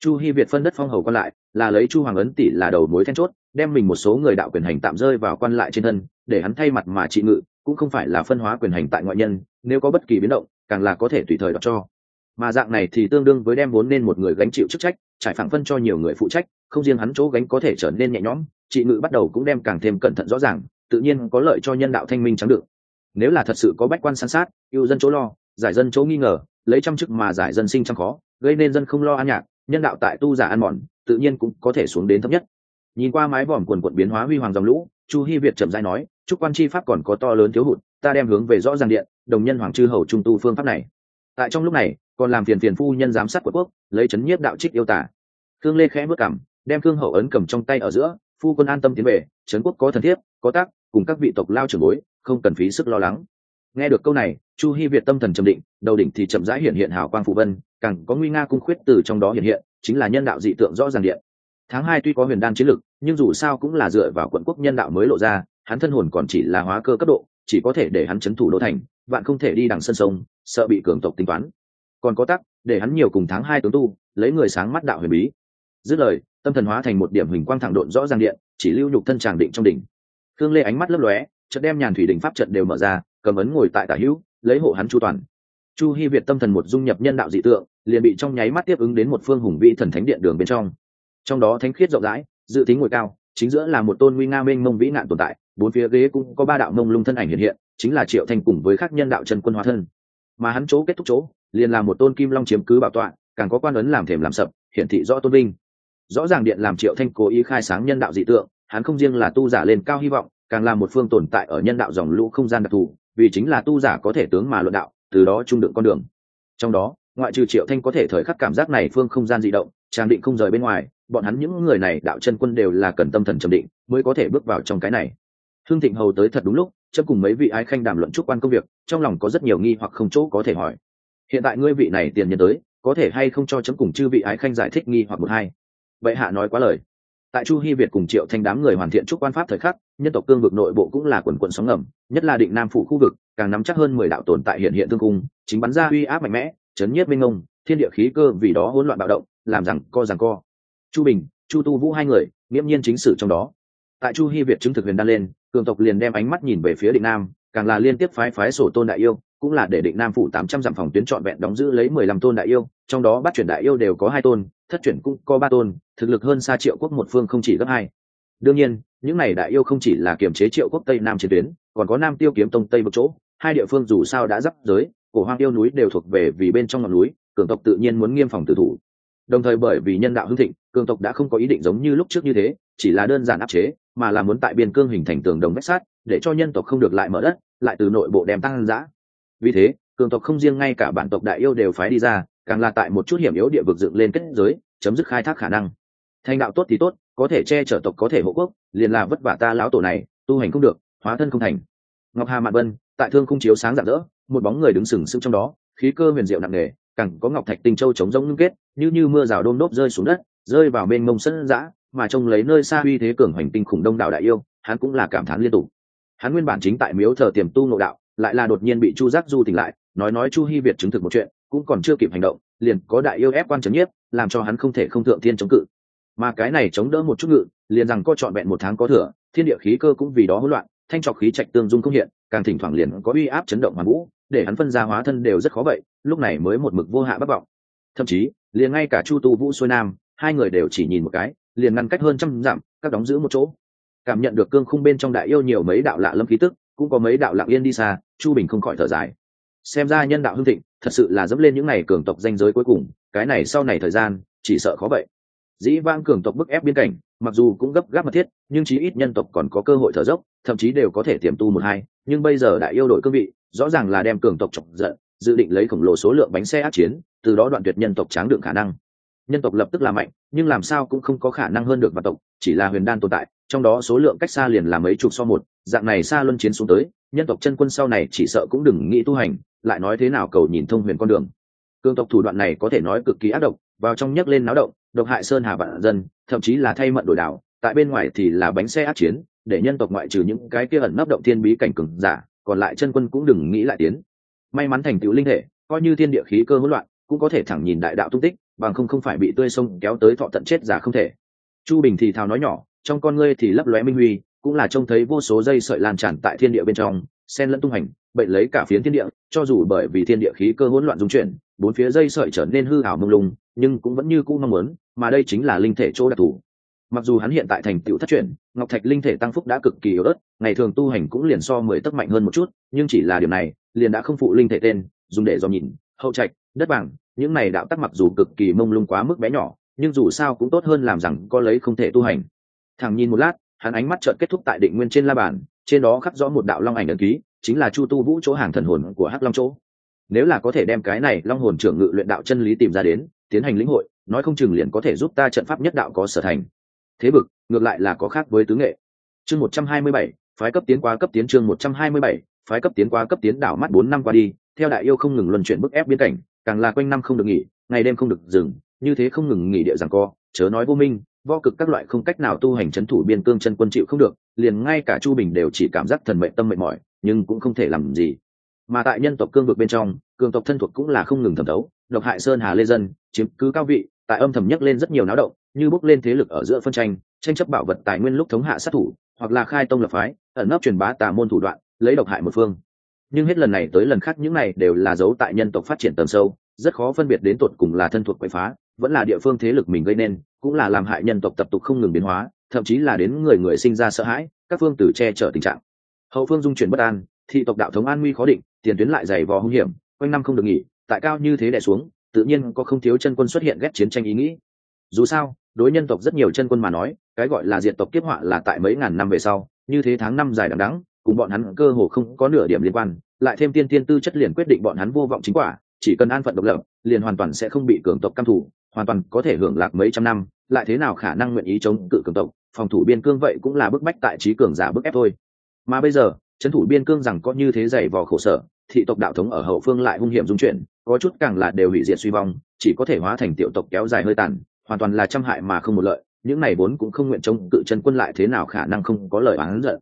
Chu hy việt phân đất phong hầu quan lại, là lấy chu hoàng ấn tỷ là đầu mối then chốt, đem mình một số người đạo quyền hành tạm rơi vào quan lại trên thân, để hắn thay mặt mà trị ngự, cũng không phải là phân hóa quyền hành tại ngoại nhân, nếu có bất kỳ biến động, càng là có thể tùy thời đọc cho. Mà dạng này thì tương đương với đem vốn nên một người gánh chịu chức trách, trải phẳng phân cho nhiều người phụ trách, không riêng hắn chỗ gánh có thể trở nên nhẹ nhõm, trị ngự bắt đầu cũng đem càng thêm cẩn thận rõ ràng, tự nhiên có lợi cho nhân đạo thanh minh trắng được. Nếu là thật sự có bách quan san sát yêu dân chỗ lo, giải dân chỗ nghi ngờ lấy trăm chức mà giải dân sinh trăm khó, gây nên dân không lo an nhạc, nhân đạo tại tu giả ăn mòn, tự nhiên cũng có thể xuống đến thấp nhất. Nhìn qua mái vòm quần quận biến hóa huy hoàng dòng lũ, chu hy việt chậm rãi nói chúc quan chi pháp còn có to lớn thiếu hụt, ta đem hướng về rõ ràng điện, đồng nhân hoàng chư hầu trung tu phương pháp này. Tại trong lúc này, còn làm phiền phiền phu nhân giám sát của quốc, lấy chấn nhiếp đạo trích yêu tả. Thương lê khẽ bước cảm đem thương hậu ấn cầm trong tay ở giữa, phu quân an tâm tiến về trấn quốc có thần thiếp, có tác, cùng các vị tộc lao trưởng bối, không cần phí sức lo lắng nghe được câu này, chu hy việt tâm thần trầm định, đầu đỉnh thì chậm rãi hiện hiện hào quang phụ vân, càng có nguy nga cung khuyết từ trong đó hiện hiện, chính là nhân đạo dị tượng rõ ràng điện. Tháng hai tuy có huyền đan chiến lực, nhưng dù sao cũng là dựa vào quận quốc nhân đạo mới lộ ra, hắn thân hồn còn chỉ là hóa cơ cấp độ, chỉ có thể để hắn chấn thủ đô thành, vạn không thể đi đằng sân sông, sợ bị cường tộc tính toán. Còn có tắc, để hắn nhiều cùng tháng hai tướng tu, lấy người sáng mắt đạo huyền bí. Dứt lời, tâm thần hóa thành một điểm hình quang thẳng độn rõ ràng điện, chỉ lưu nhục thân tràng định trong đỉnh. Khương lê ánh mắt lấp lóe, chợt đem nhàn thủy đỉnh pháp trận đều mở ra cầm ấn ngồi tại tả hữu, lấy hộ hắn chu toàn. Chu hy việt tâm thần một dung nhập nhân đạo dị tượng, liền bị trong nháy mắt tiếp ứng đến một phương hùng vĩ thần thánh điện đường bên trong. Trong đó thánh khiết rộng rãi, dự tính ngồi cao, chính giữa là một tôn nguy nga mênh mông vĩ nạn tồn tại, bốn phía ghế cũng có ba đạo mông lung thân ảnh hiện hiện, chính là triệu thành cùng với các nhân đạo trần quân hóa thân. Mà hắn chỗ kết thúc chỗ, liền là một tôn kim long chiếm cứ bảo tọa, càng có quan ấn làm thềm làm sập, hiển thị rõ tôn vinh. Rõ ràng điện làm triệu thanh cố ý khai sáng nhân đạo dị tượng, hắn không riêng là tu giả lên cao hy vọng, càng là một phương tồn tại ở nhân đạo dòng lũ không gian đặc thù vì chính là tu giả có thể tướng mà luận đạo, từ đó trung đựng con đường. Trong đó, ngoại trừ triệu thanh có thể thời khắc cảm giác này phương không gian di động, trang định không rời bên ngoài, bọn hắn những người này đạo chân quân đều là cần tâm thần trầm định mới có thể bước vào trong cái này. Thương thịnh hầu tới thật đúng lúc chấp cùng mấy vị ái khanh đàm luận chúc quan công việc, trong lòng có rất nhiều nghi hoặc không chỗ có thể hỏi. Hiện tại ngươi vị này tiền nhân tới, có thể hay không cho chấm cùng chư vị ái khanh giải thích nghi hoặc một hai? Vậy hạ nói quá lời tại chu hy việt cùng triệu thanh đám người hoàn thiện trúc quan pháp thời khắc, nhân tộc cương vực nội bộ cũng là quần quận sóng ngầm, nhất là định nam phủ khu vực, càng nắm chắc hơn mười đạo tồn tại hiện hiện tương cung, chính bắn ra uy áp mạnh mẽ, chấn nhiếp minh ngông, thiên địa khí cơ vì đó hỗn loạn bạo động, làm rằng co rằng co. Chu bình, chu tu vũ hai người, nghiễm nhiên chính sử trong đó. Tại chu hy việt chứng thực huyền đan lên, cường tộc liền đem ánh mắt nhìn về phía định nam, càng là liên tiếp phái phái sổ tôn đại yêu, cũng là để định nam phủ tám trăm dặm phòng tuyến trọn vẹn đóng giữ lấy mười lăm tôn đại yêu, trong đó bắt chuyển đại yêu đều có hai tôn thất chuyển cũng có ba tôn, thực lực hơn xa triệu quốc một phương không chỉ gấp hai. Đương nhiên, những này đại yêu không chỉ là kiềm chế triệu quốc tây nam chiến tuyến, còn có nam tiêu kiếm tông tây một chỗ, hai địa phương dù sao đã giáp giới, cổ hoang yêu núi đều thuộc về vì bên trong ngọn núi, cường tộc tự nhiên muốn nghiêm phòng tử thủ. Đồng thời bởi vì nhân đạo hưng thịnh, cường tộc đã không có ý định giống như lúc trước như thế, chỉ là đơn giản áp chế, mà là muốn tại biên cương hình thành tường đồng vách sát để cho nhân tộc không được lại mở đất, lại từ nội bộ đem tăng giã. Vì thế, cường tộc không riêng ngay cả bản tộc đại yêu đều phái đi ra càng là tại một chút hiểm yếu địa vực dựng lên kết giới, chấm dứt khai thác khả năng. Thành đạo tốt thì tốt, có thể che chở tộc, có thể hộ quốc, liền là vất vả ta lão tổ này, tu hành không được, hóa thân không thành. Ngọc hà mạn vân, tại thương không chiếu sáng rạng rỡ, một bóng người đứng sừng sững trong đó, khí cơ huyền diệu nặng nề, càng có ngọc thạch tinh châu chống rỗng ngưng kết, như như mưa rào đôm đốp rơi xuống đất, rơi vào bên mông sân dã, mà trông lấy nơi xa uy thế cường hoành tinh khủng đông đảo đại yêu, hắn cũng là cảm thán liên tục. Hắn nguyên bản chính tại miếu thờ tiềm tu ngộ đạo, lại là đột nhiên bị chu giác du tỉnh lại, nói nói chu hy việt chứng thực một chuyện cũng còn chưa kịp hành động, liền có đại yêu ép quan trấn nhiếp, làm cho hắn không thể không thượng thiên chống cự. Mà cái này chống đỡ một chút ngự, liền rằng có trọn vẹn một tháng có thừa, thiên địa khí cơ cũng vì đó hỗn loạn, thanh trọc khí trạch tương dung không hiện, càng thỉnh thoảng liền có uy áp chấn động hoàn vũ, để hắn phân ra hóa thân đều rất khó vậy, lúc này mới một mực vô hạ bất vọng. Thậm chí, liền ngay cả chu tu vũ xuôi nam, hai người đều chỉ nhìn một cái, liền ngăn cách hơn trăm dặm, các đóng giữ một chỗ. Cảm nhận được cương khung bên trong đại yêu nhiều mấy đạo lạ lâm khí tức, cũng có mấy đạo lặng yên đi xa, chu bình không khỏi thở dài. Xem ra nhân đạo hưng thịnh thật sự là dẫm lên những ngày cường tộc danh giới cuối cùng, cái này sau này thời gian, chỉ sợ khó vậy. Dĩ vang cường tộc bức ép biên cảnh, mặc dù cũng gấp gáp mật thiết, nhưng chí ít nhân tộc còn có cơ hội thở dốc, thậm chí đều có thể tiềm tu một hai, nhưng bây giờ đại yêu đội cương vị, rõ ràng là đem cường tộc chọc giận, dự định lấy khổng lồ số lượng bánh xe ác chiến, từ đó đoạn tuyệt nhân tộc tráng đựng khả năng. Nhân tộc lập tức là mạnh, nhưng làm sao cũng không có khả năng hơn được vạn tộc, chỉ là huyền đan tồn tại, trong đó số lượng cách xa liền là mấy chục so một, dạng này xa luân chiến xuống tới nhân tộc chân quân sau này chỉ sợ cũng đừng nghĩ tu hành, lại nói thế nào cầu nhìn thông huyền con đường. Cương tộc thủ đoạn này có thể nói cực kỳ ác độc, vào trong nhấc lên náo động, độc hại sơn hà vạn dân, thậm chí là thay mận đổi đảo, tại bên ngoài thì là bánh xe ác chiến, để nhân tộc ngoại trừ những cái kia ẩn nấp động thiên bí cảnh cường giả, còn lại chân quân cũng đừng nghĩ lại tiến. May mắn thành tựu linh thể, coi như thiên địa khí cơ hỗn loạn, cũng có thể thẳng nhìn đại đạo tung tích, bằng không không phải bị tươi sông kéo tới thọ tận chết giả không thể. Chu bình thì thào nói nhỏ, trong con ngươi thì lấp lóe minh huy cũng là trông thấy vô số dây sợi lan tràn tại thiên địa bên trong sen lẫn tung hành, bệnh lấy cả phiến thiên địa, cho dù bởi vì thiên địa khí cơ hỗn loạn dung chuyển, bốn phía dây sợi trở nên hư ảo mông lung, nhưng cũng vẫn như cũ mong muốn, mà đây chính là linh thể chỗ đặc thù. Mặc dù hắn hiện tại thành tựu thất truyền, ngọc thạch linh thể tăng phúc đã cực kỳ yếu ớt, ngày thường tu hành cũng liền so mười tấc mạnh hơn một chút, nhưng chỉ là điều này, liền đã không phụ linh thể tên, dùng để dò nhìn, hậu trạch, đất bằng, những này đạo tắc mặc dù cực kỳ mông lung quá mức bé nhỏ, nhưng dù sao cũng tốt hơn làm rằng có lấy không thể tu hành. Thằng nhìn một lát hắn ánh mắt chợt kết thúc tại định nguyên trên la bàn, trên đó khắc rõ một đạo long ảnh ấn ký, chính là chu tu vũ chỗ hàng thần hồn của hắc long chỗ. Nếu là có thể đem cái này long hồn trưởng ngự luyện đạo chân lý tìm ra đến, tiến hành lĩnh hội, nói không chừng liền có thể giúp ta trận pháp nhất đạo có sở thành. Thế bực, ngược lại là có khác với tứ nghệ. Chương một trăm hai mươi bảy, phái cấp tiến qua cấp tiến chương một trăm hai mươi bảy, phái cấp tiến qua cấp tiến đảo mắt bốn năm qua đi, theo đại yêu không ngừng luân chuyển bức ép biên cảnh, càng là quanh năm không được nghỉ, ngày đêm không được dừng, như thế không ngừng nghỉ địa rằng co, chớ nói vô minh vo cực các loại không cách nào tu hành c h ấ n thủ biên cương chân quân chịu không được, liền ngay cả chu bình đều chỉ cảm giác thần mệnh tâm mệt mỏi, nhưng cũng không thể làm gì. Mà tại nhân tộc cương vực bên trong, cường tộc thân thuộc cũng là không ngừng thẩm thấu, độc hại sơn hà lê dân, chiếm cứ cao vị, tại âm thầm nhấc lên rất nhiều náo động, như bốc lên thế lực ở giữa phân tranh tranh chấp bảo vật tài nguyên lúc thống hạ sát thủ, hoặc là khai tông lập phái, ẩn nấp truyền bá tà môn thủ đoạn, lấy độc hại một phương. Nhưng hết lần này tới lần khác những này đều là dấu tại nhân tộc phát triển tầm sâu, rất khó phân biệt đến tột cùng là thân thuộc quậy phá, vẫn là địa phương thế lực mình gây nên cũng là làm hại nhân tộc tập tục không ngừng biến hóa thậm chí là đến người người sinh ra sợ hãi các phương tử che chở tình trạng. Hậu phương dung chuyển bất an thị tộc đạo thống an nguy khó định tiền tuyến lại dày vò hung hiểm quanh năm không được nghỉ tại cao như thế đè xuống tự nhiên có không thiếu chân quân xuất hiện ghét chiến tranh ý nghĩ. Dù sao đối nhân tộc rất nhiều chân quân mà nói cái gọi là diện tộc kiếp họa là tại mấy ngàn năm về sau như thế tháng năm dài đằng đắng, cùng bọn hắn cơ hồ không có nửa điểm liên quan lại thêm tiên tiên tư chất liền quyết định bọn hắn vô vọng chính quả chỉ cần an phận độc lập, liền hoàn toàn sẽ không bị cường tộc căm thủ hoàn toàn có thể hưởng lạc mấy trăm năm, lại thế nào khả năng nguyện ý chống cự cường tộc, phòng thủ biên cương vậy cũng là bức bách tại trí cường giả bức ép thôi. Mà bây giờ, trấn thủ biên cương rằng có như thế dày vò khổ sở, thị tộc đạo thống ở hậu phương lại hung hiểm dung chuyển, có chút càng là đều hủy diệt suy vong, chỉ có thể hóa thành tiểu tộc kéo dài hơi tàn, hoàn toàn là trăm hại mà không một lợi, những này vốn cũng không nguyện chống cự chân quân lại thế nào khả năng không có lời oán giận.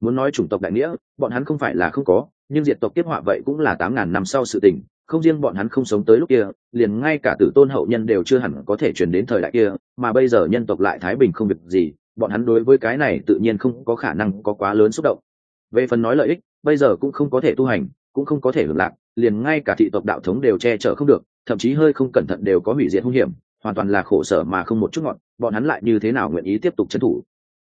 Muốn nói chủng tộc đại nghĩa, bọn hắn không phải là không có, nhưng diệt tộc tiếp họa vậy cũng là tám ngàn năm sau sự tình không riêng bọn hắn không sống tới lúc kia, liền ngay cả tử tôn hậu nhân đều chưa hẳn có thể truyền đến thời đại kia, mà bây giờ nhân tộc lại thái bình không việc gì, bọn hắn đối với cái này tự nhiên không có khả năng có quá lớn xúc động. Về phần nói lợi ích, bây giờ cũng không có thể tu hành, cũng không có thể hưởng lạc, liền ngay cả thị tộc đạo thống đều che chở không được, thậm chí hơi không cẩn thận đều có hủy diệt hung hiểm, hoàn toàn là khổ sở mà không một chút ngọn, bọn hắn lại như thế nào nguyện ý tiếp tục trấn thủ?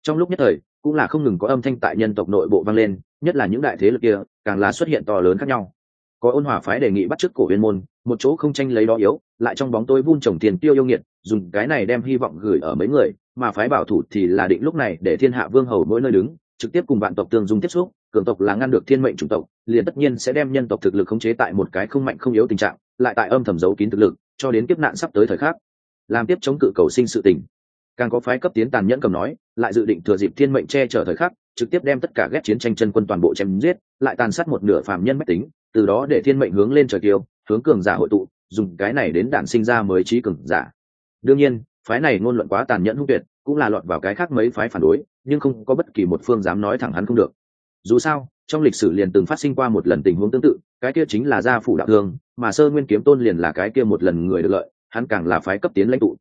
Trong lúc nhất thời, cũng là không ngừng có âm thanh tại nhân tộc nội bộ vang lên, nhất là những đại thế lực kia, càng là xuất hiện to lớn khác nhau có ôn hòa phái đề nghị bắt chước cổ viên môn, một chỗ không tranh lấy đó yếu, lại trong bóng tôi vun trồng tiền tiêu yêu nghiệt, dùng cái này đem hy vọng gửi ở mấy người, mà phái bảo thủ thì là định lúc này để thiên hạ vương hầu mỗi nơi đứng, trực tiếp cùng vạn tộc tương dung tiếp xúc, cường tộc là ngăn được thiên mệnh chủng tộc, liền tất nhiên sẽ đem nhân tộc thực lực khống chế tại một cái không mạnh không yếu tình trạng, lại tại âm thầm giấu kín thực lực, cho đến kiếp nạn sắp tới thời khắc. Làm tiếp chống cự cầu sinh sự tình. Càng có phái cấp tiến tàn nhẫn cầm nói, lại dự định thừa dịp thiên mệnh che chở thời khắc, trực tiếp đem tất cả ghét chiến tranh chân quân toàn bộ chém giết, lại tàn sát một nửa phàm nhân mách tính từ đó để thiên mệnh hướng lên trời tiêu hướng cường giả hội tụ, dùng cái này đến đản sinh ra mới trí cường giả. Đương nhiên, phái này ngôn luận quá tàn nhẫn hung tuyệt, cũng là lọt vào cái khác mấy phái phản đối, nhưng không có bất kỳ một phương dám nói thẳng hắn không được. Dù sao, trong lịch sử liền từng phát sinh qua một lần tình huống tương tự, cái kia chính là gia phủ đạo thương, mà sơ nguyên kiếm tôn liền là cái kia một lần người được lợi, hắn càng là phái cấp tiến lãnh tụ.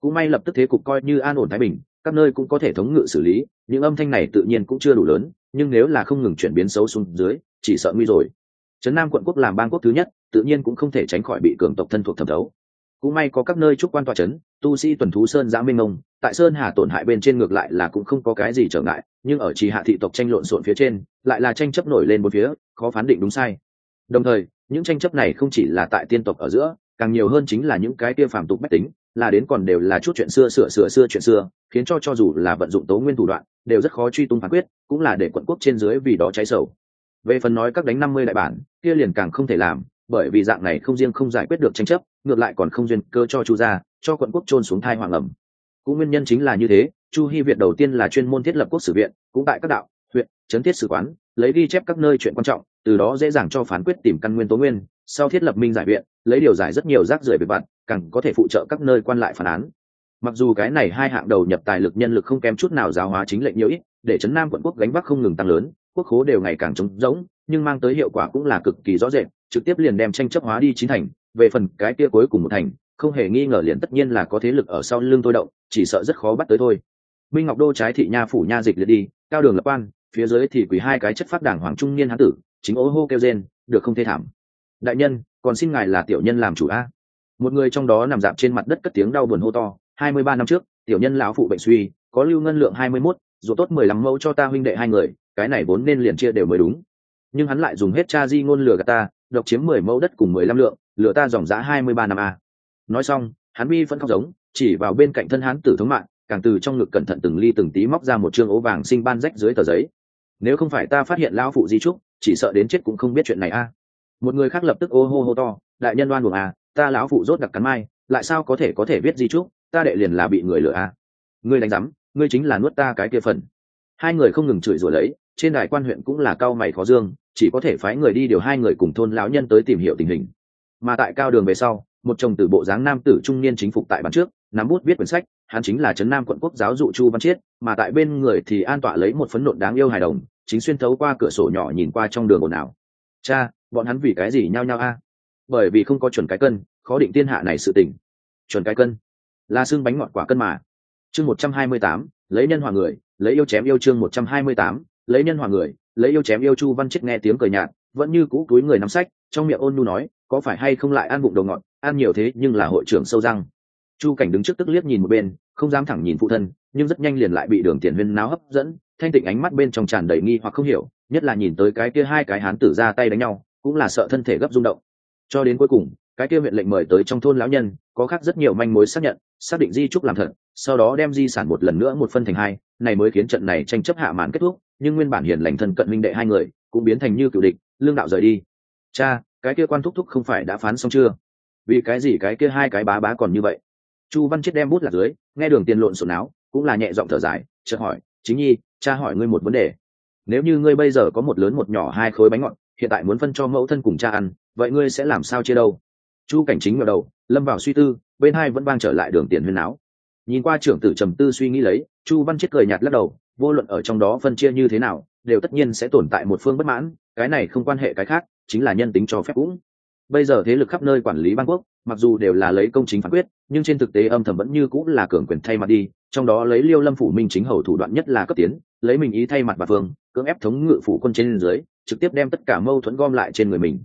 Cũng may lập tức thế cục coi như an ổn thái bình, các nơi cũng có thể thống ngự xử lý, những âm thanh này tự nhiên cũng chưa đủ lớn, nhưng nếu là không ngừng chuyển biến xấu xuống dưới, chỉ sợ nguy rồi trấn nam quận quốc làm bang quốc thứ nhất, tự nhiên cũng không thể tránh khỏi bị cường tộc thân thuộc thẩm thấu. Cũng may có các nơi trúc quan tòa trấn, tu sĩ tuần thú sơn giã minh ông, tại sơn hà tổn hại bên trên ngược lại là cũng không có cái gì trở ngại, nhưng ở trì hạ thị tộc tranh lộn xộn phía trên, lại là tranh chấp nổi lên một phía, khó phán định đúng sai. Đồng thời, những tranh chấp này không chỉ là tại tiên tộc ở giữa, càng nhiều hơn chính là những cái kia phàm tục bách tính, là đến còn đều là chút chuyện xưa sửa sửa xưa chuyện xưa, khiến cho cho dù là vận dụng tố nguyên thủ đoạn, đều rất khó truy tung phán quyết, cũng là để quận quốc trên dưới vì đó cháy sầu về phần nói các đánh năm mươi đại bản, kia liền càng không thể làm, bởi vì dạng này không riêng không giải quyết được tranh chấp, ngược lại còn không duyên cơ cho chu gia, cho quận quốc trôn xuống thai hoàng ẩm. Cũng nguyên nhân chính là như thế, chu hy việt đầu tiên là chuyên môn thiết lập quốc sử viện, cũng tại các đạo, huyện chấn thiết sử quán, lấy ghi chép các nơi chuyện quan trọng, từ đó dễ dàng cho phán quyết tìm căn nguyên tố nguyên, sau thiết lập minh giải viện, lấy điều giải rất nhiều rác rưởi về vặt, càng có thể phụ trợ các nơi quan lại phản án. Mặc dù cái này hai hạng đầu nhập tài lực nhân lực không kém chút nào giáo hóa chính lệnh nhiều ít, để chấn nam quận quốc gánh vác không ngừng tăng lớn quốc khố đều ngày càng trống rỗng, nhưng mang tới hiệu quả cũng là cực kỳ rõ rệt, trực tiếp liền đem tranh chấp hóa đi chín thành, về phần cái kia cuối cùng một thành, không hề nghi ngờ liền tất nhiên là có thế lực ở sau lưng tôi động, chỉ sợ rất khó bắt tới thôi. Minh ngọc đô trái thị nha phủ nha dịch liệt đi, cao đường lập quan, phía dưới thì quỳ hai cái chất phát đảng hoàng trung niên hán tử, chính ô hô kêu rên, được không thê thảm. Đại nhân, còn xin ngài là tiểu nhân làm chủ a. Một người trong đó nằm dạp trên mặt đất cất tiếng đau buồn hô to, hai mươi ba năm trước, tiểu nhân lão phụ bệnh suy, có lưu ngân lượng hai mươi mốt dù tốt mười lăm mẫu cho ta huynh đệ hai người cái này vốn nên liền chia đều mới đúng. Nhưng hắn lại dùng hết cha di ngôn lừa gạt ta, độc chiếm mười mẫu đất cùng mười lăm lượng, lừa ta dòng giá hai mươi ba năm a. Nói xong, hắn bi vẫn khóc giống, chỉ vào bên cạnh thân hắn tử thống mạng, càng từ trong ngực cẩn thận từng ly từng tí móc ra một chương ố vàng sinh ban rách dưới tờ giấy. Nếu không phải ta phát hiện lão phụ di trúc, chỉ sợ đến chết cũng không biết chuyện này a. Một người khác lập tức ô hô hô to, đại nhân đoan buồng à ta lão phụ rốt đặc cắn mai, lại sao có thể có thể viết di trúc, ta đệ liền là bị người lừa à ngươi đánh rắm ngươi chính là nuốt ta cái kia phần. Hai người không ngừng chửi rủa lấy trên đài quan huyện cũng là cao mày khó dương, chỉ có thể phái người đi điều hai người cùng thôn lão nhân tới tìm hiểu tình hình. Mà tại cao đường về sau, một chồng từ bộ dáng nam tử trung niên chính phục tại bàn trước, nắm bút viết quyển sách, hắn chính là trấn nam quận quốc giáo dụ chu văn chiết, mà tại bên người thì an tọa lấy một phấn nộn đáng yêu hài đồng, chính xuyên thấu qua cửa sổ nhỏ nhìn qua trong đường ồn ào. Cha, bọn hắn vì cái gì nhao nhao a? Bởi vì không có chuẩn cái cân, khó định thiên hạ này sự tình. Chuẩn cái cân? Là xương bánh ngọt quả cân mà. Chương một trăm hai mươi tám, lấy nhân hòa người, lấy yêu chém yêu chương một trăm hai mươi tám lấy nhân hòa người, lấy yêu chém yêu chu văn chết nghe tiếng cười nhạt, vẫn như cũ túi người nắm sách, trong miệng ôn nu nói, có phải hay không lại ăn bụng đầu ngọt, ăn nhiều thế nhưng là hội trưởng sâu răng. Chu cảnh đứng trước tức liếc nhìn một bên, không dám thẳng nhìn phụ thân, nhưng rất nhanh liền lại bị đường tiền huyên náo hấp dẫn, thanh tịnh ánh mắt bên trong tràn đầy nghi hoặc không hiểu, nhất là nhìn tới cái kia hai cái hán tử ra tay đánh nhau, cũng là sợ thân thể gấp rung động. Cho đến cuối cùng, cái kia huyện lệnh mời tới trong thôn lão nhân, có khác rất nhiều manh mối xác nhận, xác định di trúc làm thật, sau đó đem di sản một lần nữa một phân thành hai này mới khiến trận này tranh chấp hạ màn kết thúc, nhưng nguyên bản hiền lành thân cận minh đệ hai người cũng biến thành như cựu địch, lương đạo rời đi. Cha, cái kia quan thúc thúc không phải đã phán xong chưa? Vì cái gì cái kia hai cái bá bá còn như vậy? Chu văn chết đem bút lạc dưới, nghe đường tiền lộn xộn áo, cũng là nhẹ giọng thở dài, chợt hỏi, chính nhi, cha hỏi ngươi một vấn đề. Nếu như ngươi bây giờ có một lớn một nhỏ hai khối bánh ngọt, hiện tại muốn phân cho mẫu thân cùng cha ăn, vậy ngươi sẽ làm sao chia đâu? Chu cảnh chính ngờ đầu, lâm vào suy tư, bên hai vẫn vang trở lại đường tiền huyên áo nhìn qua trưởng tử trầm tư suy nghĩ lấy, chu văn chết cười nhạt lắc đầu, vô luận ở trong đó phân chia như thế nào, đều tất nhiên sẽ tồn tại một phương bất mãn, cái này không quan hệ cái khác, chính là nhân tính cho phép cũng. Bây giờ thế lực khắp nơi quản lý bang quốc, mặc dù đều là lấy công chính phán quyết, nhưng trên thực tế âm thầm vẫn như cũng là cường quyền thay mặt đi, trong đó lấy liêu lâm phủ minh chính hầu thủ đoạn nhất là cấp tiến, lấy mình ý thay mặt bà phương cưỡng ép thống ngự phủ quân trên dưới, trực tiếp đem tất cả mâu thuẫn gom lại trên người mình.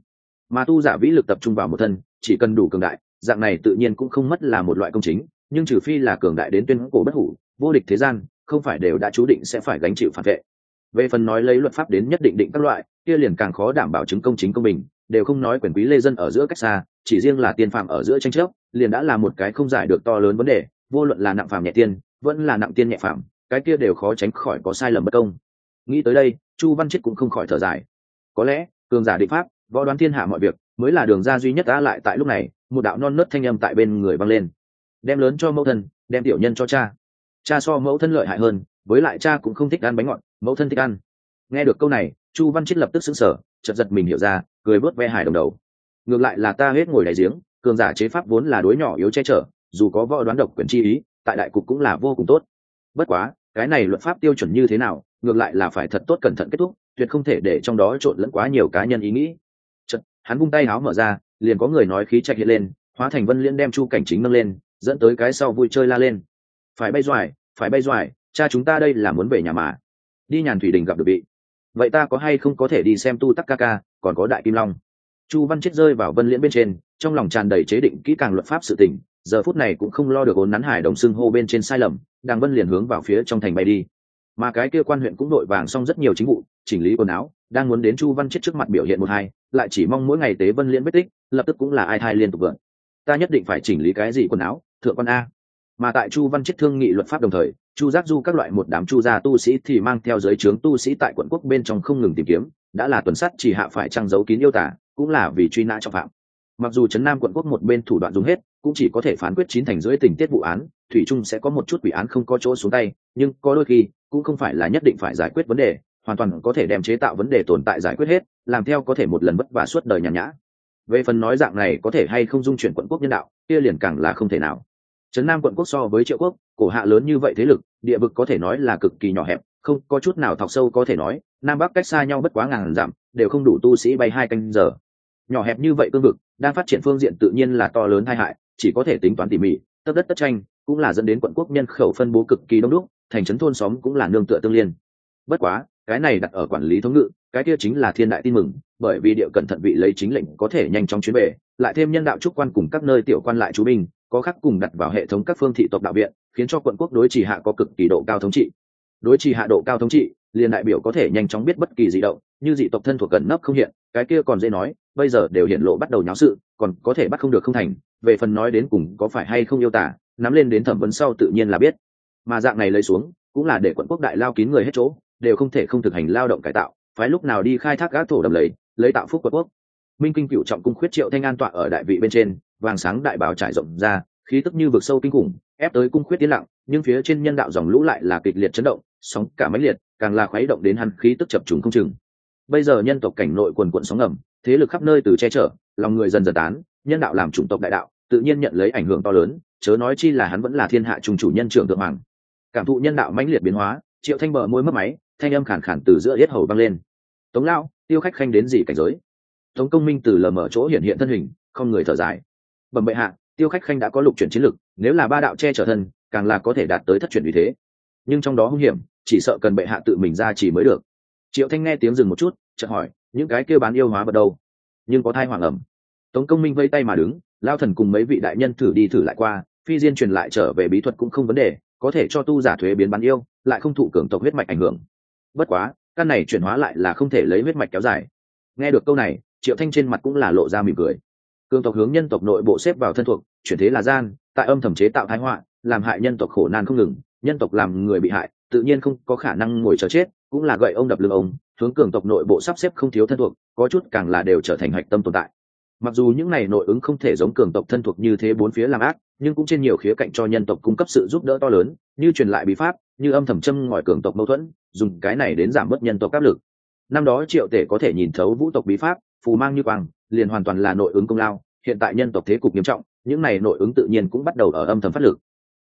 Mà tu giả vĩ lực tập trung vào một thân, chỉ cần đủ cường đại, dạng này tự nhiên cũng không mất là một loại công chính nhưng trừ phi là cường đại đến tuyên cổ bất hủ, vô địch thế gian, không phải đều đã chú định sẽ phải gánh chịu phản vệ. Về phần nói lấy luật pháp đến nhất định định các loại, kia liền càng khó đảm bảo chứng công chính công bình, đều không nói quyền quý lê dân ở giữa cách xa, chỉ riêng là tiên phạm ở giữa tranh chấp, liền đã là một cái không giải được to lớn vấn đề, vô luận là nặng phạm nhẹ tiên, vẫn là nặng tiên nhẹ phạm, cái kia đều khó tránh khỏi có sai lầm bất công. Nghĩ tới đây, chu văn chết cũng không khỏi thở dài. Có lẽ, cường giả định pháp, võ đoán thiên hạ mọi việc, mới là đường ra duy nhất đã lại tại lúc này, một đạo non nớt thanh âm tại bên người vang lên đem lớn cho mẫu thân đem tiểu nhân cho cha. Cha so mẫu thân lợi hại hơn với lại cha cũng không thích ăn bánh ngọt mẫu thân thích ăn. Nghe được câu này chu văn chết lập tức xứng sở chật giật mình hiểu ra cười bớt ve hài đồng đầu. Ngược lại là ta hết ngồi đại giếng cường giả chế pháp vốn là đối nhỏ yếu che chở dù có võ đoán độc quyền chi ý tại đại cục cũng là vô cùng tốt. Bất quá cái này luật pháp tiêu chuẩn như thế nào ngược lại là phải thật tốt cẩn thận kết thúc tuyệt không thể để trong đó trộn lẫn quá nhiều cá nhân ý nghĩ. Chật, hắn vung tay háo mở ra liền có người nói khí chạy hiện lên hóa thành vân liên đem chu cảnh chính nâng lên dẫn tới cái sau vui chơi la lên. Phải bay doài, phải bay doài, cha chúng ta đây là muốn về nhà mà. Đi nhàn thủy đình gặp được bị vậy ta có hay không có thể đi xem tu tắc ca ca, còn có đại kim long? Chu văn chết rơi vào vân liễn bên trên, trong lòng tràn đầy chế định kỹ càng luật pháp sự tình, giờ phút này cũng không lo được ốn nắn hải đồng xưng hô bên trên sai lầm, đang vân liền hướng vào phía trong thành bay đi. Mà cái kia quan huyện cũng đội vàng xong rất nhiều chính vụ, chỉnh lý quần áo, đang muốn đến chu văn chết trước mặt biểu hiện một hai, lại chỉ mong mỗi ngày tế vân liễn vết tích, lập tức cũng là ai thai liên tục vượn ta nhất định phải chỉnh lý cái gì quần áo thượng quan a. Mà tại chu văn chết thương nghị luật pháp đồng thời, chu giác du các loại một đám chu gia tu sĩ thì mang theo giới trướng tu sĩ tại quận quốc bên trong không ngừng tìm kiếm, đã là tuần sắt chỉ hạ phải trang giấu kín yêu tả, cũng là vì truy nã trọng phạm. Mặc dù trấn nam quận quốc một bên thủ đoạn dùng hết, cũng chỉ có thể phán quyết chín thành dưới tình tiết vụ án, thủy trung sẽ có một chút quỷ án không có chỗ xuống tay, nhưng có đôi khi, cũng không phải là nhất định phải giải quyết vấn đề, hoàn toàn có thể đem chế tạo vấn đề tồn tại giải quyết hết, làm theo có thể một lần vất vả suốt đời nhàn nhã. Về phần nói dạng này có thể hay không dung chuyển quận quốc nhân đạo, kia liền càng là không thể nào trấn nam quận quốc so với triệu quốc, cổ hạ lớn như vậy thế lực, địa vực có thể nói là cực kỳ nhỏ hẹp, không có chút nào thọc sâu có thể nói, nam bắc cách xa nhau bất quá ngàn dặm, đều không đủ tu sĩ bay hai canh giờ. Nhỏ hẹp như vậy cương vực, đang phát triển phương diện tự nhiên là to lớn tai hại, chỉ có thể tính toán tỉ mỉ, tất đất tất tranh, cũng là dẫn đến quận quốc nhân khẩu phân bố cực kỳ đông đúc, thành trấn thôn xóm cũng là nương tựa tương liên. Bất quá, cái này đặt ở quản lý thống ngự, cái kia chính là thiên đại tin mừng, bởi vì địa cẩn thận vị lấy chính lệnh có thể nhanh chóng chuyến về, lại thêm nhân đạo trúc quan cùng các nơi tiểu quan lại chú binh có khắc cùng đặt vào hệ thống các phương thị tộc đạo viện, khiến cho quận quốc đối trì hạ có cực kỳ độ cao thống trị. Đối trì hạ độ cao thống trị, liền đại biểu có thể nhanh chóng biết bất kỳ dị động, như dị tộc thân thuộc gần nấp không hiện, cái kia còn dễ nói, bây giờ đều hiện lộ bắt đầu nháo sự, còn có thể bắt không được không thành, về phần nói đến cùng có phải hay không yêu tả, nắm lên đến thẩm vấn sau tự nhiên là biết. Mà dạng này lấy xuống, cũng là để quận quốc đại lao kín người hết chỗ, đều không thể không thực hành lao động cải tạo phái lúc nào đi khai thác gác thổ đầm lấy lấy tạo phúc quận quốc. Minh kinh cựu trọng cung khuyết triệu thanh an tọa ở đại vị bên trên vàng sáng đại bào trải rộng ra, khí tức như vực sâu kinh khủng, ép tới cung khuyết tiến lặng, nhưng phía trên nhân đạo dòng lũ lại là kịch liệt chấn động, sóng cả máy liệt, càng là khuấy động đến hắn khí tức chập trùng không chừng. Bây giờ nhân tộc cảnh nội quần quận sóng ngầm, thế lực khắp nơi từ che chở, lòng người dần dần tán, nhân đạo làm chủng tộc đại đạo, tự nhiên nhận lấy ảnh hưởng to lớn, chớ nói chi là hắn vẫn là thiên hạ trung chủ nhân trưởng thượng hoàng. Cảm thụ nhân đạo mãnh liệt biến hóa, triệu thanh bờ môi mất máy, thanh âm khản khản từ giữa yết hầu vang lên. Tống lão, tiêu khách khanh đến gì cảnh giới? Tống công minh từ lờ mở chỗ hiện hiện thân hình, không người thở dài bẩm bệ hạ, tiêu khách khanh đã có lục chuyển chiến lực, nếu là ba đạo che chở thân, càng là có thể đạt tới thất chuyển vì thế. Nhưng trong đó hung hiểm, chỉ sợ cần bệ hạ tự mình ra chỉ mới được. Triệu thanh nghe tiếng dừng một chút, chợt hỏi, những cái kêu bán yêu hóa vào đâu? Nhưng có thai hoàng ẩm. Tống công minh vây tay mà đứng, lao thần cùng mấy vị đại nhân thử đi thử lại qua, phi diên truyền lại trở về bí thuật cũng không vấn đề, có thể cho tu giả thuế biến bán yêu, lại không thụ cường tộc huyết mạch ảnh hưởng. Bất quá, căn này chuyển hóa lại là không thể lấy huyết mạch kéo dài. Nghe được câu này, triệu thanh trên mặt cũng là lộ ra mỉm cười cường tộc hướng nhân tộc nội bộ xếp vào thân thuộc, chuyển thế là gian, tại âm thầm chế tạo thái họa, làm hại nhân tộc khổ nan không ngừng, nhân tộc làm người bị hại, tự nhiên không có khả năng ngồi chờ chết, cũng là gậy ông đập lưng ông, hướng cường tộc nội bộ sắp xếp không thiếu thân thuộc, có chút càng là đều trở thành hạch tâm tồn tại. Mặc dù những này nội ứng không thể giống cường tộc thân thuộc như thế bốn phía làm ác, nhưng cũng trên nhiều khía cạnh cho nhân tộc cung cấp sự giúp đỡ to lớn, như truyền lại bí pháp, như âm thầm châm ngòi cường tộc mâu thuẫn, dùng cái này đến giảm bớt nhân tộc áp lực. Năm đó triệu tể có thể nhìn thấu vũ tộc bí pháp, phù mang như quang liền hoàn toàn là nội ứng công lao, hiện tại nhân tộc thế cục nghiêm trọng, những này nội ứng tự nhiên cũng bắt đầu ở âm thầm phát lực.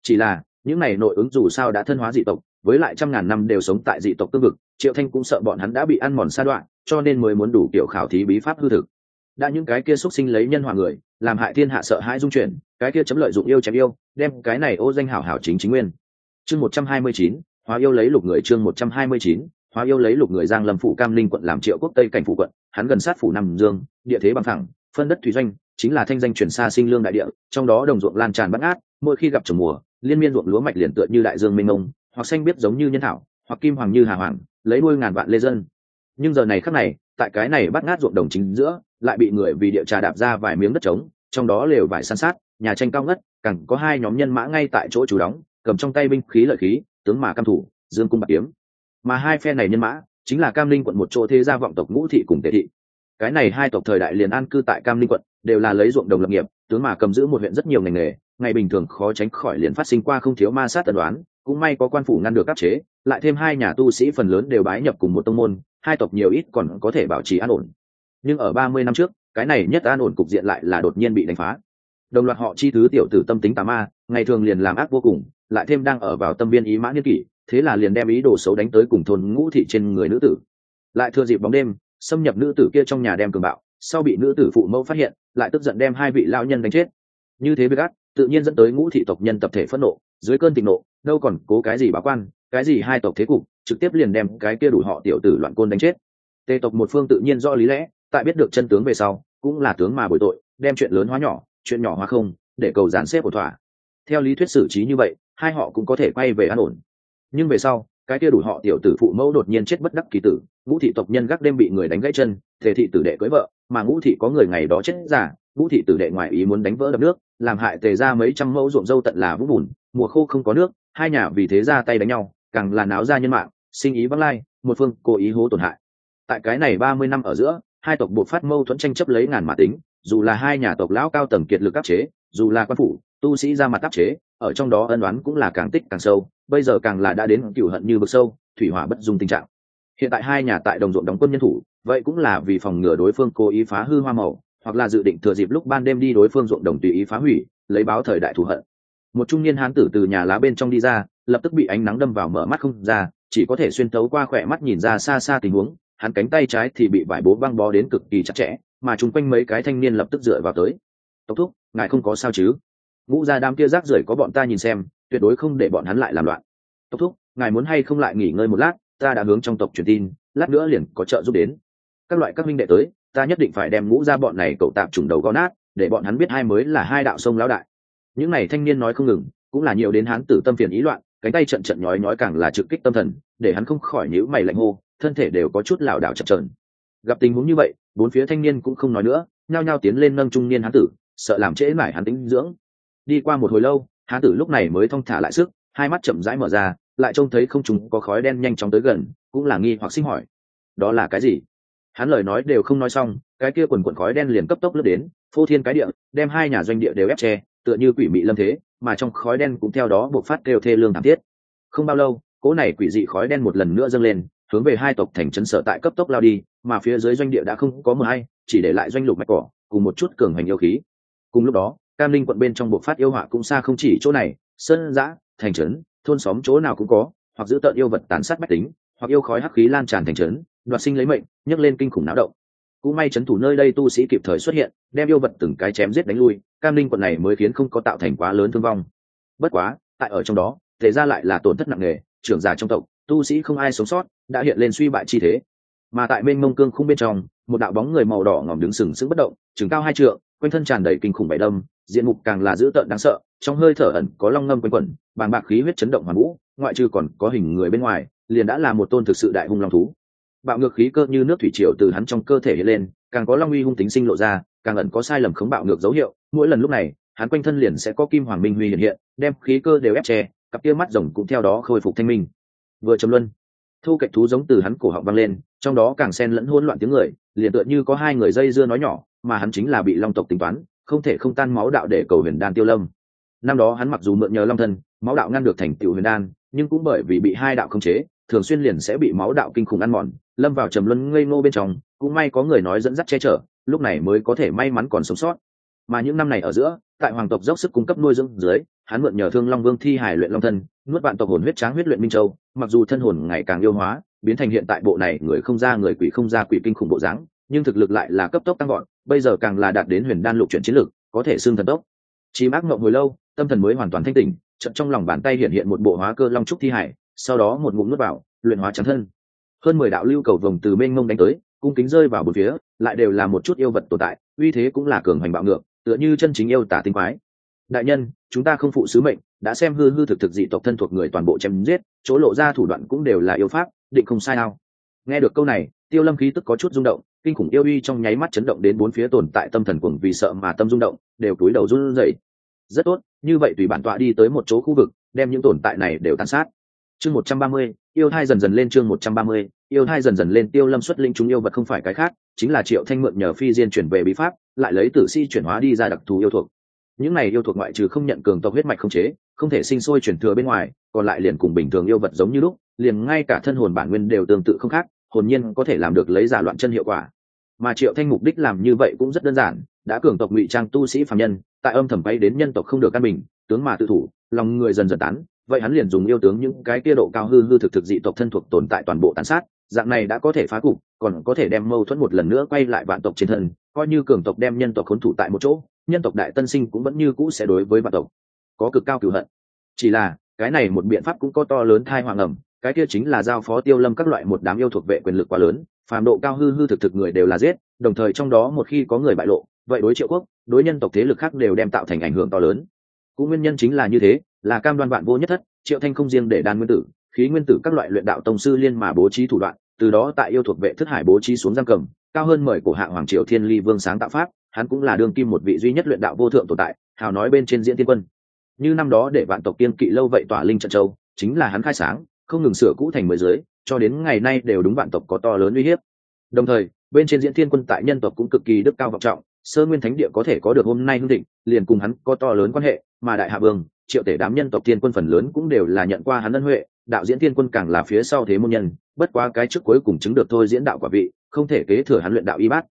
Chỉ là, những này nội ứng dù sao đã thân hóa dị tộc, với lại trăm ngàn năm đều sống tại dị tộc tương vực, triệu thanh cũng sợ bọn hắn đã bị ăn mòn sa đoạn, cho nên mới muốn đủ kiểu khảo thí bí pháp hư thực. Đã những cái kia x sinh lấy nhân hòa người, làm hại thiên hạ sợ hãi dung chuyển, cái kia chấm lợi dụng yêu chém yêu, đem cái này ô danh hảo hảo chính chính nguyên. Chương một trăm hai mươi chín, hóa yêu lấy lục người chương một trăm hai mươi chín hóa yêu lấy lục người giang lâm phủ cam linh quận làm triệu quốc tây cảnh phủ quận, hắn gần sát phủ nam dương, địa thế bằng thẳng phân đất thủy doanh, chính là thanh danh chuyển xa sinh lương đại địa, trong đó đồng ruộng lan tràn bắt ngát, mỗi khi gặp trồng mùa, liên miên ruộng lúa mạch liền tựa như đại dương mênh mông, hoặc xanh biết giống như nhân thảo, hoặc kim hoàng như hà hoàng, lấy nuôi ngàn vạn lê dân. Nhưng giờ này khắc này, tại cái này bắt ngát ruộng đồng chính giữa, lại bị người vì địa trà đạp ra vài miếng đất trống, trong đó lều vải san sát, nhà tranh cao ngất, cẳng có hai nhóm nhân mã ngay tại chỗ chủ đóng, cầm trong tay binh khí lợi khí, tướng mà cam thủ, dương cung bạc kiếm mà hai phe này nhân mã chính là cam linh quận một chỗ thế gia vọng tộc ngũ thị cùng tề thị. Cái này hai tộc thời đại liền an cư tại cam linh quận, đều là lấy ruộng đồng lập nghiệp, tướng mà cầm giữ một huyện rất nhiều ngành nghề, ngày bình thường khó tránh khỏi liền phát sinh qua không thiếu ma sát tần đoán, cũng may có quan phủ ngăn được áp chế, lại thêm hai nhà tu sĩ phần lớn đều bái nhập cùng một tông môn, hai tộc nhiều ít còn có thể bảo trì an ổn. Nhưng ở ba mươi năm trước, cái này nhất an ổn cục diện lại là đột nhiên bị đánh phá. Đồng loạt họ chi thứ tiểu tử tâm tính tà ma, ngày thường liền làm ác vô cùng, lại thêm đang ở vào tâm biên ý mã niên kỷ thế là liền đem ý đồ xấu đánh tới cùng thôn ngũ thị trên người nữ tử. Lại thừa dịp bóng đêm, xâm nhập nữ tử kia trong nhà đem cường bạo, sau bị nữ tử phụ mẫu phát hiện, lại tức giận đem hai vị lao nhân đánh chết. Như thế bị gắt tự nhiên dẫn tới ngũ thị tộc nhân tập thể phẫn nộ, dưới cơn thịnh nộ, đâu còn cố cái gì báo quan, cái gì hai tộc thế cục, trực tiếp liền đem cái kia đủ họ tiểu tử loạn côn đánh chết. Tề tộc một phương tự nhiên do lý lẽ, tại biết được chân tướng về sau, cũng là tướng mà bồi tội, đem chuyện lớn hóa nhỏ, chuyện nhỏ hóa không, để cầu dàn xếp ổn thỏa. Theo lý thuyết xử trí như vậy, hai họ cũng có thể quay về an ổn nhưng về sau, cái kia đủ họ tiểu tử phụ mẫu đột nhiên chết bất đắc kỳ tử, ngũ thị tộc nhân gác đêm bị người đánh gãy chân, thể thị tử đệ cưới vợ, mà ngũ thị có người ngày đó chết giả ngũ thị tử đệ ngoài ý muốn đánh vỡ đập nước, làm hại tề ra mấy trăm mẫu ruộng dâu tận là vũ bùn, mùa khô không có nước, hai nhà vì thế ra tay đánh nhau, càng là náo ra nhân mạng, sinh ý vắng lai, một phương cố ý hố tổn hại. Tại cái này ba mươi năm ở giữa, hai tộc buộc phát mâu thuẫn tranh chấp lấy ngàn mà tính, dù là hai nhà tộc lão cao tầng kiệt lực áp chế, dù là quan phủ tu sĩ ra mặt áp chế, ở trong đó ân đoán cũng là càng tích càng sâu, bây giờ càng là đã đến cựu hận như vực sâu, thủy hỏa bất dung tình trạng. Hiện tại hai nhà tại đồng ruộng đóng quân nhân thủ, vậy cũng là vì phòng ngừa đối phương cố ý phá hư hoa màu, hoặc là dự định thừa dịp lúc ban đêm đi đối phương ruộng đồng tùy ý phá hủy, lấy báo thời đại thù hận. Một trung niên hán tử từ nhà lá bên trong đi ra, lập tức bị ánh nắng đâm vào mở mắt không ra, chỉ có thể xuyên tấu qua khỏe mắt nhìn ra xa xa tình huống, hắn cánh tay trái thì bị vải bố băng bó đến cực kỳ chặt chẽ, mà chung quanh mấy cái thanh niên lập tức dựa vào tới. Tốc thúc, ngài không có sao chứ? Ngũ ra đám kia rác rưởi có bọn ta nhìn xem, tuyệt đối không để bọn hắn lại làm loạn. Tốc thúc, ngài muốn hay không lại nghỉ ngơi một lát, ta đã hướng trong tộc truyền tin, lát nữa liền có trợ giúp đến. Các loại các minh đệ tới, ta nhất định phải đem ngũ ra bọn này cậu tạm trùng đầu gõ nát, để bọn hắn biết hai mới là hai đạo sông lão đại. Những này thanh niên nói không ngừng, cũng là nhiều đến hắn tử tâm phiền ý loạn, cánh tay trận trận nhói nhói càng là trực kích tâm thần, để hắn không khỏi nhữ mày lạnh hô, thân thể đều có chút lảo đảo chập trờn gặp tình huống như vậy, bốn phía thanh niên cũng không nói nữa, nhao nhao tiến lên nâng trung niên hắn tử, sợ làm trễ mải hắn tính dưỡng đi qua một hồi lâu hán tử lúc này mới thong thả lại sức, hai mắt chậm rãi mở ra, lại trông thấy không chúng có khói đen nhanh chóng tới gần, cũng là nghi hoặc sinh hỏi. Đó là cái gì? Hắn lời nói đều không nói xong, cái kia quần quần khói đen liền cấp tốc lướt đến, phô thiên cái địa, đem hai nhà doanh địa đều ép tre tựa như quỷ mị lâm thế, mà trong khói đen cũng theo đó buộc phát kêu thê lương thảm thiết. Không bao lâu, cỗ này quỷ dị khói đen một lần nữa dâng lên, hướng về hai tộc thành trấn sở tại cấp tốc lao đi, mà phía dưới doanh địa đã không có mờ hay, chỉ để lại doanh lục mạch cỏ, cùng một chút cường hành yêu khí. Cùng lúc đó cam linh quận bên trong bộ phát yêu họa cũng xa không chỉ chỗ này, sơn giã, thành trấn, thôn xóm chỗ nào cũng có, hoặc giữ tợn yêu vật tàn sát bách tính, hoặc yêu khói hắc khí lan tràn thành trấn, đoạt sinh lấy mệnh, nhấc lên kinh khủng náo động. Cũng may trấn thủ nơi đây tu sĩ kịp thời xuất hiện, đem yêu vật từng cái chém giết đánh lui, cam linh quận này mới khiến không có tạo thành quá lớn thương vong. Bất quá, tại ở trong đó thể ra lại là tổn thất nặng nề, trưởng giả trong tộc, tu sĩ không ai sống sót, đã hiện lên suy bại chi thế. Mà tại bên mông cương khung bên trong, một đạo bóng người màu đỏ ngỏm đứng sừng sững bất động chừng cao hai trượng, quanh thân tràn đầy kinh khủng bảy đâm diện mục càng là dữ tợn đáng sợ, trong hơi thở ẩn có long ngâm quanh quẩn, bàng bạc khí huyết chấn động hoàn vũ, ngoại trừ còn có hình người bên ngoài, liền đã là một tôn thực sự đại hung long thú. Bạo ngược khí cơ như nước thủy triều từ hắn trong cơ thể hiện lên, càng có long uy hung tính sinh lộ ra, càng ẩn có sai lầm khống bạo ngược dấu hiệu, mỗi lần lúc này, hắn quanh thân liền sẽ có kim hoàng minh huy hiện hiện, đem khí cơ đều ép che, cặp kia mắt rồng cũng theo đó khôi phục thanh minh. Vừa trầm luân, thu cạnh thú giống từ hắn cổ họng văng lên, trong đó càng xen lẫn hỗn loạn tiếng người, liền tựa như có hai người dây dưa nói nhỏ, mà hắn chính là bị long tộc tính toán không thể không tan máu đạo để cầu huyền đan tiêu lâm. Năm đó hắn mặc dù mượn nhờ long thân, máu đạo ngăn được thành tựu huyền đan, nhưng cũng bởi vì bị hai đạo khống chế, thường xuyên liền sẽ bị máu đạo kinh khủng ăn mòn, lâm vào trầm luân ngây ngô bên trong, cũng may có người nói dẫn dắt che chở, lúc này mới có thể may mắn còn sống sót. Mà những năm này ở giữa, tại hoàng tộc dốc sức cung cấp nuôi dưỡng dưới, hắn mượn nhờ thương long vương thi hải luyện long thân, nuốt bạn tộc hồn huyết tráng huyết luyện minh châu, mặc dù thân hồn ngày càng yêu hóa, biến thành hiện tại bộ này người không ra người quỷ không ra quỷ kinh khủng bộ dáng, nhưng thực lực lại là cấp tốc tăng gọn bây giờ càng là đạt đến huyền đan lục chuyển chiến lược, có thể xưng thần tốc. Chỉ mắc ngộng hồi lâu, tâm thần mới hoàn toàn thanh tỉnh trận trong lòng bàn tay hiện hiện một bộ hóa cơ long trúc thi hải, sau đó một ngụm nuốt vào, luyện hóa trắng thân. Hơn mười đạo lưu cầu vồng từ bên ngông đánh tới, cung kính rơi vào một phía, lại đều là một chút yêu vật tồn tại, uy thế cũng là cường hoành bạo ngược, tựa như chân chính yêu tả tinh quái. Đại nhân, chúng ta không phụ sứ mệnh, đã xem hư hư thực thực dị tộc thân thuộc người toàn bộ chém giết, chỗ lộ ra thủ đoạn cũng đều là yêu pháp, định không sai nào nghe được câu này tiêu lâm khí tức có chút rung động, kinh khủng yêu uy trong nháy mắt chấn động đến bốn phía tồn tại tâm thần cuồng vì sợ mà tâm rung động, đều túi đầu run rẩy. Rất tốt, như vậy tùy bản tọa đi tới một chỗ khu vực, đem những tồn tại này đều tàn sát. Chương một trăm ba mươi, yêu thai dần dần lên chương một trăm ba mươi, yêu thai dần dần lên, tiêu lâm xuất linh chúng yêu vật không phải cái khác, chính là triệu thanh mượn nhờ phi diên chuyển về bí pháp, lại lấy tử si chuyển hóa đi ra đặc thù yêu thuộc. Những này yêu thuộc ngoại trừ không nhận cường tộc huyết mạch không chế, không thể sinh sôi chuyển thừa bên ngoài, còn lại liền cùng bình thường yêu vật giống như lúc, liền ngay cả thân hồn bản nguyên đều tương tự không khác hồn nhiên có thể làm được lấy giả loạn chân hiệu quả. Mà triệu thanh mục đích làm như vậy cũng rất đơn giản, đã cường tộc ngụy trang tu sĩ phạm nhân, tại âm thầm bay đến nhân tộc không được căn bình, tướng mà tự thủ, lòng người dần dần tán, vậy hắn liền dùng yêu tướng những cái kia độ cao hư hư thực thực dị tộc thân thuộc tồn tại toàn bộ tàn sát, dạng này đã có thể phá cục, còn có thể đem mâu thuẫn một lần nữa quay lại vạn tộc trên thân, coi như cường tộc đem nhân tộc khốn thủ tại một chỗ, nhân tộc đại tân sinh cũng vẫn như cũ sẽ đối với vạn tộc có cực cao cửu hận. Chỉ là, cái này một biện pháp cũng có to lớn thai hoàng ẩm cái kia chính là giao phó tiêu lâm các loại một đám yêu thuộc vệ quyền lực quá lớn, phàm độ cao hư hư thực thực người đều là giết, đồng thời trong đó một khi có người bại lộ, vậy đối triệu quốc, đối nhân tộc thế lực khác đều đem tạo thành ảnh hưởng to lớn. Cũng nguyên nhân chính là như thế, là cam đoan vạn vô nhất thất, triệu thanh không riêng để đan nguyên tử, khí nguyên tử các loại luyện đạo tông sư liên mà bố trí thủ đoạn, từ đó tại yêu thuộc vệ thất hải bố trí xuống giam cầm, cao hơn mời của hạ hoàng triều thiên ly vương sáng tạo pháp, hắn cũng là đương kim một vị duy nhất luyện đạo vô thượng tồn tại, hào nói bên trên diễn tiên quân. Như năm đó để vạn tộc tiên kỵ lâu vậy tỏa linh trận châu, chính là hắn khai sáng không ngừng sửa cũ thành mới giới, cho đến ngày nay đều đúng vạn tộc có to lớn uy hiếp. Đồng thời, bên trên diễn thiên quân tại nhân tộc cũng cực kỳ đức cao vọng trọng, sơ nguyên thánh địa có thể có được hôm nay hưng định liền cùng hắn có to lớn quan hệ, mà đại hạ vương, triệu tể đám nhân tộc thiên quân phần lớn cũng đều là nhận qua hắn ân huệ, đạo diễn thiên quân càng là phía sau thế môn nhân, bất quá cái trước cuối cùng chứng được thôi diễn đạo quả vị, không thể kế thừa hắn luyện đạo y bát.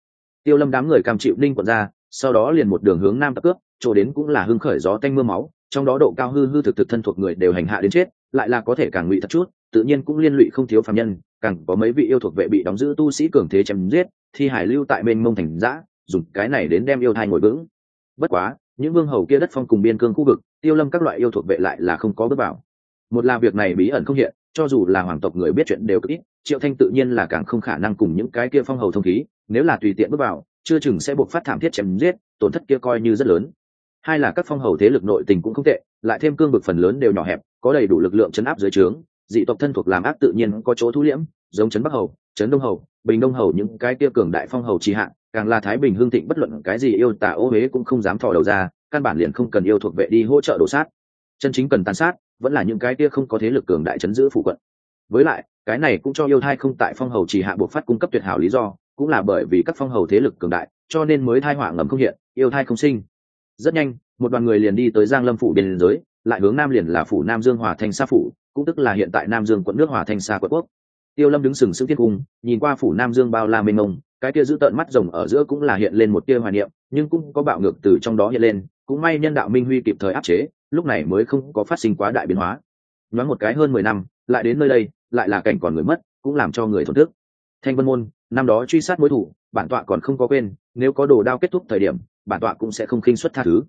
Tiêu lâm đám người cam chịu ninh quận ra, sau đó liền một đường hướng nam tập cướp, chỗ đến cũng là hưng khởi gió tanh mưa máu, trong đó độ cao hư hư thực thực thân thuộc người đều hành hạ đến chết lại là có thể càng ngụy thật chút, tự nhiên cũng liên lụy không thiếu phạm nhân, càng có mấy vị yêu thuộc vệ bị đóng giữ tu sĩ cường thế chém giết, thi hải lưu tại bên mông thành giã dùng cái này đến đem yêu thai ngồi vững. Bất quá, những vương hầu kia đất phong cùng biên cương khu vực, tiêu lâm các loại yêu thuộc vệ lại là không có bước vào. Một là việc này bí ẩn không hiện, cho dù là hoàng tộc người biết chuyện đều cực ít, triệu thanh tự nhiên là càng không khả năng cùng những cái kia phong hầu thông khí, nếu là tùy tiện bước vào, chưa chừng sẽ buộc phát thảm thiết chém giết, tổn thất kia coi như rất lớn hai là các phong hầu thế lực nội tình cũng không tệ, lại thêm cương vực phần lớn đều nhỏ hẹp, có đầy đủ lực lượng chấn áp dưới trướng. Dị tộc thân thuộc làm ác tự nhiên có chỗ thu liễm, giống trấn bắc hầu, trấn đông hầu, bình đông hầu những cái kia cường đại phong hầu trì hạn càng là thái bình hương thịnh bất luận cái gì yêu tả ô huế cũng không dám thò đầu ra, căn bản liền không cần yêu thuộc vệ đi hỗ trợ đổ sát. Chân chính cần tàn sát, vẫn là những cái kia không có thế lực cường đại chấn giữ phụ quận. Với lại, cái này cũng cho yêu thai không tại phong hầu chỉ hạ buộc phát cung cấp tuyệt hảo lý do, cũng là bởi vì các phong hầu thế lực cường đại, cho nên mới thai hỏa ngầm không hiện, yêu thai không sinh rất nhanh, một đoàn người liền đi tới giang lâm phủ biên giới, lại hướng nam liền là phủ nam dương hòa thành sa phủ, cũng tức là hiện tại nam dương quận nước hòa thành sa quận quốc. Tiêu lâm đứng sừng sững thiên cung, nhìn qua phủ nam dương bao la mênh mông, cái kia giữ tợn mắt rồng ở giữa cũng là hiện lên một tia hoài niệm, nhưng cũng có bạo ngược từ trong đó hiện lên, cũng may nhân đạo minh huy kịp thời áp chế, lúc này mới không có phát sinh quá đại biến hóa. Nói một cái hơn mười năm, lại đến nơi đây, lại là cảnh còn người mất, cũng làm cho người thổn thức. Thanh vân môn, năm đó truy sát mối thủ, bản tọa còn không có quên, nếu có đồ đao kết thúc thời điểm bản tọa cũng sẽ không khinh xuất tha thứ.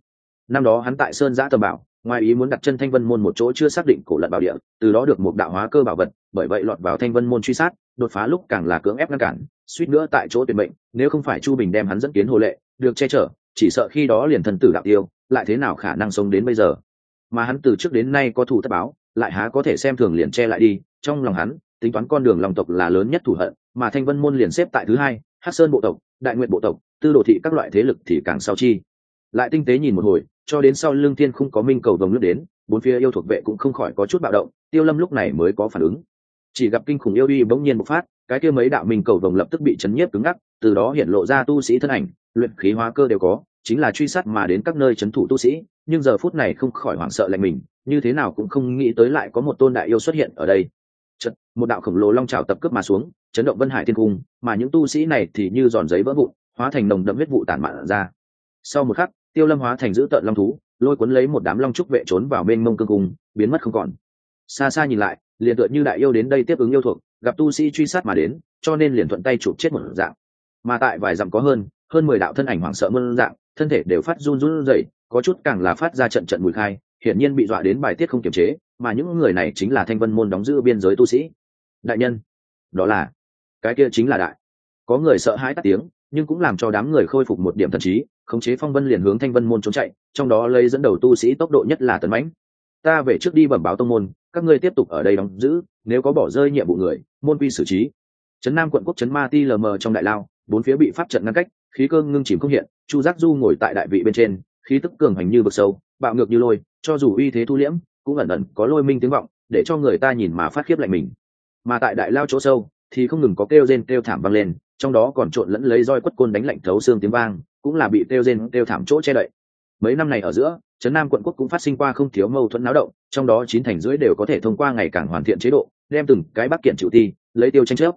Năm đó hắn tại sơn giã tầm bảo, ngoài ý muốn đặt chân thanh vân môn một chỗ chưa xác định cổ lận bảo địa, từ đó được một đạo hóa cơ bảo vật, bởi vậy lọt vào thanh vân môn truy sát, đột phá lúc càng là cưỡng ép ngăn cản, suýt nữa tại chỗ tuyệt mệnh, nếu không phải chu bình đem hắn dẫn kiến hồ lệ, được che chở, chỉ sợ khi đó liền thần tử đạo tiêu, lại thế nào khả năng sống đến bây giờ? Mà hắn từ trước đến nay có thủ thất báo, lại há có thể xem thường liền che lại đi, trong lòng hắn, tính toán con đường lòng tộc là lớn nhất thủ hận, mà thanh vân môn liền xếp tại thứ hai, hắc sơn bộ tộc, đại nguyện bộ tộc tư đồ thị các loại thế lực thì càng sau chi. Lại tinh tế nhìn một hồi cho đến sau lương thiên không có minh cầu vồng nước đến bốn phía yêu thuộc vệ cũng không khỏi có chút bạo động tiêu lâm lúc này mới có phản ứng. Chỉ gặp kinh khủng yêu uy bỗng nhiên một phát cái kia mấy đạo minh cầu vồng lập tức bị chấn nhiếp cứng ngắc từ đó hiện lộ ra tu sĩ thân ảnh luyện khí hóa cơ đều có chính là truy sát mà đến các nơi chấn thủ tu sĩ nhưng giờ phút này không khỏi hoảng sợ lạnh mình như thế nào cũng không nghĩ tới lại có một tôn đại yêu xuất hiện ở đây. Chật, một đạo khổng lồ long trào tập cướp mà xuống chấn động vân hải thiên cung mà những tu sĩ này thì như giòn giấy vỡ vụn hóa thành nồng đậm huyết vụ tản mạn ra. Sau một khắc, tiêu lâm hóa thành giữ tợn long thú, lôi cuốn lấy một đám long trúc vệ trốn vào bên mông cương cung, biến mất không còn. Xa xa nhìn lại, liền tựa như đại yêu đến đây tiếp ứng yêu thuộc, gặp tu sĩ truy sát mà đến, cho nên liền thuận tay chụp chết một dạng. Mà tại vài dặm có hơn hơn mười đạo thân ảnh hoảng sợ mơn dạng, thân thể đều phát run run rẩy, có chút càng là phát ra trận trận mùi khai, hiển nhiên bị dọa đến bài tiết không kiềm chế, mà những người này chính là thanh vân môn đóng giữ biên giới tu sĩ. Đại nhân, đó là, cái kia chính là đại. Có người sợ hãi tắt tiếng nhưng cũng làm cho đám người khôi phục một điểm thần trí, khống chế phong vân liền hướng thanh vân môn trốn chạy, trong đó lấy dẫn đầu tu sĩ tốc độ nhất là tấn mãnh. Ta về trước đi bẩm báo tông môn, các ngươi tiếp tục ở đây đóng giữ, nếu có bỏ rơi nhiệm vụ người, môn quy xử trí. Trấn nam quận quốc trấn ma ti lờ mờ trong đại lao, bốn phía bị pháp trận ngăn cách, khí cơ ngưng chìm không hiện, chu giác du ngồi tại đại vị bên trên, khí tức cường hành như vực sâu, bạo ngược như lôi, cho dù uy thế thu liễm, cũng ẩn ẩn có lôi minh tiếng vọng, để cho người ta nhìn mà phát khiếp lạnh mình. Mà tại đại lao chỗ sâu, thì không ngừng có kêu rên kêu thảm vang lên trong đó còn trộn lẫn lấy roi quất côn đánh lạnh thấu xương tiếng vang, cũng là bị kêu rên kêu thảm chỗ che đậy. Mấy năm này ở giữa, trấn nam quận quốc cũng phát sinh qua không thiếu mâu thuẫn náo động, trong đó chín thành rưỡi đều có thể thông qua ngày càng hoàn thiện chế độ, đem từng cái bắc kiện chịu thi lấy tiêu tranh chấp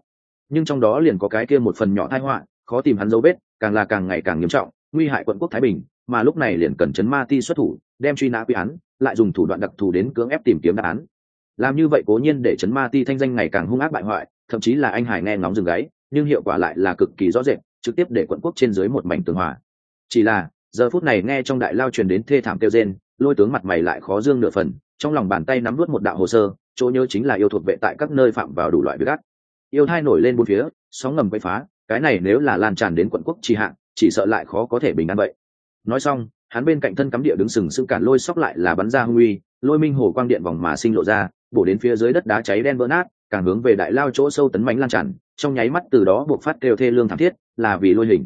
nhưng trong đó liền có cái kia một phần nhỏ thai họa, khó tìm hắn dấu vết, càng là càng ngày càng nghiêm trọng, nguy hại quận quốc thái bình, mà lúc này liền cần chấn ma ti xuất thủ, đem truy nã quy án, lại dùng thủ đoạn đặc thù đến cưỡng ép tìm kiếm đáp án. Làm như vậy cố nhiên để chấn ma ti thanh danh ngày càng hung ác bại hoại, thậm chí là anh hải nghe ngóng rừng gáy nhưng hiệu quả lại là cực kỳ rõ rệt, trực tiếp để quận quốc trên dưới một mảnh tường hòa. Chỉ là, giờ phút này nghe trong đại lao truyền đến thê thảm kêu rên, lôi tướng mặt mày lại khó dương nửa phần, trong lòng bàn tay nắm vút một đạo hồ sơ, chỗ nhớ chính là yêu thuộc vệ tại các nơi phạm vào đủ loại việc gắt yêu thai nổi lên bốn phía, sóng ngầm quay phá, cái này nếu là lan tràn đến quận quốc tri hạng chỉ sợ lại khó có thể bình an vậy. Nói xong, hắn bên cạnh thân cắm địa đứng sừng sững cản lôi sóc lại là bắn ra hung uy, lôi minh hồ quang điện vòng mà sinh lộ ra, bổ đến phía dưới đất đá cháy đen vỡ nát càng hướng về đại lao chỗ sâu tấn mánh lan tràn, trong nháy mắt từ đó buộc phát kêu thê lương thảm thiết, là vì lôi hình.